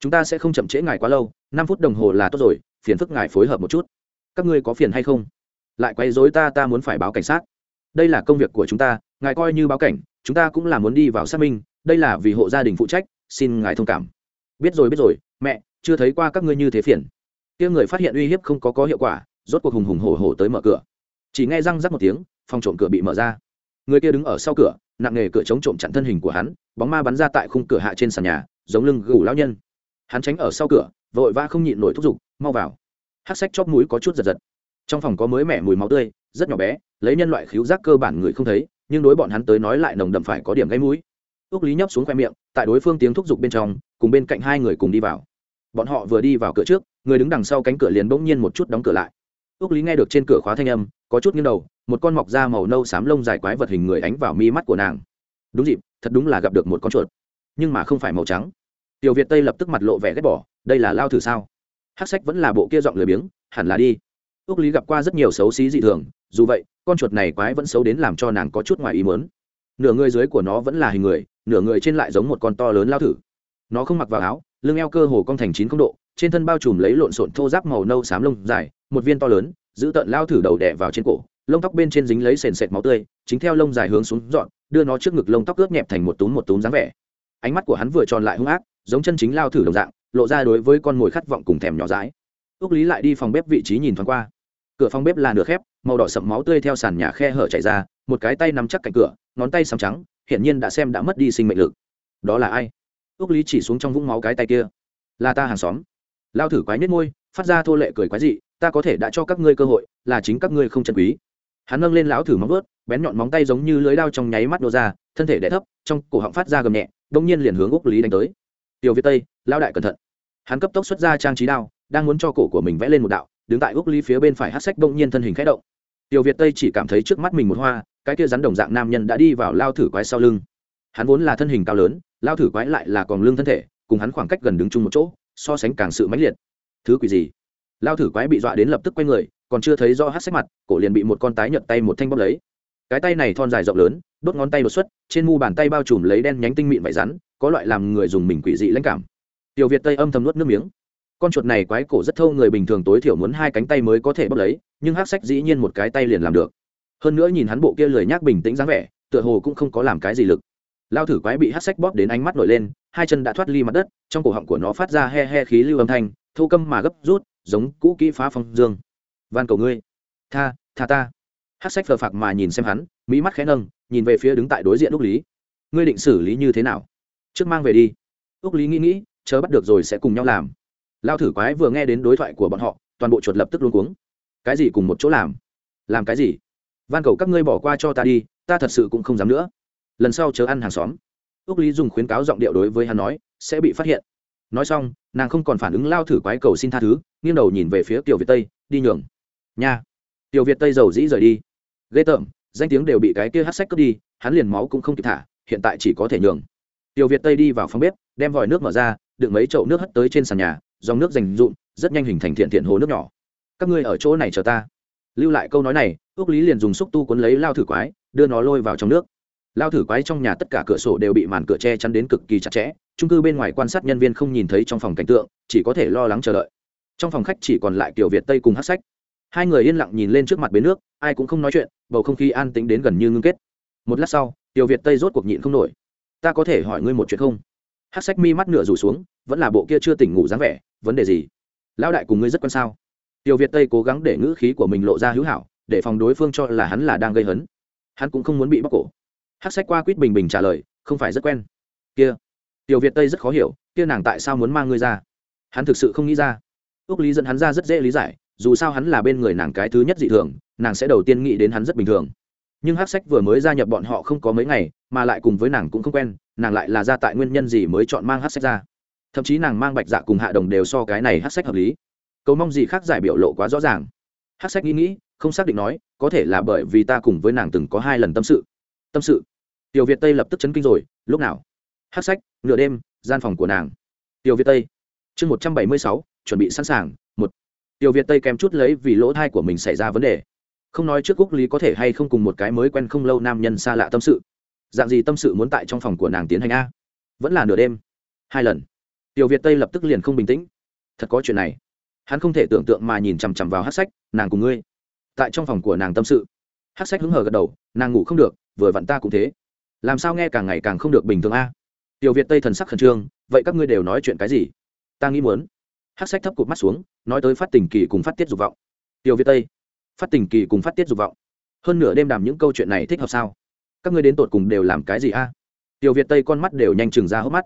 Chúng ta sẽ không chậm trễ ngài quá lâu, năm phút đồng hồ là tốt rồi, phiền phức ngài phối hợp một chút. Các ngươi có phiền hay không? Lại quay dối ta ta muốn phải báo cảnh sát. Đây là công việc của chúng ta, ngài coi như báo cảnh, chúng ta cũng là muốn đi vào xác minh, đây là vì hộ gia đình phụ trách, xin ngài thông cảm. Biết rồi biết rồi, mẹ, chưa thấy qua các ngươi như thế phiền. Kia người phát hiện uy hiếp không có có hiệu quả, rốt cuộc hùng hùng hổ hổ tới mở cửa. Chỉ nghe răng rắc một tiếng, phòng trộm cửa bị mở ra. Người kia đứng ở sau cửa nặng nghề cửa chống trộm chặn thân hình của hắn, bóng ma bắn ra tại khung cửa hạ trên sàn nhà, giống lưng gù lão nhân. Hắn tránh ở sau cửa, vội vã không nhịn nổi thúc giục, mau vào. Hát sách chóp mũi có chút giật giật. Trong phòng có mới mẻ mùi máu tươi, rất nhỏ bé, lấy nhân loại khíu giác cơ bản người không thấy, nhưng đối bọn hắn tới nói lại nồng đậm phải có điểm gây mũi. Ước lý nhấp xuống khoe miệng, tại đối phương tiếng thúc giục bên trong, cùng bên cạnh hai người cùng đi vào. Bọn họ vừa đi vào cửa trước, người đứng đằng sau cánh cửa liền bỗng nhiên một chút đóng cửa lại. Ước lý nghe được trên cửa khóa thanh âm, có chút nghiêng đầu một con mọc da màu nâu xám lông dài quái vật hình người ánh vào mi mắt của nàng. Đúng dịp, thật đúng là gặp được một con chuột, nhưng mà không phải màu trắng. Tiểu việt tây lập tức mặt lộ vẻ ghét bỏ, đây là lao thử sao? Hát sách vẫn là bộ kia giọng lười biếng, hẳn là đi. Ước lý gặp qua rất nhiều xấu xí dị thường, dù vậy, con chuột này quái vẫn xấu đến làm cho nàng có chút ngoài ý mớn nửa người dưới của nó vẫn là hình người, nửa người trên lại giống một con to lớn lao thử. Nó không mặc vào áo, lưng eo cơ hồ cong thành chín không độ, trên thân bao trùm lấy lộn xộn thô giáp màu nâu xám lông dài, một viên to lớn, giữ tợn lao thử đầu đẻ vào trên cổ lông tóc bên trên dính lấy sền sệt máu tươi, chính theo lông dài hướng xuống dọn, đưa nó trước ngực lông tóc ướt nhẹp thành một túm một túm dáng vẻ. Ánh mắt của hắn vừa tròn lại hung ác, giống chân chính lao thử đồng dạng, lộ ra đối với con mồi khát vọng cùng thèm nhỏ dãi. Ước lý lại đi phòng bếp vị trí nhìn thoáng qua. Cửa phòng bếp là nửa khép, màu đỏ sậm máu tươi theo sàn nhà khe hở chảy ra, một cái tay nắm chắc cạnh cửa, ngón tay xám trắng, hiển nhiên đã xem đã mất đi sinh mệnh lực. Đó là ai? Ước lý chỉ xuống trong vũng máu cái tay kia. Là ta hàng xóm. Lao thử quái nhất môi, phát ra thô lệ cười quái dị, ta có thể đã cho các ngươi cơ hội, là chính các ngươi không chân quý hắn nâng lên lão thử móng vớt bén nhọn móng tay giống như lưới đao trong nháy mắt nô ra, thân thể đẻ thấp, trong cổ họng phát ra gầm nhẹ đông nhiên liền hướng úc lý đánh tới. Tiểu việt tây lao đại cẩn thận. Hắn cấp tốc xuất ra trang trí đao, đang muốn cho cổ của mình vẽ lên một đạo, đứng tại úc lý phía bên phải hát sách bỗng nhiên thân hình khẽ động. Tiểu việt tây chỉ cảm thấy trước mắt mình một hoa, cái kia rắn đồng dạng nam nhân đã đi vào lao thử quái sau lưng. Hắn vốn là thân hình cao lớn, lao thử quái lại là còn lưng thân thể, cùng hắn khoảng cách gần đứng chung một chỗ, so sánh càng sự mãnh liệt. Thứ quỷ gì? Lao thử quái bị dọa đến lập tức quay người còn chưa thấy do hát sách mặt, cổ liền bị một con tái nhợt tay một thanh bóp lấy. Cái tay này thon dài rộng lớn, đốt ngón tay đột xuất, trên mu bàn tay bao trùm lấy đen nhánh tinh mịn vải rắn, có loại làm người dùng mình quỷ dị lãnh cảm. Tiểu việt tây âm thầm nuốt nước miếng. Con chuột này quái cổ rất thâu, người bình thường tối thiểu muốn hai cánh tay mới có thể bóp lấy, nhưng hát sách dĩ nhiên một cái tay liền làm được. Hơn nữa nhìn hắn bộ kia lười nhác bình tĩnh dáng vẻ, tựa hồ cũng không có làm cái gì lực. Lao thử quái bị hát sách bóp đến ánh mắt nổi lên, hai chân đã thoát ly mặt đất, trong cổ họng của nó phát ra he he khí lưu âm thanh thu câm mà gấp rút, giống cũ kỹ phá phong dương van cầu ngươi. Tha tha ta. Hát sách phờ phạc mà nhìn xem hắn, mỹ mắt khẽ nâng, nhìn về phía đứng tại đối diện úc lý. Ngươi định xử lý như thế nào? Trước mang về đi. Úc lý nghĩ nghĩ chớ bắt được rồi sẽ cùng nhau làm. Lao thử quái vừa nghe đến đối thoại của bọn họ, toàn bộ chuột lập tức luôn cuống. Cái gì cùng một chỗ làm? Làm cái gì? Van cầu các ngươi bỏ qua cho ta đi, ta thật sự cũng không dám nữa. Lần sau chớ ăn hàng xóm. Ước lý dùng khuyến cáo giọng điệu đối với hắn nói, sẽ bị phát hiện. Nói xong, nàng không còn phản ứng lao thử quái cầu xin tha thứ, nghiêng đầu nhìn về phía tiểu việt tây, đi nhường nha. Tiểu việt tây dầu dĩ rời đi. Ghê tởm, danh tiếng đều bị cái kia hát sách cướp đi, hắn liền máu cũng không kịp thả, hiện tại chỉ có thể nhường. Tiểu việt tây đi vào phòng bếp, đem vòi nước mở ra, đựng mấy chậu nước hất tới trên sàn nhà, dòng nước dành dụm, rất nhanh hình thành thiện thiện hồ nước nhỏ. Các ngươi ở chỗ này chờ ta. Lưu lại câu nói này ước lý liền dùng xúc tu cuốn lấy lao thử quái, đưa nó lôi vào trong nước. Lao thử quái trong nhà tất cả cửa sổ đều bị màn cửa che chắn đến cực kỳ chặt chẽ trung cư bên ngoài quan sát nhân viên không nhìn thấy trong phòng cảnh tượng, chỉ có thể lo lắng chờ đợi. Trong phòng khách chỉ còn lại Tiểu việt tây cùng hát sách hai người yên lặng nhìn lên trước mặt bến nước, ai cũng không nói chuyện, bầu không khí an tính đến gần như ngưng kết. Một lát sau, tiểu việt tây rốt cuộc nhịn không nổi. Ta có thể hỏi ngươi một chuyện không? Hát sách mi mắt nửa rủ xuống, vẫn là bộ kia chưa tỉnh ngủ dáng vẻ, vấn đề gì? Lão đại cùng ngươi rất quan sao? Tiểu việt tây cố gắng để ngữ khí của mình lộ ra hữu hảo, để phòng đối phương cho là hắn là đang gây hấn. Hắn cũng không muốn bị bóc cổ. Hát sách qua quýt bình bình trả lời, không phải rất quen. Kia. Tiểu việt tây rất khó hiểu, kia nàng tại sao muốn mang ngươi ra? Hắn thực sự không nghĩ ra. Ước lý dẫn hắn ra rất dễ lý giải dù sao hắn là bên người nàng cái thứ nhất dị thường, nàng sẽ đầu tiên nghĩ đến hắn rất bình thường. Nhưng hát sách vừa mới gia nhập bọn họ không có mấy ngày, mà lại cùng với nàng cũng không quen, nàng lại là ra tại nguyên nhân gì mới chọn mang hát sách ra. Thậm chí nàng mang bạch dạ cùng hạ đồng đều so cái này hát sách hợp lý. Cầu mong gì khác giải biểu lộ quá rõ ràng. Hát sách nghĩ nghĩ, không xác định nói, có thể là bởi vì ta cùng với nàng từng có hai lần tâm sự. Tâm sự? Tiểu việt tây lập tức chấn kinh rồi, lúc nào? Hát sách, nửa đêm, gian phòng của nàng. Tiểu việt tây. Chương một trăm bảy mươi sáu, chuẩn bị sẵn sàng tiểu việt tây kèm chút lấy vì lỗ thai của mình xảy ra vấn đề. Không nói trước quốc lý có thể hay không cùng một cái mới quen không lâu nam nhân xa lạ tâm sự. Dạng gì tâm sự muốn tại trong phòng của nàng tiến hành a? Vẫn là nửa đêm. Hai lần. Tiểu việt tây lập tức liền không bình tĩnh. Thật có chuyện này. Hắn không thể tưởng tượng mà nhìn chằm chằm vào hát sách, nàng cùng ngươi. Tại trong phòng của nàng tâm sự. Hát sách hứng hờ gật đầu, nàng ngủ không được, vừa vặn ta cũng thế. Làm sao nghe càng ngày càng không được bình thường a? Tiểu việt tây thần sắc khẩn trương, vậy các ngươi đều nói chuyện cái gì? Ta nghĩ muốn hát sách thấp cụt mắt xuống, nói tới phát tình kỳ cùng phát tiết dục vọng. Tiểu việt tây, phát tình kỳ cùng phát tiết dục vọng. Hơn nửa đêm đàm những câu chuyện này thích hợp sao? Các ngươi đến tột cùng đều làm cái gì a? Tiểu việt tây con mắt đều nhanh chừng ra hốc mắt.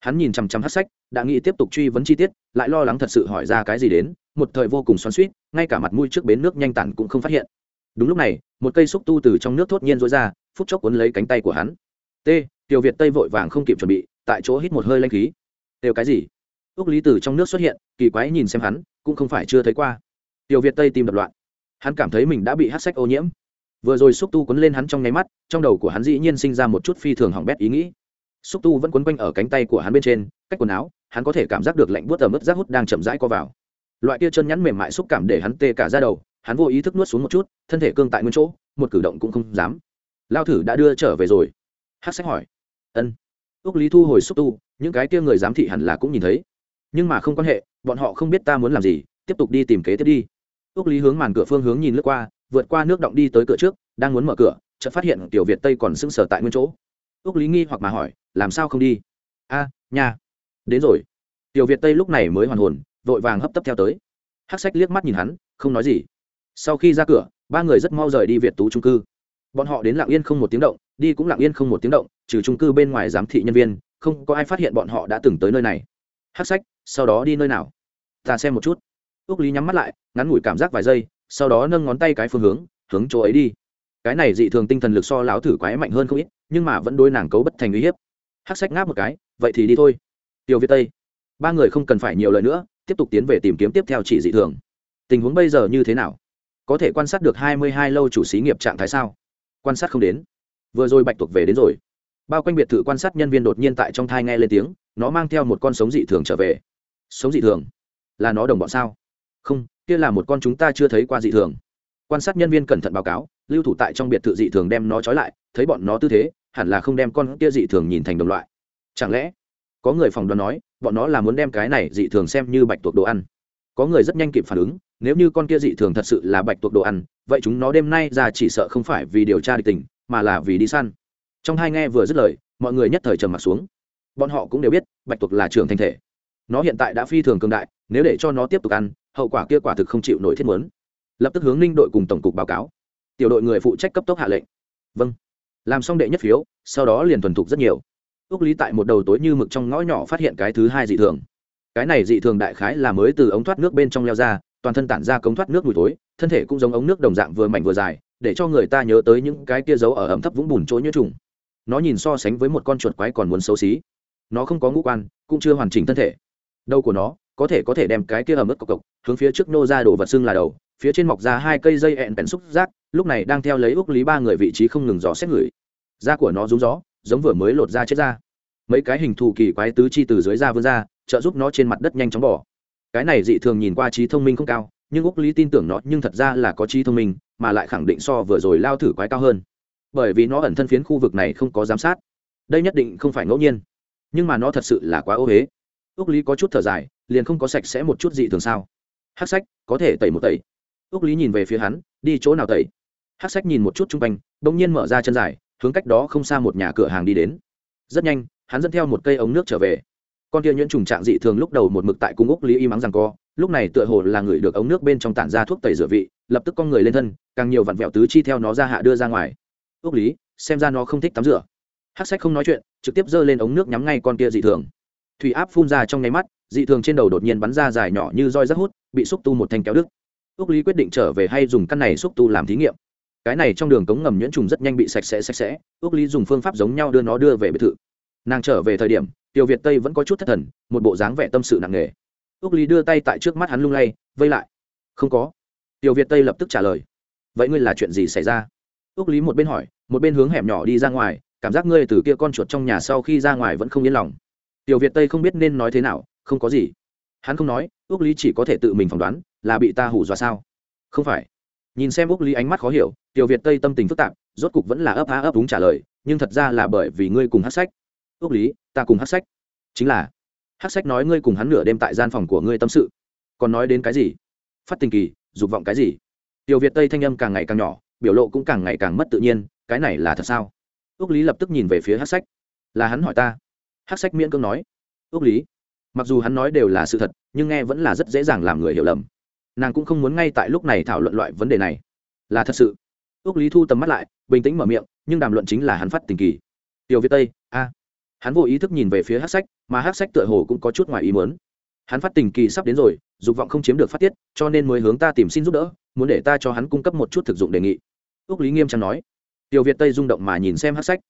Hắn nhìn chằm chằm hát sách, đã nghĩ tiếp tục truy vấn chi tiết, lại lo lắng thật sự hỏi ra cái gì đến, một thời vô cùng xoắn suýt ngay cả mặt mũi trước bến nước nhanh tản cũng không phát hiện. Đúng lúc này, một cây xúc tu từ trong nước thốt nhiên rối ra, phút chốc cuốn lấy cánh tay của hắn. T tiểu việt tây vội vàng không kịp chuẩn bị, tại chỗ hít một hơi lanh khí. Đều cái gì? Ước lý từ trong nước xuất hiện, kỳ quái nhìn xem hắn, cũng không phải chưa thấy qua. Tiểu việt tây tìm đập loạn. Hắn cảm thấy mình đã bị hát sách ô nhiễm. Vừa rồi xúc tu quấn lên hắn trong nháy mắt, trong đầu của hắn dĩ nhiên sinh ra một chút phi thường hỏng bét ý nghĩ. Xúc tu vẫn quấn quanh ở cánh tay của hắn bên trên, cách quần áo, hắn có thể cảm giác được lạnh buốt ở mức rác hút đang chậm rãi co vào. Loại kia chân nhắn mềm mại xúc cảm để hắn tê cả ra đầu, hắn vô ý thức nuốt xuống một chút, thân thể cương tại nguyên chỗ, một cử động cũng không dám. Lao thử đã đưa trở về rồi. Hát sách hỏi. Ân. Ước lý thu hồi xúc tu, những cái kia người giám thị hẳn là cũng nhìn thấy nhưng mà không quan hệ bọn họ không biết ta muốn làm gì tiếp tục đi tìm kế tiếp đi. Ước lý hướng màn cửa phương hướng nhìn lướt qua vượt qua nước động đi tới cửa trước đang muốn mở cửa chợt phát hiện tiểu việt tây còn sững sờ tại nguyên chỗ. Ước lý nghi hoặc mà hỏi làm sao không đi? A à, nhà đến rồi. Tiểu việt tây lúc này mới hoàn hồn vội vàng hấp tấp theo tới. Hắc sách liếc mắt nhìn hắn không nói gì. Sau khi ra cửa ba người rất mau rời đi việt tú trung cư. Bọn họ đến lạng yên không một tiếng động đi cũng lạng yên không một tiếng động trừ trung cư bên ngoài giám thị nhân viên không có ai phát hiện bọn họ đã từng tới nơi này hắc sách, sau đó đi nơi nào? Ta xem một chút. Ước lý nhắm mắt lại, ngắn ngủi cảm giác vài giây, sau đó nâng ngón tay cái phương hướng hướng chỗ ấy đi. Cái này dị thường tinh thần lực so láo thử quái mạnh hơn không ít, nhưng mà vẫn đôi nàng cấu bất thành uy hiếp. Hắc sách ngáp một cái, vậy thì đi thôi. Tiểu việt tây. Ba người không cần phải nhiều lời nữa, tiếp tục tiến về tìm kiếm tiếp theo chỉ dị thường. Tình huống bây giờ như thế nào? Có thể quan sát được hai mươi hai lâu chủ xí nghiệp trạng thái sao? Quan sát không đến. Vừa rồi bạch tuộc về đến rồi. Bao quanh biệt thự quan sát nhân viên đột nhiên tại trong thai nghe lên tiếng nó mang theo một con sống dị thường trở về. Sống dị thường? Là nó đồng bọn sao? Không, kia là một con chúng ta chưa thấy qua dị thường. Quan sát nhân viên cẩn thận báo cáo, lưu thủ tại trong biệt thự dị thường đem nó trói lại, thấy bọn nó tư thế, hẳn là không đem con kia dị thường nhìn thành đồng loại. Chẳng lẽ, có người phòng đoán nói, bọn nó là muốn đem cái này dị thường xem như bạch tuộc đồ ăn? Có người rất nhanh kịp phản ứng, nếu như con kia dị thường thật sự là bạch tuộc đồ ăn, vậy chúng nó đêm nay ra chỉ sợ không phải vì điều tra địch tình, mà là vì đi săn. Trong hai nghe vừa dứt lời, mọi người nhất thời trầm m ặ t xuống bọn họ cũng đều biết, bạch tuộc là trường thành thể. Nó hiện tại đã phi thường cường đại, nếu để cho nó tiếp tục ăn, hậu quả kia quả thực không chịu nổi thiết muốn. lập tức hướng ninh đội cùng tổng cục báo cáo. Tiểu đội người phụ trách cấp tốc hạ lệnh. Vâng. Làm xong đệ nhất phiếu, sau đó liền thuần thục rất nhiều. Ước lý tại một đầu tối như mực trong ngõ nhỏ phát hiện cái thứ hai dị thường. Cái này dị thường đại khái là mới từ ống thoát nước bên trong leo ra, toàn thân tản ra cống thoát nước mùi tối thân thể cũng giống ống nước đồng dạng vừa mảnh vừa dài, để cho người ta nhớ tới những cái kia giấu ở ẩm thấp vũng bùn chỗ như trùng. Nó nhìn so sánh với một con chuột quái còn muốn xấu xí nó không có ngũ quan, cũng chưa hoàn chỉnh thân thể. Đầu của nó có thể có thể đem cái kia ẩm ướt cộc cộc hướng phía trước nô ra đồ vật xương là đầu, phía trên mọc ra hai cây dây ẹn bèn xúc rác lúc này đang theo lấy úc lý ba người vị trí không ngừng gió xét ngửi da của nó rúng gió, giống vừa mới lột da chết da. Mấy cái hình thù kỳ quái tứ chi từ dưới da vươn ra, trợ giúp nó trên mặt đất nhanh chóng bỏ cái này dị thường nhìn qua trí thông minh không cao, nhưng úc lý tin tưởng nó, nhưng thật ra là có trí thông minh, mà lại khẳng định so vừa rồi lao thử quái cao hơn. Bởi vì nó ẩn thân phiến khu vực này không có giám sát. Đây nhất định không phải ngẫu nhiên nhưng mà nó thật sự là quá ô huế ước lý có chút thở dài, liền không có sạch sẽ một chút gì thường sao? Hát sách, có thể tẩy một tẩy. Ước lý nhìn về phía hắn, đi chỗ nào tẩy? Hát sách nhìn một chút chung quanh đ ỗ n g nhiên mở ra chân dài, hướng cách đó không xa một nhà cửa hàng đi đến. Rất nhanh, hắn dẫn theo một cây ống nước trở về. Con kia nhuyễn trùng trạng dị thường lúc đầu một mực tại cung úc lý y mắng rằng co, lúc này tựa hồ là người được ống nước bên trong tản ra thuốc tẩy rửa vị, lập tức con người lên thân, càng nhiều vặn vẹo tứ chi theo nó ra hạ đưa ra ngoài. Úc lý, xem ra nó không thích tắm rửa hát sách không nói chuyện, trực tiếp giơ lên ống nước nhắm ngay con kia dị thường. Thủy áp phun ra trong nháy mắt, dị thường trên đầu đột nhiên bắn ra dài nhỏ như roi rác hút, bị xúc tu một thanh kéo đứt. Ước lý quyết định trở về hay dùng căn này xúc tu làm thí nghiệm. Cái này trong đường cống ngầm nhuyễn trùng rất nhanh bị sạch sẽ sạch sẽ. Ước lý dùng phương pháp giống nhau đưa nó đưa về biệt thự. Nàng trở về thời điểm tiểu việt tây vẫn có chút thất thần, một bộ dáng vẻ tâm sự nặng nề. Ước lý đưa tay tại trước mắt hắn lung lay, vây lại. Không có. Tiểu việt tây lập tức trả lời. Vậy ngươi là chuyện gì xảy ra? Ước lý một bên hỏi, một bên hướng hẻm nhỏ đi ra ngoài cảm giác ngươi từ kia con chuột trong nhà sau khi ra ngoài vẫn không yên lòng. Tiểu việt tây không biết nên nói thế nào, không có gì. Hắn không nói ước lý chỉ có thể tự mình phỏng đoán là bị ta hủ dọa sao. Không phải. Nhìn xem ước lý ánh mắt khó hiểu, tiểu việt tây tâm tình phức tạp, rốt cục vẫn là ấp á ấp đúng trả lời, nhưng thật ra là bởi vì ngươi cùng hát sách. Ước lý, ta cùng hát sách. Chính là. Hát sách nói ngươi cùng hắn nửa đêm tại gian phòng của ngươi tâm sự. Còn nói đến cái gì? Phát tình kỳ, dục vọng cái gì? Tiểu việt tây thanh âm càng ngày càng nhỏ, biểu lộ cũng càng ngày càng mất tự nhiên, cái này là thật sao? Ước lý lập tức nhìn về phía hát sách. Là hắn hỏi ta. Hắc sách miễn cưỡng nói. Ước lý. Mặc dù hắn nói đều là sự thật, nhưng nghe vẫn là rất dễ dàng làm người hiểu lầm. Nàng cũng không muốn ngay tại lúc này thảo luận loại vấn đề này. Là thật sự. Ước lý thu tầm mắt lại, bình tĩnh mở miệng, nhưng đàm luận chính là hắn phát tình kỳ. Tiểu việt tây, a. Hắn vô ý thức nhìn về phía hát sách, mà hát sách tựa hồ cũng có chút ngoài ý muốn. Hắn phát tình kỳ sắp đến rồi, dục vọng không chiếm được phát tiết, cho nên mới hướng ta tìm xin giúp đỡ, muốn để ta cho hắn cung cấp một chút thực dụng đề nghị. Ước lý nghiêm trang nói tiểu việt tây rung động mà nhìn xem hát sách.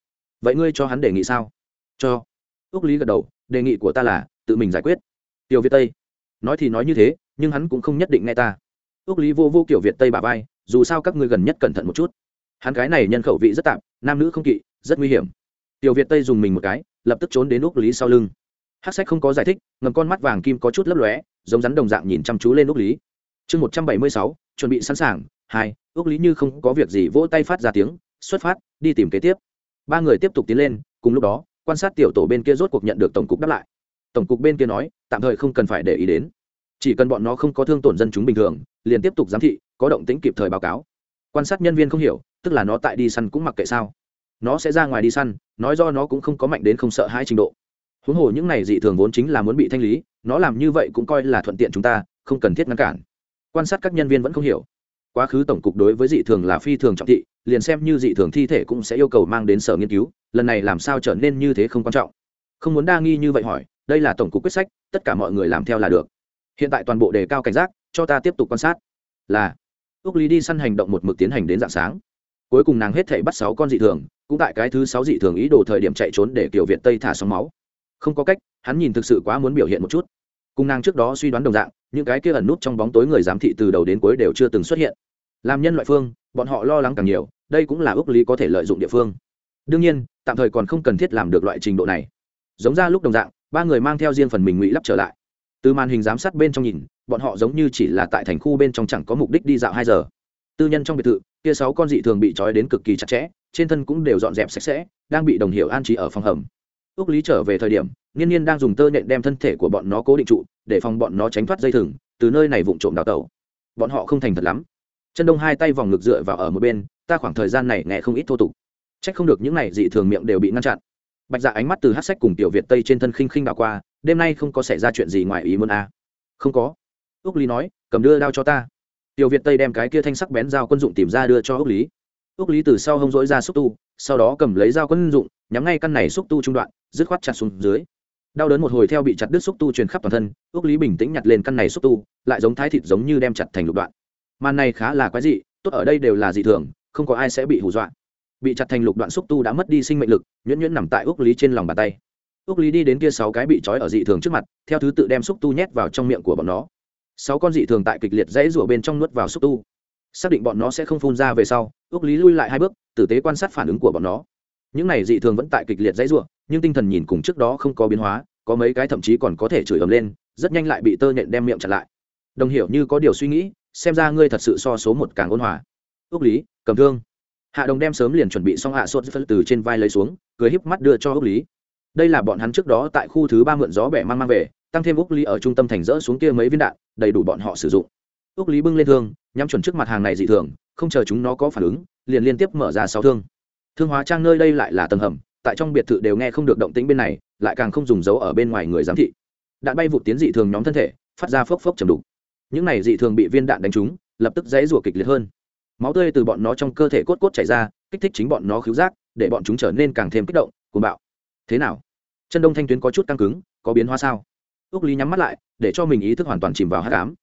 Vậy ngươi cho hắn đề nghị sao? Cho. Ước lý gật đầu, đề nghị của ta là, tự mình giải quyết. Tiểu việt tây. Nói thì nói như thế, nhưng hắn cũng không nhất định nghe ta. Ước lý vô vô kiểu việt tây bà vai, dù sao các ngươi gần nhất cẩn thận một chút. Hắn cái này nhân khẩu vị rất tạm, nam nữ không kỵ, rất nguy hiểm. Tiểu việt tây dùng mình một cái, lập tức trốn đến úc lý sau lưng. Hát sách không có giải thích, ngầm con mắt vàng kim có chút lấp lóe, giống rắn đồng dạng nhìn chăm chú lên úc lý. Chương một trăm bảy mươi sáu, chuẩn bị sẵn sàng. Hai, úc lý như không có việc gì vỗ tay phát ra tiếng xuất phát, đi tìm kế tiếp. Ba người tiếp tục tiến lên, cùng lúc đó, quan sát tiểu tổ bên kia rốt cuộc nhận được tổng cục đáp lại. Tổng cục bên kia nói, tạm thời không cần phải để ý đến. Chỉ cần bọn nó không có thương tổn dân chúng bình thường, liền tiếp tục giám thị, có động tính kịp thời báo cáo. Quan sát nhân viên không hiểu, tức là nó tại đi săn cũng mặc kệ sao. Nó sẽ ra ngoài đi săn, nói do nó cũng không có mạnh đến không sợ hai trình độ. Huống hồ những này dị thường vốn chính là muốn bị thanh lý, nó làm như vậy cũng coi là thuận tiện chúng ta, không cần thiết ngăn cản. Quan sát các nhân viên vẫn không hiểu quá khứ tổng cục đối với dị thường là phi thường trọng thị, liền xem như dị thường thi thể cũng sẽ yêu cầu mang đến sở nghiên cứu, lần này làm sao trở nên như thế không quan trọng. Không muốn đa nghi như vậy hỏi, đây là tổng cục quyết sách, tất cả mọi người làm theo là được. Hiện tại toàn bộ đề cao cảnh giác, cho ta tiếp tục quan sát. Là ước lý đi săn hành động một mực tiến hành đến dạng sáng. Cuối cùng nàng hết thể bắt sáu con dị thường, cũng tại cái thứ sáu dị thường ý đồ thời điểm chạy trốn để kiểu việt tây thả sóng máu. Không có cách, hắn nhìn thực sự quá muốn biểu hiện một chút. Cùng nàng trước đó suy đoán đồng dạng, những cái kia ẩn nút trong bóng tối người giám thị từ đầu đến cuối đều chưa từng xuất hiện làm nhân loại phương, bọn họ lo lắng càng nhiều, đây cũng là ước lý có thể lợi dụng địa phương. Đương nhiên, tạm thời còn không cần thiết làm được loại trình độ này. Giống ra lúc đồng dạng, ba người mang theo riêng phần mình ngụy lắp trở lại. Từ màn hình giám sát bên trong nhìn, bọn họ giống như chỉ là tại thành khu bên trong chẳng có mục đích đi dạo hai giờ. Tư nhân trong biệt thự, kia sáu con dị thường bị trói đến cực kỳ chặt chẽ, trên thân cũng đều dọn dẹp sạch sẽ, đang bị đồng hiệu an trí ở phòng hầm. Ước lý trở về thời điểm, nghiên nhiên đang dùng tơ nhện đem thân thể của bọn nó cố định trụ, để phòng bọn nó tránh thoát dây thừng, từ nơi này vụng trộm đào tẩu. Bọn họ không thành thật lắm chân đông hai tay vòng ngực dựa vào ở một bên, ta khoảng thời gian này nghe không ít thô tục. Trách không được những này dị thường miệng đều bị ngăn chặn. Bạch dạ ánh mắt từ hát sách cùng tiểu việt tây trên thân khinh khinh đảo qua, đêm nay không có xảy ra chuyện gì ngoài ý muốn à. không có. Úc lý nói, cầm đưa đao cho ta. Tiểu việt tây đem cái kia thanh sắc bén dao quân dụng tìm ra đưa cho úc lý. Úc lý từ sau hông dỗi ra xúc tu, sau đó cầm lấy dao quân dụng, nhắm ngay căn này xúc tu trung đoạn, dứt khoát chặt xuống dưới. Đau đớn một hồi theo bị chặt đứt xúc tu truyền khắp toàn thân ước lý bình tĩnh nhặt lên căn này xúc tu, lại giống thái thịt giống như đem chặt thành lục đoạn màn này khá là quái dị, tốt ở đây đều là dị thường, không có ai sẽ bị hù dọa. Bị chặt thành lục đoạn xúc tu đã mất đi sinh mệnh lực, nhuyễn nhuyễn nằm tại úc lý trên lòng bàn tay. Úc lý đi đến kia sáu cái bị trói ở dị thường trước mặt, theo thứ tự đem xúc tu nhét vào trong miệng của bọn nó. Sáu con dị thường tại kịch liệt dãy rủa bên trong nuốt vào xúc tu. Xác định bọn nó sẽ không phun ra về sau, úc lý lui lại hai bước, tử tế quan sát phản ứng của bọn nó. Những này dị thường vẫn tại kịch liệt dãy rủa, nhưng tinh thần nhìn cùng trước đó không có biến hóa, có mấy cái thậm chí còn có thể chửi ầm lên, rất nhanh lại bị tơ nhện đem miệng chặt lại. Đồng hiểu như có điều suy nghĩ xem ra ngươi thật sự so số một càng ôn hòa. Ước lý, cầm thương. Hạ đồng đem sớm liền chuẩn bị xong hạ sốt phân từ trên vai lấy xuống, cười híp mắt đưa cho ước lý. Đây là bọn hắn trước đó tại khu thứ ba mượn gió bẻ mang mang về, tăng thêm ước lý ở trung tâm thành rỡ xuống kia mấy viên đạn, đầy đủ bọn họ sử dụng. Ước lý bưng lên thương, nhắm chuẩn trước mặt hàng này dị thường, không chờ chúng nó có phản ứng, liền liên tiếp mở ra sáu thương. Thương hóa trang nơi đây lại là tầng hầm, tại trong biệt thự đều nghe không được động tĩnh bên này, lại càng không dùng dấu ở bên ngoài người giám thị. Đạn bay vụ tiến dị thường nhóm thân thể, phát ra phốc phốc chầm đục những này dị thường bị viên đạn đánh trúng, lập tức dãy rủa kịch liệt hơn. Máu tươi từ bọn nó trong cơ thể cốt cốt chảy ra, kích thích chính bọn nó khứu giác, để bọn chúng trở nên càng thêm kích động, cuồng bạo. Thế nào? Chân đông thanh tuyến có chút căng cứng, có biến hóa sao? Ước lý nhắm mắt lại, để cho mình ý thức hoàn toàn chìm vào hát cám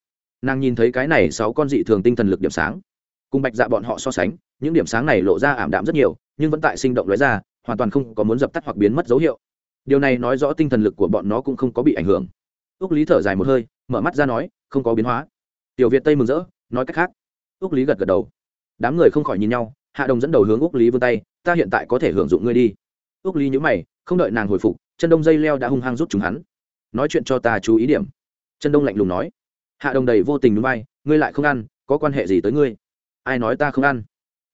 nàng nhìn thấy cái này sáu con dị thường tinh thần lực điểm sáng. Cùng bạch dạ bọn họ so sánh, những điểm sáng này lộ ra ảm đạm rất nhiều, nhưng vẫn tại sinh động lóe ra, hoàn toàn không có muốn dập tắt hoặc biến mất dấu hiệu. Điều này nói rõ tinh thần lực của bọn nó cũng không có bị ảnh hưởng. Ước lý thở dài một hơi mở mắt ra nói, không có biến hóa. Tiểu việt tây mừng rỡ, nói cách khác. Úc lý gật gật đầu. Đám người không khỏi nhìn nhau, hạ đồng dẫn đầu hướng úc lý vươn tay, ta hiện tại có thể hưởng dụng ngươi đi. Úc lý nhữ mày, không đợi nàng hồi phục, chân đông dây leo đã hung hăng rút chúng hắn. Nói chuyện cho ta chú ý điểm. Chân đông lạnh lùng nói. Hạ đồng đầy vô tình núi bay ngươi lại không ăn, có quan hệ gì tới ngươi? Ai nói ta không ăn?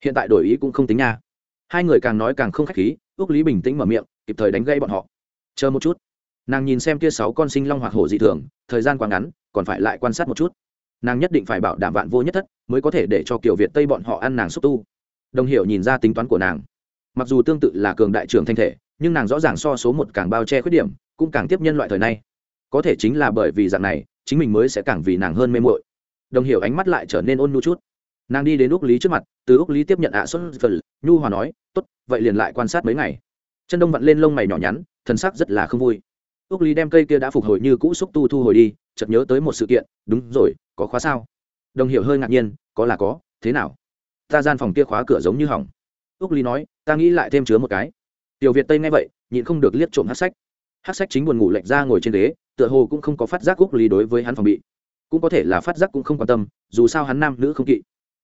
Hiện tại đổi ý cũng không tính nha. Hai người càng nói càng không k h á c h khí ước lý bình tĩnh mở miệng, kịp thời đánh gây bọn họ. Chờ một chút nàng nhìn xem kia sáu con sinh long hoặc hổ dị thường, thời gian quá ngắn, còn phải lại quan sát một chút. Nàng nhất định phải bảo đảm vạn vô nhất thất, mới có thể để cho kiểu việt tây bọn họ ăn nàng xúc tu. Đồng hiểu nhìn ra tính toán của nàng. Mặc dù tương tự là cường đại trưởng thanh thể, nhưng nàng rõ ràng so số một càng bao che khuyết điểm, cũng càng tiếp nhân loại thời nay. Có thể chính là bởi vì dạng này, chính mình mới sẽ càng vì nàng hơn mê mội đồng hiểu ánh mắt lại trở nên ôn nhu chút. Nàng đi đến úc lý trước mặt, từ úc lý tiếp nhận ạ xuất phần nhu hòa nói, tốt, vậy liền lại quan sát mấy ngày. Chân đông vặn lên lông mày nhỏ nhắn, thần sắc rất là không vui úc lý đem cây kia đã phục hồi như cũ xúc tu thu hồi đi, chợt nhớ tới một sự kiện, đúng rồi, có khóa sao? Đồng hiểu hơi ngạc nhiên, có là có, thế nào? Ta gian phòng kia khóa cửa giống như hỏng. Úc lý nói, ta nghĩ lại thêm chứa một cái. Tiểu việt tây nghe vậy, nhịn không được liếc trộm hát sách. Hát sách chính buồn ngủ lệch ra ngồi trên ghế, tựa hồ cũng không có phát giác úc lý đối với hắn phòng bị. Cũng có thể là phát giác cũng không quan tâm, dù sao hắn nam nữ không kỵ.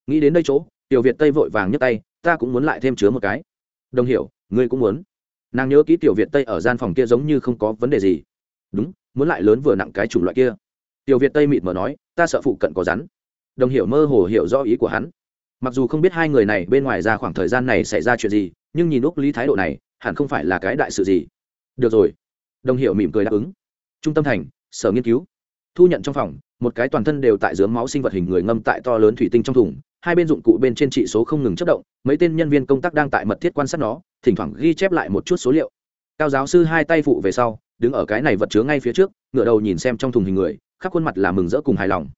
Nghĩ đến đây chỗ, tiểu việt tây vội vàng nhấc tay, ta cũng muốn lại thêm chứa một cái. Đồng hiểu, ngươi cũng muốn nàng nhớ ký tiểu việt tây ở gian phòng kia giống như không có vấn đề gì. Đúng, muốn lại lớn vừa nặng cái chủng loại kia. Tiểu việt tây mịt mờ nói, ta sợ phụ cận có rắn. Đồng hiểu mơ hồ hiểu rõ ý của hắn. Mặc dù không biết hai người này bên ngoài ra khoảng thời gian này xảy ra chuyện gì, nhưng nhìn úc lý thái độ này, hẳn không phải là cái đại sự gì. Được rồi. Đồng hiểu mỉm cười đáp ứng. Trung tâm thành, sở nghiên cứu. Thu nhận trong phòng, một cái toàn thân đều tại dướng máu sinh vật hình người ngâm tại to lớn thủy tinh trong thùng, hai bên dụng cụ bên trên trị số không ngừng chất động, mấy tên nhân viên công tác đang tại mật thiết quan sát nó thỉnh thoảng ghi chép lại một chút số liệu. Cao giáo sư hai tay phụ về sau, đứng ở cái này vật chứa ngay phía trước ngựa đầu nhìn xem trong thùng hình người, khắp khuôn mặt là mừng rỡ cùng hài lòng.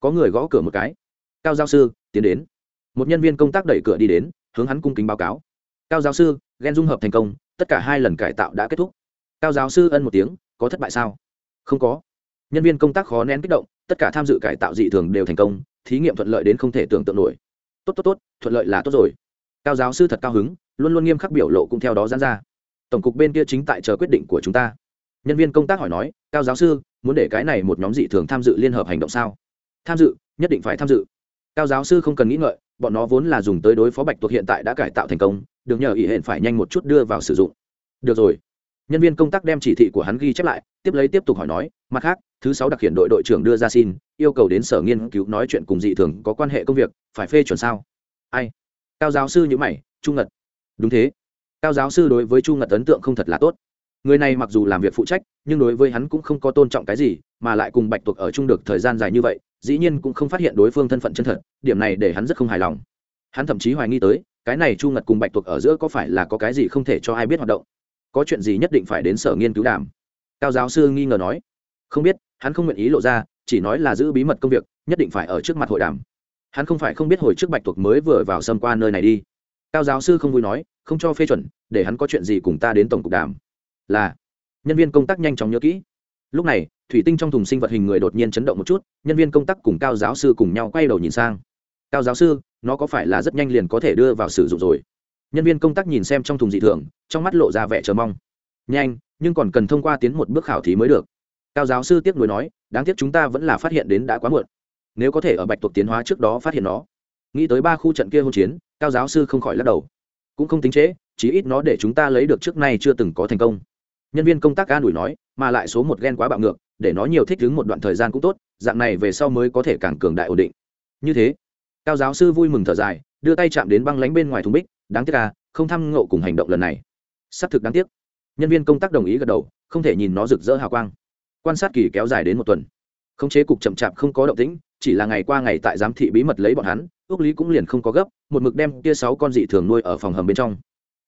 Có người gõ cửa một cái. Cao giáo sư, tiến đến. Một nhân viên công tác đẩy cửa đi đến, hướng hắn cung kính báo cáo. Cao giáo sư ghen dung hợp thành công, tất cả hai lần cải tạo đã kết thúc. Cao giáo sư ân một tiếng, có thất bại sao? Không có. Nhân viên công tác khó nén kích động, tất cả tham dự cải tạo dị thường đều thành công, thí nghiệm thuận lợi đến không thể tưởng tượng nổi. Tốt tốt tốt, thuận lợi là tốt rồi. Cao giáo sư thật cao hứng luôn luôn nghiêm khắc biểu lộ cũng theo đó giãn ra. Tổng cục bên kia chính tại chờ quyết định của chúng ta. Nhân viên công tác hỏi nói, cao giáo sư, muốn để cái này một nhóm dị thường tham dự liên hợp hành động sao? Tham dự, nhất định phải tham dự. Cao giáo sư không cần nghĩ ngợi, bọn nó vốn là dùng tới đối phó bạch tuộc hiện tại đã cải tạo thành công, được nhờ ý hẹn phải nhanh một chút đưa vào sử dụng. Được rồi. Nhân viên công tác đem chỉ thị của hắn ghi chép lại, tiếp lấy tiếp tục hỏi nói, mặt khác, thứ sáu đặc hiện đội đội trưởng đưa ra xin, yêu cầu đến sở nghiên cứu nói chuyện cùng dị thường có quan hệ công việc, phải phê chuẩn sao? Ai? Cao giáo sư nhữ mày, trung ngật đúng thế. Cao giáo sư đối với chu ngật ấn tượng không thật là tốt. Người này mặc dù làm việc phụ trách, nhưng đối với hắn cũng không có tôn trọng cái gì, mà lại cùng bạch tuộc ở chung được thời gian dài như vậy, dĩ nhiên cũng không phát hiện đối phương thân phận chân thật, điểm này để hắn rất không hài lòng. Hắn thậm chí hoài nghi tới, cái này chu ngật cùng bạch tuộc ở giữa có phải là có cái gì không thể cho ai biết hoạt động? Có chuyện gì nhất định phải đến sở nghiên cứu đàm? Cao giáo sư nghi ngờ nói. Không biết, hắn không nguyện ý lộ ra, chỉ nói là giữ bí mật công việc, nhất định phải ở trước mặt hội đàm. Hắn không phải không biết hồi trước bạch tuộc mới vừa vào xâm qua nơi này đi cao giáo sư không vui nói, không cho phê chuẩn, để hắn có chuyện gì cùng ta đến tổng cục đàm. Là, nhân viên công tác nhanh chóng nhớ kỹ. Lúc này, thủy tinh trong thùng sinh vật hình người đột nhiên chấn động một chút, nhân viên công tác cùng cao giáo sư cùng nhau quay đầu nhìn sang. Cao giáo sư, nó có phải là rất nhanh liền có thể đưa vào sử dụng rồi? Nhân viên công tác nhìn xem trong thùng dị thường, trong mắt lộ ra vẻ chờ mong. Nhanh, nhưng còn cần thông qua tiến một bước khảo thí mới được. Cao giáo sư tiếc nuối nói, đáng tiếc chúng ta vẫn là phát hiện đến đã quá muộn. Nếu có thể ở bạch tuộc tiến hóa trước đó phát hiện nó nghĩ tới ba khu trận kia hôn chiến cao giáo sư không khỏi lắc đầu. Cũng không tính chế, chí ít nó để chúng ta lấy được trước nay chưa từng có thành công. Nhân viên công tác an ủi nói mà lại số một ghen quá bạo ngược để nó nhiều thích ứng một đoạn thời gian cũng tốt dạng này về sau mới có thể càng cường đại ổn định. Như thế cao giáo sư vui mừng thở dài đưa tay chạm đến băng lánh bên ngoài thùng bích đáng tiếc à không thăm ngộ cùng hành động lần này. Xác thực đáng tiếc. Nhân viên công tác đồng ý gật đầu không thể nhìn nó rực rỡ hào quang. Quan sát kỳ kéo dài đến một tuần. Khống chế cục chậm chạp không có động tĩnh chỉ là ngày qua ngày tại giám thị bí mật lấy bọn hắn ước lý cũng liền không có gấp, một mực đem kia sáu con dị thường nuôi ở phòng hầm bên trong.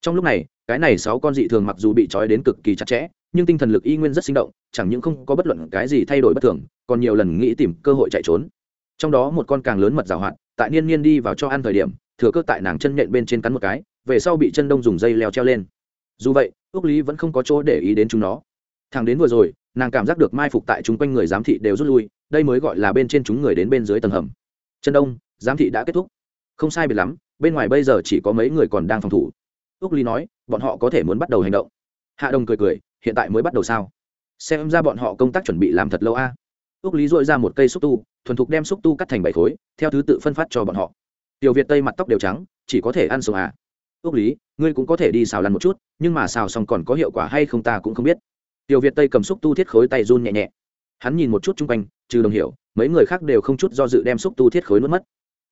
Trong lúc này, cái này sáu con dị thường mặc dù bị trói đến cực kỳ chặt chẽ, nhưng tinh thần lực y nguyên rất sinh động, chẳng những không có bất luận cái gì thay đổi bất thường, còn nhiều lần nghĩ tìm cơ hội chạy trốn. Trong đó một con càng lớn mật rào hoạt, tại niên niên đi vào cho ăn thời điểm, thừa cơ tại nàng chân nhện bên trên cắn một cái, về sau bị chân đông dùng dây leo treo lên. Dù vậy ước lý vẫn không có chỗ để ý đến chúng nó. Thằng đến vừa rồi, nàng cảm giác được mai phục tại chúng quanh người giám thị đều rút lui đây mới gọi là bên trên chúng người đến bên dưới tầng hầm. Chân đông, giám thị đã kết thúc. Không sai biệt lắm, bên ngoài bây giờ chỉ có mấy người còn đang phòng thủ. Úc ly nói, bọn họ có thể muốn bắt đầu hành động. Hạ đồng cười cười, hiện tại mới bắt đầu sao? Xem ra bọn họ công tác chuẩn bị làm thật lâu a. À. ước lý dội ra một cây xúc tu, thuần thục đem xúc tu cắt thành bảy khối, theo thứ tự phân phát cho bọn họ. Tiểu việt tây mặt tóc đều trắng, chỉ có thể ăn sổ à? Ước lý, ngươi cũng có thể đi xào lăn một chút, nhưng mà xào xong còn có hiệu quả hay không ta cũng không biết. Tiểu việt tây cầm xúc tu thiết khối tay run nhẹ nhẹ. Hắn nhìn một chút chung quanh trừ đồng hiểu, mấy người khác đều không chút do dự đem xúc tu thiết khối nuốt mất.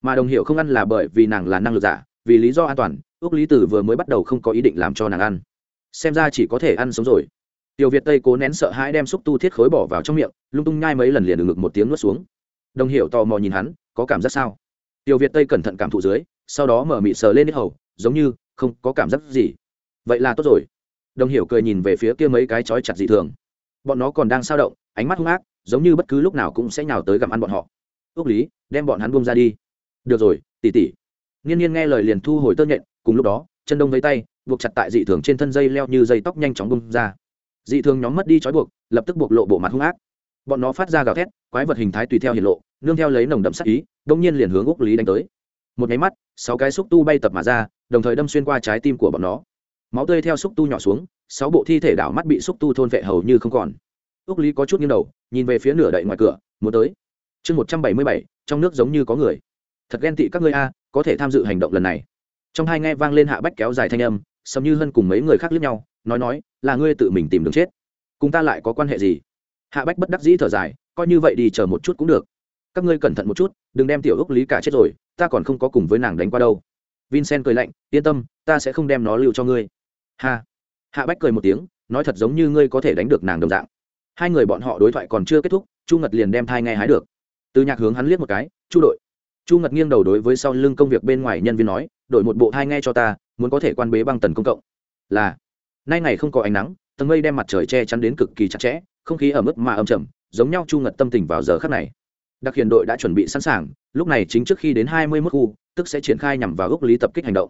Mà đồng hiểu không ăn là bởi vì nàng là năng lực giả, vì lý do an toàn ước lý tử vừa mới bắt đầu không có ý định làm cho nàng ăn. Xem ra chỉ có thể ăn sống rồi. Tiểu việt tây cố nén sợ hãi đem xúc tu thiết khối bỏ vào trong miệng, lung tung nhai mấy lần liền được ngực một tiếng nuốt xuống. Đồng hiểu tò mò nhìn hắn, có cảm giác sao? Tiểu việt tây cẩn thận cảm thụ dưới, sau đó mở mị sờ lên hết hầu, giống như không có cảm giác gì. Vậy là tốt rồi. Đồng hiểu cười nhìn về phía kia mấy cái chói chặt dị thường. Bọn nó còn đang sao động, ánh mắt hung ác giống như bất cứ lúc nào cũng sẽ nhào tới gặm ăn bọn họ. Ước lý, đem bọn hắn buông ra đi. Được rồi tỉ tỉ nghiên nhiên nghe lời liền thu hồi tơ nhện, cùng lúc đó, chân đông với tay, buộc chặt tại dị thường trên thân dây leo như dây tóc nhanh chóng bung ra. Dị thường nhóm mất đi trói buộc, lập tức buộc lộ bộ mặt hung ác. Bọn nó phát ra gào thét, quái vật hình thái tùy theo hiện lộ, nương theo lấy nồng đậm sắc ý, đông nhiên liền hướng úc lý đánh tới. Một nháy mắt, sáu cái xúc tu bay tập mà ra, đồng thời đâm xuyên qua trái tim của bọn nó. Máu tươi theo xúc tu nhỏ xuống, sáu bộ thi thể đảo mắt bị xúc tu thôn vệ hầu như không còn úc lý có chút nghiêng đầu, nhìn về phía nửa đậy ngoài cửa, muốn tới. Chương một trăm bảy mươi bảy, trong nước giống như có người. Thật ghen tị các ngươi a, có thể tham dự hành động lần này. Trong hai nghe vang lên hạ bách kéo dài thanh âm, sầm như hân cùng mấy người khác lướt nhau, nói nói, là ngươi tự mình tìm đường chết. Cùng ta lại có quan hệ gì? Hạ bách bất đắc dĩ thở dài, coi như vậy đi, chờ một chút cũng được. Các ngươi cẩn thận một chút, đừng đem tiểu ước lý cả chết rồi, ta còn không có cùng với nàng đánh qua đâu. Vincent cười lạnh, yên tâm, ta sẽ không đem nó lưu cho ngươi. Ha. Hạ bách cười một tiếng, nói thật giống như ngươi có thể đánh được nàng đồng dạng hai người bọn họ đối thoại còn chưa kết thúc, chu ngật liền đem thai nghe hái được. Từ nhạc hướng hắn liếc một cái, chu đội. Chu ngật nghiêng đầu đối với sau lưng công việc bên ngoài nhân viên nói đổi một bộ thai nghe cho ta, muốn có thể quan bế băng tần công cộng. Là, nay ngày không có ánh nắng, tầng mây đem mặt trời che chắn đến cực kỳ chặt chẽ, không khí ở mức mà âm trầm, giống nhau chu ngật tâm tình vào giờ khắc này. Đặc hiện đội đã chuẩn bị sẵn sàng, lúc này chính trước khi đến hai mươi mức khu, tức sẽ triển khai nhằm vào ước lý tập kích hành động.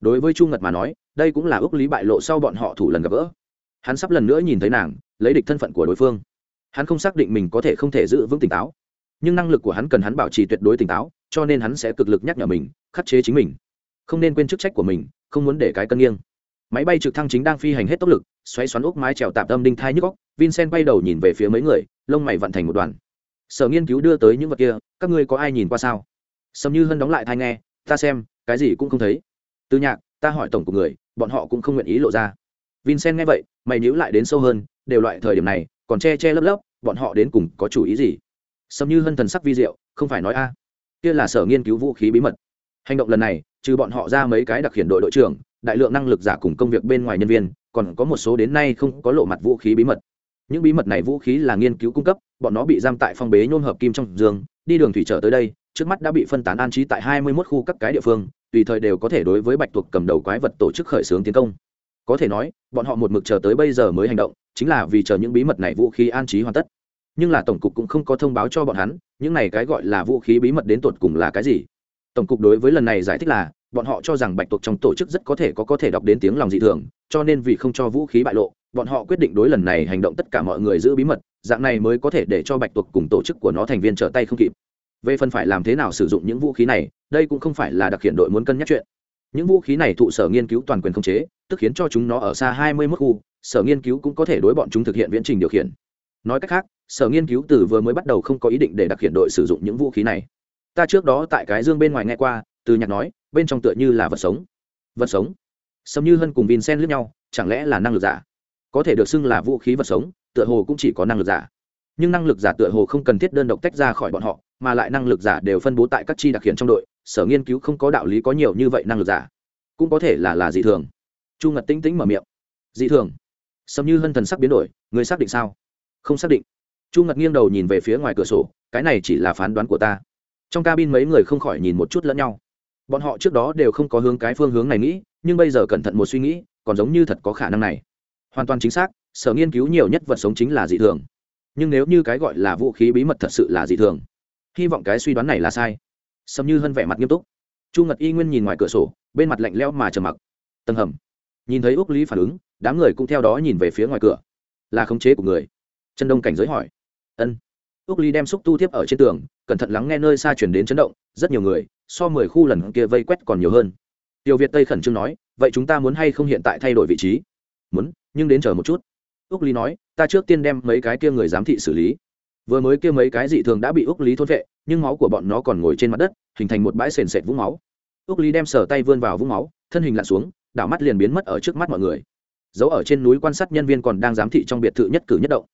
Đối với chu ngật mà nói, đây cũng là ước lý bại lộ sau bọn họ thủ lần gặp gỡ. Hắn sắp lần nữa nhìn thấy nàng lấy địch thân phận của đối phương. Hắn không xác định mình có thể không thể giữ vững tỉnh táo, nhưng năng lực của hắn cần hắn bảo trì tuyệt đối tỉnh táo, cho nên hắn sẽ cực lực nhắc nhở mình, khắc chế chính mình. Không nên quên chức trách của mình, không muốn để cái cân nghiêng. Máy bay trực thăng chính đang phi hành hết tốc lực, xoáy xoắn úp mái trèo tạm tâm đinh thai nhức góc vincent bay đầu nhìn về phía mấy người, lông mày vận thành một đoàn. Sở nghiên cứu đưa tới những vật kia, các ngươi có ai nhìn qua sao? Sầm như hân đóng lại thai nghe, ta xem, cái gì cũng không thấy. Từ nhạc, ta hỏi tổng của người, bọn họ cũng không nguyện ý lộ ra. Vincent nghe vậy, mày nhữ lại đến sâu hơn đều loại thời điểm này, còn che che lấp lấp, bọn họ đến cùng có chủ ý gì? Sầm như hân thần sắc vi diệu, không phải nói a. Kia là sở nghiên cứu vũ khí bí mật. Hành động lần này, trừ bọn họ ra mấy cái đặc hiện đội đội trưởng, đại lượng năng lực giả cùng công việc bên ngoài nhân viên, còn có một số đến nay không có lộ mặt vũ khí bí mật. Những bí mật này vũ khí là nghiên cứu cung cấp, bọn nó bị giam tại phong bế nhôm hợp kim trong giường đi đường thủy trở tới đây, trước mắt đã bị phân tán an trí tại hai mươi 21 khu các cái địa phương, tùy thời đều có thể đối với bạch tuộc cầm đầu quái vật tổ chức khởi xướng tiến công. Có thể nói, bọn họ một mực chờ tới bây giờ mới hành động chính là vì chờ những bí mật này vũ khí an trí hoàn tất. Nhưng là tổng cục cũng không có thông báo cho bọn hắn, những này cái gọi là vũ khí bí mật đến tột cùng là cái gì? Tổng cục đối với lần này giải thích là, bọn họ cho rằng bạch tuộc trong tổ chức rất có thể có có thể đọc đến tiếng lòng dị thường, cho nên vì không cho vũ khí bại lộ, bọn họ quyết định đối lần này hành động tất cả mọi người giữ bí mật, dạng này mới có thể để cho bạch tuộc cùng tổ chức của nó thành viên trở tay không kịp. Về phần phải làm thế nào sử dụng những vũ khí này, đây cũng không phải là đặc hiện đội muốn cân nhắc chuyện những vũ khí này thụ sở nghiên cứu toàn quyền khống chế, tức khiến cho chúng nó ở xa hai mươi mức khu, sở nghiên cứu cũng có thể đối bọn chúng thực hiện viễn trình điều khiển. Nói cách khác, sở nghiên cứu từ vừa mới bắt đầu không có ý định để đặc hiện đội sử dụng những vũ khí này. Ta trước đó tại cái dương bên ngoài nghe qua, từ nhạc nói, bên trong tựa như là vật sống. Vật sống? Sầm như hân cùng vincent lướt nhau, chẳng lẽ là năng lực giả? Có thể được xưng là vũ khí vật sống, tựa hồ cũng chỉ có năng lực giả. Nhưng năng lực giả tựa hồ không cần thiết đơn độc tách ra khỏi bọn họ mà lại năng lực giả đều phân bố tại các chi đặc hiện trong đội, sở nghiên cứu không có đạo lý có nhiều như vậy năng lực giả. Cũng có thể là là dị thường. Chu ngật tinh tĩnh mở miệng. Dị thường? Sầm như hân thần sắc biến đổi, người xác định sao? Không xác định. Chu ngật nghiêng đầu nhìn về phía ngoài cửa sổ, cái này chỉ là phán đoán của ta. Trong cabin mấy người không khỏi nhìn một chút lẫn nhau. Bọn họ trước đó đều không có hướng cái phương hướng này nghĩ, nhưng bây giờ cẩn thận một suy nghĩ, còn giống như thật có khả năng này. Hoàn toàn chính xác, sở nghiên cứu nhiều nhất vật sống chính là dị thường. Nhưng nếu như cái gọi là vũ khí bí mật thật sự là dị thường hy vọng cái suy đoán này là sai. Sầm như hân vẻ mặt nghiêm túc. Chu ngật y nguyên nhìn ngoài cửa sổ, bên mặt lạnh lẽo mà trầm mặc. Tầng hầm. Nhìn thấy úc lý phản ứng, đám người cũng theo đó nhìn về phía ngoài cửa. Là khống chế của người. Chân đông cảnh giới hỏi. Ân. Úc lý đem xúc tu tiếp ở trên tường, cẩn thận lắng nghe nơi xa chuyển đến chấn động, rất nhiều người, so mười khu lần kia vây quét còn nhiều hơn. Tiểu việt tây khẩn trương nói, vậy chúng ta muốn hay không hiện tại thay đổi vị trí? Muốn, nhưng đến chờ một chút. Úc lý nói, ta trước tiên đem mấy cái kia người giám thị xử lý vừa mới kia mấy cái dị thường đã bị úc lý thôn vệ nhưng máu của bọn nó còn ngồi trên mặt đất, hình thành một bãi sền sệt vũng máu. Úc lý đem sở tay vươn vào vũng máu, thân hình lặn xuống, đảo mắt liền biến mất ở trước mắt mọi người. Giấu ở trên núi quan sát nhân viên còn đang giám thị trong biệt thự nhất cử nhất động.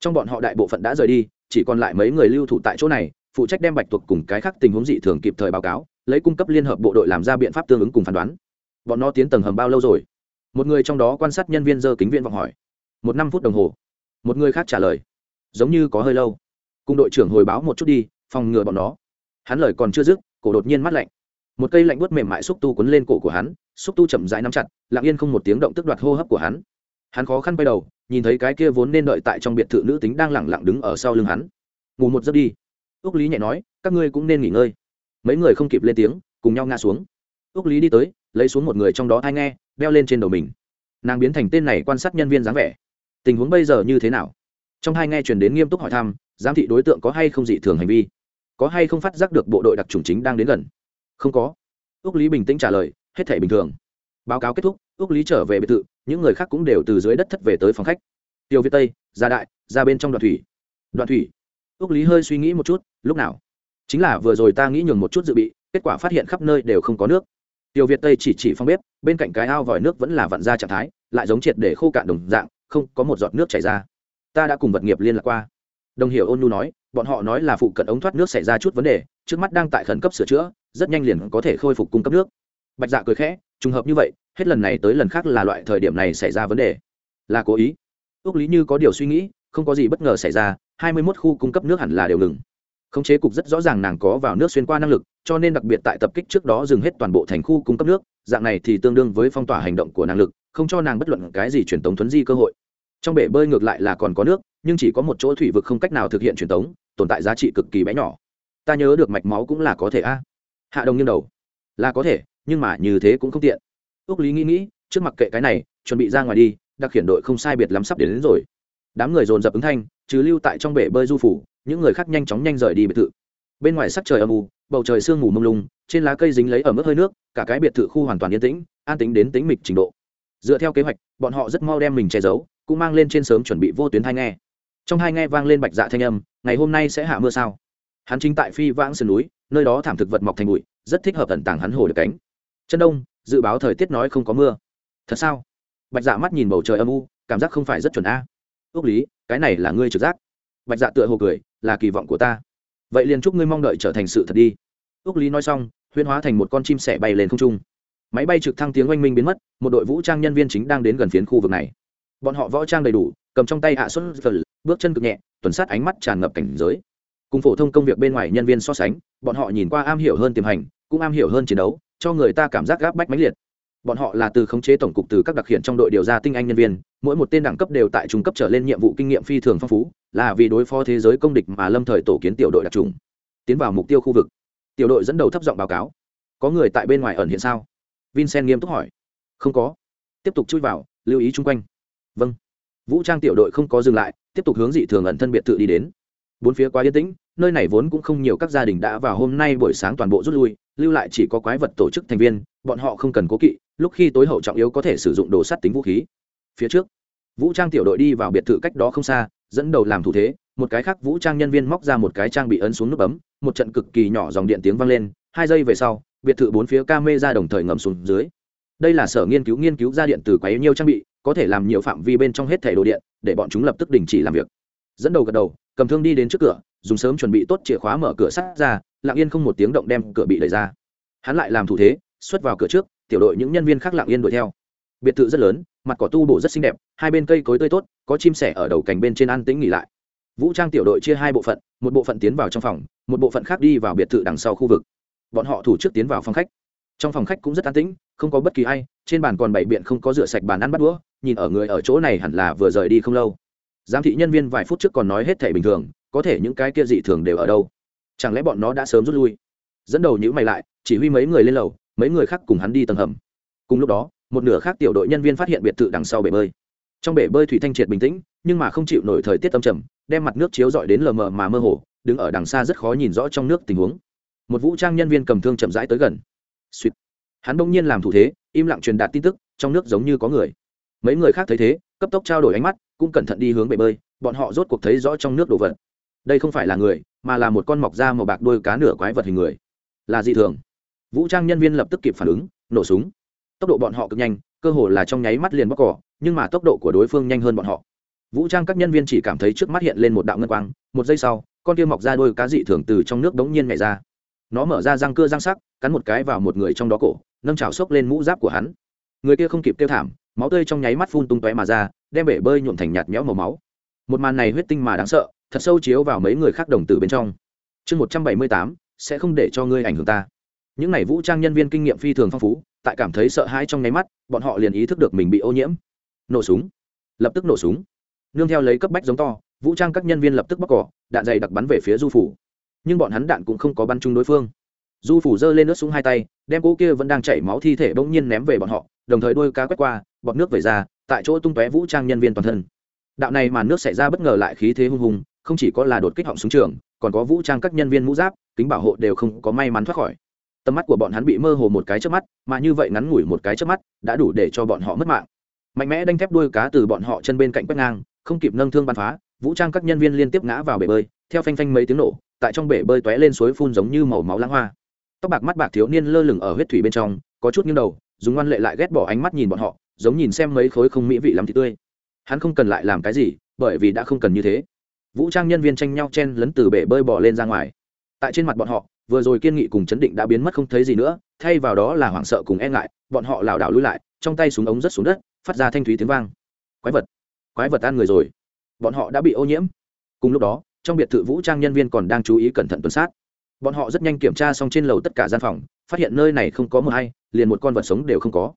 Trong bọn họ đại bộ phận đã rời đi, chỉ còn lại mấy người lưu thủ tại chỗ này, phụ trách đem bạch tuộc cùng cái khác tình huống dị thường kịp thời báo cáo, lấy cung cấp liên hợp bộ đội làm ra biện pháp tương ứng cùng phán đoán. Bọn nó tiến tầng hầm bao lâu rồi? Một người trong đó quan sát nhân viên dơ kính viên vọng hỏi. Một năm phút đồng hồ. Một người khác trả lời giống như có hơi lâu. Cùng đội trưởng hồi báo một chút đi, phòng ngừa bọn nó. Hắn lời còn chưa dứt, cổ đột nhiên mắt lạnh. Một cây lạnh bớt mềm mại xúc tu quấn lên cổ của hắn, xúc tu chậm rãi nắm chặt, lặng yên không một tiếng động tức đoạt hô hấp của hắn. Hắn khó khăn quay đầu, nhìn thấy cái kia vốn nên đợi tại trong biệt thự nữ tính đang lẳng lặng đứng ở sau lưng hắn. Ngủ một giấc đi. Ước lý nhẹ nói, các ngươi cũng nên nghỉ ngơi. Mấy người không kịp lên tiếng, cùng nhau ngã xuống. Ước lý đi tới, lấy xuống một người trong đó ai nghe, đeo lên trên đầu mình. Nàng biến thành tên này quan sát nhân viên dáng vẻ. Tình huống bây giờ như thế nào? Trong hai nghe truyền đến nghiêm túc hỏi thăm, giám thị đối tượng có hay không dị thường hành vi? Có hay không phát giác được bộ đội đặc trùng chính đang đến gần? Không có. Ước lý bình tĩnh trả lời, hết thể bình thường. Báo cáo kết thúc ước lý trở về biệt thự, những người khác cũng đều từ dưới đất thất về tới phòng khách. Tiêu việt tây ra đại, ra bên trong đoạn thủy. Đoạn thủy. Ước lý hơi suy nghĩ một chút, lúc nào? Chính là vừa rồi ta nghĩ nhường một chút dự bị, kết quả phát hiện khắp nơi đều không có nước. Tiêu việt tây chỉ chỉ phong bếp, bên cạnh cái ao vòi nước vẫn là vặn ra trạng thái, lại giống triệt để khô cạn đồng dạng, không có một giọt nước chảy ra ta đã cùng vật nghiệp liên lạc qua. Đồng hiểu ôn nhu nói, bọn họ nói là phụ cận ống thoát nước xảy ra chút vấn đề, trước mắt đang tại khẩn cấp sửa chữa, rất nhanh liền có thể khôi phục cung cấp nước. Bạch dạ cười khẽ, trùng hợp như vậy, hết lần này tới lần khác là loại thời điểm này xảy ra vấn đề. Là cố ý. Ước lý như có điều suy nghĩ, không có gì bất ngờ xảy ra, hai mươi 21 khu cung cấp nước hẳn là đều ngừng. Khống chế cục rất rõ ràng nàng có vào nước xuyên qua năng lực, cho nên đặc biệt tại tập kích trước đó dừng hết toàn bộ thành khu cung cấp nước, dạng này thì tương đương với phong tỏa hành động của năng lực, không cho nàng bất luận cái gì truyền tống thuấn di cơ hội trong bể bơi ngược lại là còn có nước nhưng chỉ có một chỗ thủy vực không cách nào thực hiện truyền tống tồn tại giá trị cực kỳ bé nhỏ. Ta nhớ được mạch máu cũng là có thể a. Hạ đồng nghiêng đầu. Là có thể nhưng mà như thế cũng không tiện. Ước lý nghĩ nghĩ trước mặt kệ cái này chuẩn bị ra ngoài đi đặc khiển đội không sai biệt lắm sắp đến, đến rồi. Đám người dồn dập ứng thanh chứ lưu tại trong bể bơi du phủ những người khác nhanh chóng nhanh rời đi biệt thự. Bên ngoài sắc trời âm u bầu trời sương mù mông lung trên lá cây dính lấy ở mức hơi nước cả cái biệt thự khu hoàn toàn yên tĩnh an tính đến tính mịch trình độ. Dựa theo kế hoạch bọn họ rất mau đem mình che giấu cũng mang lên trên sớm chuẩn bị vô tuyến thai nghe. Trong hai nghe vang lên bạch dạ thanh âm, ngày hôm nay sẽ hạ mưa sao? Hắn chính tại phi vãng sườn núi, nơi đó thảm thực vật mọc thành bụi, rất thích hợp tận tảng hắn hồ được cánh. Chân đông, dự báo thời tiết nói không có mưa. Thật sao? Bạch dạ mắt nhìn bầu trời âm u, cảm giác không phải rất chuẩn a. Ước lý, cái này là ngươi trực giác. Bạch dạ tựa hồ cười, là kỳ vọng của ta. Vậy liền chúc ngươi mong đợi trở thành sự thật đi. Ước lý nói xong huyên hóa thành một con chim sẻ bay lên không trung. Máy bay trực thăng tiếng oanh minh biến mất, một đội vũ trang nhân viên chính đang đến gần phiến khu vực này bọn họ võ trang đầy đủ, cầm trong tay hạ xuân phần bước chân cực nhẹ, tuần sát ánh mắt tràn ngập cảnh giới. Cùng phổ thông công việc bên ngoài nhân viên so sánh, bọn họ nhìn qua am hiểu hơn tiềm hành, cũng am hiểu hơn chiến đấu, cho người ta cảm giác gáp bách mãnh liệt. Bọn họ là từ khống chế tổng cục từ các đặc hiện trong đội điều ra tinh anh nhân viên, mỗi một tên đẳng cấp đều tại trung cấp trở lên nhiệm vụ kinh nghiệm phi thường phong phú, là vì đối phó thế giới công địch mà lâm thời tổ kiến tiểu đội đặc trùng. Tiến vào mục tiêu khu vực, tiểu đội dẫn đầu thấp giọng báo cáo. Có người tại bên ngoài ẩn hiện sao? Vincent nghiêm túc hỏi. Không có. Tiếp tục chui vào, lưu ý chung quanh vâng. Vũ trang tiểu đội không có dừng lại, tiếp tục hướng dị thường ẩn thân biệt thự đi đến. Bốn phía quá yên tĩnh, nơi này vốn cũng không nhiều các gia đình đã vào hôm nay buổi sáng toàn bộ rút lui, lưu lại chỉ có quái vật tổ chức thành viên, bọn họ không cần cố kỵ, lúc khi tối hậu trọng yếu có thể sử dụng đồ sắt tính vũ khí. Phía trước, vũ trang tiểu đội đi vào biệt thự cách đó không xa, dẫn đầu làm thủ thế, một cái khác vũ trang nhân viên móc ra một cái trang bị ấn xuống nút bấm, một trận cực kỳ nhỏ dòng điện tiếng vang lên, hai giây về sau, biệt thự bốn phía ca mê ra đồng thời ngầm xuống dưới. Đây là sở nghiên cứu nghiên cứu ra điện từ quấy nhiêu trang bị có thể làm nhiều phạm vi bên trong hết thẻ đồ điện, để bọn chúng lập tức đình chỉ làm việc. Dẫn đầu gật đầu, cầm thương đi đến trước cửa, dùng sớm chuẩn bị tốt chìa khóa mở cửa sắt ra, lặng yên không một tiếng động đem cửa bị đẩy ra. Hắn lại làm thủ thế, xuất vào cửa trước, tiểu đội những nhân viên khác lặng yên đuổi theo. Biệt thự rất lớn, mặt cỏ tu bổ rất xinh đẹp, hai bên cây cối tươi tốt, có chim sẻ ở đầu cành bên trên ăn tĩnh nghỉ lại. Vũ trang tiểu đội chia hai bộ phận, một bộ phận tiến vào trong phòng, một bộ phận khác đi vào biệt thự đằng sau khu vực. Bọn họ thủ trước tiến vào phòng khách. Trong phòng khách cũng rất an tĩnh, không có bất kỳ ai, trên bàn còn bảy biện không có rửa sạch bàn ăn bắt đũa nhìn ở người ở chỗ này hẳn là vừa rời đi không lâu. Giám thị nhân viên vài phút trước còn nói hết thể bình thường, có thể những cái kia dị thường đều ở đâu? Chẳng lẽ bọn nó đã sớm rút lui? Dẫn đầu nhữ mày lại, chỉ huy mấy người lên lầu, mấy người khác cùng hắn đi tầng hầm. Cùng lúc đó, một nửa khác tiểu đội nhân viên phát hiện biệt thự đằng sau bể bơi. Trong bể bơi thủy thanh triệt bình tĩnh, nhưng mà không chịu nổi thời tiết âm trầm, đem mặt nước chiếu dọi đến lờ mờ mà mơ hồ, đứng ở đằng xa rất khó nhìn rõ trong nước tình huống. Một vũ trang nhân viên cầm thương chậm rãi tới gần. Sweet. hắn bỗng nhiên làm thủ thế, im lặng truyền đạt tin tức, trong nước giống như có người mấy người khác thấy thế, cấp tốc trao đổi ánh mắt, cũng cẩn thận đi hướng bể bơi, bọn họ rốt cuộc thấy rõ trong nước đồ vật. Đây không phải là người, mà là một con mọc da màu bạc đôi cá nửa quái vật hình người. Là dị thường. Vũ trang nhân viên lập tức kịp phản ứng, nổ súng. Tốc độ bọn họ cực nhanh, cơ hồ là trong nháy mắt liền bóc cỏ, nhưng mà tốc độ của đối phương nhanh hơn bọn họ. Vũ trang các nhân viên chỉ cảm thấy trước mắt hiện lên một đạo ngân quang, một giây sau, con kia mọc ra đôi cá dị thường từ trong nước đống nhiên nhảy ra. Nó mở ra răng cưa răng sắc, cắn một cái vào một người trong đó cổ, nâng trào xốc lên mũ giáp của hắn. Người kia không kịp kêu thảm máu tươi trong nháy mắt phun tung tóe mà ra, đem bể bơi nhuộm thành nhạt nhẽo màu máu. Một màn này huyết tinh mà đáng sợ, thật sâu chiếu vào mấy người khác đồng tử bên trong. Chương một trăm bảy mươi tám, sẽ không để cho ngươi ảnh hưởng ta. Những n à y vũ trang nhân viên kinh nghiệm phi thường phong phú, tại cảm thấy sợ hãi trong nháy mắt, bọn họ liền ý thức được mình bị ô nhiễm. Nổ súng. Lập tức nổ súng. Nương theo lấy cấp bách giống to, vũ trang các nhân viên lập tức bóc cỏ, đạn dày đặc bắn về phía du phủ. Nhưng bọn hắn đạn cũng không có bắn chung đối phương. Du phủ giơ lên nước súng hai tay, đem cỗ kia vẫn đang chảy máu thi thể bỗng nhiên ném về bọn họ đồng thời đôi cá quét qua, bọt nước về ra, tại chỗ tung tóe vũ trang nhân viên toàn thân. Đạo này màn nước xảy ra bất ngờ lại khí thế hung hùng, không chỉ có là đột kích họng súng trường, còn có vũ trang các nhân viên mũ giáp, kính bảo hộ đều không có may mắn thoát khỏi. Tầm mắt của bọn hắn bị mơ hồ một cái trước mắt, mà như vậy ngắn ngủi một cái trước mắt, đã đủ để cho bọn họ mất mạng. Mạnh mẽ đanh thép đuôi cá từ bọn họ chân bên cạnh quét ngang, không kịp nâng thương bắn phá, vũ trang các nhân viên liên tiếp ngã vào bể bơi, theo phanh phanh mấy tiếng nổ, tại trong bể bơi tóe lên suối phun giống như màu máu lãng hoa. Tóc bạc mắt bạc thiếu niên lơ lửng ở huyết thủy bên trong, có chút nghiêng đầu dùng ngoan lệ lại ghét bỏ ánh mắt nhìn bọn họ, giống nhìn xem mấy khối không mỹ vị lắm thì tươi. Hắn không cần lại làm cái gì, bởi vì đã không cần như thế. Vũ trang nhân viên tranh nhau chen lấn từ bể bơi bỏ lên ra ngoài. Tại trên mặt bọn họ, vừa rồi kiên nghị cùng chấn định đã biến mất không thấy gì nữa, thay vào đó là hoảng sợ cùng e ngại, bọn họ lảo đảo lui lại, trong tay súng ống rất xuống đất, phát ra thanh thúy tiếng vang. Quái vật quái vật ăn người rồi. Bọn họ đã bị ô nhiễm. Cùng lúc đó, trong biệt thự vũ trang nhân viên còn đang chú ý cẩn thận tuần sát bọn họ rất nhanh kiểm tra xong trên lầu tất cả gian phòng, phát hiện nơi này không có mờ hay, liền một con vật sống đều không có.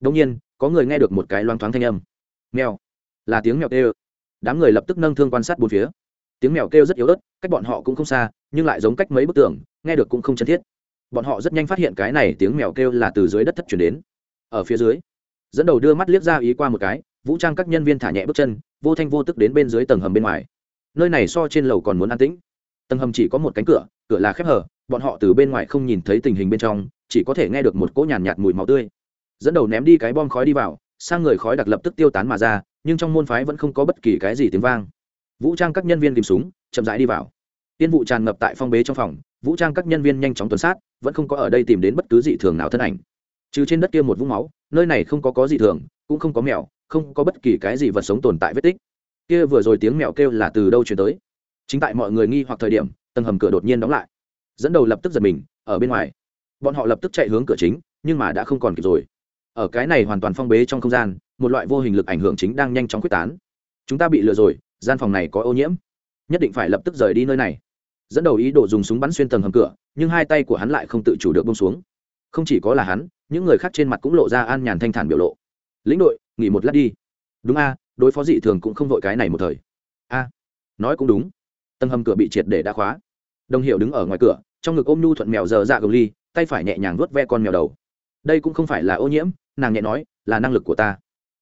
Đông nhiên, có người nghe được một cái loang thoáng thanh âm. Mèo. Là tiếng mèo kêu. Đám người lập tức nâng thương quan sát bốn phía. Tiếng mèo kêu rất yếu ớt, cách bọn họ cũng không xa, nhưng lại giống cách mấy bức tường, nghe được cũng không chân thiết. Bọn họ rất nhanh phát hiện cái này tiếng mèo kêu là từ dưới đất thất chuyển đến. Ở phía dưới, dẫn đầu đưa mắt liếc ra ý qua một cái, vũ trang các nhân viên thả nhẹ bước chân, vô thanh vô tức đến bên dưới tầng hầm bên ngoài. Nơi này so trên lầu còn muốn an tĩnh tầng hầm chỉ có một cánh cửa cửa là khép hở bọn họ từ bên ngoài không nhìn thấy tình hình bên trong chỉ có thể nghe được một cỗ nhàn nhạt, nhạt mùi máu tươi. Dẫn đầu ném đi cái bom khói đi vào sang người khói đặc lập tức tiêu tán mà ra nhưng trong môn phái vẫn không có bất kỳ cái gì tiếng vang. Vũ trang các nhân viên tìm súng chậm rãi đi vào. Tiên vụ tràn ngập tại phong bế trong phòng vũ trang các nhân viên nhanh chóng tuần sát vẫn không có ở đây tìm đến bất cứ dị thường nào thân ảnh. Trừ trên đất kia một vũng máu nơi này không có có dị thường cũng không có mèo không có bất kỳ cái gì vật sống tồn tại vết tích. Kia vừa rồi tiếng mèo kêu là từ đâu chuyển tới? Chính tại mọi người nghi hoặc thời điểm, tầng hầm cửa đột nhiên đóng lại. Dẫn đầu lập tức giật mình, ở bên ngoài. Bọn họ lập tức chạy hướng cửa chính, nhưng mà đã không còn kịp rồi. Ở cái này hoàn toàn phong bế trong không gian, một loại vô hình lực ảnh hưởng chính đang nhanh chóng quyết tán. Chúng ta bị lừa rồi, gian phòng này có ô nhiễm. Nhất định phải lập tức rời đi nơi này. Dẫn đầu ý đồ dùng súng bắn xuyên tầng hầm cửa, nhưng hai tay của hắn lại không tự chủ được bông xuống. Không chỉ có là hắn, những người khác trên mặt cũng lộ ra an nhàn thanh thản biểu lộ. Lĩnh đội, nghỉ một lát đi. Đúng a, đối phó dị thường cũng không vội cái này một thời. A, nói cũng đúng tầng hầm cửa bị triệt để đã khóa. Đồng hiệu đứng ở ngoài cửa, trong ngực ôm nhu thuận mèo giờ dạ gồng ly, tay phải nhẹ nhàng vuốt ve con mèo đầu. Đây cũng không phải là ô nhiễm, nàng nhẹ nói, là năng lực của ta.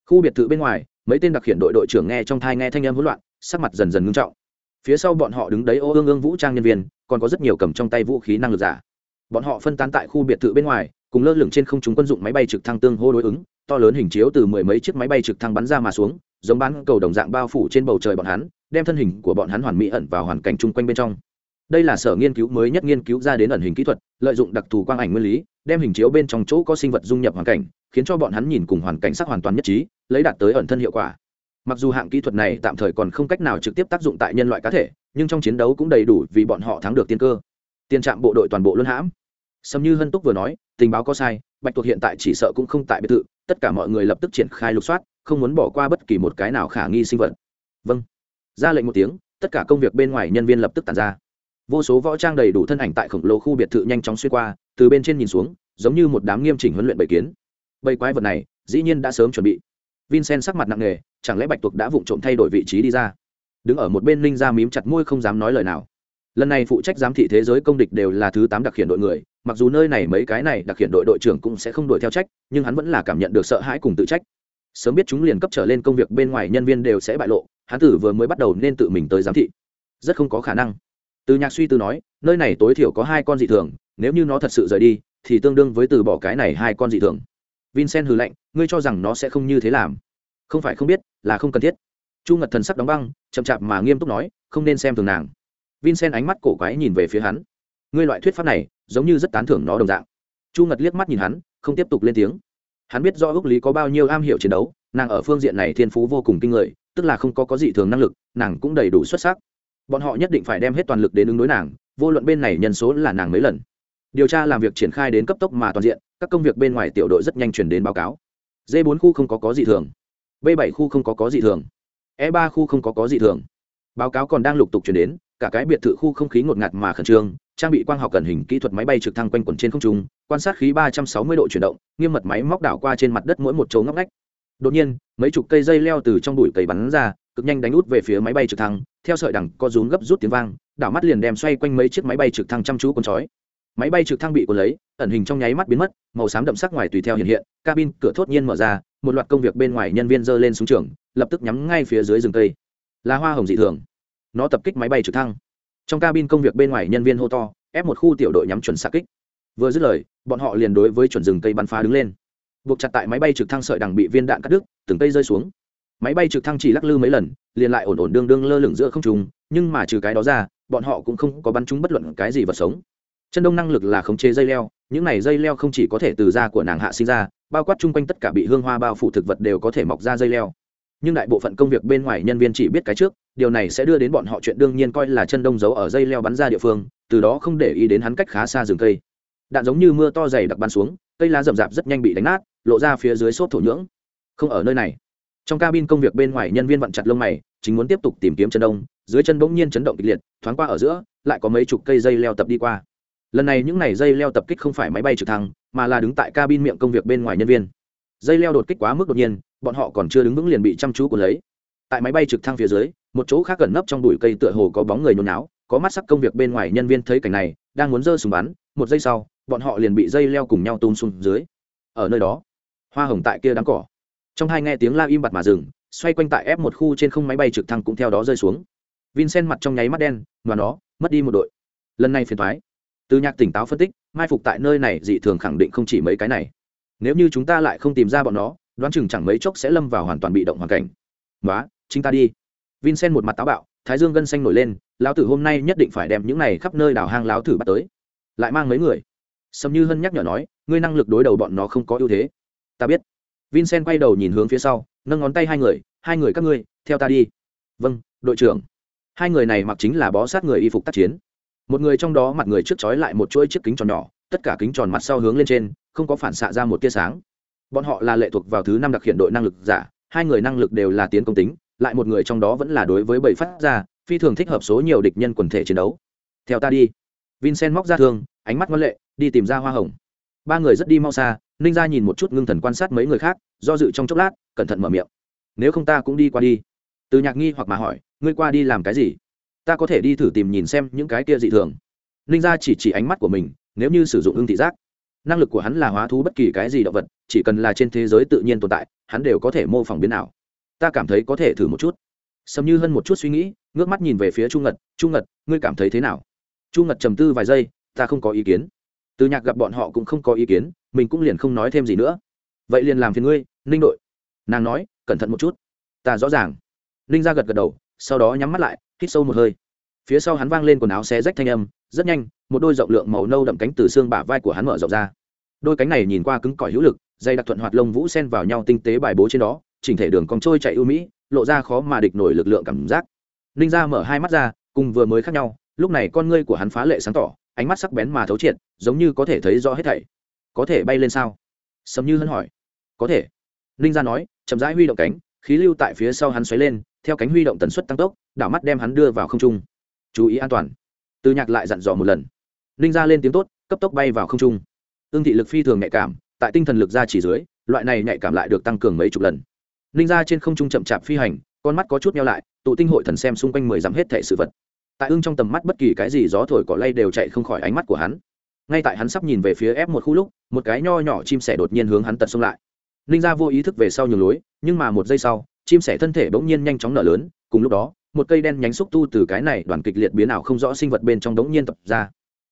Khu biệt thự bên ngoài, mấy tên đặc hiện đội đội trưởng nghe trong thai nghe thanh âm hỗn loạn, sắc mặt dần dần ngưng trọng. Phía sau bọn họ đứng đấy ô ương ương vũ trang nhân viên, còn có rất nhiều cầm trong tay vũ khí năng lực giả. Bọn họ phân tán tại khu biệt thự bên ngoài, cùng lơ lửng trên không chúng quân dụng máy bay trực thăng tương hô đối ứng, to lớn hình chiếu từ mười mấy chiếc máy bay trực thăng bắn ra mà xuống, giống bán cầu đồng dạng bao phủ trên bầu trời bọn hắn đem thân hình của bọn hắn hoàn mỹ ẩn vào hoàn cảnh chung quanh bên trong. Đây là sở nghiên cứu mới nhất nghiên cứu ra đến ẩn hình kỹ thuật, lợi dụng đặc thù quang ảnh nguyên lý, đem hình chiếu bên trong chỗ có sinh vật dung nhập hoàn cảnh, khiến cho bọn hắn nhìn cùng hoàn cảnh sắc hoàn toàn nhất trí, lấy đạt tới ẩn thân hiệu quả. Mặc dù hạng kỹ thuật này tạm thời còn không cách nào trực tiếp tác dụng tại nhân loại cá thể, nhưng trong chiến đấu cũng đầy đủ vì bọn họ thắng được tiên cơ. Tiền trạm bộ đội toàn bộ luân hãm. Sầm như hân túc vừa nói, tình báo có sai, bạch tuộc hiện tại chỉ sợ cũng không tại biệt thự, tất cả mọi người lập tức triển khai lục soát, không muốn bỏ qua bất kỳ một cái nào khả nghi sinh vật. Vâng ra lệnh một tiếng, tất cả công việc bên ngoài nhân viên lập tức tàn ra. Vô số võ trang đầy đủ thân ảnh tại khổng lồ khu biệt thự nhanh chóng xuyên qua, từ bên trên nhìn xuống, giống như một đám nghiêm chỉnh huấn luyện bầy kiến. Bầy quái vật này, dĩ nhiên đã sớm chuẩn bị. Vincent sắc mặt nặng nề, chẳng lẽ bạch tuộc đã vụng trộm thay đổi vị trí đi ra? Đứng ở một bên linh ra mím chặt môi không dám nói lời nào. Lần này phụ trách giám thị thế giới công địch đều là thứ tám đặc hiện đội người, mặc dù nơi này mấy cái này đặc hiện đội đội trưởng cũng sẽ không đuổi theo trách, nhưng hắn vẫn là cảm nhận được sợ hãi cùng tự trách. Sớm biết chúng liền cấp trở lên công việc bên ngoài nhân viên đều sẽ bại lộ hắn tử vừa mới bắt đầu nên tự mình tới giám thị. Rất không có khả năng. Từ nhạc suy tư nói, nơi này tối thiểu có hai con dị thường, nếu như nó thật sự rời đi, thì tương đương với từ bỏ cái này hai con dị thường. Vincent hừ lạnh, ngươi cho rằng nó sẽ không như thế làm? Không phải không biết, là không cần thiết. Chu ngật thần sắc đóng băng, chậm chạp mà nghiêm túc nói, không nên xem thường nàng. Vincent ánh mắt cổ quái nhìn về phía hắn. Ngươi loại thuyết pháp này, giống như rất tán thưởng nó đồng dạng. Chu ngật liếc mắt nhìn hắn, không tiếp tục lên tiếng. Hắn biết do ước lý có bao nhiêu am hiểu chiến đấu, nàng ở phương diện này thiên phú vô cùng kinh người tức là không có có dị thường năng lực, nàng cũng đầy đủ xuất sắc. Bọn họ nhất định phải đem hết toàn lực đến ứng đối nàng, vô luận bên này nhân số là nàng mấy lần. Điều tra làm việc triển khai đến cấp tốc mà toàn diện, các công việc bên ngoài tiểu đội rất nhanh chuyển đến báo cáo. D 4 khu không có có dị thường. B 7 khu không có có dị thường. E 3 khu không có có dị thường. Báo cáo còn đang lục tục chuyển đến, cả cái biệt thự khu không khí ngột ngạt mà khẩn trương, trang bị quang học cận hình kỹ thuật máy bay trực thăng quanh quẩn trên không trung, quan sát khí ba trăm sáu mươi độ chuyển động, nghiêm mật máy móc đảo qua trên mặt đất mỗi một chỗ ngóc ngách đột nhiên, mấy chục cây dây leo từ trong bụi cây bắn ra, cực nhanh đánh út về phía máy bay trực thăng, theo sợi đằng co rúm gấp rút tiếng vang, đảo mắt liền đem xoay quanh mấy chiếc máy bay trực thăng chăm chú con chói. Máy bay trực thăng bị cuốn lấy, ẩn hình trong nháy mắt biến mất, màu xám đậm sắc ngoài tùy theo hiện hiện, cabin cửa thốt nhiên mở ra, một loạt công việc bên ngoài nhân viên dơ lên xuống trường, lập tức nhắm ngay phía dưới rừng cây. Là hoa hồng dị thường. Nó tập kích máy bay trực thăng. Trong cabin công việc bên ngoài nhân viên hô to, ép một khu tiểu đội nhắm chuẩn xạ kích. Vừa dứt lời, bọn họ liền đối với chuẩn rừng cây bắn phá đứng lên buộc chặt tại máy bay trực thăng sợi đằng bị viên đạn cắt đứt, từng cây rơi xuống. Máy bay trực thăng chỉ lắc lư mấy lần, liền lại ổn ổn đương đương lơ lửng giữa không trùng nhưng mà trừ cái đó ra, bọn họ cũng không có bắn trúng bất luận cái gì vật sống. Chân đông năng lực là khống chế dây leo, những này dây leo không chỉ có thể từ da của nàng hạ sinh ra, bao quát chung quanh tất cả bị hương hoa bao phủ thực vật đều có thể mọc ra dây leo. Nhưng đại bộ phận công việc bên ngoài nhân viên chỉ biết cái trước, điều này sẽ đưa đến bọn họ chuyện đương nhiên coi là chân đông giấu ở dây leo bắn ra địa phương, từ đó không để ý đến hắn cách khá xa rừng cây. Đạn giống như mưa to dày đặc bắn xuống cây lá rậm rạp rất nhanh bị đánh nát, lộ ra phía dưới xốp thổ nhưỡng. Không ở nơi này. Trong cabin công việc bên ngoài nhân viên vặn chặt lông mày, chính muốn tiếp tục tìm kiếm chân đông. Dưới chân bỗng nhiên chấn động kịch liệt, thoáng qua ở giữa, lại có mấy chục cây dây leo tập đi qua. Lần này những n à y dây leo tập kích không phải máy bay trực thăng, mà là đứng tại cabin miệng công việc bên ngoài nhân viên. Dây leo đột kích quá mức đột nhiên, bọn họ còn chưa đứng vững liền bị chăm chú của lấy. Tại máy bay trực thăng phía dưới, một chỗ khác gần nấp trong bụi cây tựa hồ có bóng người nhốn náo có mắt sắc công việc bên ngoài nhân viên thấy cảnh này, đang muốn giơ súng bắn, một giây sau bọn họ liền bị dây leo cùng nhau tung xuống dưới. Ở nơi đó, hoa hồng tại kia đám cỏ. Trong hai nghe tiếng la im bặt mà dừng, xoay quanh tại ép một khu trên không máy bay trực thăng cũng theo đó rơi xuống. Vincent mặt trong nháy mắt đen và nó, mất đi một đội. Lần này phiền thoái từ nhạc tỉnh táo phân tích, mai phục tại nơi này dị thường khẳng định không chỉ mấy cái này. Nếu như chúng ta lại không tìm ra bọn nó, đoán chừng chẳng mấy chốc sẽ lâm vào hoàn toàn bị động hoàn cảnh. Nói chính ta đi. Vincent một mặt táo bạo, thái dương gân xanh nổi lên, lão tử hôm nay nhất định phải đem những này khắp nơi đào hang lão tử bắt tới. Lại mang mấy người sầm như hân nhắc nhở nói, ngươi năng lực đối đầu bọn nó không có ưu thế. Ta biết. Vincent quay đầu nhìn hướng phía sau, nâng ngón tay hai người hai người các ngươi, theo ta đi. Vâng đội trưởng. Hai người này mặc chính là bó sát người y phục tác chiến. Một người trong đó mặt người trước chói lại một chuỗi chiếc kính tròn nhỏ, tất cả kính tròn mặt sau hướng lên trên, không có phản xạ ra một tia sáng. Bọn họ là lệ thuộc vào thứ năm đặc hiện đội năng lực giả, hai người năng lực đều là tiến công tính, lại một người trong đó vẫn là đối với bảy phát ra, phi thường thích hợp số nhiều địch nhân quần thể chiến đấu. Theo ta đi. Vincent móc ra thương ánh mắt ngân lệ, đi tìm ra hoa hồng. Ba người rất đi mau xa, ninh ra nhìn một chút ngưng thần quan sát mấy người khác, do dự trong chốc lát, cẩn thận mở miệng. Nếu không ta cũng đi qua đi. Từ nhạc nghi hoặc mà hỏi, ngươi qua đi làm cái gì? Ta có thể đi thử tìm nhìn xem những cái kia dị thường. Ninh ra chỉ chỉ ánh mắt của mình, nếu như sử dụng ưng thị giác, năng lực của hắn là hóa thú bất kỳ cái gì động vật, chỉ cần là trên thế giới tự nhiên tồn tại, hắn đều có thể mô phỏng biến nào ta cảm thấy có thể thử một chút. Sầm như hơn một chút suy nghĩ, ngước mắt nhìn về phía trung ngật trung ngật, ngươi cảm thấy thế nào? Trung ngật trầm tư vài giây ta không có ý kiến. Từ nhạc gặp bọn họ cũng không có ý kiến, mình cũng liền không nói thêm gì nữa. Vậy liền làm phiền ngươi, ninh đội. Nàng nói, cẩn thận một chút. Ta rõ ràng. Ninh ra gật gật đầu, sau đó nhắm mắt lại, hít sâu một hơi. Phía sau hắn vang lên quần áo xé rách thanh âm, rất nhanh, một đôi rộng lượng màu nâu đậm cánh từ xương bả vai của hắn mở rộng ra. Đôi cánh này nhìn qua cứng cỏi hữu lực dây đặc thuận hoạt lông vũ sen vào nhau tinh tế bài bố trên đó, chỉnh thể đường cong trôi chạy ưu mỹ, lộ ra khó mà địch nổi lực lượng cảm giác. Ninh ra mở hai mắt ra, cùng vừa mới khác nhau, lúc này con ngươi của hắn phá lệ sáng tỏ ánh mắt sắc bén mà thấu triệt, giống như có thể thấy rõ hết thảy. Có thể bay lên sao? Sầm như hân hỏi. Có thể. Ninh gia nói, chậm rãi huy động cánh, khí lưu tại phía sau hắn xoáy lên, theo cánh huy động tần suất tăng tốc, đảo mắt đem hắn đưa vào không trung. Chú ý an toàn. Từ nhạc lại dặn dò một lần. Ninh gia lên tiếng tốt, cấp tốc bay vào không trung. Ương thị lực phi thường nhạy cảm, tại tinh thần lực ra chỉ dưới, loại này nhạy cảm lại được tăng cường mấy chục lần. Ninh gia trên không trung chậm chạp phi hành, con mắt có chút nhau lại, tụ tinh hội thần xem xung quanh mười dặm hết thể sự vật tại ưng trong tầm mắt bất kỳ cái gì gió thổi cỏ lay đều chạy không khỏi ánh mắt của hắn. Ngay tại hắn sắp nhìn về phía ép một khu lúc, một cái nho nhỏ chim sẻ đột nhiên hướng hắn tật xông lại. Ninh ra vô ý thức về sau nhường lối, nhưng mà một giây sau, chim sẻ thân thể bỗng nhiên nhanh chóng nở lớn, cùng lúc đó, một cây đen nhánh xúc tu từ cái này đoàn kịch liệt biến ảo không rõ sinh vật bên trong đống nhiên tập ra.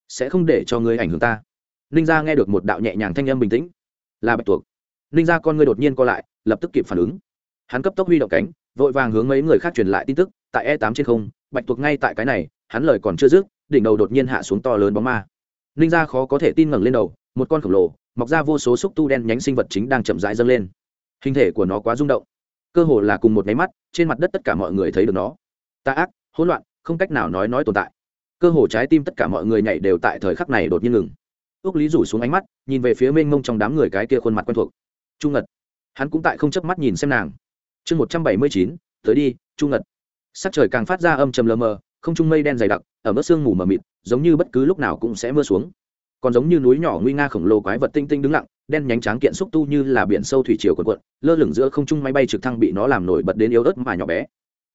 Sẽ không để cho ngươi ảnh hưởng ta. Ninh gia nghe được một đạo nhẹ nhàng thanh âm bình tĩnh. Là bạch tuộc. Ninh gia con ngươi đột nhiên co lại, lập tức kịp phản ứng. Hắn cấp tốc huy động cánh, vội vàng hướng mấy người khác truyền lại tin tức, tại e tám trên không bạch tuộc ngay tại cái này, hắn lời còn chưa dứt, đỉnh đầu đột nhiên hạ xuống to lớn bóng ma. Ninh gia khó có thể tin ngẩng lên đầu, một con khổng lồ, mọc ra vô số xúc tu đen nhánh sinh vật chính đang chậm rãi dâng lên. Hình thể của nó quá rung động. Cơ hồ là cùng một máy mắt, trên mặt đất tất cả mọi người thấy được nó. Tạ ác, hỗn loạn, không cách nào nói nói tồn tại. Cơ hồ trái tim tất cả mọi người nhảy đều tại thời khắc này đột nhiên ngừng. Ước lý rủ xuống ánh mắt, nhìn về phía mênh mông trong đám người cái kia khuôn mặt quen thuộc. Trung ngật. Hắn cũng tại không chớp mắt nhìn xem nàng. Chương một trăm bảy mươi chín, tới đi trung ngật sắc trời càng phát ra âm trầm lờ mờ, không trung mây đen dày đặc, ở mức sương mù mờ mịt, giống như bất cứ lúc nào cũng sẽ mưa xuống. Còn giống như núi nhỏ nguy nga khổng lồ quái vật tinh tinh đứng lặng, đen nhánh tráng kiện xúc tu như là biển sâu thủy triều quần quận lơ lửng giữa không trung máy bay trực thăng bị nó làm nổi bật đến yếu ớt mà nhỏ bé.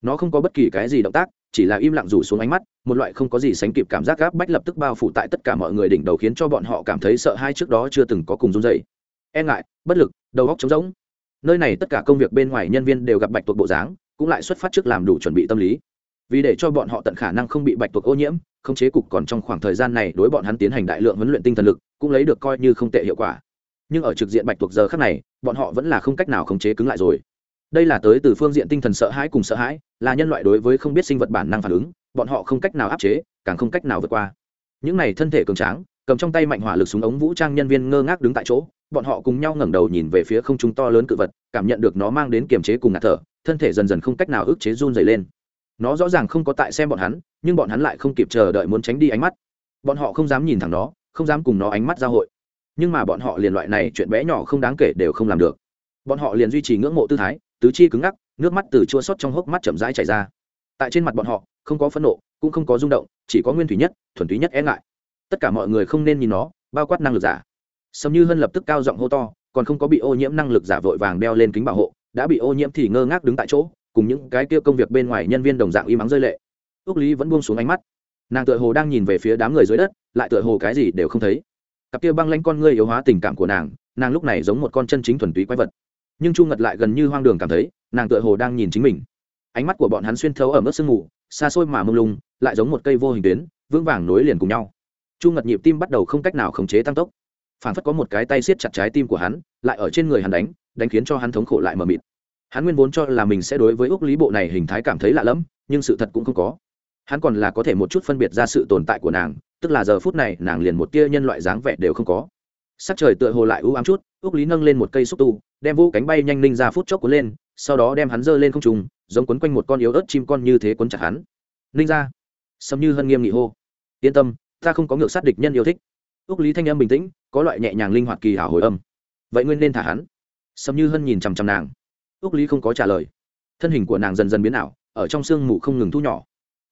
Nó không có bất kỳ cái gì động tác, chỉ là im lặng rủ xuống ánh mắt, một loại không có gì sánh kịp cảm giác gáp bách lập tức bao phủ tại tất cả mọi người đỉnh đầu khiến cho bọn họ cảm thấy sợ hai trước đó chưa từng có cùng run dày e ngại, bất lực, đầu góc trống rỗng. Nơi này tất cả công việc bên ngoài nhân viên đều gặp bạch tuộc bộ dáng cũng lại xuất phát trước làm đủ chuẩn bị tâm lý. Vì để cho bọn họ tận khả năng không bị bạch tuộc ô nhiễm, không chế cục còn trong khoảng thời gian này đối bọn hắn tiến hành đại lượng huấn luyện tinh thần lực, cũng lấy được coi như không tệ hiệu quả. Nhưng ở trực diện bạch tuộc giờ khác này, bọn họ vẫn là không cách nào khống chế cứng lại rồi. Đây là tới từ phương diện tinh thần sợ hãi cùng sợ hãi, là nhân loại đối với không biết sinh vật bản năng phản ứng, bọn họ không cách nào áp chế, càng không cách nào vượt qua. Những này thân thể cường tráng, cầm trong tay mạnh hỏa lực súng ống vũ trang nhân viên ngơ ngác đứng tại chỗ bọn họ cùng nhau ngẩng đầu nhìn về phía không trung to lớn cự vật, cảm nhận được nó mang đến kiềm chế cùng ngạt thở, thân thể dần dần không cách nào ức chế run dày lên. Nó rõ ràng không có tại xem bọn hắn, nhưng bọn hắn lại không kịp chờ đợi muốn tránh đi ánh mắt. Bọn họ không dám nhìn thẳng nó, không dám cùng nó ánh mắt giao hội. Nhưng mà bọn họ liền loại này chuyện bé nhỏ không đáng kể đều không làm được. Bọn họ liền duy trì ngưỡng mộ tư thái, tứ chi cứng ngắc, nước mắt từ chua sót trong hốc mắt chậm rãi chảy ra. Tại trên mặt bọn họ, không có phẫn nộ, cũng không có rung động, chỉ có nguyên thủy nhất, thuần túy nhất e ngại. Tất cả mọi người không nên nhìn nó, bao quát năng lực giả sầm như hân lập tức cao giọng hô to, còn không có bị ô nhiễm năng lực giả vội vàng đeo lên kính bảo hộ, đã bị ô nhiễm thì ngơ ngác đứng tại chỗ, cùng những cái kia công việc bên ngoài nhân viên đồng dạng y mắng rơi lệ. Ước lý vẫn buông xuống ánh mắt. Nàng tựa hồ đang nhìn về phía đám người dưới đất, lại tựa hồ cái gì đều không thấy. Cặp kia băng lanh con ngươi yếu hóa tình cảm của nàng nàng lúc này giống một con chân chính thuần túy quái vật. Nhưng chu ngật lại gần như hoang đường cảm thấy, nàng tựa hồ đang nhìn chính mình. Ánh mắt của bọn hắn xuyên thấu ở mức sương mù, xa xôi mà mông lung, lại giống một cây vô hình tuyến, vững vàng nối liền cùng nhau. Chu ngật nhịp tim bắt đầu không cách nào khống chế tăng tốc phản phất có một cái tay siết chặt trái tim của hắn, lại ở trên người hắn đánh đánh khiến cho hắn thống khổ lại mờ mịt. Hắn nguyên vốn cho là mình sẽ đối với ước lý bộ này hình thái cảm thấy lạ lẫm, nhưng sự thật cũng không có. Hắn còn là có thể một chút phân biệt ra sự tồn tại của nàng, tức là giờ phút này nàng liền một tia nhân loại dáng vẻ đều không có. Sắc trời tựa hồ lại ưu ám chút ước lý nâng lên một cây xúc tu, đem vũ cánh bay nhanh ninh ra phút chốc cuốn lên, sau đó đem hắn giơ lên không trùng giống quấn quanh một con yếu ớt chim con như thế quấn chặt hắn. Ninh ra. Sầm như hân nghiêm nghị hô. Yên tâm, ta không có ngược sát địch nhân yêu thích. Ước lý thanh âm bình tĩnh có loại nhẹ nhàng linh hoạt kỳ hảo hồi âm. Vậy nguyên nên thả hắn. Sầm như hân nhìn chằm chằm nàng. Ước lý không có trả lời. Thân hình của nàng dần dần biến ảo, ở trong sương mù không ngừng thu nhỏ.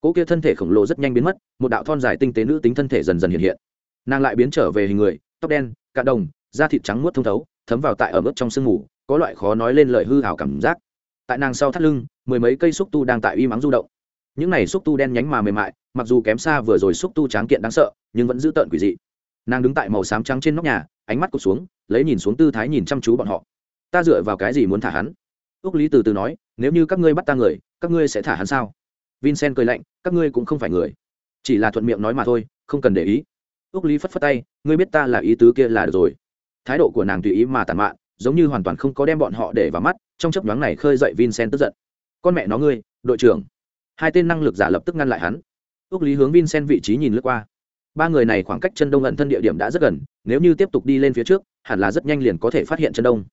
Cỗ kia thân thể khổng lồ rất nhanh biến mất, một đạo thon dài tinh tế nữ tính thân thể dần dần hiện hiện. Nàng lại biến trở về hình người, tóc đen cạn đồng, da thịt trắng muốt thông thấu, thấm vào tại ở mức trong sương mù, có loại khó nói lên lời hư hảo cảm giác. Tại nàng sau thắt lưng, mười mấy cây xúc tu đang tại uy mắng du động. Những này xúc tu đen nhánh mà mềm mại, mặc dù kém xa vừa rồi xúc tu tráng kiện đáng sợ, nhưng vẫn giữ tợn quỷ dị nàng đứng tại màu xám trắng trên nóc nhà, ánh mắt cụt xuống, lấy nhìn xuống tư thái nhìn chăm chú bọn họ. Ta dựa vào cái gì muốn thả hắn? Ước lý từ từ nói, nếu như các ngươi bắt ta người, các ngươi sẽ thả hắn sao? Vincent cười lạnh, các ngươi cũng không phải người. Chỉ là thuận miệng nói mà thôi, không cần để ý. Ước lý phất phất tay, ngươi biết ta là ý tứ kia là được rồi. Thái độ của nàng tùy ý mà tàn mạn, giống như hoàn toàn không có đem bọn họ để vào mắt, trong chấp nhoáng này khơi dậy vincent tức giận. Con mẹ nó ngươi, đội trưởng. Hai tên năng lực giả lập tức ngăn lại hắn. Ước lý hướng vincent vị trí nhìn lướt qua ba người này khoảng cách chân đông ẩn thân địa điểm đã rất gần, nếu như tiếp tục đi lên phía trước, hẳn là rất nhanh liền có thể phát hiện chân đông.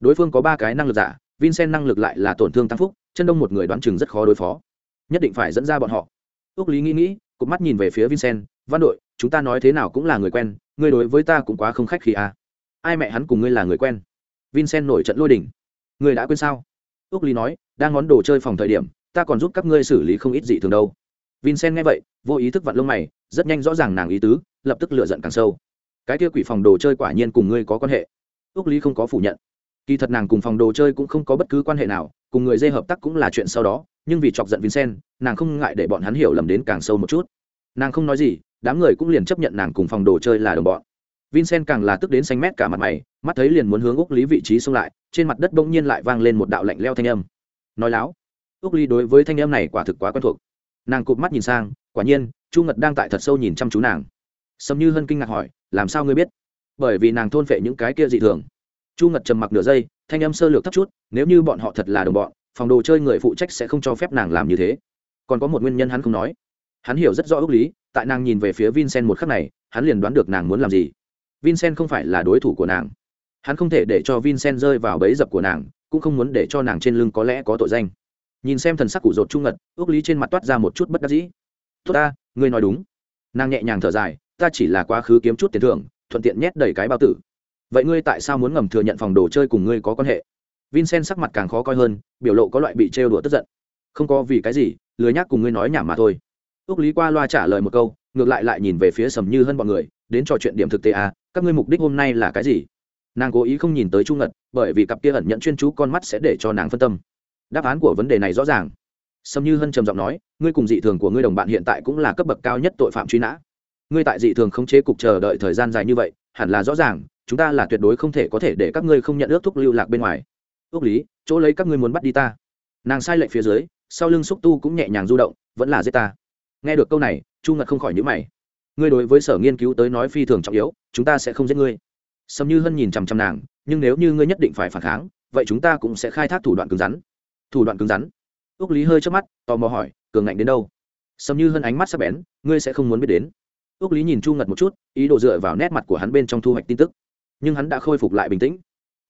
Đối phương có ba cái năng lực giả, vincent năng lực lại là tổn thương tăng phúc, chân đông một người đoán chừng rất khó đối phó. Nhất định phải dẫn ra bọn họ. Ước lý nghĩ nghĩ, cụp mắt nhìn về phía vincent, văn đội, chúng ta nói thế nào cũng là người quen, ngươi đối với ta cũng quá không khách khi à. ai mẹ hắn cùng ngươi là người quen? Vincent nổi trận lôi đỉnh ngươi đã quên sao? Ước lý nói, đang ngón đồ chơi phòng thời điểm, ta còn giúp các ngươi xử lý không ít gì thường đâu vincent nghe vậy, vô ý thức vặn lông mày, rất nhanh rõ ràng nàng ý tứ, lập tức lựa giận càng sâu. Cái kia quỷ phòng đồ chơi quả nhiên cùng ngươi có quan hệ. Ước lý không có phủ nhận. Kỳ thật nàng cùng phòng đồ chơi cũng không có bất cứ quan hệ nào, cùng người dê hợp tác cũng là chuyện sau đó, nhưng vì chọc giận vincent, nàng không ngại để bọn hắn hiểu lầm đến càng sâu một chút. Nàng không nói gì, đám người cũng liền chấp nhận nàng cùng phòng đồ chơi là đồng bọn. Vincent càng là tức đến xanh mét cả mặt mày, mắt thấy liền muốn hướng úc lý vị trí xông lại, trên mặt đất bỗng nhiên lại vang lên một đạo lạnh leo thanh âm. Nói láo, úc lý đối với thanh âm này quả thực quá quen thuộc nàng cụp mắt nhìn sang, quả nhiên, chu ngật đang tại thật sâu nhìn chăm chú nàng. Sầm như hân kinh ngạc hỏi, làm sao ngươi biết? Bởi vì nàng thôn phệ những cái kia dị thường. Chu ngật trầm mặc nửa giây, thanh âm sơ lược thấp chút, nếu như bọn họ thật là đồng bọn, phòng đồ chơi người phụ trách sẽ không cho phép nàng làm như thế. Còn có một nguyên nhân hắn không nói. Hắn hiểu rất rõ ước lý, tại nàng nhìn về phía vincent một khắc này, hắn liền đoán được nàng muốn làm gì. Vincent không phải là đối thủ của nàng. Hắn không thể để cho vincent rơi vào bẫy dập của nàng, cũng không muốn để cho nàng trên lưng có lẽ có tội danh nhìn xem thần sắc cụ rột trung ngật, ước lý trên mặt toát ra một chút bất đắc dĩ. Tốt ta, ngươi nói đúng. Nàng nhẹ nhàng thở dài, ta chỉ là quá khứ kiếm chút tiền thưởng, thuận tiện nhét đầy cái bao tử. Vậy ngươi tại sao muốn ngầm thừa nhận phòng đồ chơi cùng ngươi có quan hệ? Vincent sắc mặt càng khó coi hơn, biểu lộ có loại bị trêu đùa tức giận. Không có vì cái gì, lười nhác cùng ngươi nói nhảm mà thôi. Ước lý qua loa trả lời một câu, ngược lại lại nhìn về phía sầm như hơn bọn người, đến trò chuyện điểm thực tế à các ngươi mục đích hôm nay là cái gì? Nàng cố ý không nhìn tới chu ngật, bởi vì cặp kia ẩn nhận chuyên chú con mắt sẽ để cho nàng phân tâm đáp án của vấn đề này rõ ràng. Sâm như hân trầm giọng nói, ngươi cùng dị thường của ngươi đồng bạn hiện tại cũng là cấp bậc cao nhất tội phạm truy nã. Ngươi tại dị thường khống chế cục chờ đợi thời gian dài như vậy, hẳn là rõ ràng, chúng ta là tuyệt đối không thể có thể để các ngươi không nhận ước thúc lưu lạc bên ngoài. Ước lý, chỗ lấy các ngươi muốn bắt đi ta. Nàng sai lệnh phía dưới, sau lưng xúc tu cũng nhẹ nhàng du động, vẫn là giết ta. Nghe được câu này, chu ngật không khỏi nhữ mày. Ngươi đối với sở nghiên cứu tới nói phi thường trọng yếu, chúng ta sẽ không giết ngươi. Sầm như hân nhìn chằm chằm nàng, nhưng nếu như ngươi nhất định phải phản kháng, vậy chúng ta cũng sẽ khai thác thủ đoạn cứng rắn thủ đoạn cứng rắn. Ước lý hơi trước mắt, tò mò hỏi, cường ngạnh đến đâu? Sầm như hơn ánh mắt sắp bén, ngươi sẽ không muốn biết đến. Ước lý nhìn chu ngật một chút, ý đồ dựa vào nét mặt của hắn bên trong thu hoạch tin tức. Nhưng hắn đã khôi phục lại bình tĩnh.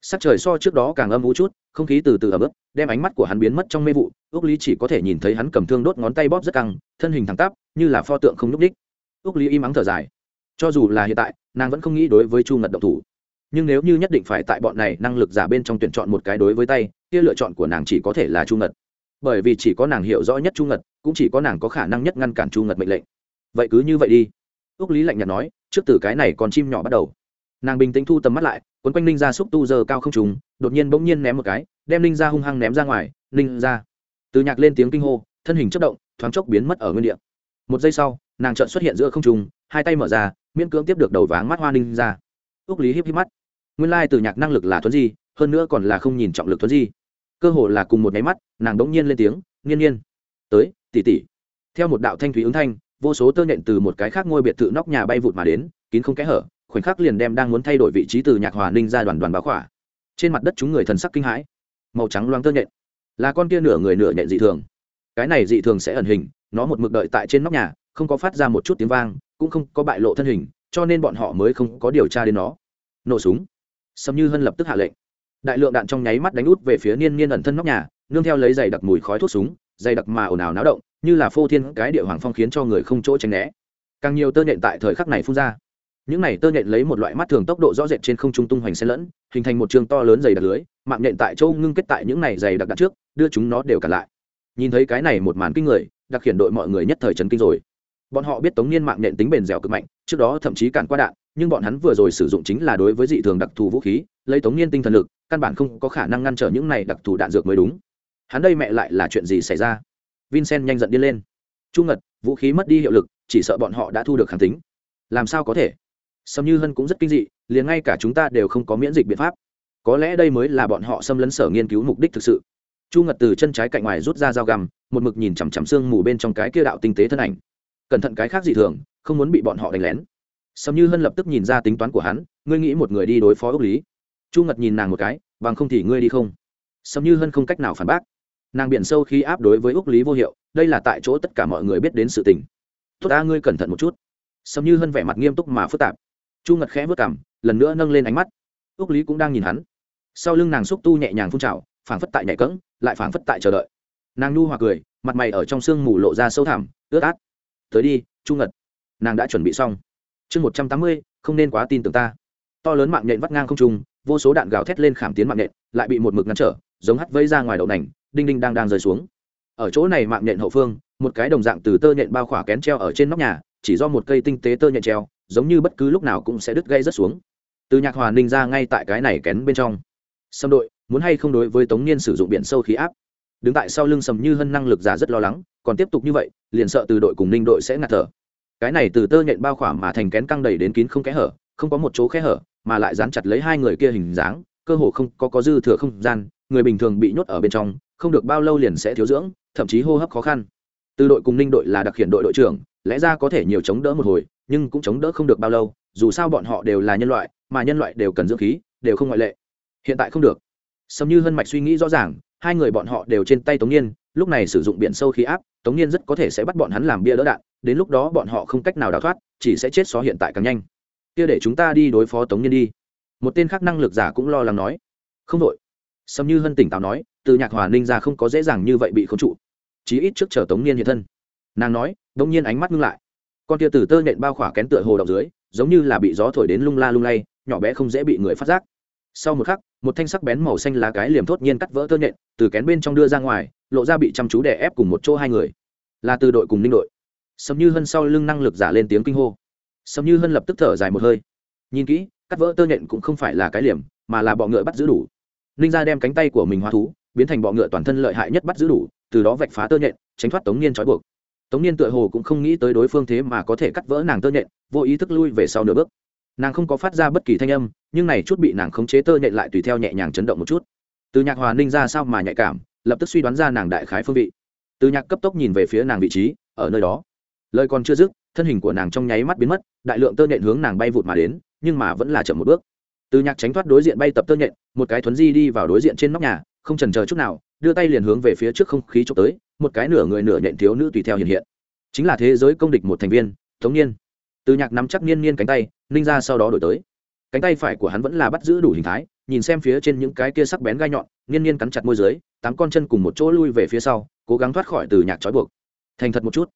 Sắc trời so trước đó càng âm u chút, không khí từ từ ấm ức đem ánh mắt của hắn biến mất trong mê vụ. Ước lý chỉ có thể nhìn thấy hắn cầm thương đốt ngón tay bóp rất căng, thân hình thẳng tắp, như là pho tượng không n ú c ních ước lý im ắng thở dài. Cho dù là hiện tại, nàng vẫn không nghĩ đối với chu ngật động thủ. Nhưng nếu như nhất định phải tại bọn này năng lực giả bên trong tuyển chọn một cái đối với tay kia lựa chọn của nàng chỉ có thể là chu ngật. Bởi vì chỉ có nàng hiểu rõ nhất chu ngật, cũng chỉ có nàng có khả năng nhất ngăn cản chu ngật mệnh lệnh. Vậy cứ như vậy đi. Ước lý lạnh nhạt nói, trước từ cái này còn chim nhỏ bắt đầu. Nàng bình tĩnh thu tầm mắt lại, quấn quanh ninh ra xúc tu giờ cao không trùng, đột nhiên bỗng nhiên ném một cái, đem ninh ra hung hăng ném ra ngoài. Ninh ra từ nhạc lên tiếng kinh hô, thân hình chất động, thoáng chốc biến mất ở nguyên địa. Một giây sau, nàng trợn xuất hiện giữa không trùng hai tay mở ra, miễn cưỡng tiếp được đầu váng mắt hoa ninh ra ước lý híp híp mắt. Nguyên lai từ nhạc năng lực là thuấn di, hơn nữa còn là không nhìn trọng lực thuấn di cơ hồ là cùng một nháy mắt, nàng đống nhiên lên tiếng, nghiên nhiên tới, tỉ tỉ. Theo một đạo thanh thúy ứng thanh, vô số tơ nhện từ một cái khác ngôi biệt thự nóc nhà bay vụt mà đến, kín không kẽ hở, khoảnh khắc liền đem đang muốn thay đổi vị trí từ nhạc hòa ninh ra đoàn đoàn báo khỏa. Trên mặt đất chúng người thần sắc kinh hãi. Màu trắng loang tơ nhện. Là con kia nửa người nửa nhện dị thường. Cái này dị thường sẽ ẩn hình, nó một mực đợi tại trên nóc nhà, không có phát ra một chút tiếng vang, cũng không có bại lộ thân hình, cho nên bọn họ mới không có điều tra đến nó. Nổ súng. Sầm như hân lập tức hạ lệnh đại lượng đạn trong nháy mắt đánh út về phía niên niên ẩn thân nóc nhà, nương theo lấy giày đặc mùi khói thuốc súng, dày đặc mà ồn ào náo động, như là phô thiên cái địa hoàng phong khiến cho người không chỗ tránh né. Càng nhiều tơ nhện tại thời khắc này phun ra. Những này tơ nhện lấy một loại mắt thường tốc độ rõ rệt trên không trung tung hoành xen lẫn, hình thành một trường to lớn dày đặc lưới, mạng nhện tại châu ngưng kết tại những này dày đặc đặt trước, đưa chúng nó đều cả lại. Nhìn thấy cái này một màn kinh người, đặc khiển đội mọi người nhất thời trấn kinh rồi. Bọn họ biết tống niên mạng nhện tính bền dẻo cực mạnh, trước đó thậm chí cản qua đạn, nhưng bọn hắn vừa rồi sử dụng chính là đối với dị thường đặc thù vũ khí, lấy tống niên tinh thần lực căn bản không có khả năng ngăn trở những này đặc thù đạn dược mới đúng. Hắn đây mẹ lại là chuyện gì xảy ra? Vincent nhanh giận điên lên. Chu ngật, vũ khí mất đi hiệu lực, chỉ sợ bọn họ đã thu được kháng tính. Làm sao có thể? Sâm như hân cũng rất kinh dị, liền ngay cả chúng ta đều không có miễn dịch biện pháp. Có lẽ đây mới là bọn họ xâm lấn sở nghiên cứu mục đích thực sự. Chu ngật từ chân trái cạnh ngoài rút ra dao găm, một mực nhìn chằm chằm xương mù bên trong cái kia đạo tinh tế thân ảnh. Cẩn thận cái khác dị thường, không muốn bị bọn họ đánh lén. Sâm như hân lập tức nhìn ra tính toán của hắn, ngươi nghĩ một người đi đối phó ước lý chu ngật nhìn nàng một cái, bằng không thì ngươi đi không? Sâm như hân không cách nào phản bác. Nàng biển sâu khi áp đối với úc lý vô hiệu, đây là tại chỗ tất cả mọi người biết đến sự tình. Tốt ta, ngươi cẩn thận một chút. Sầm như hân vẻ mặt nghiêm túc mà phức tạp. Chu ngật khẽ vất cảm lần nữa nâng lên ánh mắt. Úc lý cũng đang nhìn hắn. Sau lưng nàng xúc tu nhẹ nhàng phun trào, phảng phất tại nhảy cẫng, lại phảng phất tại chờ đợi. Nàng nu hòa cười, mặt mày ở trong sương mù lộ ra sâu thẳm, ướt át. Tới đi, chu ngật. Nàng đã chuẩn bị xong. Chương một trăm tám mươi, không nên quá tin tưởng ta. To lớn mạng nhện vắt ngang không trung vô số đạn gào thét lên khảm tiến mạng nhện, lại bị một mực ngăn trở, giống hắt vây ra ngoài đậu nành, đinh đinh đang đang rơi xuống. Ở chỗ này mạng nhện hậu phương, một cái đồng dạng từ tơ nhện bao khỏa kén treo ở trên nóc nhà, chỉ do một cây tinh tế tơ nhện treo, giống như bất cứ lúc nào cũng sẽ đứt gây rất xuống. Từ nhạc hòa ninh ra ngay tại cái này kén bên trong. Xâm đội, muốn hay không đối với tống niên sử dụng biển sâu khí áp? Đứng tại sau lưng sầm như hân năng lực giả rất lo lắng, còn tiếp tục như vậy, liền sợ từ đội cùng ninh đội sẽ ngạt thở. Cái này từ tơ nhện bao khỏa mà thành kén căng đầy đến kín không kẽ hở, không có một chỗ kẽ hở mà lại dán chặt lấy hai người kia hình dáng, cơ hồ không có có dư thừa không gian, người bình thường bị nhốt ở bên trong, không được bao lâu liền sẽ thiếu dưỡng, thậm chí hô hấp khó khăn. Từ đội cùng ninh đội là đặc hiện đội đội trưởng, lẽ ra có thể nhiều chống đỡ một hồi, nhưng cũng chống đỡ không được bao lâu, dù sao bọn họ đều là nhân loại, mà nhân loại đều cần dưỡng khí, đều không ngoại lệ. Hiện tại không được. Sầm như hân mạch suy nghĩ rõ ràng, hai người bọn họ đều trên tay tống niên, lúc này sử dụng biển sâu khí áp, tống niên rất có thể sẽ bắt bọn hắn làm bia đỡ đạn, đến lúc đó bọn họ không cách nào đào thoát, chỉ sẽ chết xó hiện tại càng nhanh kia để chúng ta đi đối phó tống niên đi. Một tên khác năng lực giả cũng lo lắng nói. Không đội sâm như hân tỉnh táo nói từ nhạc hòa ninh ra không có dễ dàng như vậy bị khống trụ. Chí ít trước chờ tống niên hiện thân. Nàng nói đông nhiên ánh mắt ngưng lại. Con tia từ tơ nện bao khỏa kén tựa hồ đậu dưới giống như là bị gió thổi đến lung la lung lay nhỏ bé không dễ bị người phát giác. Sau một khắc một thanh sắc bén màu xanh lá cái liềm thốt nhiên cắt vỡ tơ nện, từ kén bên trong đưa ra ngoài lộ ra bị chăm chú đè ép cùng một chỗ hai người. Là từ đội cùng ninh đội. Sầm như hân sau lưng năng lực giả lên tiếng kinh hô sầm như hân lập tức thở dài một hơi. Nhìn kỹ, cắt vỡ tơ nhện cũng không phải là cái liềm, mà là bọ ngựa bắt giữ đủ. Ninh ra đem cánh tay của mình hóa thú, biến thành bọ ngựa toàn thân lợi hại nhất bắt giữ đủ, từ đó vạch phá tơ nhện, tránh thoát tống niên trói buộc. Tống niên tựa hồ cũng không nghĩ tới đối phương thế mà có thể cắt vỡ nàng tơ nhện, vô ý thức lui về sau nửa bước. Nàng không có phát ra bất kỳ thanh âm, nhưng này chút bị nàng khống chế tơ nhện lại tùy theo nhẹ nhàng chấn động một chút. Từ nhạc hòa ninh ra sao mà nhạy cảm, lập tức suy đoán ra nàng đại khái phương vị. Từ nhạc cấp tốc nhìn về phía nàng vị trí, ở nơi đó lời còn chưa dứt, thân hình của nàng trong nháy mắt biến mất, đại lượng tơ nhện hướng nàng bay vụt mà đến, nhưng mà vẫn là chậm một bước. Từ nhạc tránh thoát đối diện bay tập tơ nhện, một cái thuấn di đi vào đối diện trên nóc nhà, không trần chờ chút nào, đưa tay liền hướng về phía trước không khí trộm tới, một cái nửa người nửa nhện thiếu nữ tùy theo hiện hiện. Chính là thế giới công địch một thành viên thống niên. Từ nhạc nắm chắc niên niên cánh tay, ninh ra sau đó đổi tới. Cánh tay phải của hắn vẫn là bắt giữ đủ hình thái, nhìn xem phía trên những cái kia sắc bén gai nhọn, niên niên cắn chặt môi dưới, tám con chân cùng một chỗ lui về phía sau, cố gắng thoát khỏi từ nhạc trói buộc. Thành thật một chút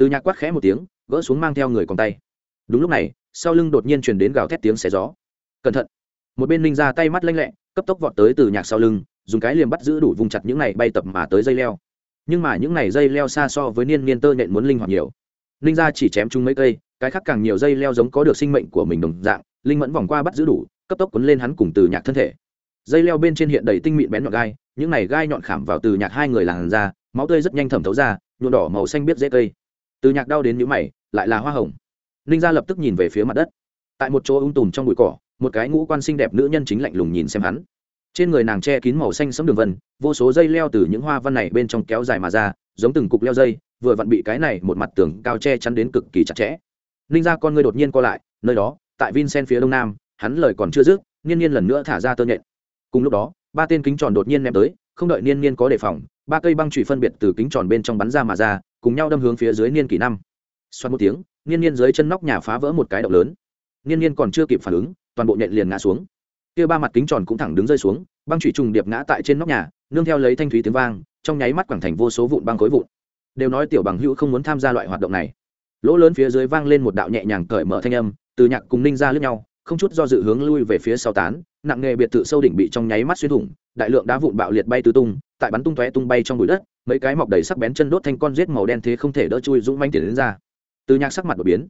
từ nhạc quát khẽ một tiếng, gỡ xuống mang theo người còn tay. Đúng lúc này, sau lưng đột nhiên truyền đến gào thét tiếng xé gió. Cẩn thận. Một bên ninh ra tay mắt lanh lẹ, cấp tốc vọt tới từ nhạc sau lưng, dùng cái liềm bắt giữ đủ vùng chặt những này bay tập mà tới dây leo. Nhưng mà những này dây leo xa so với niên niên tơ nhện muốn linh hoạt nhiều. Ninh ra chỉ chém chung mấy cây, cái khác càng nhiều dây leo giống có được sinh mệnh của mình đồng dạng, linh mẫn vòng qua bắt giữ đủ, cấp tốc cuốn lên hắn cùng từ nhạc thân thể. Dây leo bên trên hiện đầy tinh mịn bén nhọn gai, những này gai nhọn khảm vào từ nhạc hai người làn ra máu tươi rất nhanh thẩm thấu ra, nhuộm đỏ màu xanh biết dễ cây từ nhạc đau đến nhũ mày, lại là hoa hồng. Ninh gia lập tức nhìn về phía mặt đất. Tại một chỗ ung tùm trong bụi cỏ, một cái ngũ quan xinh đẹp nữ nhân chính lạnh lùng nhìn xem hắn. Trên người nàng che kín màu xanh sẫm đường vân, vô số dây leo từ những hoa văn này bên trong kéo dài mà ra, giống từng cục leo dây, vừa vặn bị cái này một mặt tường cao che chắn đến cực kỳ chặt chẽ. Ninh gia con ngươi đột nhiên co lại, nơi đó, tại vincen phía đông nam, hắn lời còn chưa dứt, niên niên lần nữa thả ra tơ nhện. Cùng lúc đó, ba tên kính tròn đột nhiên ném tới, không đợi niên niên có đề phòng, ba cây băng trụy phân biệt từ kính tròn bên trong bắn ra mà ra cùng nhau đâm hướng phía dưới niên kỷ năm. Xoắn một tiếng, niên niên dưới chân nóc nhà phá vỡ một cái động lớn. Niên niên còn chưa kịp phản ứng, toàn bộ nhện liền ngã xuống. Kia ba mặt kính tròn cũng thẳng đứng rơi xuống, băng trụy trùng điệp ngã tại trên nóc nhà, nương theo lấy thanh thúy tiếng vang, trong nháy mắt quảng thành vô số vụn băng khối vụn. Đều nói tiểu bằng hữu không muốn tham gia loại hoạt động này. Lỗ lớn phía dưới vang lên một đạo nhẹ nhàng cởi mở thanh âm, từ nhạc cùng ninh ra lướt nhau, không chút do dự hướng lui về phía sau tán, nặng nghề biệt thự sâu đỉnh bị trong nháy mắt xuyên thủng, đại lượng đá vụn bạo liệt bay tứ tung tại bắn tung tóe tung bay trong bụi đất, mấy cái mọc đầy sắc bén chân đốt thanh con rết màu đen thế không thể đỡ chui dũng manh tiền đến ra. Từ nhạc sắc mặt đột biến,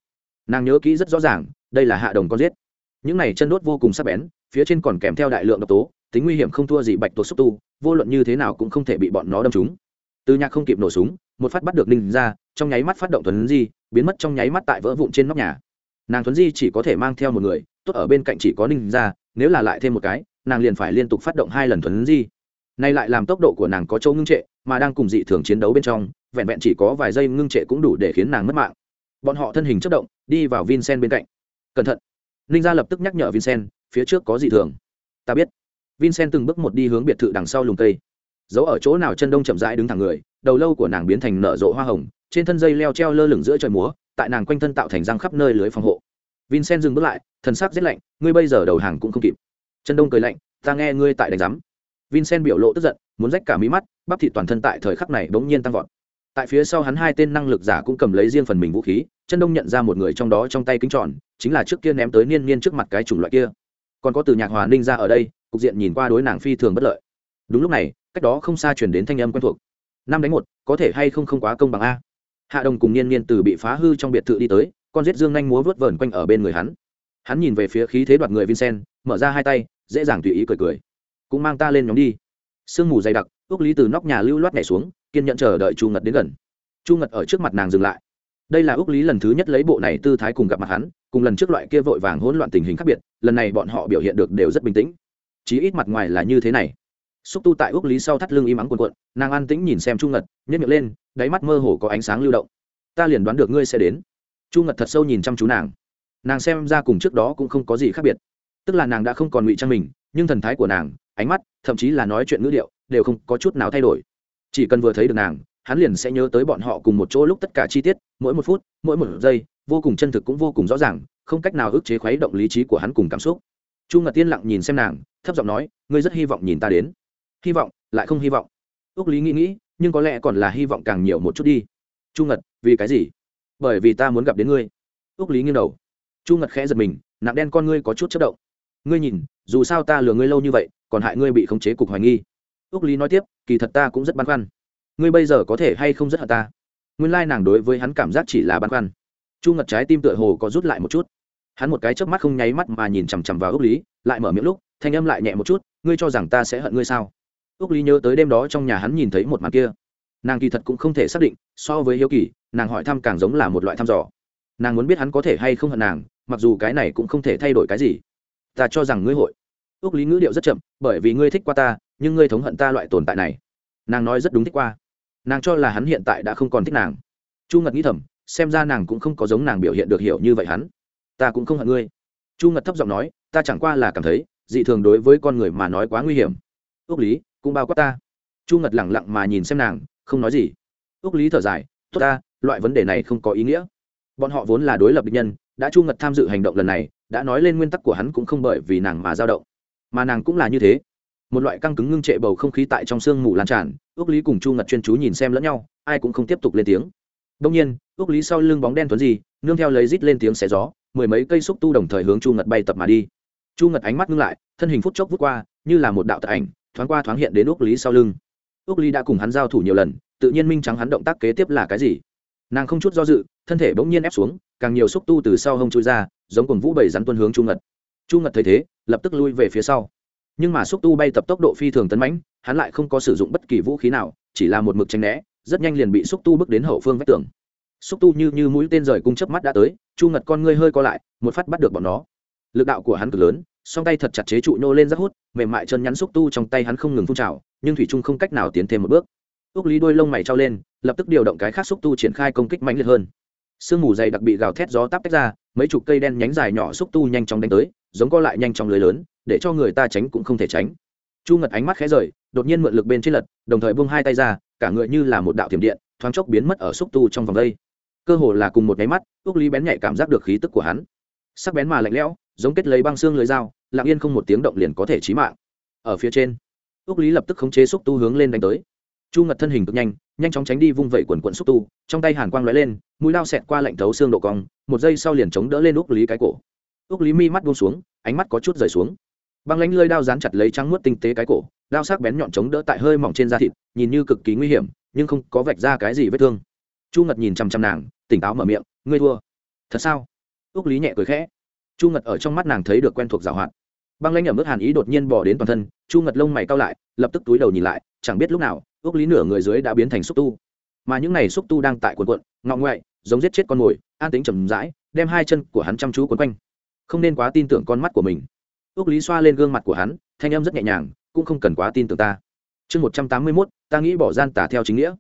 nàng nhớ kỹ rất rõ ràng, đây là hạ đồng con rết những này chân đốt vô cùng sắc bén, phía trên còn kèm theo đại lượng độc tố, tính nguy hiểm không thua gì bạch tuộc xúc tu, vô luận như thế nào cũng không thể bị bọn nó đâm trúng. Từ nhạc không kịp nổ súng, một phát bắt được ninh ra trong nháy mắt phát động thuấn di, biến mất trong nháy mắt tại vỡ vụn trên nóc nhà. Nàng thuấn di chỉ có thể mang theo một người, tốt ở bên cạnh chỉ có ninh ra nếu là lại thêm một cái, nàng liền phải liên tục phát động hai lần thuấn di nay lại làm tốc độ của nàng có chỗ ngưng trệ, mà đang cùng dị thường chiến đấu bên trong, vẹn vẹn chỉ có vài giây ngưng trệ cũng đủ để khiến nàng mất mạng. Bọn họ thân hình chất động, đi vào vincent bên cạnh. Cẩn thận. Ninh gia lập tức nhắc nhở vincent, phía trước có dị thường. Ta biết. Vincent từng bước một đi hướng biệt thự đằng sau lùm cây. Giấu ở chỗ nào chân đông chậm rãi đứng thẳng người, đầu lâu của nàng biến thành nở rộ hoa hồng, trên thân dây leo treo lơ lửng giữa trời múa, tại nàng quanh thân tạo thành răng khắp nơi lưới phòng hộ. Vincent dừng bước lại, thần sắc rét lạnh, ngươi bây giờ đầu hàng cũng không kịp. Chân đông cười lạnh, ta nghe ngươi tại đánh giám vincent biểu lộ tức giận, muốn rách cả mí mắt, bắp thịt toàn thân tại thời khắc này bỗng nhiên tăng vọt. Tại phía sau hắn hai tên năng lực giả cũng cầm lấy riêng phần mình vũ khí, chân đông nhận ra một người trong đó trong tay kính tròn, chính là trước kia ném tới niên niên trước mặt cái chủng loại kia. Còn có từ nhạc hòa ninh ra ở đây, cục diện nhìn qua đối nàng phi thường bất lợi. Đúng lúc này, cách đó không xa chuyển đến thanh âm quen thuộc. Năm đánh một, có thể hay không không quá công bằng a? Hạ đồng cùng niên niên từ bị phá hư trong biệt thự đi tới, con giết dương nhanh múa vớt vờn quanh ở bên người hắn. Hắn nhìn về phía khí thế đoạt người vincent, mở ra hai tay, dễ dàng tùy ý cười cười cũng mang ta lên nhóm đi. Sương mù dày đặc ước lý từ nóc nhà lưu loát nhảy xuống, kiên nhận chờ đợi chu ngật đến gần. Chu ngật ở trước mặt nàng dừng lại. Đây là ước lý lần thứ nhất lấy bộ này tư thái cùng gặp mặt hắn, cùng lần trước loại kia vội vàng hỗn loạn tình hình khác biệt, lần này bọn họ biểu hiện được đều rất bình tĩnh. Chí ít mặt ngoài là như thế này. Xúc tu tại ước lý sau thắt lưng im ắng quần quận nàng an tĩnh nhìn xem chu ngật nhét miệng lên, đáy mắt mơ hồ có ánh sáng lưu động. Ta liền đoán được ngươi sẽ đến. Chu ngật thật sâu nhìn chăm chú nàng. Nàng xem ra cùng trước đó cũng không có gì khác biệt. Tức là nàng đã không còn ngụy trang mình, nhưng thần thái của nàng ánh mắt, thậm chí là nói chuyện ngữ điệu, đều không có chút nào thay đổi. Chỉ cần vừa thấy được nàng, hắn liền sẽ nhớ tới bọn họ cùng một chỗ lúc tất cả chi tiết, mỗi một phút, mỗi một giây, vô cùng chân thực cũng vô cùng rõ ràng, không cách nào ức chế khuấy động lý trí của hắn cùng cảm xúc. Chu ngật tiên lặng nhìn xem nàng, thấp giọng nói, ngươi rất hy vọng nhìn ta đến. Hy vọng? Lại không hy vọng? Ước lý nghĩ nghĩ, nhưng có lẽ còn là hy vọng càng nhiều một chút đi. Chu ngật, vì cái gì? Bởi vì ta muốn gặp đến ngươi. Ước lý nghiêng đầu. Chu ngật khẽ giật mình, nặng đen con ngươi có chút chất động. Ngươi nhìn, dù sao ta lừa ngươi lâu như vậy còn hại ngươi bị khống chế cục hoài nghi. Ước lý nói tiếp, kỳ thật ta cũng rất băn khoăn. Ngươi bây giờ có thể hay không rất hận ta? Nguyên lai nàng đối với hắn cảm giác chỉ là băn khoăn. Chu ngật trái tim tựa hồ có rút lại một chút. Hắn một cái chớp mắt không nháy mắt mà nhìn chằm chằm vào ước lý, lại mở miệng lúc, thanh âm lại nhẹ một chút, ngươi cho rằng ta sẽ hận ngươi sao? Ước lý nhớ tới đêm đó trong nhà hắn nhìn thấy một màn kia. Nàng kỳ thật cũng không thể xác định, so với hiếu kỳ, nàng hỏi thăm càng giống là một loại thăm dò. Nàng muốn biết hắn có thể hay không hận nàng, mặc dù cái này cũng không thể thay đổi cái gì. Ta cho rằng ngươi hội ước lý ngữ điệu rất chậm, bởi vì ngươi thích qua ta, nhưng ngươi thống hận ta loại tồn tại này. Nàng nói rất đúng thích qua. Nàng cho là hắn hiện tại đã không còn thích nàng. Chu ngật nghĩ thầm, xem ra nàng cũng không có giống nàng biểu hiện được hiểu như vậy hắn. Ta cũng không hận ngươi. Chu ngật thấp giọng nói, ta chẳng qua là cảm thấy, dị thường đối với con người mà nói quá nguy hiểm. Ước lý, cũng bao quát ta. Chu ngật lẳng lặng mà nhìn xem nàng, không nói gì. Ước lý thở dài, tốt ta, loại vấn đề này không có ý nghĩa. Bọn họ vốn là đối lập địch nhân, đã chu ngật tham dự hành động lần này, đã nói lên nguyên tắc của hắn cũng không bởi vì nàng mà dao động mà nàng cũng là như thế. Một loại căng cứng ngưng trệ bầu không khí tại trong sương mù lan tràn, ước lý cùng chu ngật chuyên chú nhìn xem lẫn nhau, ai cũng không tiếp tục lên tiếng. Đông nhiên, ước lý sau lưng bóng đen tuấn gì, nương theo lấy rít lên tiếng xé gió, mười mấy cây xúc tu đồng thời hướng chu ngật bay tập mà đi. Chu ngật ánh mắt ngưng lại, thân hình phút chốc vút qua, như là một đạo tạ ảnh, thoáng qua thoáng hiện đến ước lý sau lưng. Ước lý đã cùng hắn giao thủ nhiều lần, tự nhiên minh trắng hắn động tác kế tiếp là cái gì. Nàng không chút do dự, thân thể bỗng nhiên ép xuống, càng nhiều xúc tu từ sau hông chui ra, giống cùng vũ bầy rắn tuân hướng chu ngật. Chu ngật thấy thế lập tức lui về phía sau. Nhưng mà xúc tu bay tập tốc độ phi thường tấn mãnh, hắn lại không có sử dụng bất kỳ vũ khí nào, chỉ là một mực tranh né, rất nhanh liền bị xúc tu bước đến hậu phương vách tường. Xúc tu như như mũi tên rời cung chớp mắt đã tới, chu ngật con ngươi hơi co lại, một phát bắt được bọn nó. Lực đạo của hắn cực lớn, song tay thật chặt chế trụ nô lên rác hút, mềm mại chân nhắn xúc tu trong tay hắn không ngừng phun trào, nhưng thủy trung không cách nào tiến thêm một bước. Ước lý đôi lông mày trao lên, lập tức điều động cái khác xúc tu triển khai công kích mạnh liệt hơn. Sương mù dày đặc bị gào thét gió táp tách ra, mấy chục cây đen nhánh dài nhỏ xúc tu nhanh chóng đánh tới giống co lại nhanh trong lưới lớn, để cho người ta tránh cũng không thể tránh. Chu ngật ánh mắt khẽ rời, đột nhiên mượn lực bên trên lật, đồng thời buông hai tay ra, cả người như là một đạo thiểm điện, thoáng chốc biến mất ở xúc tu trong vòng đây. Cơ hồ là cùng một nháy mắt ước lý bén nhạy cảm giác được khí tức của hắn. Sắc bén mà lạnh lẽo, giống kết lấy băng xương lưới dao, lặng yên không một tiếng động liền có thể chí mạng. Ở phía trên ước lý lập tức khống chế xúc tu hướng lên đánh tới. Chu ngật thân hình cực nhanh nhanh chóng tránh đi vung vẩy quần quận xúc tu, trong tay hàn quang lóe lên, mũi lao xẹt qua lạnh thấu xương độ cong, một giây sau liền chống đỡ lên ước lý cái cổ ước lý mi mắt buông xuống, ánh mắt có chút rời xuống. Băng lánh lơi đao dán chặt lấy trắng muốt tinh tế cái cổ, đao sắc bén nhọn chống đỡ tại hơi mỏng trên da thịt, nhìn như cực kỳ nguy hiểm, nhưng không có vạch ra cái gì vết thương. Chu ngật nhìn chằm chằm nàng, tỉnh táo mở miệng, ngươi thua. Thật sao? Ước lý nhẹ cười khẽ. Chu ngật ở trong mắt nàng thấy được quen thuộc giảo hoạt. Băng lãnh ở mức hàn ý đột nhiên bỏ đến toàn thân, chu ngật lông mày cao lại, lập tức túi đầu nhìn lại, chẳng biết lúc nào ước lý nửa người dưới đã biến thành xúc tu. Mà những này xúc tu đang tại quần quận ngọ ngoại giống giết chết con mồi, an tính chầm rãi, đem hai chân của hắn chăm chú quấn quanh không nên quá tin tưởng con mắt của mình. Ước lý xoa lên gương mặt của hắn, thanh âm rất nhẹ nhàng, cũng không cần quá tin tưởng ta. Chương một trăm tám mươi mốt, ta nghĩ bỏ gian tả theo chính nghĩa.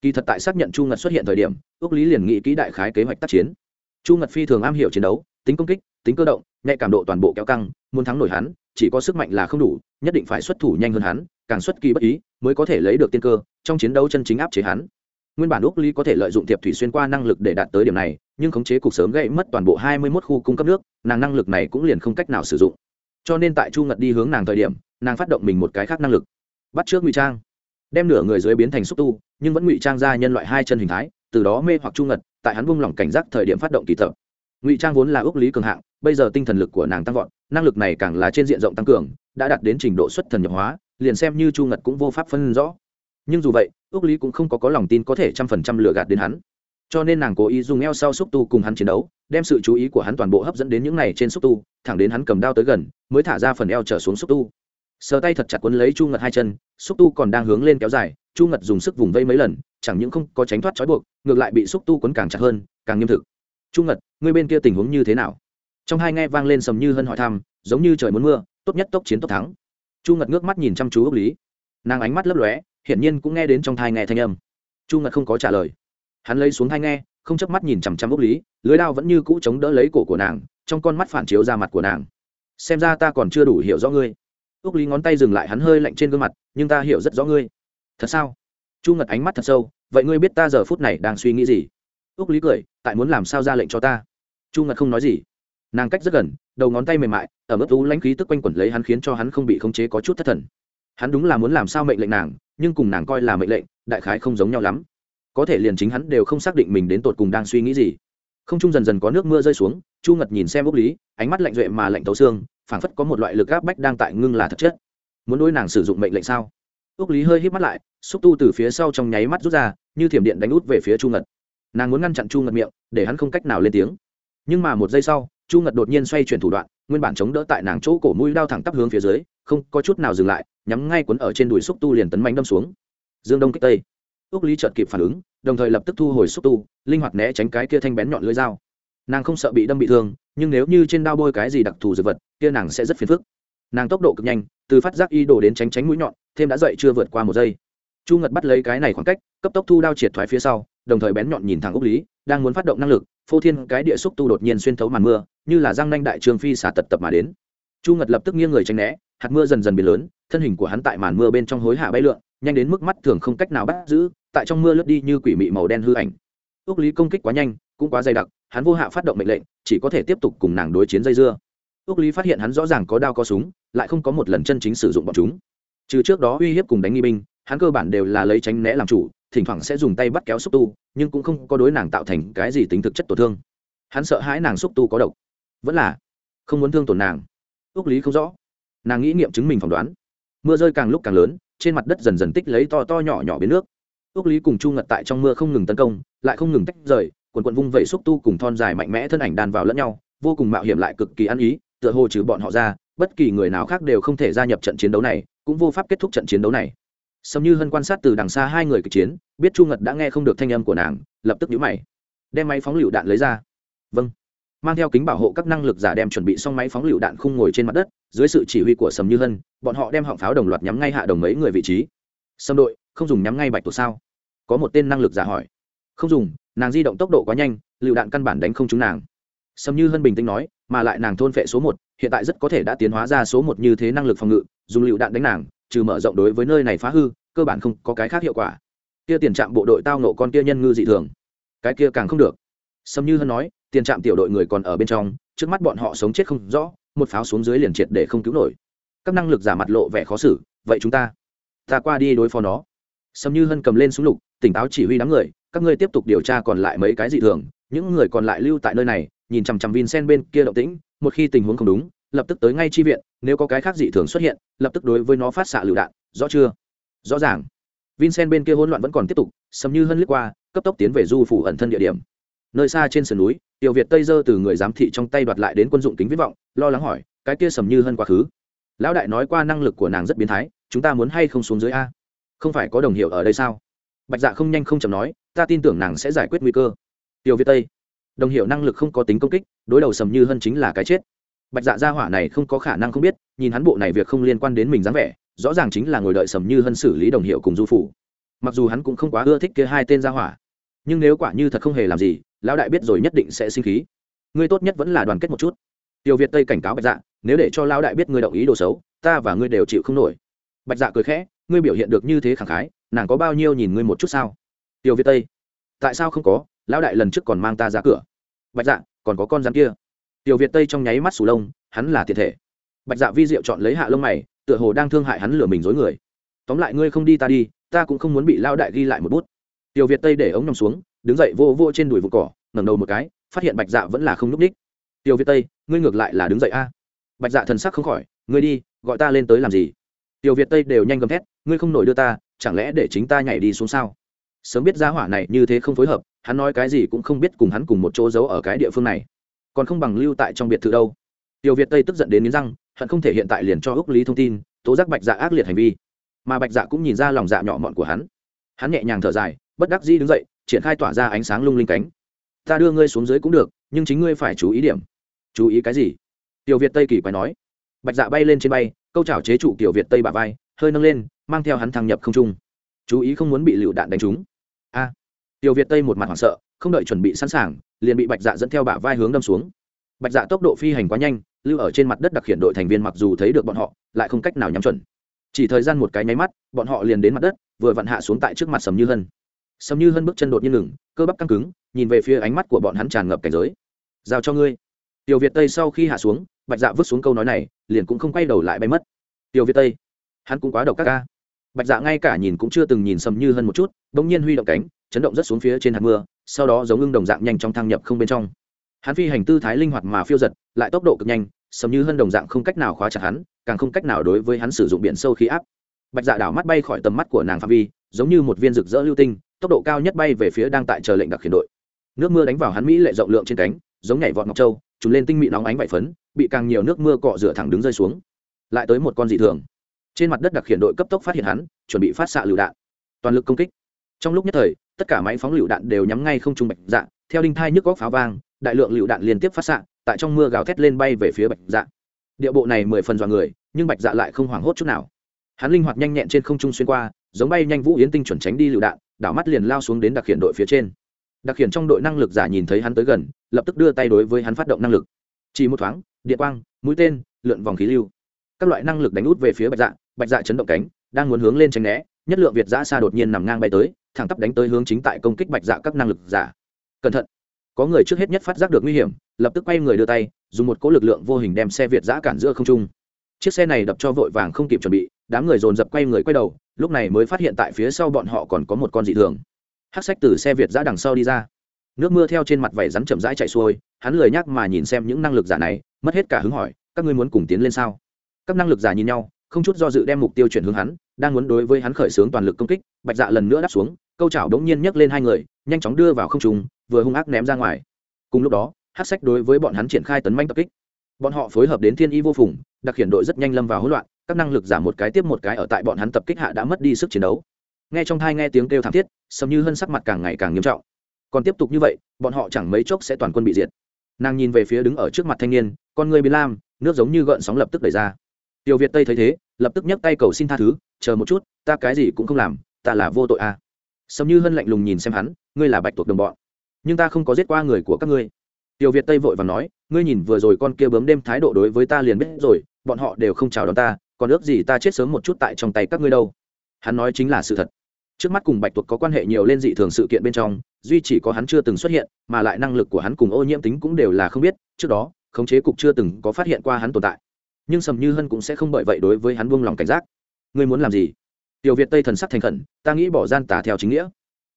Kỳ thật tại xác nhận chu ngật xuất hiện thời điểm ước lý liền nghĩ kỹ đại khái kế hoạch tác chiến. Chu ngật phi thường am hiểu chiến đấu, tính công kích, tính cơ động, nhạy cảm độ toàn bộ kéo căng, muốn thắng nổi hắn, chỉ có sức mạnh là không đủ, nhất định phải xuất thủ nhanh hơn hắn, càng xuất kỳ bất ý, mới có thể lấy được tiên cơ, trong chiến đấu chân chính áp chế hắn nguyên bản úc lý có thể lợi dụng thiệp thủy xuyên qua năng lực để đạt tới điểm này, nhưng khống chế cục sớm gây mất toàn bộ hai mươi 21 khu cung cấp nước, nàng năng lực này cũng liền không cách nào sử dụng. Cho nên tại chu ngật đi hướng nàng thời điểm, nàng phát động mình một cái khác năng lực. Bắt trước ngụy trang. Đem nửa người dưới biến thành xúc tu, nhưng vẫn ngụy trang ra nhân loại hai chân hình thái, từ đó mê hoặc chu ngật, tại hắn buông lỏng cảnh giác thời điểm phát động kỳ tập. Ngụy trang vốn là ước lý cường hạng, bây giờ tinh thần lực của nàng tăng vọt, năng lực này càng là trên diện rộng tăng cường, đã đạt đến trình độ xuất thần nhập hóa, liền xem như chu ngật cũng vô pháp phân rõ. Nhưng dù vậy ước lý cũng không có, có lòng tin có thể trăm phần trăm lừa gạt đến hắn. Cho nên nàng cố ý dùng eo sau xúc tu cùng hắn chiến đấu đem sự chú ý của hắn toàn bộ hấp dẫn đến những này trên xúc tu thẳng đến hắn cầm đao tới gần mới thả ra phần eo trở xuống xúc tu. Sờ tay thật chặt quấn lấy chu ngật hai chân xúc tu còn đang hướng lên kéo dài chu ngật dùng sức vùng vây mấy lần chẳng những không có tránh thoát trói buộc ngược lại bị xúc tu quấn càng chặt hơn càng nghiêm thực. Chu ngật ngươi bên kia tình huống như thế nào? Trong hai nghe vang lên sầm như hân hỏi thăm giống như trời muốn mưa tốt nhất tốc chiến tốc thắng. Chu ngật ngước mắt nhìn chăm chú ước lý. Nàng ánh mắt lấp lóe hiển nhiên cũng nghe đến trong thai nghe thanh âm. Chu ngật không có trả lời. Hắn lấy xuống thai nghe, không chớp mắt nhìn chằm chằm ước lý, lưới đao vẫn như cũ chống đỡ lấy cổ của nàng, trong con mắt phản chiếu ra mặt của nàng. Xem ra ta còn chưa đủ hiểu rõ ngươi. Ước lý ngón tay dừng lại hắn hơi lạnh trên gương mặt, nhưng ta hiểu rất rõ ngươi. Thật sao? Chu ngật ánh mắt thật sâu, vậy ngươi biết ta giờ phút này đang suy nghĩ gì? Ước lý cười, tại muốn làm sao ra lệnh cho ta? Chu ngật không nói gì. Nàng cách rất gần, đầu ngón tay mềm mại, ở mức tú lãnh khí tức quanh quẩn lấy hắn khiến cho hắn không bị khống chế có chút thất thần. Hắn đúng là muốn làm sao mệnh lệnh nàng nhưng cùng nàng coi là mệnh lệnh, đại khái không giống nhau lắm. Có thể liền chính hắn đều không xác định mình đến tột cùng đang suy nghĩ gì. Không trung dần dần có nước mưa rơi xuống, chu ngật nhìn xem ốc lý, ánh mắt lạnh duệ mà lạnh tấu xương, phảng phất có một loại lực áp bách đang tại ngưng là thật chất. Muốn đối nàng sử dụng mệnh lệnh sao? Ốc lý hơi hít mắt lại, xúc tu từ phía sau trong nháy mắt rút ra, như thiểm điện đánh út về phía chu ngật. Nàng muốn ngăn chặn chu ngật miệng, để hắn không cách nào lên tiếng. Nhưng mà một giây sau chu ngật đột nhiên xoay chuyển thủ đoạn, nguyên bản chống đỡ tại nàng chỗ cổ mũi đao thẳng tắp hướng phía dưới, không có chút nào dừng lại, nhắm ngay cuốn ở trên đùi xúc tu liền tấn mạnh đâm xuống. Dương đông kích tây. Ước lý chợt kịp phản ứng, đồng thời lập tức thu hồi xúc tu, linh hoạt né tránh cái kia thanh bén nhọn lưỡi dao. Nàng không sợ bị đâm bị thương, nhưng nếu như trên đao bôi cái gì đặc thù dược vật, kia nàng sẽ rất phiền phức. Nàng tốc độ cực nhanh, từ phát giác y đổ đến tránh tránh mũi nhọn, thêm đã dậy chưa vượt qua một giây. Chu ngật bắt lấy cái này khoảng cách, cấp tốc thu đao triệt thoái phía sau đồng thời bén nhọn nhìn thẳng úc lý, đang muốn phát động năng lực, phô thiên cái địa xúc tu đột nhiên xuyên thấu màn mưa, như là răng nanh đại trường phi xả tật tập mà đến. Chu ngật lập tức nghiêng người tránh né, hạt mưa dần dần biến lớn, thân hình của hắn tại màn mưa bên trong hối hạ bay lượn, nhanh đến mức mắt thường không cách nào bắt giữ, tại trong mưa lướt đi như quỷ mị màu đen hư ảnh. Ước lý công kích quá nhanh, cũng quá dày đặc, hắn vô hạ phát động mệnh lệnh, chỉ có thể tiếp tục cùng nàng đối chiến dây dưa. Ước lý phát hiện hắn rõ ràng có đao có súng, lại không có một lần chân chính sử dụng bọn chúng. Trừ trước đó uy hiếp cùng đánh nghi binh, hắn cơ bản đều là lấy tránh né làm chủ thỉnh thoảng sẽ dùng tay bắt kéo xúc tu, nhưng cũng không có đối nàng tạo thành cái gì tính thực chất tổn thương. Hắn sợ hãi nàng xúc tu có độc. Vẫn là không muốn thương tổn nàng. Ước lý không rõ. Nàng nghĩ nghiệm chứng mình phỏng đoán. Mưa rơi càng lúc càng lớn, trên mặt đất dần dần tích lấy to to nhỏ nhỏ biến nước. Ước lý cùng chu ngật tại trong mưa không ngừng tấn công, lại không ngừng tách rời, quần quận vung vẩy xúc tu cùng thon dài mạnh mẽ thân ảnh đàn vào lẫn nhau, vô cùng mạo hiểm lại cực kỳ ăn ý, tựa hồ trừ bọn họ ra, bất kỳ người nào khác đều không thể gia nhập trận chiến đấu này, cũng vô pháp kết thúc trận chiến đấu này sầm như hân quan sát từ đằng xa hai người kịch chiến, biết chu ngật đã nghe không được thanh âm của nàng, lập tức nhíu mày. Đem máy phóng lựu đạn lấy ra. Vâng. Mang theo kính bảo hộ các năng lực giả đem chuẩn bị xong máy phóng lựu đạn khung ngồi trên mặt đất, dưới sự chỉ huy của sầm như hân, bọn họ đem họng pháo đồng loạt nhắm ngay hạ đồng mấy người vị trí. Sâm đội, không dùng nhắm ngay bạch tuộc sao? Có một tên năng lực giả hỏi. Không dùng, nàng di động tốc độ quá nhanh, lựu đạn căn bản đánh không trúng nàng. Sâm như hân bình tĩnh nói, mà lại nàng thôn phệ số một, hiện tại rất có thể đã tiến hóa ra số một như thế năng lực phòng ngự, dùng lựu đạn đánh nàng trừ mở rộng đối với nơi này phá hư, cơ bản không có cái khác hiệu quả. Kia tiền trạm bộ đội tao nộ con kia nhân ngư dị thường. Cái kia càng không được. Sâm như hân nói, tiền trạm tiểu đội người còn ở bên trong, trước mắt bọn họ sống chết không rõ, một pháo xuống dưới liền triệt để không cứu nổi. Các năng lực giả mặt lộ vẻ khó xử, vậy chúng ta ta qua đi đối phó nó. Sâm như hân cầm lên súng lục, tỉnh táo chỉ huy đám người, các ngươi tiếp tục điều tra còn lại mấy cái dị thường, những người còn lại lưu tại nơi này, nhìn chằm chằm sen bên kia động tĩnh, một khi tình huống không đúng lập tức tới ngay chi viện, nếu có cái khác dị thường xuất hiện, lập tức đối với nó phát xạ lựu đạn, rõ chưa? Rõ ràng. Vincent bên kia hỗn loạn vẫn còn tiếp tục, sầm như hân lướt qua, cấp tốc tiến về du phủ ẩn thân địa điểm. Nơi xa trên sườn núi, tiểu việt tây dơ từ người giám thị trong tay đoạt lại đến quân dụng kính viết vọng, lo lắng hỏi, cái kia sầm như hân quá khứ? Lão đại nói qua năng lực của nàng rất biến thái, chúng ta muốn hay không xuống dưới a? Không phải có đồng hiệu ở đây sao? Bạch dạ không nhanh không chậm nói, ta tin tưởng nàng sẽ giải quyết nguy cơ. Tiểu việt tây, đồng hiệu năng lực không có tính công kích, đối đầu sầm như hân chính là cái chết bạch dạ gia hỏa này không có khả năng không biết, nhìn hắn bộ này việc không liên quan đến mình dáng vẻ, rõ ràng chính là ngồi đợi sầm như hân xử lý đồng hiệu cùng du phủ. Mặc dù hắn cũng không quá ưa thích kia hai tên gia hỏa, nhưng nếu quả như thật không hề làm gì, lão đại biết rồi nhất định sẽ sinh khí. Ngươi tốt nhất vẫn là đoàn kết một chút. Tiểu việt tây cảnh cáo bạch dạ nếu để cho lão đại biết ngươi động ý đồ xấu, ta và ngươi đều chịu không nổi. Bạch dạ cười khẽ, ngươi biểu hiện được như thế khẳng khái, nàng có bao nhiêu nhìn ngươi một chút sao? Tiểu việt tây, tại sao không có? Lão đại lần trước còn mang ta ra cửa. Bạch dạ còn có con rắn kia tiểu việt tây trong nháy mắt sù lông, hắn là thiệt thể. Bạch dạ vi diệu chọn lấy hạ lông mày, tựa hồ đang thương hại hắn lừa mình dối người. Tóm lại ngươi không đi ta đi, ta cũng không muốn bị lao đại ghi lại một bút. Tiểu việt tây để ống nằm xuống, đứng dậy vô vô trên đùi vụ cỏ, ngẩng đầu một cái, phát hiện bạch dạ vẫn là không n ú c ních tiểu việt tây, ngươi ngược lại là đứng dậy a. Bạch dạ thần sắc không khỏi, ngươi đi, gọi ta lên tới làm gì? Tiểu việt tây đều nhanh gầm thét, ngươi không nổi đưa ta, chẳng lẽ để chính ta nhảy đi xuống sao? Sớm biết giá hỏa này như thế không phối hợp, hắn nói cái gì cũng không biết cùng hắn cùng một chỗ giấu ở cái địa phương này còn không bằng lưu tại trong biệt thự đâu. Tiểu việt tây tức giận đến nghiến răng, hận không thể hiện tại liền cho ước lý thông tin, tố giác bạch dạ ác liệt hành vi. Mà bạch dạ cũng nhìn ra lòng dạ nhỏ mọn của hắn. Hắn nhẹ nhàng thở dài, bất đắc dĩ đứng dậy, triển khai tỏa ra ánh sáng lung linh cánh. Ta đưa ngươi xuống dưới cũng được, nhưng chính ngươi phải chú ý điểm. Chú ý cái gì? Tiểu việt tây kỳ quái nói. Bạch dạ bay lên trên bay, câu chảo chế trụ tiểu việt tây bả vai, hơi nâng lên, mang theo hắn thăng nhập không trung. Chú ý không muốn bị lựu đạn đánh trúng. A. Tiểu việt tây một mặt hoảng sợ, không đợi chuẩn bị sẵn sàng liền bị bạch dạ dẫn theo bả vai hướng đâm xuống. Bạch dạ tốc độ phi hành quá nhanh, lưu ở trên mặt đất đặc hiện đội thành viên mặc dù thấy được bọn họ, lại không cách nào nhắm chuẩn. Chỉ thời gian một cái nháy mắt, bọn họ liền đến mặt đất, vừa vặn hạ xuống tại trước mặt sầm như hân. Sầm như hân bước chân đột nhiên ngừng, cơ bắp căng cứng, nhìn về phía ánh mắt của bọn hắn tràn ngập cảnh giới. Giao cho ngươi. Tiểu việt tây sau khi hạ xuống, bạch dạ vứt xuống câu nói này, liền cũng không quay đầu lại bay mất. Tiểu việt tây, hắn cũng quá độc các ca bạch dạ ngay cả nhìn cũng chưa từng nhìn sầm như hân một chút đ ỗ n g nhiên huy động cánh chấn động rất xuống phía trên hạt mưa, sau đó giống ưng đồng dạng nhanh trong thăng nhập không bên trong. Hắn phi hành tư thái linh hoạt mà phiêu giật, lại tốc độ cực nhanh, sầm như hơn đồng dạng không cách nào khóa chặt hắn, càng không cách nào đối với hắn sử dụng biển sâu khí áp. Bạch dạ đảo mắt bay khỏi tầm mắt của nàng phạm vi, giống như một viên rực rỡ lưu tinh, tốc độ cao nhất bay về phía đang tại chờ lệnh đặc khiển đội. Nước mưa đánh vào hắn mỹ lệ rộng lượng trên cánh, giống nhảy vọt ngọc châu, trùn lên tinh mị nóng ánh vải phấn, bị càng nhiều nước mưa cọ rửa thẳng đứng rơi xuống. Lại tới một con dị thường. Trên mặt đất đặc khiển đội cấp tốc phát hiện hắn, chuẩn bị phát xạ lựu đạn. Toàn lực công kích. Trong lúc nhất thời tất cả máy phóng lựu đạn đều nhắm ngay không trung bạch dạ theo đinh thai nhức góc pháo vang, đại lượng lựu đạn liên tiếp phát xạ, tại trong mưa gào thét lên bay về phía bạch dạ. Địa bộ này mười phần dọa người, nhưng bạch dạ lại không hoảng hốt chút nào. Hắn linh hoạt nhanh nhẹn trên không trung xuyên qua, giống bay nhanh vũ yến tinh chuẩn tránh đi lựu đạn, đảo mắt liền lao xuống đến đặc hiện đội phía trên. Đặc hiện trong đội năng lực giả nhìn thấy hắn tới gần, lập tức đưa tay đối với hắn phát động năng lực. Chỉ một thoáng, điện quang, mũi tên, lượn vòng khí lưu. Các loại năng lực đánh út về phía bạch dạ bạch dạ chấn động cánh, đang muốn hướng lên tránh né nhất lượng việt giã xa đột nhiên nằm ngang bay tới, thẳng tắp đánh tới hướng chính tại công kích bạch dạ các năng lực giả. Cẩn thận. Có người trước hết nhất phát giác được nguy hiểm, lập tức quay người đưa tay, dùng một cỗ lực lượng vô hình đem xe việt giã cản giữa không trung. Chiếc xe này đập cho vội vàng không kịp chuẩn bị, đám người dồn dập quay người quay đầu, lúc này mới phát hiện tại phía sau bọn họ còn có một con dị thường. Hát sách từ xe việt giã đằng sau đi ra. Nước mưa theo trên mặt vảy rắn chậm rãi chạy xuôi, hắn lười nhắc mà nhìn xem những năng lực giả này, mất hết cả hứng hỏi, các ngươi muốn cùng tiến lên sao? Các năng lực giả nhìn nhau không chút do dự đem mục tiêu chuyển hướng hắn, đang muốn đối với hắn khởi xướng toàn lực công kích, bạch dạ lần nữa đáp xuống, câu chảo đống nhiên nhấc lên hai người, nhanh chóng đưa vào không trùng vừa hung ác ném ra ngoài. Cùng lúc đó hát sách đối với bọn hắn triển khai tấn manh tập kích. Bọn họ phối hợp đến thiên y vô phùng, đặc hiện đội rất nhanh lâm vào hỗn loạn, các năng lực giảm một cái tiếp một cái ở tại bọn hắn tập kích hạ đã mất đi sức chiến đấu. Nghe trong thai nghe tiếng kêu thảm thiết, sầm như hân sắc mặt càng ngày càng nghiêm trọng. Còn tiếp tục như vậy, bọn họ chẳng mấy chốc sẽ toàn quân bị diệt. Nàng nhìn về phía đứng ở trước mặt thanh niên, con người bị lam, nước giống như gợn sóng lập tức đẩy ra tiểu việt tây thấy thế, lập tức nhấc tay cầu xin tha thứ, chờ một chút, ta cái gì cũng không làm, ta là vô tội à. sầm như hân lạnh lùng nhìn xem hắn, ngươi là bạch tuộc đồng bọn, nhưng ta không có giết qua người của các ngươi. Tiểu việt tây vội và nói, ngươi nhìn vừa rồi con kia bướm đêm thái độ đối với ta liền biết rồi, bọn họ đều không chào đón ta, còn ước gì ta chết sớm một chút tại trong tay các ngươi đâu. Hắn nói chính là sự thật. Trước mắt cùng bạch tuộc có quan hệ nhiều lên dị thường sự kiện bên trong, duy chỉ có hắn chưa từng xuất hiện, mà lại năng lực của hắn cùng ô nhiễm tính cũng đều là không biết, trước đó, khống chế cục chưa từng có phát hiện qua hắn tồn tại nhưng sầm như hân cũng sẽ không bởi vậy đối với hắn buông lòng cảnh giác. Ngươi muốn làm gì? Tiểu việt tây thần sắc thành khẩn, ta nghĩ bỏ gian tả theo chính nghĩa.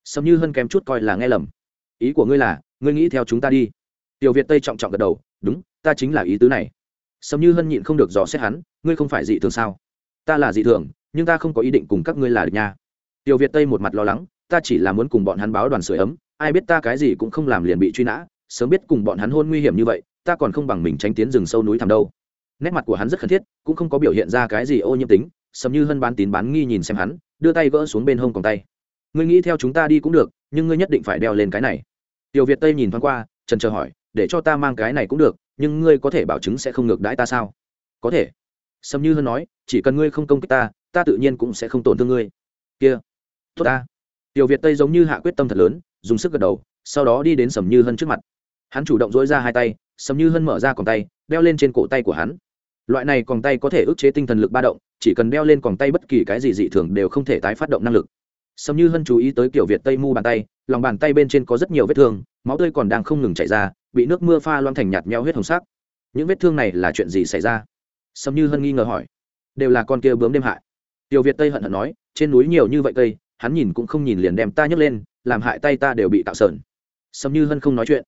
Sầm như hân kém chút coi là nghe lầm. Ý của ngươi là, ngươi nghĩ theo chúng ta đi. Tiểu việt tây trọng trọng gật đầu, đúng, ta chính là ý tứ này. Sầm như hân nhịn không được dò xét hắn, ngươi không phải dị thường sao? Ta là dị thường, nhưng ta không có ý định cùng các ngươi là được nha. Tiểu việt tây một mặt lo lắng, ta chỉ là muốn cùng bọn hắn báo đoàn sửa ấm, ai biết ta cái gì cũng không làm liền bị truy nã, sớm biết cùng bọn hắn hôn nguy hiểm như vậy, ta còn không bằng mình tránh tiến rừng sâu núi thẳm đâu nét mặt của hắn rất khẩn thiết, cũng không có biểu hiện ra cái gì ô nhiễm tính, sầm như hân bán tín bán nghi nhìn xem hắn, đưa tay gỡ xuống bên hông còn tay. Ngươi nghĩ theo chúng ta đi cũng được, nhưng ngươi nhất định phải đeo lên cái này. Tiểu việt tây nhìn thoáng qua, trần chờ hỏi, để cho ta mang cái này cũng được, nhưng ngươi có thể bảo chứng sẽ không ngược đãi ta sao? Có thể. Sầm như hân nói, chỉ cần ngươi không công kích ta ta tự nhiên cũng sẽ không tổn thương ngươi. Kia, tốt ta. Tiểu việt tây giống như hạ quyết tâm thật lớn, dùng sức gật đầu, sau đó đi đến sầm như hân trước mặt. Hắn chủ động dối ra hai tay, sầm như hân mở ra còn tay, đeo lên trên cổ tay của hắn loại này còn tay có thể ức chế tinh thần lực ba động, chỉ cần đeo lên còn tay bất kỳ cái gì dị thường đều không thể tái phát động năng lực. Sầm như hân chú ý tới kiểu việt tây mu bàn tay, lòng bàn tay bên trên có rất nhiều vết thương, máu tươi còn đang không ngừng chảy ra, bị nước mưa pha loang thành nhạt nheo huyết hồng sắc. Những vết thương này là chuyện gì xảy ra? Sầm như hân nghi ngờ hỏi. Đều là con kia bướm đêm hại. Tiểu việt tây hận hận nói, trên núi nhiều như vậy cây, hắn nhìn cũng không nhìn liền đem ta nhấc lên, làm hại tay ta đều bị tạo sờn. Sầm như hân không nói chuyện.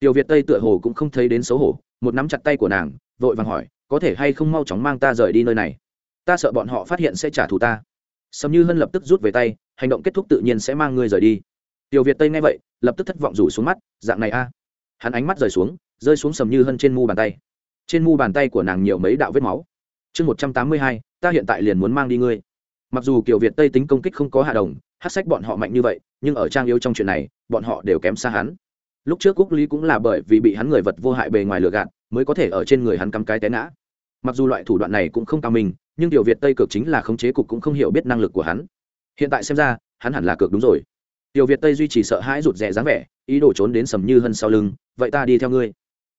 Tiểu việt tây tựa hồ cũng không thấy đến xấu hổ, một nắm chặt tay của nàng, vội vàng hỏi có thể hay không mau chóng mang ta rời đi nơi này? Ta sợ bọn họ phát hiện sẽ trả thù ta. Sầm như hân lập tức rút về tay, hành động kết thúc tự nhiên sẽ mang ngươi rời đi. Tiểu việt tây nghe vậy, lập tức thất vọng rủ xuống mắt, dạng này a. Hắn ánh mắt rời xuống, rơi xuống sầm như hân trên mu bàn tay. Trên mu bàn tay của nàng nhiều mấy đạo vết máu. Chương một trăm tám mươi hai, ta hiện tại liền muốn mang đi ngươi. Mặc dù kiểu việt tây tính công kích không có hạ đồng, hát sách bọn họ mạnh như vậy, nhưng ở trang yếu trong chuyện này, bọn họ đều kém xa hắn. Lúc trước quốc lý cũng là bởi vì bị hắn người vật vô hại bề ngoài lừa gạt mới có thể ở trên người hắn cắm cái té ngã. Mặc dù loại thủ đoạn này cũng không cao mình nhưng tiểu việt tây cực chính là khống chế cục cũng không hiểu biết năng lực của hắn. Hiện tại xem ra, hắn hẳn là cược đúng rồi. Tiểu việt tây duy trì sợ hãi rụt rè dáng vẻ, ý đồ trốn đến sầm như hân sau lưng, vậy ta đi theo ngươi.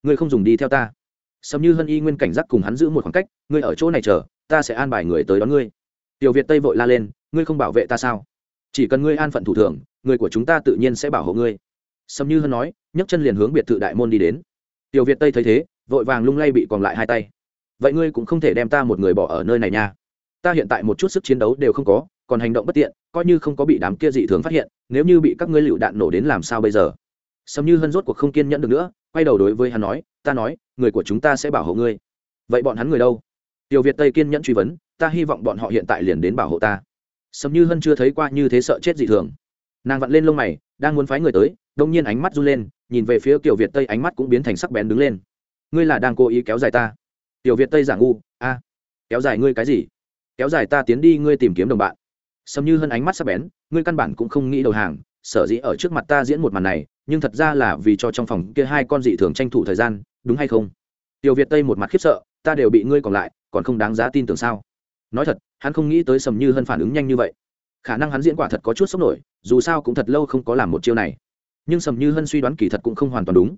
Ngươi không dùng đi theo ta. Sầm như hân y nguyên cảnh giác cùng hắn giữ một khoảng cách, ngươi ở chỗ này chờ, ta sẽ an bài người tới đón ngươi. Tiểu việt tây vội la lên, ngươi không bảo vệ ta sao? Chỉ cần ngươi an phận thủ thường người của chúng ta tự nhiên sẽ bảo hộ ngươi. Sầm như hân nói, nhấc chân liền hướng biệt thự đại môn đi đến. Tiểu việt tây thấy thế vội vàng lung lay bị còn lại hai tay. Vậy ngươi cũng không thể đem ta một người bỏ ở nơi này nha. Ta hiện tại một chút sức chiến đấu đều không có, còn hành động bất tiện, coi như không có bị đám kia dị thường phát hiện, nếu như bị các ngươi lựu đạn nổ đến làm sao bây giờ? Sầm như hân rốt cuộc không kiên nhẫn được nữa, quay đầu đối với hắn nói, ta nói, người của chúng ta sẽ bảo hộ ngươi. Vậy bọn hắn người đâu? Tiểu việt tây kiên nhẫn truy vấn, ta hy vọng bọn họ hiện tại liền đến bảo hộ ta. Sầm như hân chưa thấy qua như thế sợ chết dị thường. Nàng vặn lên lông mày, đang muốn phái người tới đông nhiên ánh mắt run lên, nhìn về phía tiểu việt tây ánh mắt cũng biến thành sắc bén đứng lên ngươi là đang cố ý kéo dài ta. Tiểu việt tây giả ngu, a, kéo dài ngươi cái gì? Kéo dài ta tiến đi, ngươi tìm kiếm đồng bạn. Sầm như hân ánh mắt sắc bén, ngươi căn bản cũng không nghĩ đầu hàng, sở dĩ ở trước mặt ta diễn một màn này, nhưng thật ra là vì cho trong phòng kia hai con dị thường tranh thủ thời gian, đúng hay không? Tiểu việt tây một mặt khiếp sợ, ta đều bị ngươi còn lại, còn không đáng giá tin tưởng sao? Nói thật, hắn không nghĩ tới sầm như hân phản ứng nhanh như vậy. Khả năng hắn diễn quả thật có chút sốc nổi, dù sao cũng thật lâu không có làm một chiêu này. Nhưng sầm như hân suy đoán kỳ thật cũng không hoàn toàn đúng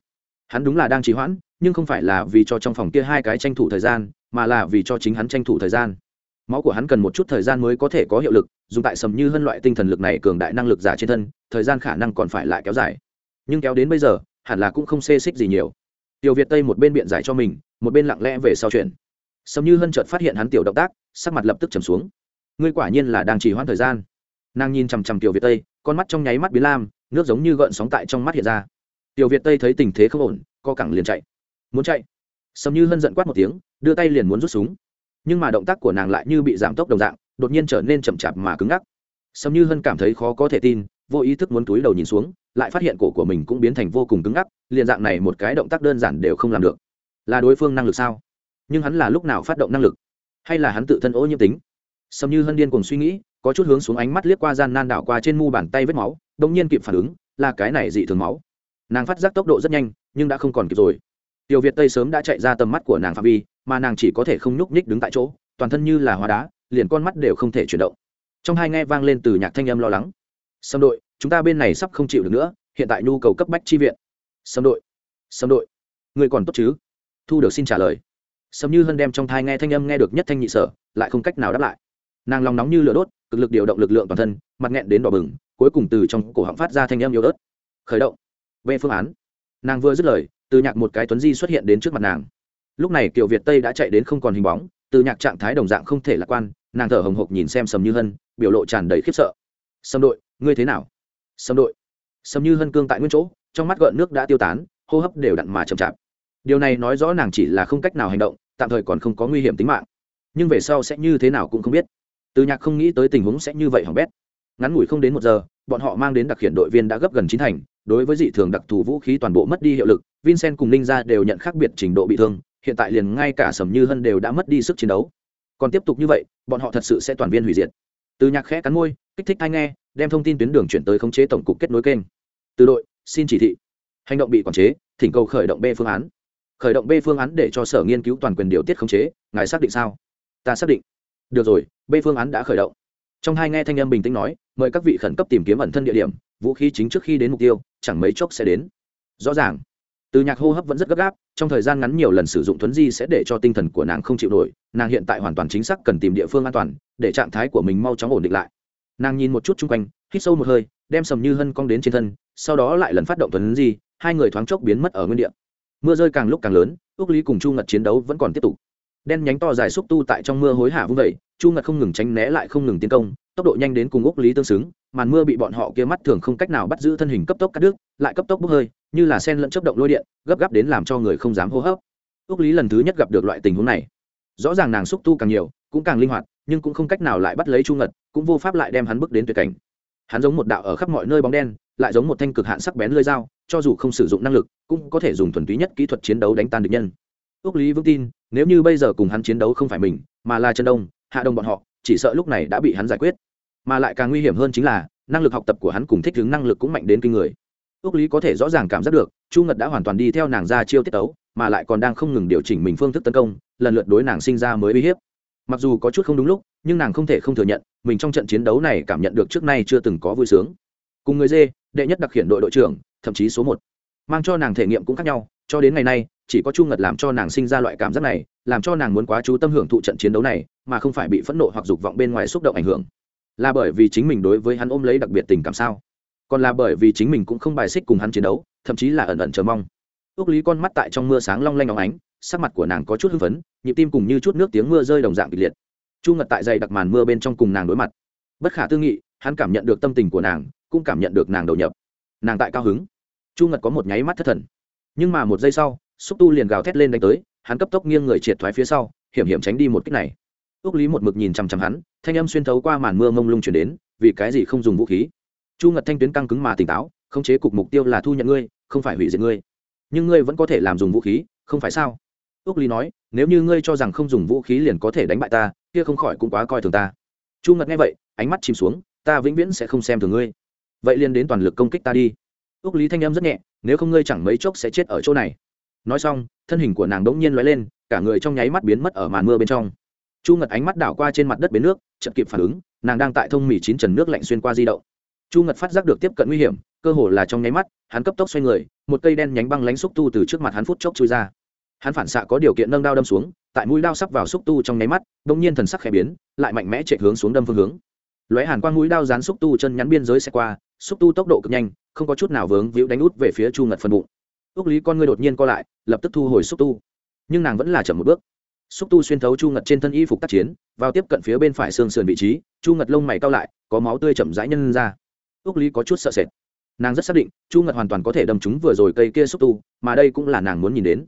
hắn đúng là đang trì hoãn, nhưng không phải là vì cho trong phòng kia hai cái tranh thủ thời gian, mà là vì cho chính hắn tranh thủ thời gian. Máu của hắn cần một chút thời gian mới có thể có hiệu lực, dùng tại sầm như hân loại tinh thần lực này cường đại năng lực giả trên thân, thời gian khả năng còn phải lại kéo dài. Nhưng kéo đến bây giờ, hẳn là cũng không xê xích gì nhiều. Tiểu việt tây một bên biện giải cho mình, một bên lặng lẽ về sau chuyện. Sầm như hân chợt phát hiện hắn tiểu động tác, sắc mặt lập tức trầm xuống. Ngươi quả nhiên là đang trì hoãn thời gian. Nàng nhìn chằm chằm tiểu việt tây, con mắt trong nháy mắt biến lam, nước giống như gợn sóng tại trong mắt hiện ra tiểu việt tây thấy tình thế không ổn, co cẳng liền chạy. Muốn chạy? Sầm như hân giận quát một tiếng, đưa tay liền muốn rút súng. Nhưng mà động tác của nàng lại như bị giảm tốc đồng dạng, đột nhiên trở nên chậm chạp mà cứng ngắc. Sầm như hân cảm thấy khó có thể tin, vô ý thức muốn túi đầu nhìn xuống, lại phát hiện cổ của mình cũng biến thành vô cùng cứng ngắc, liền dạng này một cái động tác đơn giản đều không làm được. Là đối phương năng lực sao? Nhưng hắn là lúc nào phát động năng lực? Hay là hắn tự thân ô nhiễm tính? Sầm như hân điên cùng suy nghĩ, có chút hướng xuống ánh mắt liếc qua gian nan đảo qua trên mu bàn tay vết máu đông nhiên kịp phản ứng, là cái này dị thường máu nàng phát giác tốc độ rất nhanh, nhưng đã không còn kịp rồi. Tiểu việt tây sớm đã chạy ra tầm mắt của nàng phạm vi, mà nàng chỉ có thể không nhúc nhích đứng tại chỗ, toàn thân như là hóa đá, liền con mắt đều không thể chuyển động. Trong hai nghe vang lên từ nhạc thanh âm lo lắng. Sâm đội, chúng ta bên này sắp không chịu được nữa, hiện tại nhu cầu cấp bách chi viện. Sâm đội sâm đội, người còn tốt chứ? Thu được xin trả lời. Sâm như hân đem trong thai nghe thanh âm nghe được nhất thanh nhị sở, lại không cách nào đáp lại. Nàng lòng nóng như lửa đốt, cực lực điều động lực lượng toàn thân, mặt nghẹn đến đỏ bừng, cuối cùng từ trong cổ họng phát ra thanh âm yếu ớt. Khởi động về phương án. Nàng vừa dứt lời, từ nhạc một cái tuấn di xuất hiện đến trước mặt nàng. Lúc này kiều việt tây đã chạy đến không còn hình bóng, từ nhạc trạng thái đồng dạng không thể lạc quan, nàng thở hồng hộc nhìn xem sầm như hân, biểu lộ tràn đầy khiếp sợ. Sầm đội, ngươi thế nào? Sầm đội. Sầm như hân cương tại nguyên chỗ, trong mắt gợn nước đã tiêu tán, hô hấp đều đặn mà chậm chạp. Điều này nói rõ nàng chỉ là không cách nào hành động, tạm thời còn không có nguy hiểm tính mạng. Nhưng về sau sẽ như thế nào cũng không biết. Từ nhạc không nghĩ tới tình huống sẽ như vậy hỏng bét. Ngắn ngủi không đến một giờ, bọn họ mang đến đặc hiện đội viên đã gấp gần chín thành đối với dị thường đặc thù vũ khí toàn bộ mất đi hiệu lực, vincent cùng ninh ra đều nhận khác biệt trình độ bị thương, hiện tại liền ngay cả sầm như hân đều đã mất đi sức chiến đấu. Còn tiếp tục như vậy, bọn họ thật sự sẽ toàn viên hủy diệt. Từ nhạc khẽ cắn môi, kích thích hay nghe, đem thông tin tuyến đường chuyển tới khống chế tổng cục kết nối kênh. Từ đội, xin chỉ thị. Hành động bị quản chế, thỉnh cầu khởi động b phương án. Khởi động b phương án để cho sở nghiên cứu toàn quyền điều tiết khống chế, ngài xác định sao? Ta xác định. Được rồi, b phương án đã khởi động. Trong hai nghe thanh âm bình tĩnh nói, mời các vị khẩn cấp tìm kiếm ẩn thân địa điểm, vũ khí chính trước khi đến mục tiêu chẳng mấy chốc sẽ đến. Rõ ràng, từ nhạc hô hấp vẫn rất gấp gáp, trong thời gian ngắn nhiều lần sử dụng thuấn di sẽ để cho tinh thần của nàng không chịu nổi, nàng hiện tại hoàn toàn chính xác cần tìm địa phương an toàn, để trạng thái của mình mau chóng ổn định lại. Nàng nhìn một chút chung quanh, hít sâu một hơi, đem sầm như hân cong đến trên thân, sau đó lại lần phát động thuấn di, hai người thoáng chốc biến mất ở nguyên địa. Mưa rơi càng lúc càng lớn ước lý cùng chu ngật chiến đấu vẫn còn tiếp tục. Đen nhánh to dài xúc tu tại trong mưa hối hả vung vẩy chu ngật không ngừng tránh né lại không ngừng tiến công tốc độ nhanh đến cùng úc lý tương xứng, màn mưa bị bọn họ kia mắt thường không cách nào bắt giữ thân hình cấp tốc cắt đứt, lại cấp tốc bốc hơi, như là sen lẫn chấp động lôi điện, gấp gáp đến làm cho người không dám hô hấp. Úc lý lần thứ nhất gặp được loại tình huống này. Rõ ràng nàng xúc tu càng nhiều, cũng càng linh hoạt, nhưng cũng không cách nào lại bắt lấy chu ngật, cũng vô pháp lại đem hắn bước đến tuyệt cảnh. Hắn giống một đạo ở khắp mọi nơi bóng đen, lại giống một thanh cực hạn sắc bén lơi dao, cho dù không sử dụng năng lực, cũng có thể dùng thuần túy nhất kỹ thuật chiến đấu đánh tan địch nhân. Ước lý vững tin, nếu như bây giờ cùng hắn chiến đấu không phải mình, mà là chân đông, hạ đông bọn họ, chỉ sợ lúc này đã bị hắn giải quyết mà lại càng nguy hiểm hơn chính là, năng lực học tập của hắn cùng thích ứng năng lực cũng mạnh đến kinh người. Ước lý có thể rõ ràng cảm giác được, chu ngật đã hoàn toàn đi theo nàng ra chiêu tiết tấu, mà lại còn đang không ngừng điều chỉnh mình phương thức tấn công, lần lượt đối nàng sinh ra mới uy hiếp. Mặc dù có chút không đúng lúc, nhưng nàng không thể không thừa nhận, mình trong trận chiến đấu này cảm nhận được trước nay chưa từng có vui sướng. Cùng người dê, đệ nhất đặc hiện đội đội trưởng, thậm chí số một, mang cho nàng thể nghiệm cũng khác nhau, cho đến ngày nay, chỉ có chu ngật làm cho nàng sinh ra loại cảm giác này, làm cho nàng muốn quá chú tâm hưởng thụ trận chiến đấu này, mà không phải bị phẫn nộ hoặc dục vọng bên ngoài xúc động ảnh hưởng là bởi vì chính mình đối với hắn ôm lấy đặc biệt tình cảm sao? Còn là bởi vì chính mình cũng không bài xích cùng hắn chiến đấu, thậm chí là ẩn ẩn chờ mong. Ước lý con mắt tại trong mưa sáng long lanh óng ánh, sắc mặt của nàng có chút hưng phấn, nhịp tim cùng như chút nước tiếng mưa rơi đồng dạng kịch liệt. Chu ngật tại dày đặc màn mưa bên trong cùng nàng đối mặt. Bất khả tư nghị, hắn cảm nhận được tâm tình của nàng, cũng cảm nhận được nàng đầu nhập. Nàng tại cao hứng. Chu ngật có một nháy mắt thất thần. Nhưng mà một giây sau, xúc tu liền gào thét lên đánh tới, hắn cấp tốc nghiêng người triệt thoái phía sau, hiểm hiểm tránh đi một cách này ước lý một mực nhìn chằm chằm hắn, thanh âm xuyên thấu qua màn mưa mông lung chuyển đến, vì cái gì không dùng vũ khí? Chu ngật thanh tuyến căng cứng mà tỉnh táo khống chế cục mục tiêu là thu nhận ngươi, không phải hủy diệt ngươi. Nhưng ngươi vẫn có thể làm dùng vũ khí, không phải sao? Ước lý nói, nếu như ngươi cho rằng không dùng vũ khí liền có thể đánh bại ta, kia không khỏi cũng quá coi thường ta. Chu ngật nghe vậy, ánh mắt chìm xuống, ta vĩnh viễn sẽ không xem thường ngươi. Vậy liền đến toàn lực công kích ta đi. Ước lý thanh âm rất nhẹ, nếu không ngươi chẳng mấy chốc sẽ chết ở chỗ này. Nói xong, thân hình của nàng đ ỗ n g nhiên l lên, cả người trong nháy mắt biến mất ở màn mưa bên trong chu ngật ánh mắt đảo qua trên mặt đất bến nước chậm kịp phản ứng, nàng đang tại thông mì chín trần nước lạnh xuyên qua di động. Chu ngật phát giác được tiếp cận nguy hiểm, cơ hồ là trong nháy mắt, hắn cấp tốc xoay người, một cây đen nhánh băng lánh xúc tu từ trước mặt hắn phút chốc chui ra. Hắn phản xạ có điều kiện nâng đao đâm xuống, tại mũi đao sắp vào xúc tu trong nháy mắt đ ỗ n g nhiên thần sắc khẽ biến, lại mạnh mẽ chạy hướng xuống đâm phương hướng. Lóe hàn quang mũi đao dán xúc tu chân nhắn biên giới xe qua, xúc tu tốc độ cực nhanh, không có chút nào vướng víu đánh út về phía chu ngật phần bụng. Ước lý con ngươi đột nhiên co lại, lập tức thu hồi xúc tu. Nhưng nàng vẫn là chậm một bước xúc tu xuyên thấu chu ngật trên thân y phục tác chiến, vào tiếp cận phía bên phải xương sườn vị trí, chu ngật lông mày cao lại, có máu tươi chậm rãi nhân ra. Ước lý có chút sợ sệt. Nàng rất xác định, chu ngật hoàn toàn có thể đâm chúng vừa rồi cây kia xúc tu, mà đây cũng là nàng muốn nhìn đến.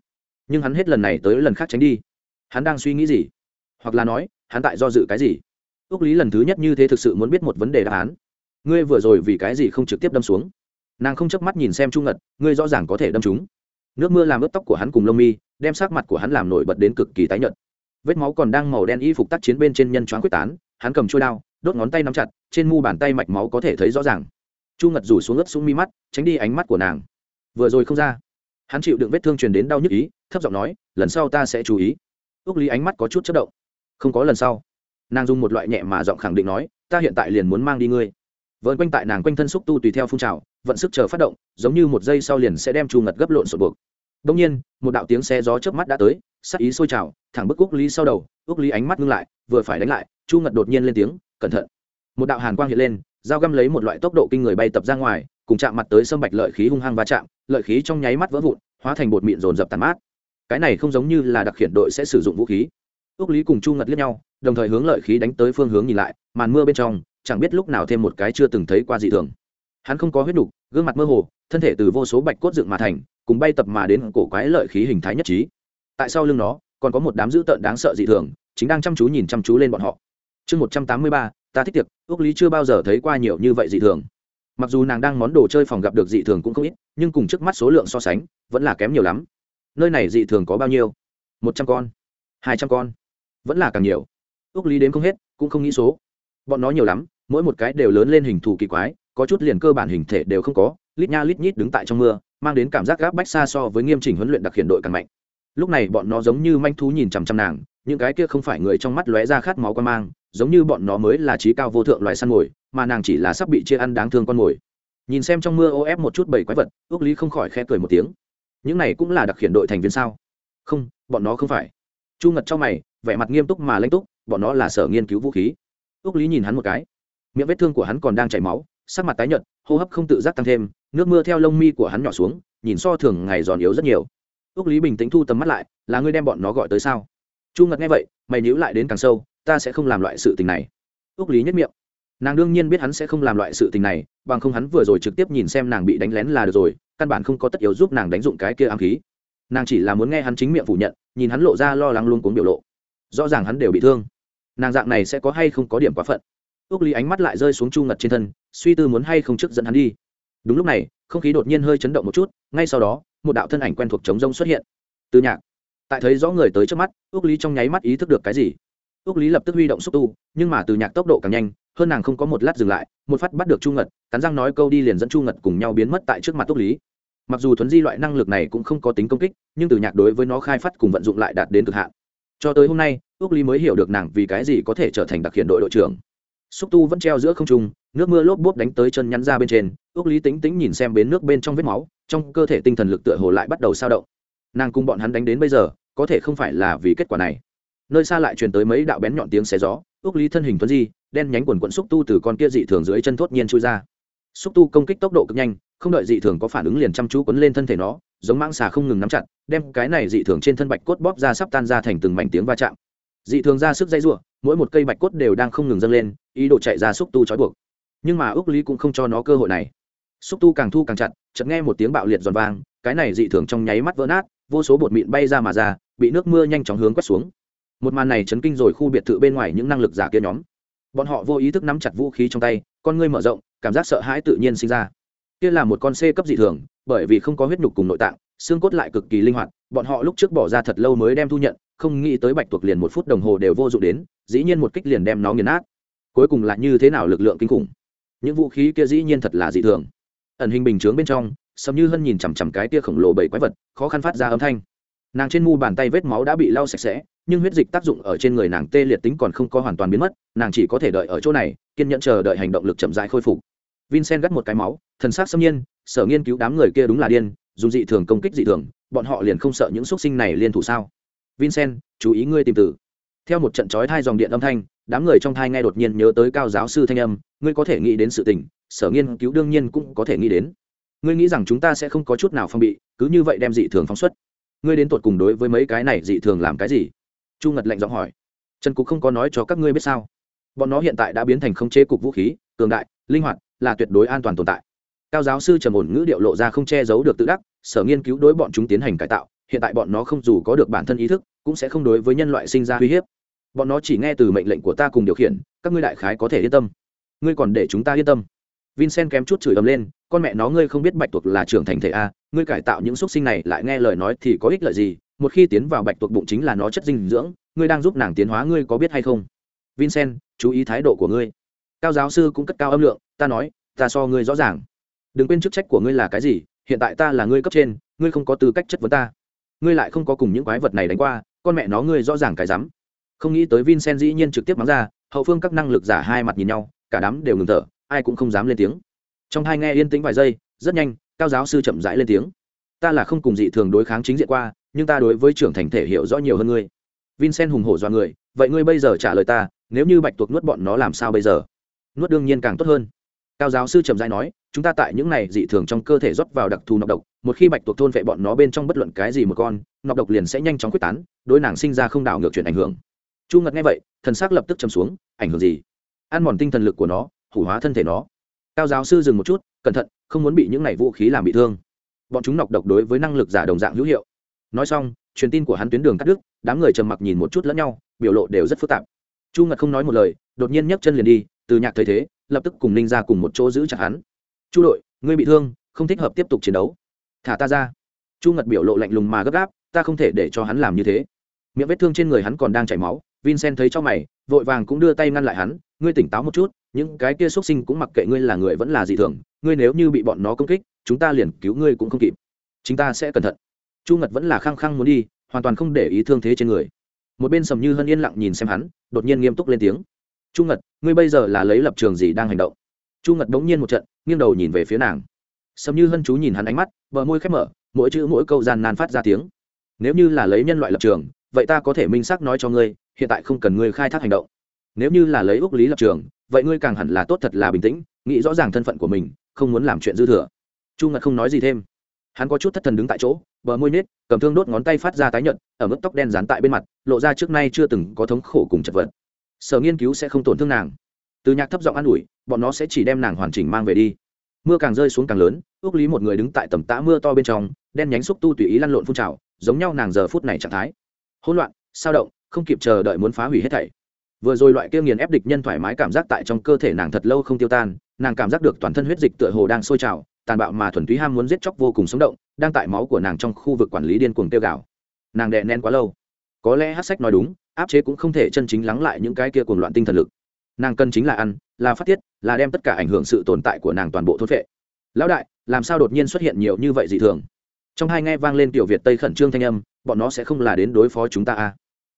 Nhưng hắn hết lần này tới lần khác tránh đi. Hắn đang suy nghĩ gì? Hoặc là nói, hắn tại do dự cái gì? Ước lý lần thứ nhất như thế thực sự muốn biết một vấn đề đáp án. Ngươi vừa rồi vì cái gì không trực tiếp đâm xuống? Nàng không chớp mắt nhìn xem chu ngật, ngươi rõ ràng có thể đâm chúng nước mưa làm ướt tóc của hắn cùng lông mi, đem sắc mặt của hắn làm nổi bật đến cực kỳ tái nhợt. Vết máu còn đang màu đen y phục tác chiến bên trên nhân choáng quyết tán, hắn cầm trôi đao, đốt ngón tay nắm chặt, trên mu bàn tay mạch máu có thể thấy rõ ràng. Chu ngật rủ xuống ướt xuống mi mắt, tránh đi ánh mắt của nàng. Vừa rồi không ra. Hắn chịu đựng vết thương truyền đến đau nhức ý, thấp giọng nói, lần sau ta sẽ chú ý. Ước lý ánh mắt có chút chất động. Không có lần sau. Nàng dùng một loại nhẹ mà giọng khẳng định nói, ta hiện tại liền muốn mang đi ngươi. Vợn quanh tại nàng quanh thân xúc tu tùy theo phun trào, vận sức chờ phát động, giống như một giây sau liền sẽ đem chu ngật gấp lộn sột buộc đông nhiên một đạo tiếng xe gió chớp mắt đã tới sắc ý sôi trào thẳng bức úc lý sau đầu úc lý ánh mắt ngưng lại vừa phải đánh lại chu ngật đột nhiên lên tiếng cẩn thận. Một đạo hàn quang hiện lên dao găm lấy một loại tốc độ kinh người bay tập ra ngoài cùng chạm mặt tới sâm bạch lợi khí hung hăng va chạm lợi khí trong nháy mắt vỡ vụn hóa thành bột mịn rồn rập tàn mát. Cái này không giống như là đặc hiện đội sẽ sử dụng vũ khí. Ước lý cùng chu ngật liếc nhau đồng thời hướng lợi khí đánh tới phương hướng nhìn lại màn mưa bên trong chẳng biết lúc nào thêm một cái chưa từng thấy qua dị thường. Hắn không có huyết đủ, gương mặt mơ hồ thân thể từ vô số bạch cốt dựng mà thành cùng bay tập mà đến cổ quái lợi khí hình thái nhất trí. Tại sau lưng nó, còn có một đám dữ tợn đáng sợ dị thường, chính đang chăm chú nhìn chăm chú lên bọn họ. Chương một trăm tám mươi ba, ta thích tiệc ước lý chưa bao giờ thấy qua nhiều như vậy dị thường. Mặc dù nàng đang món đồ chơi phòng gặp được dị thường cũng không ít, nhưng cùng trước mắt số lượng so sánh, vẫn là kém nhiều lắm. Nơi này dị thường có bao nhiêu? Một trăm con, hai trăm con, vẫn là càng nhiều. Ước lý đến không hết, cũng không nghĩ số. Bọn nó nhiều lắm, mỗi một cái đều lớn lên hình thù kỳ quái, có chút liền cơ bản hình thể đều không có, lít nha lít nhít đứng tại trong mưa mang đến cảm giác gáp bách xa so với nghiêm chỉnh huấn luyện đặc hiện đội càng mạnh. Lúc này bọn nó giống như manh thú nhìn chằm chằm nàng, những cái kia không phải người trong mắt lóe ra khát máu quan mang, giống như bọn nó mới là trí cao vô thượng loài săn mồi, mà nàng chỉ là sắp bị chia ăn đáng thương con mồi. Nhìn xem trong mưa ô ép một chút bảy quái vật ước lý không khỏi khẽ cười một tiếng. Những này cũng là đặc hiện đội thành viên sao? Không, bọn nó không phải. Chu ngật cho mày, vẻ mặt nghiêm túc mà lãnh túc, bọn nó là sở nghiên cứu vũ khí. Ước lý nhìn hắn một cái. Miệng vết thương của hắn còn đang chảy máu, sắc mặt tái nhợt, hô hấp không tự giác tăng thêm nước mưa theo lông mi của hắn nhỏ xuống, nhìn so thường ngày giòn yếu rất nhiều. Ước lý bình tĩnh thu tầm mắt lại, là ngươi đem bọn nó gọi tới sao? Chu ngật nghe vậy, mày nhíu lại đến càng sâu, ta sẽ không làm loại sự tình này. Ước lý nhất miệng. Nàng đương nhiên biết hắn sẽ không làm loại sự tình này, bằng không hắn vừa rồi trực tiếp nhìn xem nàng bị đánh lén là được rồi, căn bản không có tất yếu giúp nàng đánh dụng cái kia ám khí. Nàng chỉ là muốn nghe hắn chính miệng phủ nhận, nhìn hắn lộ ra lo lắng luôn cuống biểu lộ. Rõ ràng hắn đều bị thương. Nàng dạng này sẽ có hay không có điểm quá phận? Ước lý ánh mắt lại rơi xuống chu ngật trên thân, suy tư muốn hay không trước dẫn hắn đi đúng lúc này, không khí đột nhiên hơi chấn động một chút, ngay sau đó, một đạo thân ảnh quen thuộc chống rông xuất hiện. Từ nhạc. Tại thấy rõ người tới trước mắt ước lý trong nháy mắt ý thức được cái gì? Ước lý lập tức huy động xúc tu, nhưng mà từ nhạc tốc độ càng nhanh, hơn nàng không có một lát dừng lại, một phát bắt được chu ngật, cắn răng nói câu đi liền dẫn chu ngật cùng nhau biến mất tại trước mặt ước lý. Mặc dù thuấn di loại năng lực này cũng không có tính công kích, nhưng từ nhạc đối với nó khai phát cùng vận dụng lại đạt đến cực hạn. Cho tới hôm nay ước lý mới hiểu được nàng vì cái gì có thể trở thành đặc hiện đội đội trưởng xúc tu vẫn treo giữa không trung, nước mưa lốp bốp đánh tới chân nhắn ra bên trên ước lý tính tính nhìn xem bến nước bên trong vết máu, trong cơ thể tinh thần lực tựa hồ lại bắt đầu sao động. Nàng cùng bọn hắn đánh đến bây giờ, có thể không phải là vì kết quả này. Nơi xa lại truyền tới mấy đạo bén nhọn tiếng xé gió ước lý thân hình tuấn di, đen nhánh quần quận xúc tu từ con kia dị thường dưới chân thốt nhiên chui ra. Xúc tu công kích tốc độ cực nhanh, không đợi dị thường có phản ứng liền chăm chú quấn lên thân thể nó, giống mang xà không ngừng nắm chặt, đem cái này dị thường trên thân bạch cốt bóp ra sắp tan ra thành từng mảnh tiếng va chạm dị thường ra sức dây rụa mỗi một cây bạch cốt đều đang không ngừng dâng lên, ý đồ chạy ra xúc tu trói buộc. Nhưng mà ước lý cũng không cho nó cơ hội này. Xúc tu càng thu càng chặt, chợt nghe một tiếng bạo liệt giòn vang, cái này dị thường trong nháy mắt vỡ nát, vô số bột mịn bay ra mà ra, bị nước mưa nhanh chóng hướng quét xuống. Một màn này chấn kinh rồi khu biệt thự bên ngoài những năng lực giả kia nhóm. Bọn họ vô ý thức nắm chặt vũ khí trong tay, con ngươi mở rộng, cảm giác sợ hãi tự nhiên sinh ra. Kia là một con c cấp dị thường, bởi vì không có huyết nhục cùng nội tạng, xương cốt lại cực kỳ linh hoạt, bọn họ lúc trước bỏ ra thật lâu mới đem thu nhận không nghĩ tới bạch tuộc liền một phút đồng hồ đều vô dụng đến, dĩ nhiên một kích liền đem nó nghiền nát. Cuối cùng là như thế nào lực lượng kinh khủng. Những vũ khí kia dĩ nhiên thật là dị thường. Ẩn hình bình chướng bên trong sầm như hân nhìn chằm chằm cái tia khổng lồ bảy quái vật, khó khăn phát ra âm thanh. Nàng trên mu bàn tay vết máu đã bị lau sạch sẽ, nhưng huyết dịch tác dụng ở trên người nàng tê liệt tính còn không có hoàn toàn biến mất, nàng chỉ có thể đợi ở chỗ này, kiên nhẫn chờ đợi hành động lực chậm rãi khôi phục. Vincent gắt một cái máu, thần sắc xâm nhiên, sở nghiên cứu đám người kia đúng là điên, dùng dị thường công kích dị thường, bọn họ liền không sợ những x sinh này liên thủ sao? Vincent, chú ý ngươi tìm tử theo một trận chói thai dòng điện âm thanh, đám người trong thai nghe đột nhiên nhớ tới cao giáo sư thanh âm, ngươi có thể nghĩ đến sự tình, sở nghiên cứu đương nhiên cũng có thể nghĩ đến. Ngươi nghĩ rằng chúng ta sẽ không có chút nào phong bị, cứ như vậy đem dị thường phóng xuất. Ngươi đến tột cùng đối với mấy cái này dị thường làm cái gì? Chu ngật lạnh giọng hỏi. Trần cục không có nói cho các ngươi biết sao? Bọn nó hiện tại đã biến thành không chế cục vũ khí, cường đại, linh hoạt, là tuyệt đối an toàn tồn tại. Cao giáo sư trầm ổn ngữ điệu lộ ra không che giấu được tự đắc, sở nghiên cứu đối bọn chúng tiến hành cải tạo hiện tại bọn nó không dù có được bản thân ý thức, cũng sẽ không đối với nhân loại sinh ra uy hiếp. Bọn nó chỉ nghe từ mệnh lệnh của ta cùng điều khiển, các ngươi đại khái có thể yên tâm. Ngươi còn để chúng ta yên tâm. Vincent kém chút chửi ầm lên, con mẹ nó ngươi không biết bạch tuộc là trưởng thành thể a, ngươi cải tạo những xúc sinh này lại nghe lời nói thì có ích lợi gì, một khi tiến vào bạch tuộc bụng chính là nó chất dinh dưỡng, ngươi đang giúp nàng tiến hóa ngươi có biết hay không? Vincent, chú ý thái độ của ngươi. Cao giáo sư cũng cất cao âm lượng, ta nói, ta so ngươi rõ ràng. Đừng quên chức trách của ngươi là cái gì, hiện tại ta là ngươi cấp trên, ngươi không có tư cách chất vấn ta ngươi lại không có cùng những quái vật này đánh qua, con mẹ nó ngươi rõ ràng cái rắm. Không nghĩ tới vincent dĩ nhiên trực tiếp mắng ra, hậu phương các năng lực giả hai mặt nhìn nhau, cả đám đều ngừng thở, ai cũng không dám lên tiếng. Trong hai nghe yên tĩnh vài giây, rất nhanh, cao giáo sư chậm rãi lên tiếng. Ta là không cùng dị thường đối kháng chính diện qua, nhưng ta đối với trưởng thành thể hiểu rõ nhiều hơn ngươi. Vincent hùng hổ do người, vậy ngươi bây giờ trả lời ta, nếu như bạch tuộc nuốt bọn nó làm sao bây giờ? Nuốt đương nhiên càng tốt hơn cao giáo sư trầm giai nói, chúng ta tại những này dị thường trong cơ thể rót vào đặc thù nọc độc, một khi bạch tuộc thôn vệ bọn nó bên trong bất luận cái gì một con, nọc độc liền sẽ nhanh chóng quyết tán, đối nàng sinh ra không đảo ngược chuyển ảnh hưởng. Chu ngật nghe vậy, thần xác lập tức chầm xuống, ảnh hưởng gì? Ăn mòn tinh thần lực của nó, hủ hóa thân thể nó. Cao giáo sư dừng một chút, cẩn thận, không muốn bị những này vũ khí làm bị thương. Bọn chúng nọc độc đối với năng lực giả đồng dạng hữu hiệu. Nói xong, truyền tin của hắn tuyến đường cắt đứt, đám người trầm mặc nhìn một chút lẫn nhau, biểu lộ đều rất phức tạp. Chu ngật không nói một lời, đột nhiên nhấc chân liền đi, từ nhạc thấy thế lập tức cùng ninh ra cùng một chỗ giữ chặt hắn. Chu đội, ngươi bị thương, không thích hợp tiếp tục chiến đấu. Thả ta ra. Chu ngật biểu lộ lạnh lùng mà gấp gáp, ta không thể để cho hắn làm như thế. Miệng vết thương trên người hắn còn đang chảy máu, vincent thấy cho mày, vội vàng cũng đưa tay ngăn lại hắn, ngươi tỉnh táo một chút, những cái kia xuất sinh cũng mặc kệ ngươi là người vẫn là gì thường, ngươi nếu như bị bọn nó công kích, chúng ta liền cứu ngươi cũng không kịp. Chúng ta sẽ cẩn thận. Chu ngật vẫn là khăng khăng muốn đi, hoàn toàn không để ý thương thế trên người. Một bên sầm như hân yên lặng nhìn xem hắn, đột nhiên nghiêm túc lên tiếng chu ngật, ngươi bây giờ là lấy lập trường gì đang hành động? Chu ngật bỗng nhiên một trận, nghiêng đầu nhìn về phía nàng. Sầm như hân chú nhìn hắn ánh mắt, bờ môi khép mở, mỗi chữ mỗi câu gian nan phát ra tiếng. Nếu như là lấy nhân loại lập trường, vậy ta có thể minh xác nói cho ngươi, hiện tại không cần ngươi khai thác hành động. Nếu như là lấy ước lý lập trường, vậy ngươi càng hẳn là tốt thật là bình tĩnh, nghĩ rõ ràng thân phận của mình, không muốn làm chuyện dư thừa. Chu ngật không nói gì thêm. Hắn có chút thất thần đứng tại chỗ, bờ môi nết cầm thương đốt ngón tay phát ra tái nhợt, ở mức tóc đen dán tại bên mặt, lộ ra trước nay chưa từng có thống khổ cùng chật vật sở nghiên cứu sẽ không tổn thương nàng. Từ nhạc thấp giọng an ủi, bọn nó sẽ chỉ đem nàng hoàn chỉnh mang về đi. Mưa càng rơi xuống càng lớn, ước lý một người đứng tại tầm tã mưa to bên trong, đen nhánh xúc tu tùy ý lăn lộn phun trào, giống nhau nàng giờ phút này trạng thái. Hỗn loạn, sao động, không kịp chờ đợi muốn phá hủy hết thảy. Vừa rồi loại kia nghiền ép địch nhân thoải mái cảm giác tại trong cơ thể nàng thật lâu không tiêu tan, nàng cảm giác được toàn thân huyết dịch tựa hồ đang sôi trào, tàn bạo mà thuần túy ham muốn giết chóc vô cùng sống động, đang tại máu của nàng trong khu vực quản lý điên cuồng tiêu gạo. Nàng đè nén quá lâu. Có lẽ hát sách nói đúng áp chế cũng không thể chân chính lắng lại những cái kia cuồng loạn tinh thần lực. Nàng cần chính là ăn, là phát tiết, là đem tất cả ảnh hưởng sự tồn tại của nàng toàn bộ thốt vệ lão đại, làm sao đột nhiên xuất hiện nhiều như vậy dị thường? Trong hai nghe vang lên tiểu việt tây khẩn trương thanh âm, bọn nó sẽ không là đến đối phó chúng ta à?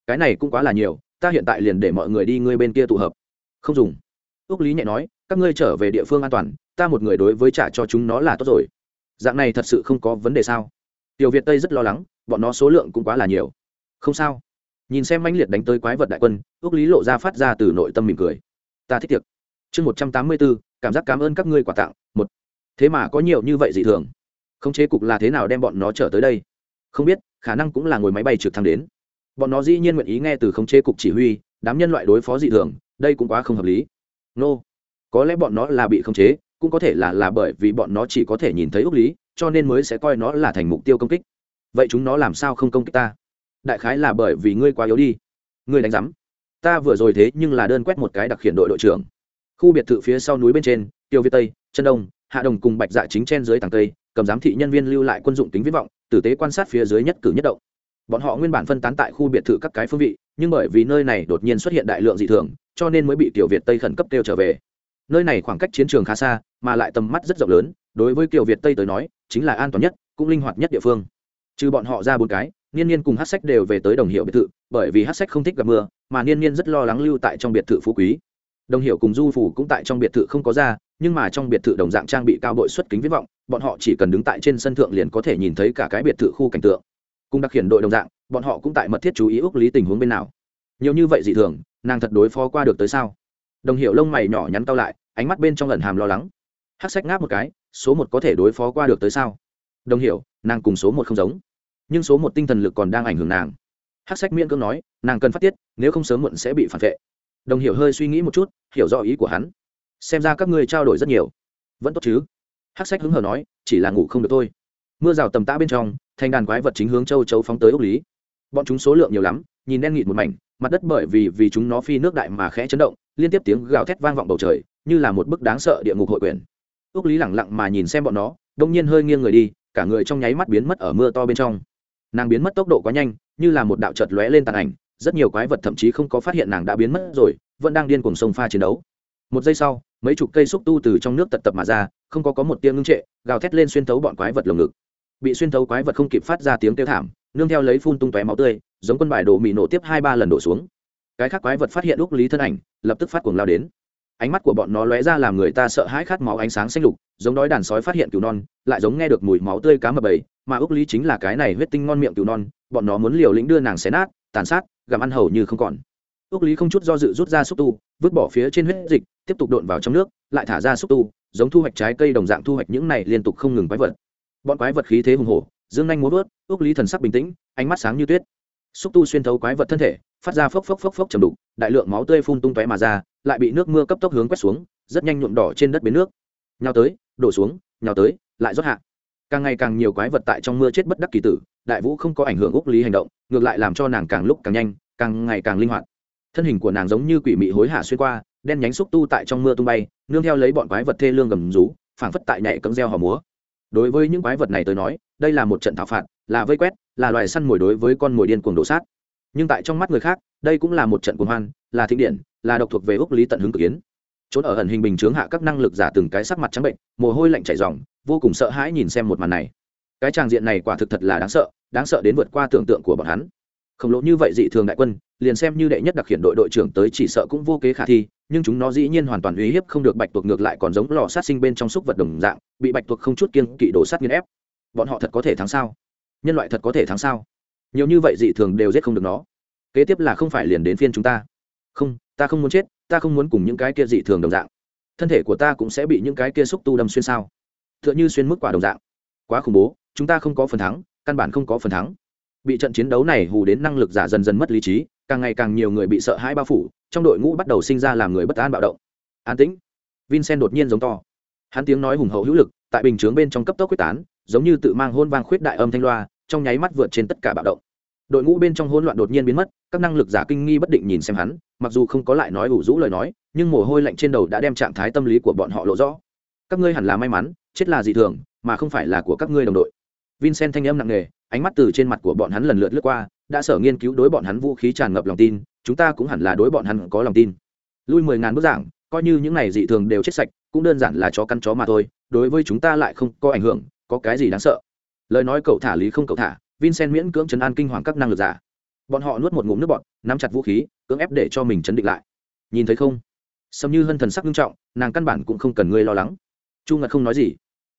Cái này cũng quá là nhiều, ta hiện tại liền để mọi người đi ngươi bên kia tụ hợp. Không dùng. Ước lý nhẹ nói, các ngươi trở về địa phương an toàn, ta một người đối với trả cho chúng nó là tốt rồi. Dạng này thật sự không có vấn đề sao? Tiểu việt tây rất lo lắng, bọn nó số lượng cũng quá là nhiều. Không sao nhìn xem mãnh liệt đánh tới quái vật đại quân ước lý lộ ra phát ra từ nội tâm mỉm cười. Ta thích tiệc. Chương một trăm tám mươi bốn, cảm giác cảm ơn các ngươi quà tặng, một. Thế mà có nhiều như vậy dị thường. Khống chế cục là thế nào đem bọn nó trở tới đây? Không biết, khả năng cũng là ngồi máy bay trực thăng đến. Bọn nó dĩ nhiên nguyện ý nghe từ khống chế cục chỉ huy, đám nhân loại đối phó dị thường, đây cũng quá không hợp lý. Nô、no. có lẽ bọn nó là bị khống chế, cũng có thể là là bởi vì bọn nó chỉ có thể nhìn thấy ước lý, cho nên mới sẽ coi nó là thành mục tiêu công kích. Vậy chúng nó làm sao không công kích ta? Đại khái là bởi vì ngươi quá yếu đi. Ngươi đánh giám. Ta vừa rồi thế nhưng là đơn quét một cái đặc khiển đội đội trưởng. Khu biệt thự phía sau núi bên trên, tiêu việt tây chân đông, hạ đồng cùng bạch dạ chính trên dưới tàng tây cầm giám thị nhân viên lưu lại quân dụng tính viết vọng, tử tế quan sát phía dưới nhất cử nhất động. Bọn họ nguyên bản phân tán tại khu biệt thự các cái phương vị, nhưng bởi vì nơi này đột nhiên xuất hiện đại lượng dị thường, cho nên mới bị tiểu việt tây khẩn cấp kêu trở về. Nơi này khoảng cách chiến trường khá xa, mà lại tầm mắt rất rộng lớn, đối với kiều việt tây tới nói, chính là an toàn nhất, cũng linh hoạt nhất địa phương. Trừ bọn họ ra bốn cái niên niên cùng hát sách đều về tới đồng hiệu biệt thự, bởi vì hát sách không thích gặp mưa, mà niên niên rất lo lắng lưu tại trong biệt thự phú quý. Đồng hiệu cùng du phủ cũng tại trong biệt thự không có ra, nhưng mà trong biệt thự đồng dạng trang bị cao bội xuất kính viết vọng, bọn họ chỉ cần đứng tại trên sân thượng liền có thể nhìn thấy cả cái biệt thự khu cảnh tượng. Cùng đặc hiện đội đồng dạng, bọn họ cũng tại mật thiết chú ý ước lý tình huống bên nào. Nhiều như vậy dị thường, nàng thật đối phó qua được tới sao? Đồng hiệu lông mày nhỏ nhắn cau lại, ánh mắt bên trong lần hàm lo lắng. Hát sách ngáp một cái, số một có thể đối phó qua được tới sao? Đồng hiểu, nàng cùng số một không giống nhưng số một tinh thần lực còn đang ảnh hưởng nàng. Hát sách miễn cưỡng nói, nàng cần phát tiết, nếu không sớm muộn sẽ bị phản vệ. Đồng hiểu hơi suy nghĩ một chút, hiểu rõ ý của hắn. Xem ra các ngươi trao đổi rất nhiều. Vẫn tốt chứ? Hát sách hứng hờ nói, chỉ là ngủ không được thôi. Mưa rào tầm tã bên trong, thành đàn quái vật chính hướng châu chấu phóng tới ốc lý. Bọn chúng số lượng nhiều lắm, nhìn đen nghịt một mảnh, mặt đất bởi vì vì chúng nó phi nước đại mà khẽ chấn động, liên tiếp tiếng gào thét vang vọng bầu trời, như là một bức đáng sợ địa ngục hội quyền. Ước lý lẳng lặng mà nhìn xem bọn nó, đông nhiên hơi nghiêng người đi, cả người trong nháy mắt biến mất ở mưa to bên trong nàng biến mất tốc độ quá nhanh, như là một đạo chợt lóe lên tàn ảnh, rất nhiều quái vật thậm chí không có phát hiện nàng đã biến mất rồi, vẫn đang điên cuồng sông pha chiến đấu. Một giây sau, mấy chục cây xúc tu từ trong nước tật tập mà ra, không có có một tiếng ngưng trệ, gào thét lên xuyên thấu bọn quái vật lồng ngực. Bị xuyên thấu quái vật không kịp phát ra tiếng kêu thảm, nương theo lấy phun tung tóe máu tươi, giống quân bài đổ mị nổ tiếp hai ba lần đổ xuống. Cái khác quái vật phát hiện úc lý thân ảnh, lập tức phát cuồng lao đến. Ánh mắt của bọn nó lóe ra làm người ta sợ hãi khát máu ánh sáng xanh lục, giống đói đàn sói phát hiện cứu non, lại giống nghe được mùi máu tươi cá mập bầy mà ước lý chính là cái này huyết tinh ngon miệng cứu non, bọn nó muốn liều lĩnh đưa nàng xé nát, tàn sát, gặm ăn hầu như không còn. Ước lý không chút do dự rút ra xúc tu, vứt bỏ phía trên huyết dịch, tiếp tục độn vào trong nước, lại thả ra xúc tu, giống thu hoạch trái cây đồng dạng thu hoạch những này liên tục không ngừng quái vật. Bọn quái vật khí thế hùng hổ, dương nhanh muốn vớt ước lý thần sắc bình tĩnh, ánh mắt sáng như tuyết. Xúc tu xuyên thấu quái vật thân thể, phát ra phốc phốc phốc phốc chầm đục, đại lượng máu tươi phun tung tóe mà ra, lại bị nước mưa cấp tốc hướng quét xuống, rất nhanh nhuộm đỏ trên đất bến nước. Nhào tới, đổ xuống, nhào tới, lại rót hạ càng ngày càng nhiều quái vật tại trong mưa chết bất đắc kỳ tử, đại vũ không có ảnh hưởng úc lý hành động, ngược lại làm cho nàng càng lúc càng nhanh, càng ngày càng linh hoạt. Thân hình của nàng giống như quỷ mị hối hả xuyên qua, đen nhánh xúc tu tại trong mưa tung bay, nương theo lấy bọn quái vật thê lương gầm rú, phảng phất tại nhảy cấm reo hò múa. Đối với những quái vật này tới nói, đây là một trận thảo phạt, là vây quét, là loài săn mồi đối với con mồi điên cuồng đổ sát. Nhưng tại trong mắt người khác, đây cũng là một trận cuồng hoan, là thịnh điện, là độc thuộc về úc lý tận hứng cực kiến trốn ở ẩn hình bình chướng hạ các năng lực giả từng cái sắc mặt trắng bệnh, mồ hôi lạnh chảy ròng, vô cùng sợ hãi nhìn xem một màn này. Cái tràng diện này quả thực thật là đáng sợ đáng sợ đến vượt qua tưởng tượng của bọn hắn. Khổng lồ như vậy dị thường đại quân, liền xem như đệ nhất đặc hiện đội đội trưởng tới chỉ sợ cũng vô kế khả thi, nhưng chúng nó dĩ nhiên hoàn toàn uy hiếp không được bạch tuộc ngược lại còn giống lò sát sinh bên trong xúc vật đồng dạng, bị bạch tuộc không chút kiên kỵ đổ sát nghiên ép. Bọn họ thật có thể thắng sao? Nhân loại thật có thể thắng sao? Nhiều như vậy dị thường đều giết không được nó. Kế tiếp là không phải liền đến phiên chúng ta không, ta không muốn chết, ta không muốn cùng những cái kia dị thường đồng dạng. Thân thể của ta cũng sẽ bị những cái kia xúc tu đâm xuyên sao. T h ư ợ n h ư xuyên mức quả đồng dạng. Quá khủng bố, chúng ta không có phần thắng, căn bản không có phần thắng. Bị trận chiến đấu này hù đến năng lực giả dần dần mất lý trí, càng ngày càng nhiều người bị sợ hãi bao phủ, trong đội ngũ bắt đầu sinh ra làm người bất an bạo động. An tĩnh. Vincent đột nhiên giống to. Hắn tiếng nói hùng hậu hữu lực, tại bình chướng bên trong cấp tốc quyết tán, giống như tự mang hôn vang khuyết đại âm thanh loa, trong nháy mắt vượt trên tất cả bạo động. Đội ngũ bên trong hỗn loạn đột nhiên biến mất, các năng lực giả kinh nghi bất định nhìn xem hắn mặc dù không có lại nói ủ rũ lời nói, nhưng mồ hôi lạnh trên đầu đã đem trạng thái tâm lý của bọn họ lộ rõ. Các ngươi hẳn là may mắn, chết là dị thường, mà không phải là của các ngươi đồng đội. Vincent thanh âm nặng nề, ánh mắt từ trên mặt của bọn hắn lần lượt lướt qua, đã sở nghiên cứu đối bọn hắn vũ khí tràn ngập lòng tin, chúng ta cũng hẳn là đối bọn hắn có lòng tin. Lui mười ngàn bức giảng, coi như những này dị thường đều chết sạch, cũng đơn giản là chó căn chó mà thôi, đối với chúng ta lại không có ảnh hưởng, có cái gì đáng sợ? Lời nói cậu thả lý không cậu thả, vincent miễn cưỡng chấn an kinh hoàng các năng lực giả bọn họ nuốt một ngụm nước bọt, nắm chặt vũ khí, cưỡng ép để cho mình chấn định lại. Nhìn thấy không? Sầm như hân thần sắc nghiêm trọng, nàng căn bản cũng không cần ngươi lo lắng. Chu ngật không nói gì.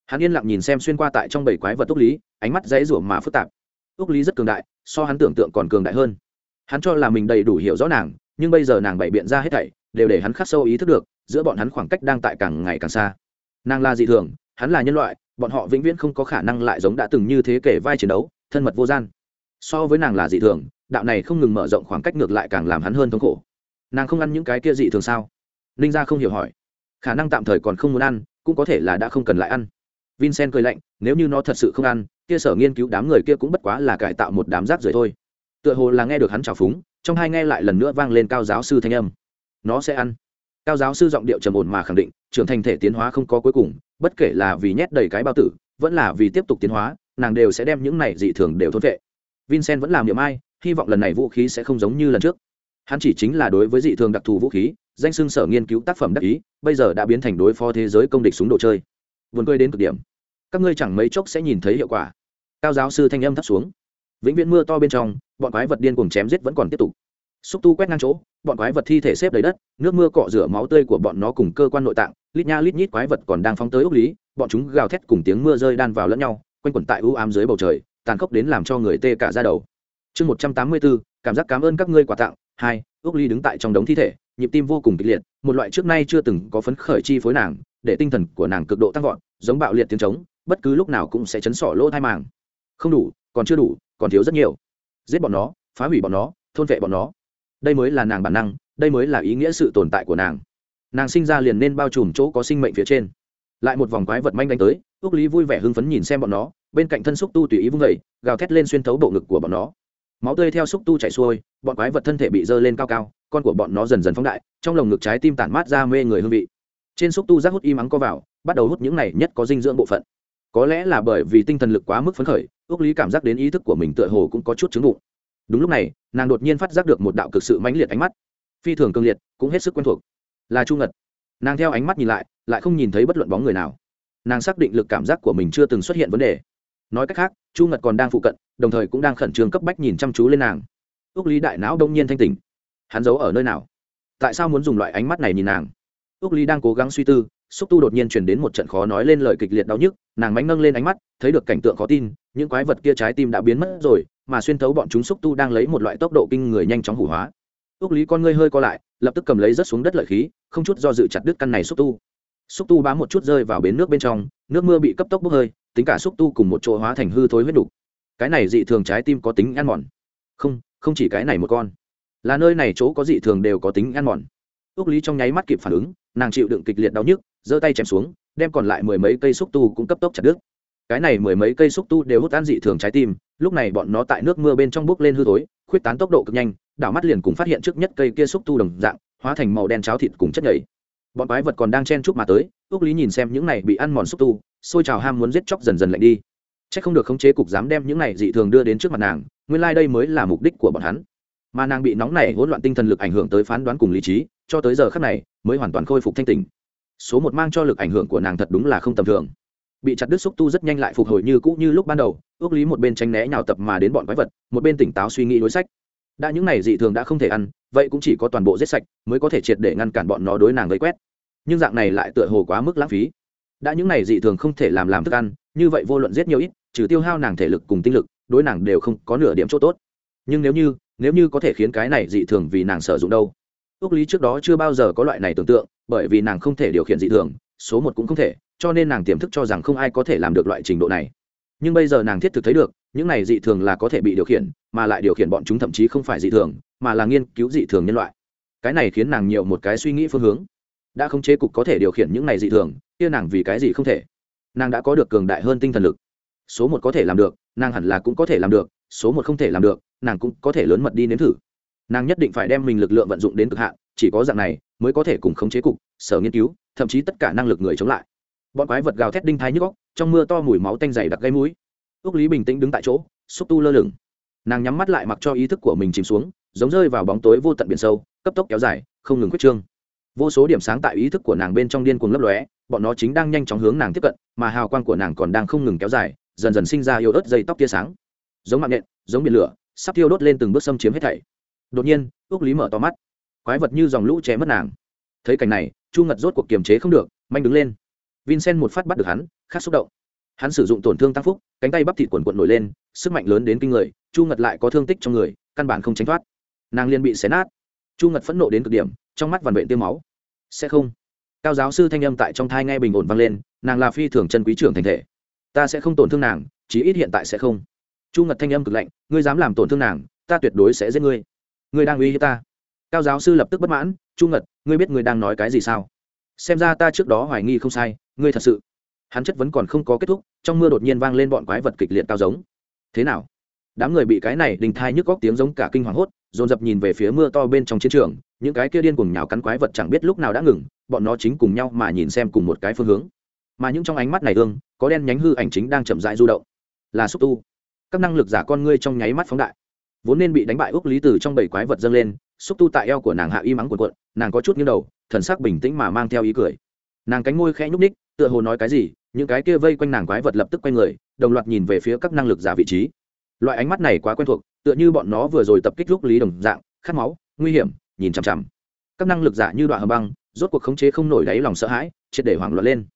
Hắn yên lặng nhìn xem xuyên qua tại trong bảy quái vật túc lý, ánh mắt dãy rủa mà phức tạp. Túc lý rất cường đại, so hắn tưởng tượng còn cường đại hơn. Hắn cho là mình đầy đủ hiểu rõ nàng, nhưng bây giờ nàng bày biện ra hết thảy, đều để hắn khắc sâu ý thức được, giữa bọn hắn khoảng cách đang tại càng ngày càng xa. Nàng là dị thường, hắn là nhân loại, bọn họ vĩnh viễn không có khả năng lại giống đã từng như thế kể vai chiến đấu, thân mật vô gian. So với nàng là dị thường đạo này không ngừng mở rộng khoảng cách ngược lại càng làm hắn hơn thống khổ. Nàng không ăn những cái kia dị thường sao? Ninh gia không hiểu hỏi. Khả năng tạm thời còn không muốn ăn, cũng có thể là đã không cần lại ăn. Vincent cười lạnh, nếu như nó thật sự không ăn, kia sở nghiên cứu đám người kia cũng bất quá là cải tạo một đám rác rưởi thôi. Tựa hồ là nghe được hắn trào phúng, trong hai nghe lại lần nữa vang lên cao giáo sư thanh âm. Nó sẽ ăn. Cao giáo sư giọng điệu trầm ổn mà khẳng định, trưởng thành thể tiến hóa không có cuối cùng, bất kể là vì nhét đầy cái bao tử, vẫn là vì tiếp tục tiến hóa, nàng đều sẽ đem những này dị thường đều thốt vệ. Vincent vẫn làm niệm ai hy vọng lần này vũ khí sẽ không giống như lần trước. Hắn chỉ chính là đối với dị thường đặc thù vũ khí, danh xưng sở nghiên cứu tác phẩm đắc ý, bây giờ đã biến thành đối phó thế giới công địch súng đồ chơi. Vườn cười đến cực điểm. Các ngươi chẳng mấy chốc sẽ nhìn thấy hiệu quả. Cao giáo sư thanh âm thấp xuống. Vĩnh viễn mưa to bên trong, bọn quái vật điên cuồng chém giết vẫn còn tiếp tục. Xúc tu quét ngang chỗ, bọn quái vật thi thể xếp đầy đất, nước mưa cọ rửa máu tươi của bọn nó cùng cơ quan nội tạng, lít nha lít nhít quái vật còn đang phóng tới ốc lý, bọn chúng gào thét cùng tiếng mưa rơi đan vào lẫn nhau, quanh quẩn tại ưu ám dưới bầu trời, tàn khốc đến làm cho người tê cả ra đầu chương một trăm tám mươi bốn cảm giác cảm ơn các ngươi quà tặng. Hai ước ly đứng tại trong đống thi thể, nhịp tim vô cùng kịch liệt. Một loại trước nay chưa từng có phấn khởi chi phối nàng, để tinh thần của nàng cực độ tăng vọt, giống bạo liệt tiếng trống, bất cứ lúc nào cũng sẽ chấn sỏ lỗ thai màng. Không đủ, còn chưa đủ, còn thiếu rất nhiều. Giết bọn nó, phá hủy bọn nó, thôn vệ bọn nó. Đây mới là nàng bản năng, đây mới là ý nghĩa sự tồn tại của nàng. Nàng sinh ra liền nên bao trùm chỗ có sinh mệnh phía trên. Lại một vòng quái vật manh đánh tới ước lý vui vẻ hưng phấn nhìn xem bọn nó, bên cạnh thân xúc tu tùy ý vung vẩy gào thét lên xuyên thấu bộ ngực của bọn nó máu tươi theo xúc tu chảy xuôi, bọn quái vật thân thể bị dơ lên cao cao, con của bọn nó dần dần phóng đại, trong lồng ngực trái tim tản mát ra mê người hương vị. Trên xúc tu rác hút im ắng co vào, bắt đầu hút những này nhất có dinh dưỡng bộ phận. Có lẽ là bởi vì tinh thần lực quá mức phấn khởi, ước lý cảm giác đến ý thức của mình tựa hồ cũng có chút chứng bụng. Đúng lúc này, nàng đột nhiên phát giác được một đạo cực sự mãnh liệt ánh mắt. Phi thường cương liệt, cũng hết sức quen thuộc. Là chu ngật. Nàng theo ánh mắt nhìn lại lại không nhìn thấy bất luận bóng người nào. Nàng xác định lực cảm giác của mình chưa từng xuất hiện vấn đề. Nói cách khác chu ngật còn đang phụ cận, đồng thời cũng đang khẩn trương cấp bách nhìn chăm chú lên nàng. Ước lý đại não đông nhiên thanh tỉnh. Hắn giấu ở nơi nào? Tại sao muốn dùng loại ánh mắt này nhìn nàng? Ước lý đang cố gắng suy tư, xúc tu đột nhiên chuyển đến một trận khó nói lên lời kịch liệt đau nhức, nàng mánh nâng lên ánh mắt, thấy được cảnh tượng khó tin, những quái vật kia trái tim đã biến mất rồi, mà xuyên thấu bọn chúng xúc tu đang lấy một loại tốc độ kinh người nhanh chóng hủ hóa. Ước lý con ngươi hơi co lại, lập tức cầm lấy rớt xuống đất lợi khí, không chút do dự chặt đứt căn này xúc tu xúc tu bám một chút rơi vào bến nước bên trong, nước mưa bị cấp tốc bốc hơi, tính cả xúc tu cùng một chỗ hóa thành hư thối huyết đục. Cái này dị thường trái tim có tính ăn mòn. Không không chỉ cái này một con. Là nơi này chỗ có dị thường đều có tính ăn mòn. Ước lý trong nháy mắt kịp phản ứng, nàng chịu đựng kịch liệt đau nhức, giơ tay chém xuống, đem còn lại mười mấy cây xúc tu cũng cấp tốc chặt đứt. Cái này mười mấy cây xúc tu đều hút ăn dị thường trái tim, lúc này bọn nó tại nước mưa bên trong bước lên hư thối, khuyết tán tốc độ cực nhanh, đảo mắt liền cùng phát hiện trước nhất cây kia xúc tu đồng dạng, hóa thành màu đen cháo thịt cùng chất nhảy bọn quái vật còn đang chen chúc mà tới ước lý nhìn xem những này bị ăn mòn xúc tu, xôi trào ham muốn giết chóc dần dần lạnh đi. C h ắ c không được khống chế cục dám đem những này dị thường đưa đến trước mặt nàng, nguyên lai、like、đây mới là mục đích của bọn hắn. Mà nàng bị nóng này hỗn loạn tinh thần lực ảnh hưởng tới phán đoán cùng lý trí, cho tới giờ khắc này, mới hoàn toàn khôi phục thanh tình số một mang cho lực ảnh hưởng của nàng thật đúng là không tầm thường. Bị chặt đứt xúc tu rất nhanh lại phục hồi như cũ như lúc ban đầu ước lý một bên tránh né nhào tập mà đến bọn quái vật, một bên tỉnh táo suy nghĩ đối sách đã những này dị thường đã không thể ăn, vậy cũng chỉ có toàn bộ giết sạch mới có thể triệt để ngăn cản bọn nó đối nàng gây quét. Nhưng dạng này lại tựa hồ quá mức lãng phí. Đã những này dị thường không thể làm làm thức ăn, như vậy vô luận giết nhiều ít, trừ tiêu hao nàng thể lực cùng tinh lực, đối nàng đều không có nửa điểm chỗ tốt. Nhưng nếu như nếu như có thể khiến cái này dị thường vì nàng sử dụng đâu? Ước lý trước đó chưa bao giờ có loại này tưởng tượng, bởi vì nàng không thể điều khiển dị thường, số một cũng không thể, cho nên nàng tiềm thức cho rằng không ai có thể làm được loại trình độ này nhưng bây giờ nàng thiết thực thấy được, những này dị thường là có thể bị điều khiển, mà lại điều khiển bọn chúng thậm chí không phải dị thường, mà là nghiên cứu dị thường nhân loại. Cái này khiến nàng nhiều một cái suy nghĩ phương hướng. Đã không chế cục có thể điều khiển những này dị thường, kia nàng vì cái gì không thể? Nàng đã có được cường đại hơn tinh thần lực. Số một có thể làm được, nàng hẳn là cũng có thể làm được, số một không thể làm được, nàng cũng có thể lớn mật đi nếm thử. Nàng nhất định phải đem mình lực lượng vận dụng đến cực hạn, chỉ có dạng này mới có thể cùng khống chế cục, sở nghiên cứu, thậm chí tất cả năng lực người chống lại. Bọn quái vật gào thét đinh thái nhức góc trong mưa to mùi máu tanh dày đặc gây mũi. Ước lý bình tĩnh đứng tại chỗ xúc tu lơ lửng. Nàng nhắm mắt lại mặc cho ý thức của mình chìm xuống giống rơi vào bóng tối vô tận biển sâu cấp tốc kéo dài không ngừng quyết trương. Vô số điểm sáng tại ý thức của nàng bên trong điên cuồng lấp lóe bọn nó chính đang nhanh chóng hướng nàng tiếp cận mà hào quang của nàng còn đang không ngừng kéo dài dần dần sinh ra yêu ớt dây tóc tia sáng. Giống mạng nện, giống biển lửa sắp thiêu đốt lên từng bước xâm chiếm hết thảy. Đột nhiên ước lý mở to mắt. Quái vật như dòng lũ chém mất nàng. Thấy cảnh này chu ngật rốt cuộc kiềm chế không được manh đứng lên. Vincent một phát bắt được hắn khát xúc động. Hắn sử dụng tổn thương tăng phúc, cánh tay bắp thịt quần quận nổi lên, sức mạnh lớn đến kinh người, chu ngật lại có thương tích trong người, căn bản không tránh thoát. Nàng liên bị xé nát. Chu ngật phẫn nộ đến cực điểm, trong mắt vằn vện tiêu máu. Sẽ không. Cao giáo sư thanh âm tại trong thai nghe bình ổn vang lên, nàng là phi thường chân quý trưởng thành thể. Ta sẽ không tổn thương nàng, chí ít hiện tại sẽ không. Chu ngật thanh âm cực lạnh, ngươi dám làm tổn thương nàng, ta tuyệt đối sẽ giết ngươi. Ngươi đang uy hiếp ta. Cao giáo sư lập tức bất mãn, chu ngật, ngươi biết ngươi đang nói cái gì sao? Xem ra ta trước đó hoài nghi không sai, ngươi thật sự hắn chất vấn còn không có kết thúc, trong mưa đột nhiên vang lên bọn quái vật kịch liệt cao giống. Thế nào? Đám người bị cái này đình thai nhức góc tiếng giống cả kinh hoàng hốt, dồn dập nhìn về phía mưa to bên trong chiến trường, những cái kia điên cùng nhào cắn quái vật chẳng biết lúc nào đã ngừng, bọn nó chính cùng nhau mà nhìn xem cùng một cái phương hướng. Mà những trong ánh mắt này ương, có đen nhánh hư ảnh chính đang chậm rãi du động. Là xúc tu. Các năng lực giả con ngươi trong nháy mắt phóng đại. Vốn nên bị đánh bại ước lý từ trong bảy quái vật dâng lên, xúc tu tại eo của nàng hạ y mắng cuộn cuộn, nàng có chút nghiêng đầu, thần sắc bình tĩnh mà mang theo ý cười. Nàng cánh môi khẽ nhúc ních tựa hồ nói cái gì những cái kia vây quanh nàng quái vật lập tức quay người, đồng loạt nhìn về phía các năng lực giả vị trí. Loại ánh mắt này quá quen thuộc, tựa như bọn nó vừa rồi tập kích lúc lý đồng dạng, khát máu, nguy hiểm, nhìn chằm chằm. Các năng lực giả như đoạn hầm băng, rốt cuộc khống chế không nổi đáy lòng sợ hãi, triệt để hoảng loạn lên.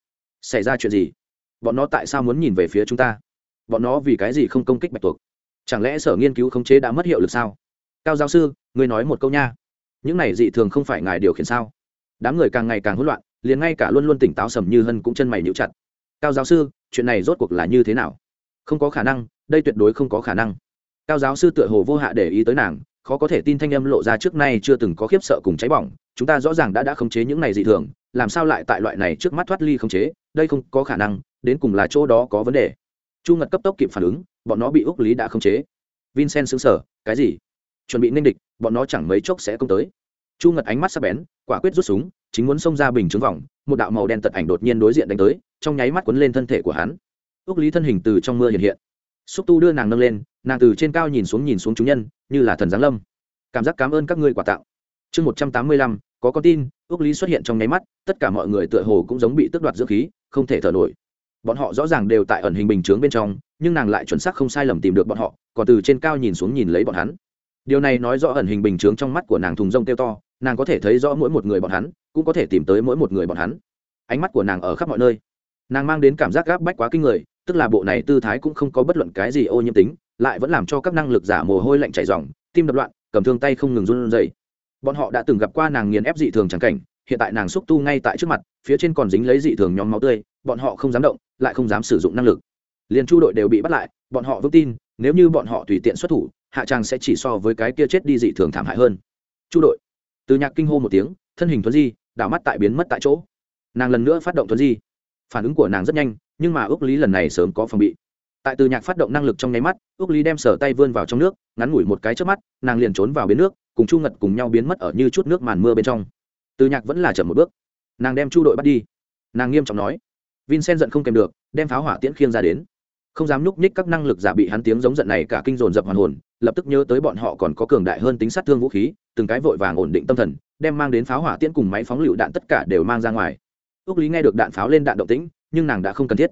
Xảy ra chuyện gì? Bọn nó tại sao muốn nhìn về phía chúng ta? Bọn nó vì cái gì không công kích bạch tuộc? Chẳng lẽ sở nghiên cứu khống chế đã mất hiệu lực sao? Cao giáo sư, ngươi nói một câu nha. Những này dị thường không phải ngài điều khiển sao? Đám người càng ngày càng hỗn loạn, liền ngay cả luôn luôn tỉnh táo sầm như hân cũng chân mày níu chặt cao giáo sư, chuyện này rốt cuộc là như thế nào? Không có khả năng, đây tuyệt đối không có khả năng. Cao giáo sư tựa hồ vô hạ để ý tới nàng, khó có thể tin thanh âm lộ ra trước nay chưa từng có khiếp sợ cùng cháy bỏng. Chúng ta rõ ràng đã đã khống chế những này dị thường, làm sao lại tại loại này trước mắt thoát ly khống chế? Đây không có khả năng, đến cùng là chỗ đó có vấn đề. Chu ngật cấp tốc kịp phản ứng, bọn nó bị úc lý đã khống chế. Vincent xứng sở cái gì? Chuẩn bị ninh địch, bọn nó chẳng mấy chốc sẽ công tới chu ngật ánh mắt sắp bén, quả quyết rút súng, chính muốn xông ra bình trướng vòng, một đạo màu đen tật ảnh đột nhiên đối diện đánh tới, trong nháy mắt quấn lên thân thể của hắn. Ước lý thân hình từ trong mưa hiện hiện. Xúc tu đưa nàng nâng lên, nàng từ trên cao nhìn xuống nhìn xuống chúng nhân, như là thần giáng lâm. Cảm giác cảm ơn các ngươi quả tạo. chương một trăm tám mươi lăm, có con tin ước lý xuất hiện trong nháy mắt, tất cả mọi người tựa hồ cũng giống bị tước đoạt dưỡng khí, không thể thở nổi. Bọn họ rõ ràng đều tại ẩn hình bình chướng bên trong, nhưng nàng lại chuẩn xác không sai lầm tìm được bọn họ, còn từ trên cao nhìn xuống nhìn lấy bọn hắn. Điều này nói rõ ẩn hình bình chướng trong mắt của nàng thùng rông kêu to nàng có thể thấy rõ mỗi một người bọn hắn, cũng có thể tìm tới mỗi một người bọn hắn. Ánh mắt của nàng ở khắp mọi nơi. Nàng mang đến cảm giác gáp bách quá kinh người, tức là bộ này tư thái cũng không có bất luận cái gì ô nhiễm tính, lại vẫn làm cho các năng lực giả mồ hôi lạnh chảy dòng tim đập loạn, cầm thương tay không ngừng run rẩy. Bọn họ đã từng gặp qua nàng nghiền ép dị thường trắng cảnh, hiện tại nàng xúc tu ngay tại trước mặt, phía trên còn dính lấy dị thường nhóm máu tươi, bọn họ không dám động, lại không dám sử dụng năng lực. Liền chu đội đều bị bắt lại, bọn họ vững tin, nếu như bọn họ tùy tiện xuất thủ, hạ trang sẽ chỉ so với cái kia chết đi dị thường thảm hại hơn. Chu đội từ nhạc kinh hô một tiếng, thân hình thuấn di, đảo mắt tại biến mất tại chỗ. Nàng lần nữa phát động thuấn di. Phản ứng của nàng rất nhanh, nhưng mà ước lý lần này sớm có phòng bị. Tại từ nhạc phát động năng lực trong nháy mắt, ước lý đem sở tay vươn vào trong nước, ngắn ngủi một cái trước mắt, nàng liền trốn vào biến nước, cùng chu ngật cùng nhau biến mất ở như chút nước màn mưa bên trong. Từ nhạc vẫn là chậm một bước. Nàng đem chu đội bắt đi. Nàng nghiêm trọng nói, vincent giận không kèm được, đem pháo hỏa tiễn khiêng ra đến. Không dám nhúc nhích các năng lực giả bị hắn tiếng giống giận này cả kinh dồn dập hoàn hồn lập tức nhớ tới bọn họ còn có cường đại hơn tính sát thương vũ khí, từng cái vội vàng ổn định tâm thần, đem mang đến pháo hỏa tiễn cùng máy phóng lựu đạn tất cả đều mang ra ngoài. Ước lý nghe được đạn pháo lên đạn động tĩnh, nhưng nàng đã không cần thiết.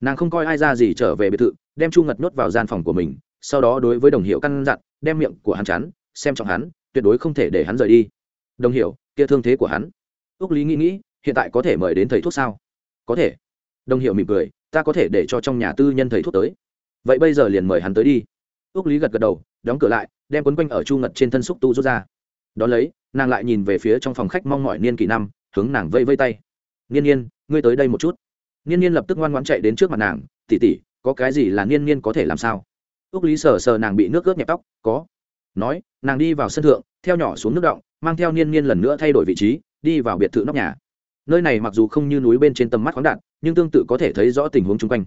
Nàng không coi ai ra gì trở về biệt thự, đem chu ngật nhốt vào gian phòng của mình, sau đó đối với đồng hiệu căn dặn, đem miệng của hắn chắn xem trọng hắn, tuyệt đối không thể để hắn rời đi. Đồng hiệu kia thương thế của hắn. Ước lý nghĩ nghĩ, hiện tại có thể mời đến thầy thuốc sao? Có thể. Đồng hiệu mỉm cười, ta có thể để cho trong nhà tư nhân thầy thuốc tới. Vậy bây giờ liền mời hắn tới đi. Ước lý gật gật đầu đóng cửa lại, đem quấn quanh ở chu ngật trên thân xúc tu rút ra. Đón lấy, nàng lại nhìn về phía trong phòng khách mong mọi niên kỷ năm, hướng nàng vây vây tay. Niên niên, ngươi tới đây một chút. Niên niên lập tức ngoan ngoãn chạy đến trước mặt nàng tỉ tỉ có cái gì là niên niên có thể làm sao? Ước lý sờ sờ nàng bị nước ướt nhẹp tóc, có. Nói, nàng đi vào sân thượng, theo nhỏ xuống nước động, mang theo niên niên lần nữa thay đổi vị trí, đi vào biệt thự nóc nhà. Nơi này mặc dù không như núi bên trên tầm mắt khoáng đạn nhưng tương tự có thể thấy rõ tình huống chung quanh.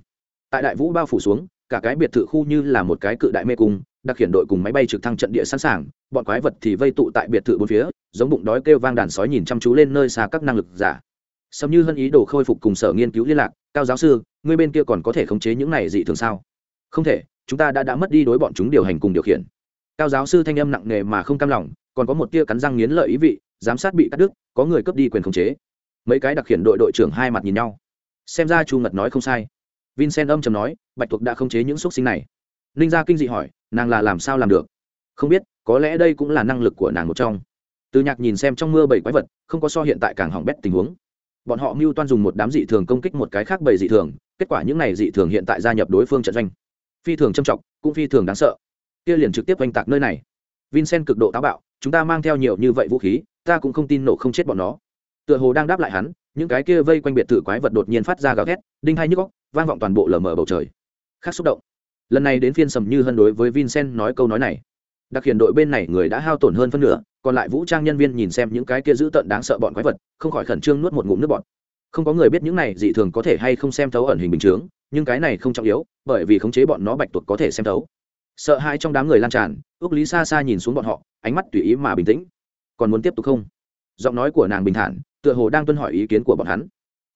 Tại đại vũ bao phủ xuống cả cái biệt thự khu như là một cái cự đại mê cung, đặc khiển đội cùng máy bay trực thăng trận địa sẵn sàng, bọn quái vật thì vây tụ tại biệt thự bốn phía, giống bụng đói kêu vang đàn sói nhìn chăm chú lên nơi xa các năng lực giả. Sầm như hân ý đồ khôi phục cùng sở nghiên cứu liên lạc, cao giáo sư người bên kia còn có thể khống chế những này dị thường sao? Không thể, chúng ta đã đã mất đi đối bọn chúng điều hành cùng điều khiển. Cao giáo sư thanh âm nặng nề mà không cam lòng, còn có một tia cắn răng nghiến lợi ý vị, giám sát bị cắt đứt, có người cướp đi quyền khống chế. Mấy cái đặc khiển đội đội trưởng hai mặt nhìn nhau. Xem ra chu ngật nói không sai vincent âm chầm nói, bạch thuộc đã khống chế những xúc sinh này. Ninh gia kinh dị hỏi, nàng là làm sao làm được? Không biết, có lẽ đây cũng là năng lực của nàng một trong. Từ nhạc nhìn xem trong mưa bảy quái vật, không có so hiện tại càng hỏng bét tình huống. Bọn họ mưu toan dùng một đám dị thường công kích một cái khác bảy dị thường, kết quả những này dị thường hiện tại gia nhập đối phương trận doanh. Phi thường châm trọng, cũng phi thường đáng sợ. Kia liền trực tiếp oanh tạc nơi này. Vincent cực độ táo bạo, chúng ta mang theo nhiều như vậy vũ khí, ta cũng không tin nổ không chết bọn nó. Tựa hồ đang đáp lại hắn những cái kia vây quanh biệt thự quái vật đột nhiên phát ra gào thét, đinh hai nhức góc vang vọng toàn bộ lờ mờ bầu trời. Khác xúc động. Lần này đến phiên sầm như hân đối với vincent nói câu nói này. Đặc hiện đội bên này người đã hao tổn hơn phân nửa, còn lại vũ trang nhân viên nhìn xem những cái kia dữ tợn đáng sợ bọn quái vật, không khỏi khẩn trương nuốt một ngụm nước bọt. không có người biết những này dị thường có thể hay không xem thấu ẩn hình bình chướng, nhưng cái này không trọng yếu, bởi vì khống chế bọn nó bạch tuộc có thể xem thấu. Sợ hãi trong đám người lan tràn ước lý xa xa nhìn xuống bọn họ, ánh mắt tùy ý mà bình tĩnh. Còn muốn tiếp tục không? Giọng nói của nàng bình thản tựa hồ đang tuân hỏi ý kiến của bọn hắn.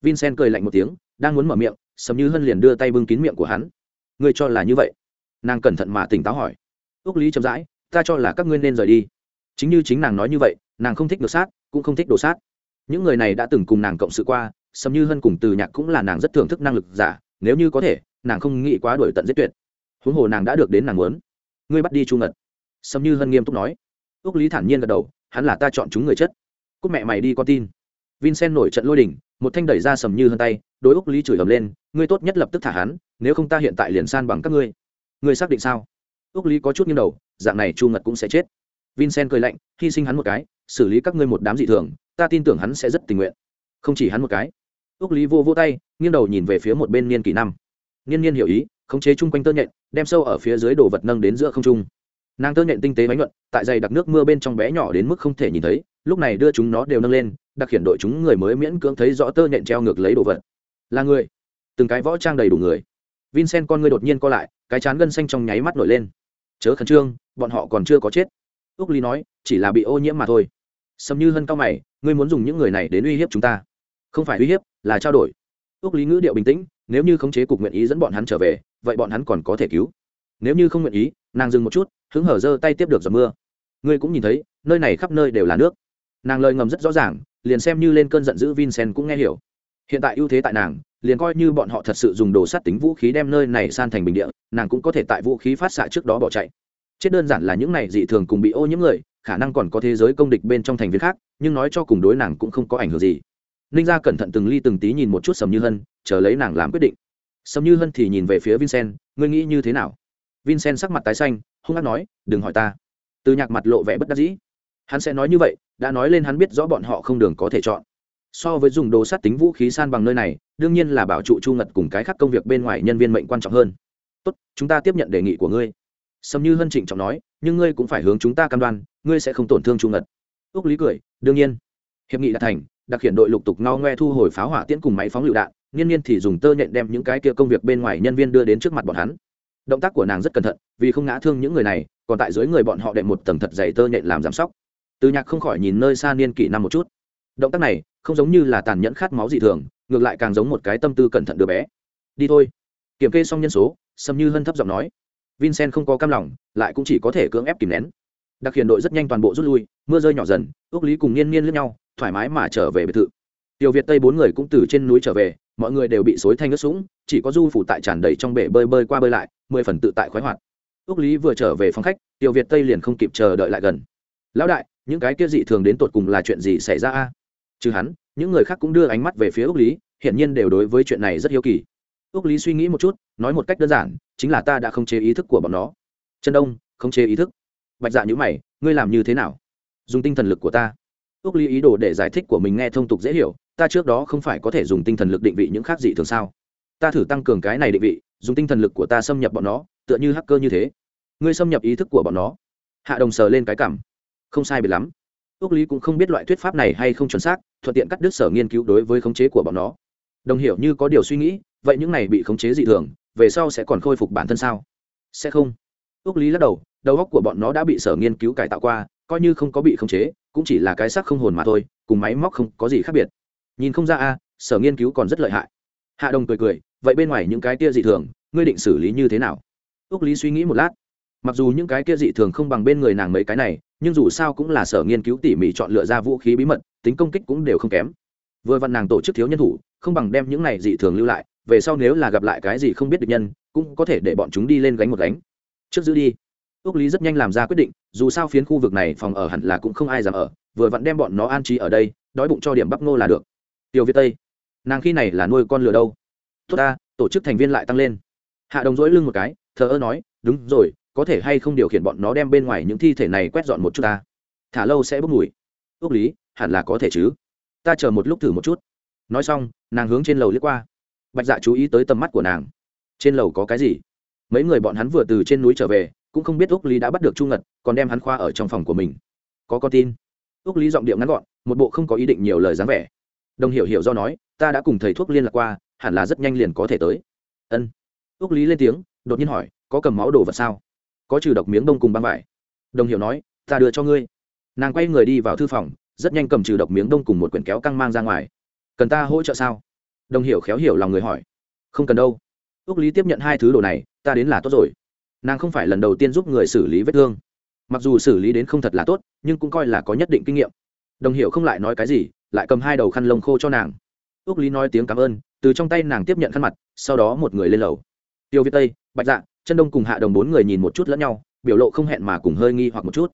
Vincent cười lạnh một tiếng, đang muốn mở miệng, sầm như hân liền đưa tay bưng kín miệng của hắn. Ngươi cho là như vậy? Nàng cẩn thận mà tỉnh táo hỏi. Ước lý chậm rãi, ta cho là các ngươi nên rời đi. Chính như chính nàng nói như vậy, nàng không thích được sát, cũng không thích đồ sát. Những người này đã từng cùng nàng cộng sự qua, sầm như hân cùng từ nhạc cũng là nàng rất thưởng thức năng lực giả, nếu như có thể, nàng không nghĩ quá đổi tận giết tuyệt. Huống hồ nàng đã được đến nàng muốn. Ngươi bắt đi chu ngật. Sầm như hân nghiêm túc nói. Ước lý thản nhiên gật đầu, hắn là ta chọn chúng người chất. Cúc mẹ mày đi con tin vincent nổi trận lôi đỉnh một thanh đẩy ra sầm như hơn tay, đối úc lý chửi ầm lên, ngươi tốt nhất lập tức thả hắn, nếu không ta hiện tại liền san bằng các ngươi. Ngươi xác định sao? Úc lý có chút nghiêng đầu, dạng này chu ngật cũng sẽ chết. Vincent cười lạnh, hy sinh hắn một cái, xử lý các ngươi một đám dị thường, ta tin tưởng hắn sẽ rất tình nguyện. Không chỉ hắn một cái. Úc lý vô vô tay, nghiêng đầu nhìn về phía một bên niên kỷ năm. Niên niên hiểu ý, khống chế chung quanh tơ nhện, đem sâu ở phía dưới đồ vật nâng đến giữa không trung. Nàng tơ nhện tinh tế bánh luận tại dày đặc nước mưa bên trong bé nhỏ đến mức không thể nhìn thấy, lúc này đưa chúng nó đều nâng lên đặc khiển đội chúng người mới miễn cưỡng thấy rõ tơ nhện treo ngược lấy đồ vật. Là người. Từng cái võ trang đầy đủ người. Vincent con người đột nhiên co lại, cái chán gân xanh trong nháy mắt nổi lên. Chớ khẩn trương, bọn họ còn chưa có chết. Úc lý nói, chỉ là bị ô nhiễm mà thôi. Sầm như hân cao mày, ngươi muốn dùng những người này đến uy hiếp chúng ta. Không phải uy hiếp, là trao đổi. Ước lý ngữ điệu bình tĩnh, nếu như khống chế cục nguyện ý dẫn bọn hắn trở về, vậy bọn hắn còn có thể cứu. Nếu như không nguyện ý, nàng dừng một chút, hứng hở giơ tay tiếp được giọt mưa. Ngươi cũng nhìn thấy, nơi này khắp nơi đều là nước. Nàng lời ngầm rất rõ ràng liền xem như lên cơn giận dữ vincent cũng nghe hiểu. Hiện tại ưu thế tại nàng, liền coi như bọn họ thật sự dùng đồ sát tính vũ khí đem nơi này san thành bình địa, nàng cũng có thể tại vũ khí phát xạ trước đó bỏ chạy. Chết đơn giản là những này dị thường cùng bị ô nhiễm người, khả năng còn có thế giới công địch bên trong thành viên khác, nhưng nói cho cùng đối nàng cũng không có ảnh hưởng gì. Ninh gia cẩn thận từng ly từng tí nhìn một chút sầm như hân, chờ lấy nàng làm quyết định. Sầm như hân thì nhìn về phía vincent, ngươi nghĩ như thế nào? Vincent sắc mặt tái xanh, hung hát nói, đừng hỏi ta. Từ nhạc mặt lộ vẻ bất đắc dĩ hắn sẽ nói như vậy, đã nói lên hắn biết rõ bọn họ không đường có thể chọn. So với dùng đồ sát tính vũ khí san bằng nơi này, đương nhiên là bảo trụ chu ngật cùng cái khác công việc bên ngoài nhân viên mệnh quan trọng hơn. Tốt, chúng ta tiếp nhận đề nghị của ngươi. Sầm như hân trịnh trọng nói, nhưng ngươi cũng phải hướng chúng ta cam đoan, ngươi sẽ không tổn thương chu ngật. Úc lý cười, đương nhiên. Hiệp nghị đã thành, đặc hiện đội lục tục ngao ngoe thu hồi pháo hỏa tiễn cùng máy phóng lựu đạn, nghiên nhiên thì dùng tơ nhện đem những cái kia công việc bên ngoài nhân viên đưa đến trước mặt bọn hắn. Động tác của nàng rất cẩn thận, vì không ngã thương những người này, còn tại dưới người bọn họ đệm một tầng thật dày tơ nhện làm giám sóc từ nhạc không khỏi nhìn nơi xa niên kỷ năm một chút. Động tác này không giống như là tàn nhẫn khát máu dị thường, ngược lại càng giống một cái tâm tư cẩn thận đứa bé. Đi thôi. Kiểm kê xong nhân số, sâm như hân thấp giọng nói. Vincent không có cam lòng, lại cũng chỉ có thể cưỡng ép kìm nén. Đặc hiện đội rất nhanh toàn bộ rút lui, mưa rơi nhỏ dần ước lý cùng niên niên lướt nhau, thoải mái mà trở về biệt thự. Tiểu việt tây bốn người cũng từ trên núi trở về, mọi người đều bị xối thanh ướt sũng, chỉ có du phủ tại tràn đầy trong bể bơi bơi qua bơi lại, mười phần tự tại khoái hoạt. Ước lý vừa trở về phòng khách, tiểu việt tây liền không kịp chờ đợi lại gần. Lão đại những cái kia dị thường đến tột cùng là chuyện gì xảy ra a? Trừ hắn, những người khác cũng đưa ánh mắt về phía ước lý, hiển nhiên đều đối với chuyện này rất hiếu kỳ. Ước lý suy nghĩ một chút, nói một cách đơn giản, chính là ta đã không chế ý thức của bọn nó. Chân đông không chế ý thức. Bạch dạ nhữ mày, ngươi làm như thế nào? Dùng tinh thần lực của ta. Ước lý ý đồ để giải thích của mình nghe thông tục dễ hiểu, ta trước đó không phải có thể dùng tinh thần lực định vị những khác dị thường sao? Ta thử tăng cường cái này định vị, dùng tinh thần lực của ta xâm nhập bọn nó, tựa như hacker như thế. Ngươi xâm nhập ý thức của bọn nó. Hạ đồng sờ lên cái cảm không sai biệt lắm. Ước lý cũng không biết loại thuyết pháp này hay không chuẩn xác, thuận tiện cắt đứt sở nghiên cứu đối với khống chế của bọn nó. Đồng hiểu như có điều suy nghĩ, vậy những này bị khống chế dị thường, về sau sẽ còn khôi phục bản thân sao? Sẽ không. Ước lý lắc đầu đầu óc của bọn nó đã bị sở nghiên cứu cải tạo qua, coi như không có bị khống chế, cũng chỉ là cái xác không hồn mà thôi, cùng máy móc không có gì khác biệt. Nhìn không ra a, sở nghiên cứu còn rất lợi hại. Hạ đồng cười cười, vậy bên ngoài những cái tia dị thường, ngươi định xử lý như thế nào? Ước lý suy nghĩ một lát mặc dù những cái kia dị thường không bằng bên người nàng mấy cái này, nhưng dù sao cũng là sở nghiên cứu tỉ mỉ chọn lựa ra vũ khí bí mật, tính công kích cũng đều không kém. Vừa vặn nàng tổ chức thiếu nhân thủ, không bằng đem những này dị thường lưu lại, về sau nếu là gặp lại cái gì không biết được nhân, cũng có thể để bọn chúng đi lên gánh một gánh. Trước giữ đi. Ước lý rất nhanh làm ra quyết định, dù sao phiến khu vực này phòng ở hẳn là cũng không ai dám ở, vừa vặn đem bọn nó an trí ở đây, đói bụng cho điểm bắp ngô là được. Tiểu việt tây, nàng khi này là nuôi con lừa đâu? Tốt ta, tổ chức thành viên lại tăng lên. Hạ đồng dỗi lưng một cái, thờ ơ nói, đúng rồi có thể hay không điều khiển bọn nó đem bên ngoài những thi thể này quét dọn một chút ta? Thả lâu sẽ bốc mùi. Ước lý, hẳn là có thể chứ. Ta chờ một lúc thử một chút. Nói xong, nàng hướng trên lầu liếc qua. Bạch dạ chú ý tới tầm mắt của nàng. Trên lầu có cái gì? Mấy người bọn hắn vừa từ trên núi trở về, cũng không biết úc lý đã bắt được chu ngật, còn đem hắn khoa ở trong phòng của mình. Có con tin. Úc lý giọng điệu ngắn gọn, một bộ không có ý định nhiều lời dáng vẻ. Đồng hiểu hiểu do nói, ta đã cùng thầy thuốc liên lạc qua, hẳn là rất nhanh liền có thể tới. Ân. Úc lý lên tiếng, đột nhiên hỏi, có cầm máu đồ vật sao? Có trừ độc miếng đông cùng băng vải. Đồng hiểu nói, ta đưa cho ngươi. Nàng quay người đi vào thư phòng, rất nhanh cầm trừ độc miếng đông cùng một quyển kéo căng mang ra ngoài. Cần ta hỗ trợ sao? Đồng hiểu khéo hiểu lòng người hỏi. Không cần đâu. Ước lý tiếp nhận hai thứ đồ này, ta đến là tốt rồi. Nàng không phải lần đầu tiên giúp người xử lý vết thương. Mặc dù xử lý đến không thật là tốt, nhưng cũng coi là có nhất định kinh nghiệm. Đồng hiểu không lại nói cái gì, lại cầm hai đầu khăn lông khô cho nàng. Ước lý nói tiếng cảm ơn, từ trong tay nàng tiếp nhận khăn mặt, sau đó một người lên lầu. Tiêu viết tây, bạch dạ chân đông cùng hạ đồng bốn người nhìn một chút lẫn nhau, biểu lộ không hẹn mà cùng hơi nghi hoặc một chút.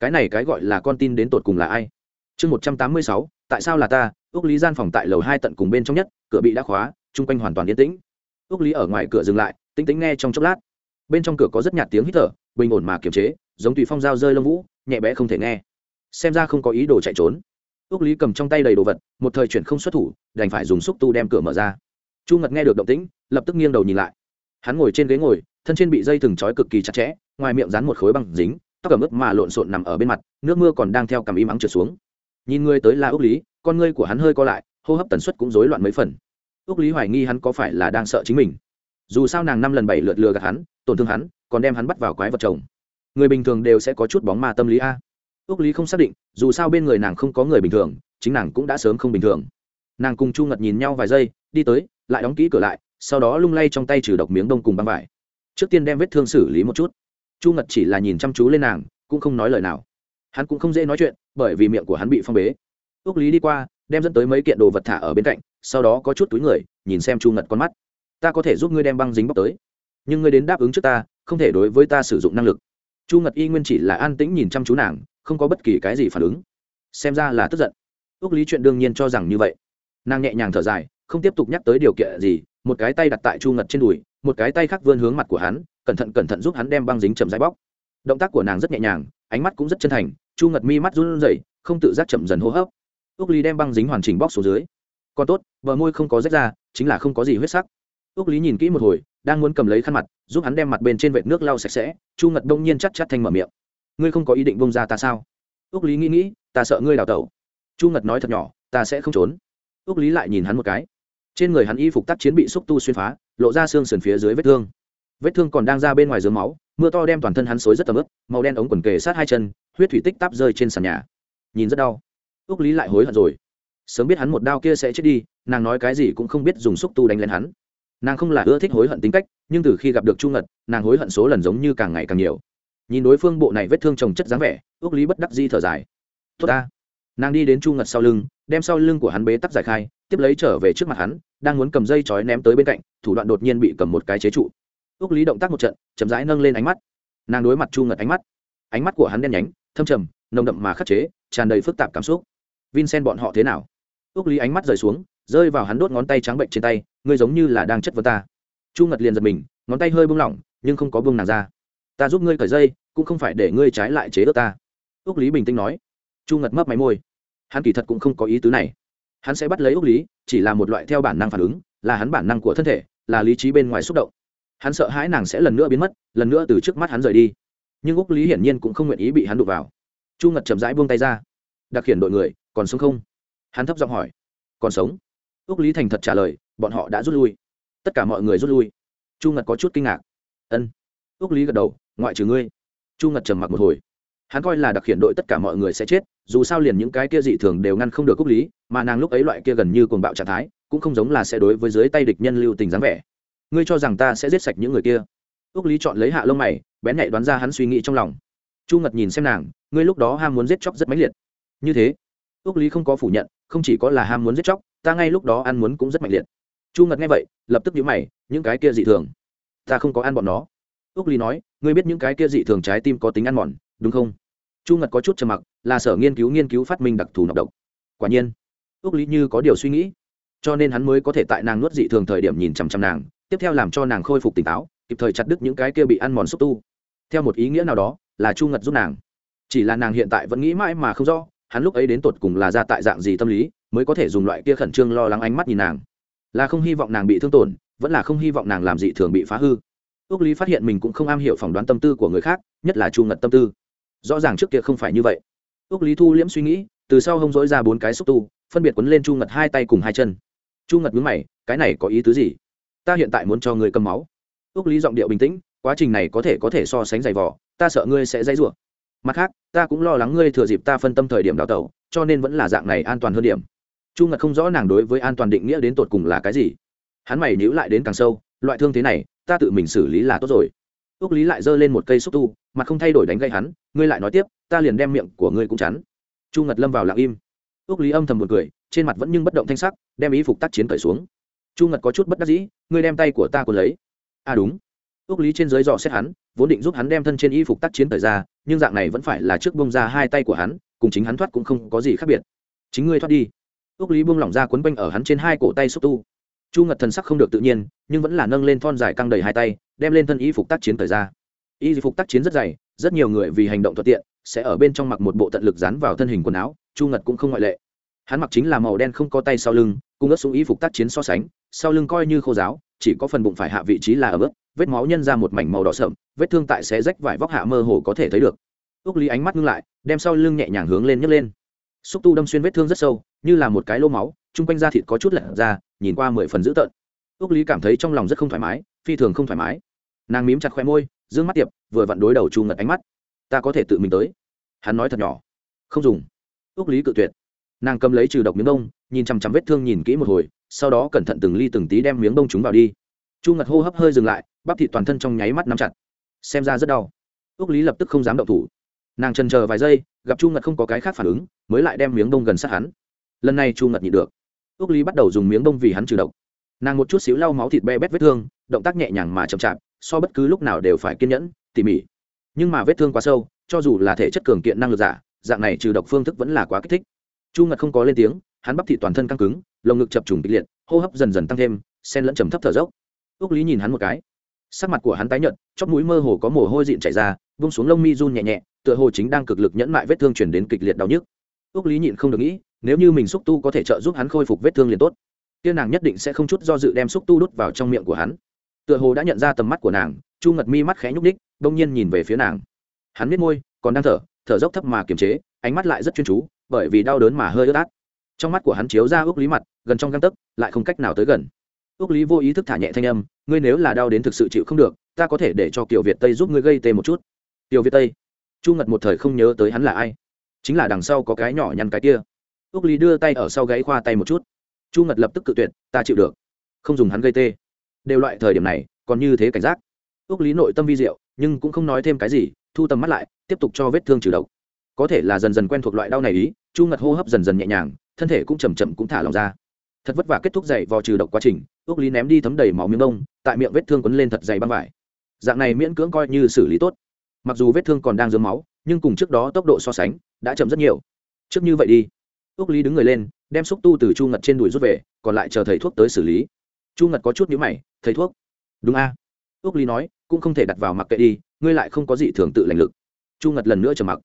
Cái này cái gọi là con tin đến tột cùng là ai? Chương một trăm tám mươi sáu, tại sao là ta? Ước lý gian phòng tại lầu hai tận cùng bên trong nhất, cửa bị đã khóa, chung quanh hoàn toàn yên tĩnh. Ước lý ở ngoài cửa dừng lại tính tính nghe trong chốc lát. Bên trong cửa có rất nhạt tiếng hít thở, bình ổn mà kiềm chế, giống tùy phong dao rơi lông vũ, nhẹ bẽ không thể nghe. Xem ra không có ý đồ chạy trốn. Ước lý cầm trong tay đầy đồ vật, một thời chuyển không xuất thủ, đành phải dùng xúc tu đem cửa mở ra. Chu ngật nghe được động tĩnh, lập tức nghiêng đầu nhìn lại. Hắn ngồi trên ghế ngồi thân trên bị dây thừng trói cực kỳ chặt chẽ, ngoài miệng dán một khối băng dính, tóc cầm ướp mà lộn xộn nằm ở bên mặt, nước mưa còn đang theo cầm im ắng trượt xuống. Nhìn ngươi tới là ước lý, con ngươi của hắn hơi co lại, hô hấp tần suất cũng rối loạn mấy phần. Ước lý hoài nghi hắn có phải là đang sợ chính mình. Dù sao nàng năm lần bảy lượt lừa gạt hắn, tổn thương hắn, còn đem hắn bắt vào quái vật chồng. Người bình thường đều sẽ có chút bóng ma tâm lý a. Ước lý không xác định, dù sao bên người nàng không có người bình thường, chính nàng cũng đã sớm không bình thường. Nàng cùng chu ngật nhìn nhau vài giây, đi tới, lại đóng kỹ cửa lại, sau đó lung lay trong tay trừ độc miếng đông cùng băng vải trước tiên đem vết thương xử lý một chút. Chu ngật chỉ là nhìn chăm chú lên nàng, cũng không nói lời nào. Hắn cũng không dễ nói chuyện, bởi vì miệng của hắn bị phong bế. Ước lý đi qua, đem dẫn tới mấy kiện đồ vật thả ở bên cạnh, sau đó có chút túi người, nhìn xem chu ngật con mắt. Ta có thể giúp ngươi đem băng dính bóc tới, nhưng ngươi đến đáp ứng trước ta, không thể đối với ta sử dụng năng lực. Chu ngật y nguyên chỉ là an tĩnh nhìn chăm chú nàng, không có bất kỳ cái gì phản ứng. Xem ra là tức giận. Ước lý chuyện đương nhiên cho rằng như vậy. Nàng nhẹ nhàng thở dài, không tiếp tục nhắc tới điều kiện gì, một cái tay đặt tại chu ngật trên đùi một cái tay khác vươn hướng mặt của hắn, cẩn thận cẩn thận giúp hắn đem băng dính chậm rãi bóc. Động tác của nàng rất nhẹ nhàng, ánh mắt cũng rất chân thành, chu ngật mi mắt run rẩy, không tự giác chậm dần hô hấp. Ước lý đem băng dính hoàn chỉnh bóc xuống dưới. Còn tốt, bờ môi không có rách ra, chính là không có gì huyết sắc. Ước lý nhìn kỹ một hồi, đang muốn cầm lấy khăn mặt, giúp hắn đem mặt bên trên vệt nước lau sạch sẽ, chu ngật đông nhiên chắc chắc thanh mở miệng. Ngươi không có ý định bông ra ta sao? Ước lý nghĩ nghĩ, ta sợ ngươi đào tẩu. Chu ngật nói thật nhỏ, ta sẽ không trốn. Ước lý lại nhìn hắn một cái trên người hắn y phục tác chiến bị xúc tu xuyên phá, lộ ra xương sườn phía dưới vết thương. Vết thương còn đang ra bên ngoài dưới máu, mưa to đem toàn thân hắn xối rất tầm ướp màu đen ống quần kề sát hai chân, huyết thủy tích táp rơi trên sàn nhà. Nhìn rất đau. Ước lý lại hối hận rồi. Sớm biết hắn một đao kia sẽ chết đi, nàng nói cái gì cũng không biết dùng xúc tu đánh lên hắn. Nàng không là ưa thích hối hận tính cách, nhưng từ khi gặp được chu ngật, nàng hối hận số lần giống như càng ngày càng nhiều. Nhìn đối phương bộ này vết thương trồng chất dáng vẻ ước lý bất đắc di thở dài. Tốt ta. Nàng đi đến chu ngật sau lưng, đem sau lưng của hắn bế tắc giải khai tiếp lấy trở về trước mặt hắn, đang muốn cầm dây chói ném tới bên cạnh, thủ đoạn đột nhiên bị cầm một cái chế trụ. Ước lý động tác một trận, chậm rãi nâng lên ánh mắt. Nàng đối mặt chu ngật ánh mắt. Ánh mắt của hắn đen nhánh, thâm trầm, nồng đậm mà khắc chế, tràn đầy phức tạp cảm xúc. Vincent bọn họ thế nào? Ước lý ánh mắt rời xuống, rơi vào hắn đốt ngón tay trắng bệnh trên tay, ngươi giống như là đang chất vấn ta. Chu ngật liền giật mình, ngón tay hơi bung lỏng, nhưng không có bung nàng ra. Ta giúp ngươi cởi dây, cũng không phải để ngươi trái lại chế ước ta. Ước lý bình tĩnh nói. Chu ngật mấp máy môi. Hắn kỳ thật cũng không có ý tứ này hắn sẽ bắt lấy ốc lý, chỉ là một loại theo bản năng phản ứng, là hắn bản năng của thân thể, là lý trí bên ngoài xúc động. Hắn sợ hãi nàng sẽ lần nữa biến mất, lần nữa từ trước mắt hắn rời đi. Nhưng úc lý hiển nhiên cũng không nguyện ý bị hắn đụt vào. Chu ngật chậm rãi buông tay ra. Đặc khiển đội người, còn sống không? Hắn thấp giọng hỏi. Còn sống. Úc lý thành thật trả lời, bọn họ đã rút lui. Tất cả mọi người rút lui. Chu ngật có chút kinh ngạc. Ân. Úc lý gật đầu, ngoại trừ ngươi. Chu ngật trầm mặc một hồi hắn coi là đặc khiển đội tất cả mọi người sẽ chết, dù sao liền những cái kia dị thường đều ngăn không được cúc lý, mà nàng lúc ấy loại kia gần như cuồng bạo trạng thái, cũng không giống là sẽ đối với dưới tay địch nhân lưu tình dáng vẻ. Ngươi cho rằng ta sẽ giết sạch những người kia? Ước lý chọn lấy hạ lông mày, bén nhạy đoán ra hắn suy nghĩ trong lòng. Chu ngật nhìn xem nàng, ngươi lúc đó ham muốn giết chóc rất mãnh liệt. Như thế ước lý không có phủ nhận, không chỉ có là ham muốn giết chóc, ta ngay lúc đó ăn muốn cũng rất mạnh liệt. Chu ngật nghe vậy, lập tức nhíu mày, những cái kia dị thường, ta không có ăn bọn nó. Ước lý nói, ngươi biết những cái kia dị thường trái tim có tính ăn mòn, đúng không? Chu ngật có chút trầm mặc, là sở nghiên cứu nghiên cứu phát minh đặc thù nọc độc. Quả nhiên ước lý như có điều suy nghĩ, cho nên hắn mới có thể tại nàng nuốt dị thường thời điểm nhìn chằm chằm nàng, tiếp theo làm cho nàng khôi phục tỉnh táo, kịp thời chặt đứt những cái kia bị ăn mòn xúc tu. Theo một ý nghĩa nào đó, là chu ngật giúp nàng. Chỉ là nàng hiện tại vẫn nghĩ mãi mà không rõ, hắn lúc ấy đến tột cùng là ra tại dạng gì tâm lý, mới có thể dùng loại kia khẩn trương lo lắng ánh mắt nhìn nàng. Là không hy vọng nàng bị thương tổn, vẫn là không hy vọng nàng làm dị thường bị phá hư. Ước lý phát hiện mình cũng không am hiểu phỏng đoán tâm tư của người khác, nhất là chu ngật tâm tư rõ ràng trước kia không phải như vậy. Ước lý thu liễm suy nghĩ, từ sau hông dỗi ra bốn cái xúc tu, phân biệt quấn lên chu ngật hai tay cùng hai chân. Chu ngật mướn mày, cái này có ý tứ gì? Ta hiện tại muốn cho ngươi cầm máu. Ước lý giọng điệu bình tĩnh, quá trình này có thể có thể so sánh giày vỏ ta sợ ngươi sẽ dãy rủa. Mặt khác, ta cũng lo lắng ngươi thừa dịp ta phân tâm thời điểm đào tẩu, cho nên vẫn là dạng này an toàn hơn điểm. Chu ngật không rõ nàng đối với an toàn định nghĩa đến tột cùng là cái gì. Hắn mày nhíu lại đến càng sâu, loại thương thế này, ta tự mình xử lý là tốt rồi ước lý lại giơ lên một cây xúc tu, mặt không thay đổi đánh gây hắn, ngươi lại nói tiếp, ta liền đem miệng của ngươi cũng chắn. Chu ngật lâm vào lặng im. Ước lý âm thầm một cười, trên mặt vẫn nhưng bất động thanh sắc, đem ý phục tác chiến cởi xuống. Chu ngật có chút bất đắc dĩ, ngươi đem tay của ta còn lấy. À đúng. Ước lý trên dưới dò xét hắn, vốn định giúp hắn đem thân trên y phục tác chiến thời ra, nhưng dạng này vẫn phải là trước bông ra hai tay của hắn, cùng chính hắn thoát cũng không có gì khác biệt. Chính ngươi thoát đi. Ước lý buông lỏng ra quấn quanh ở hắn trên hai cổ tay xúc tu chu ngật thần sắc không được tự nhiên, nhưng vẫn là nâng lên thon dài căng đầy hai tay, đem lên thân y phục tác chiến thời ra. Y phục tác chiến rất dày, rất nhiều người vì hành động thuận tiện, sẽ ở bên trong mặc một bộ tận lực dán vào thân hình quần áo, chu ngật cũng không ngoại lệ. Hắn mặc chính là màu đen không có tay sau lưng cung ớt xuống y phục tác chiến so sánh, sau lưng coi như khô giáo, chỉ có phần bụng phải hạ vị trí là ở bước vết máu nhân ra một mảnh màu đỏ sậm, vết thương tại xé rách vải vóc hạ mơ hồ có thể thấy được. Ước lý ánh mắt ngưng lại, đem sau lưng nhẹ nhàng hướng lên nhấc lên. Xúc tu đâm xuyên vết thương rất sâu, như là một cái lô máu chung quanh da thịt có chút lật ra, nhìn qua mười phần dữ tợn. Ước lý cảm thấy trong lòng rất không thoải mái, phi thường không thoải mái. Nàng mím chặt khoe môi d ư ơ n g mắt tiệp, vừa vặn đối đầu chu ngật ánh mắt. Ta có thể tự mình tới. Hắn nói thật nhỏ. Không dùng. Ước lý cự tuyệt. Nàng cầm lấy trừ độc miếng bông, nhìn chằm chằm vết thương nhìn kỹ một hồi, sau đó cẩn thận từng ly từng tí đem miếng bông chúng vào đi. Chu ngật hô hấp hơi dừng lại, bắp thịt toàn thân trong nháy mắt nắm chặt. Xem ra rất đau. Ước lý lập tức không dám động thủ. Nàng trần chờ vài giây, gặp chu ngật không có cái khác phản ứng, mới lại đem miếng bông gần sát hắn. Lần này chu ngật nhịn được ước lý bắt đầu dùng miếng bông vì hắn trừ độc. Nàng một chút xíu lau máu thịt be bét vết thương, động tác nhẹ nhàng mà chậm chạp, so bất cứ lúc nào đều phải kiên nhẫn, tỉ mỉ. Nhưng mà vết thương quá sâu, cho dù là thể chất cường kiện năng lực giả, dạng này trừ độc phương thức vẫn là quá kích thích. Chu ngật không có lên tiếng, hắn bắp thịt toàn thân căng cứng, lồng ngực chập trùng kịch liệt, hô hấp dần dần tăng thêm sen lẫn trầm thấp thở dốc. Ước lý nhìn hắn một cái. Sắc mặt của hắn tái nhợt, chóp mũi mơ hồ có mồ hôi dịn chảy ra, vung xuống lông mi run nhẹ nhẹ, tựa hồ chính đang cực lực nhẫn mại vết thương chuyển đến kịch liệt đau nhức. Ước lý nhịn không được nghĩ nếu như mình xúc tu có thể trợ giúp hắn khôi phục vết thương liền tốt. Tiên nàng nhất định sẽ không chút do dự đem xúc tu đút vào trong miệng của hắn. Tựa hồ đã nhận ra tầm mắt của nàng, chu ngật mi mắt khẽ nhúc ních đông nhiên nhìn về phía nàng. Hắn biết môi, còn đang thở thở dốc thấp mà kiềm chế, ánh mắt lại rất chuyên chú, bởi vì đau đớn mà hơi ướt át. Trong mắt của hắn chiếu ra ước lý mặt, gần trong găng tấc, lại không cách nào tới gần. Ước lý vô ý thức thả nhẹ thanh âm, ngươi nếu là đau đến thực sự chịu không được, ta có thể để cho kiều việt tây giúp ngươi gây tê một chút. Kiều việt tây? Chu ngật một thời không nhớ tới hắn là ai. Chính là đằng sau có cái nhỏ nhăn cái kia ước lý đưa tay ở sau gáy khoa tay một chút. Chu ngật lập tức cự tuyệt, ta chịu được. Không dùng hắn gây tê. Đều loại thời điểm này, còn như thế cảnh giác. Ước lý nội tâm vi diệu, nhưng cũng không nói thêm cái gì, thu tầm mắt lại, tiếp tục cho vết thương trừ độc. Có thể là dần dần quen thuộc loại đau này ý, chu ngật hô hấp dần dần nhẹ nhàng, thân thể cũng chầm chậm cũng thả lòng ra. Thật vất vả kết thúc dậy vò trừ độc quá trình ước lý ném đi thấm đầy máu miếng đông, tại miệng vết thương quấn lên thật dày băng vải. Dạng này miễn cưỡng coi như xử lý tốt. Mặc dù vết thương còn đang dướng máu, nhưng cùng trước đó tốc độ so sánh, đã chậm rất nhiều. Trước như vậy đi ước lý đứng người lên, đem xúc tu từ chu ngật trên đùi rút về, còn lại chờ thầy thuốc tới xử lý. Chu ngật có chút nhữ mày, thầy thuốc? Đúng a. À? ước lý nói, cũng không thể đặt vào mặc kệ đi, ngươi lại không có gì thường tự lành lực. Chu ngật lần nữa trầm mặc.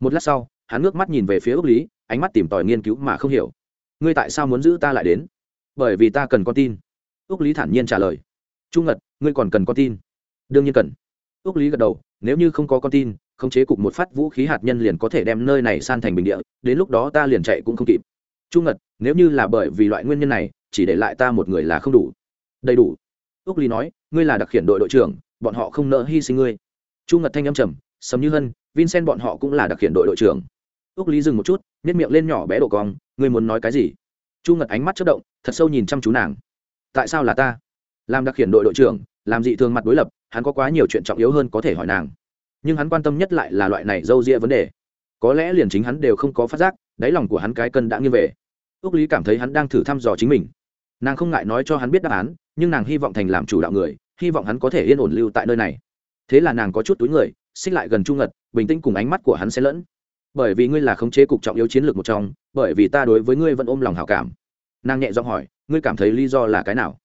Một lát sau, hắn ngước mắt nhìn về phía ước lý, ánh mắt tìm tòi nghiên cứu mà không hiểu. Ngươi tại sao muốn giữ ta lại đến? Bởi vì ta cần con tin. Ước lý thản nhiên trả lời. Chu ngật, ngươi còn cần con tin? Đương nhiên cần. Ước lý gật đầu, nếu như không có con tin khống chế cục một phát vũ khí hạt nhân liền có thể đem nơi này san thành bình địa, đến lúc đó ta liền chạy cũng không kịp. Chu ngật, nếu như là bởi vì loại nguyên nhân này, chỉ để lại ta một người là không đủ. Đầy đủ. Úc lý nói, ngươi là đặc khiển đội đội trưởng, bọn họ không nỡ hy sinh ngươi. Chu ngật thanh âm trầm, sầm như hân, vincent bọn họ cũng là đặc khiển đội đội trưởng. Úc lý dừng một chút nếp miệng lên nhỏ bé độ cong, ngươi muốn nói cái gì? Chu ngật ánh mắt chất động, thật sâu nhìn chăm chú nàng. Tại sao là ta? Làm đặc khiển đội đội trưởng, làm dị thường mặt đối lập, hắn có quá nhiều chuyện trọng yếu hơn có thể hỏi nàng nhưng hắn quan tâm nhất lại là loại này dâu ria vấn đề. Có lẽ liền chính hắn đều không có phát giác, đáy lòng của hắn cái cân đã nghiêng về. Ước lý cảm thấy hắn đang thử thăm dò chính mình. Nàng không ngại nói cho hắn biết đáp án, nhưng nàng hy vọng thành làm chủ đạo người, hy vọng hắn có thể yên ổn lưu tại nơi này. Thế là nàng có chút túi người, xích lại gần trung ngật, bình tĩnh cùng ánh mắt của hắn sẽ lẫn. Bởi vì ngươi là khống chế cục trọng yếu chiến lược một trong, bởi vì ta đối với ngươi vẫn ôm lòng hảo cảm. Nàng nhẹ giọng hỏi, ngươi cảm thấy lý do là cái nào?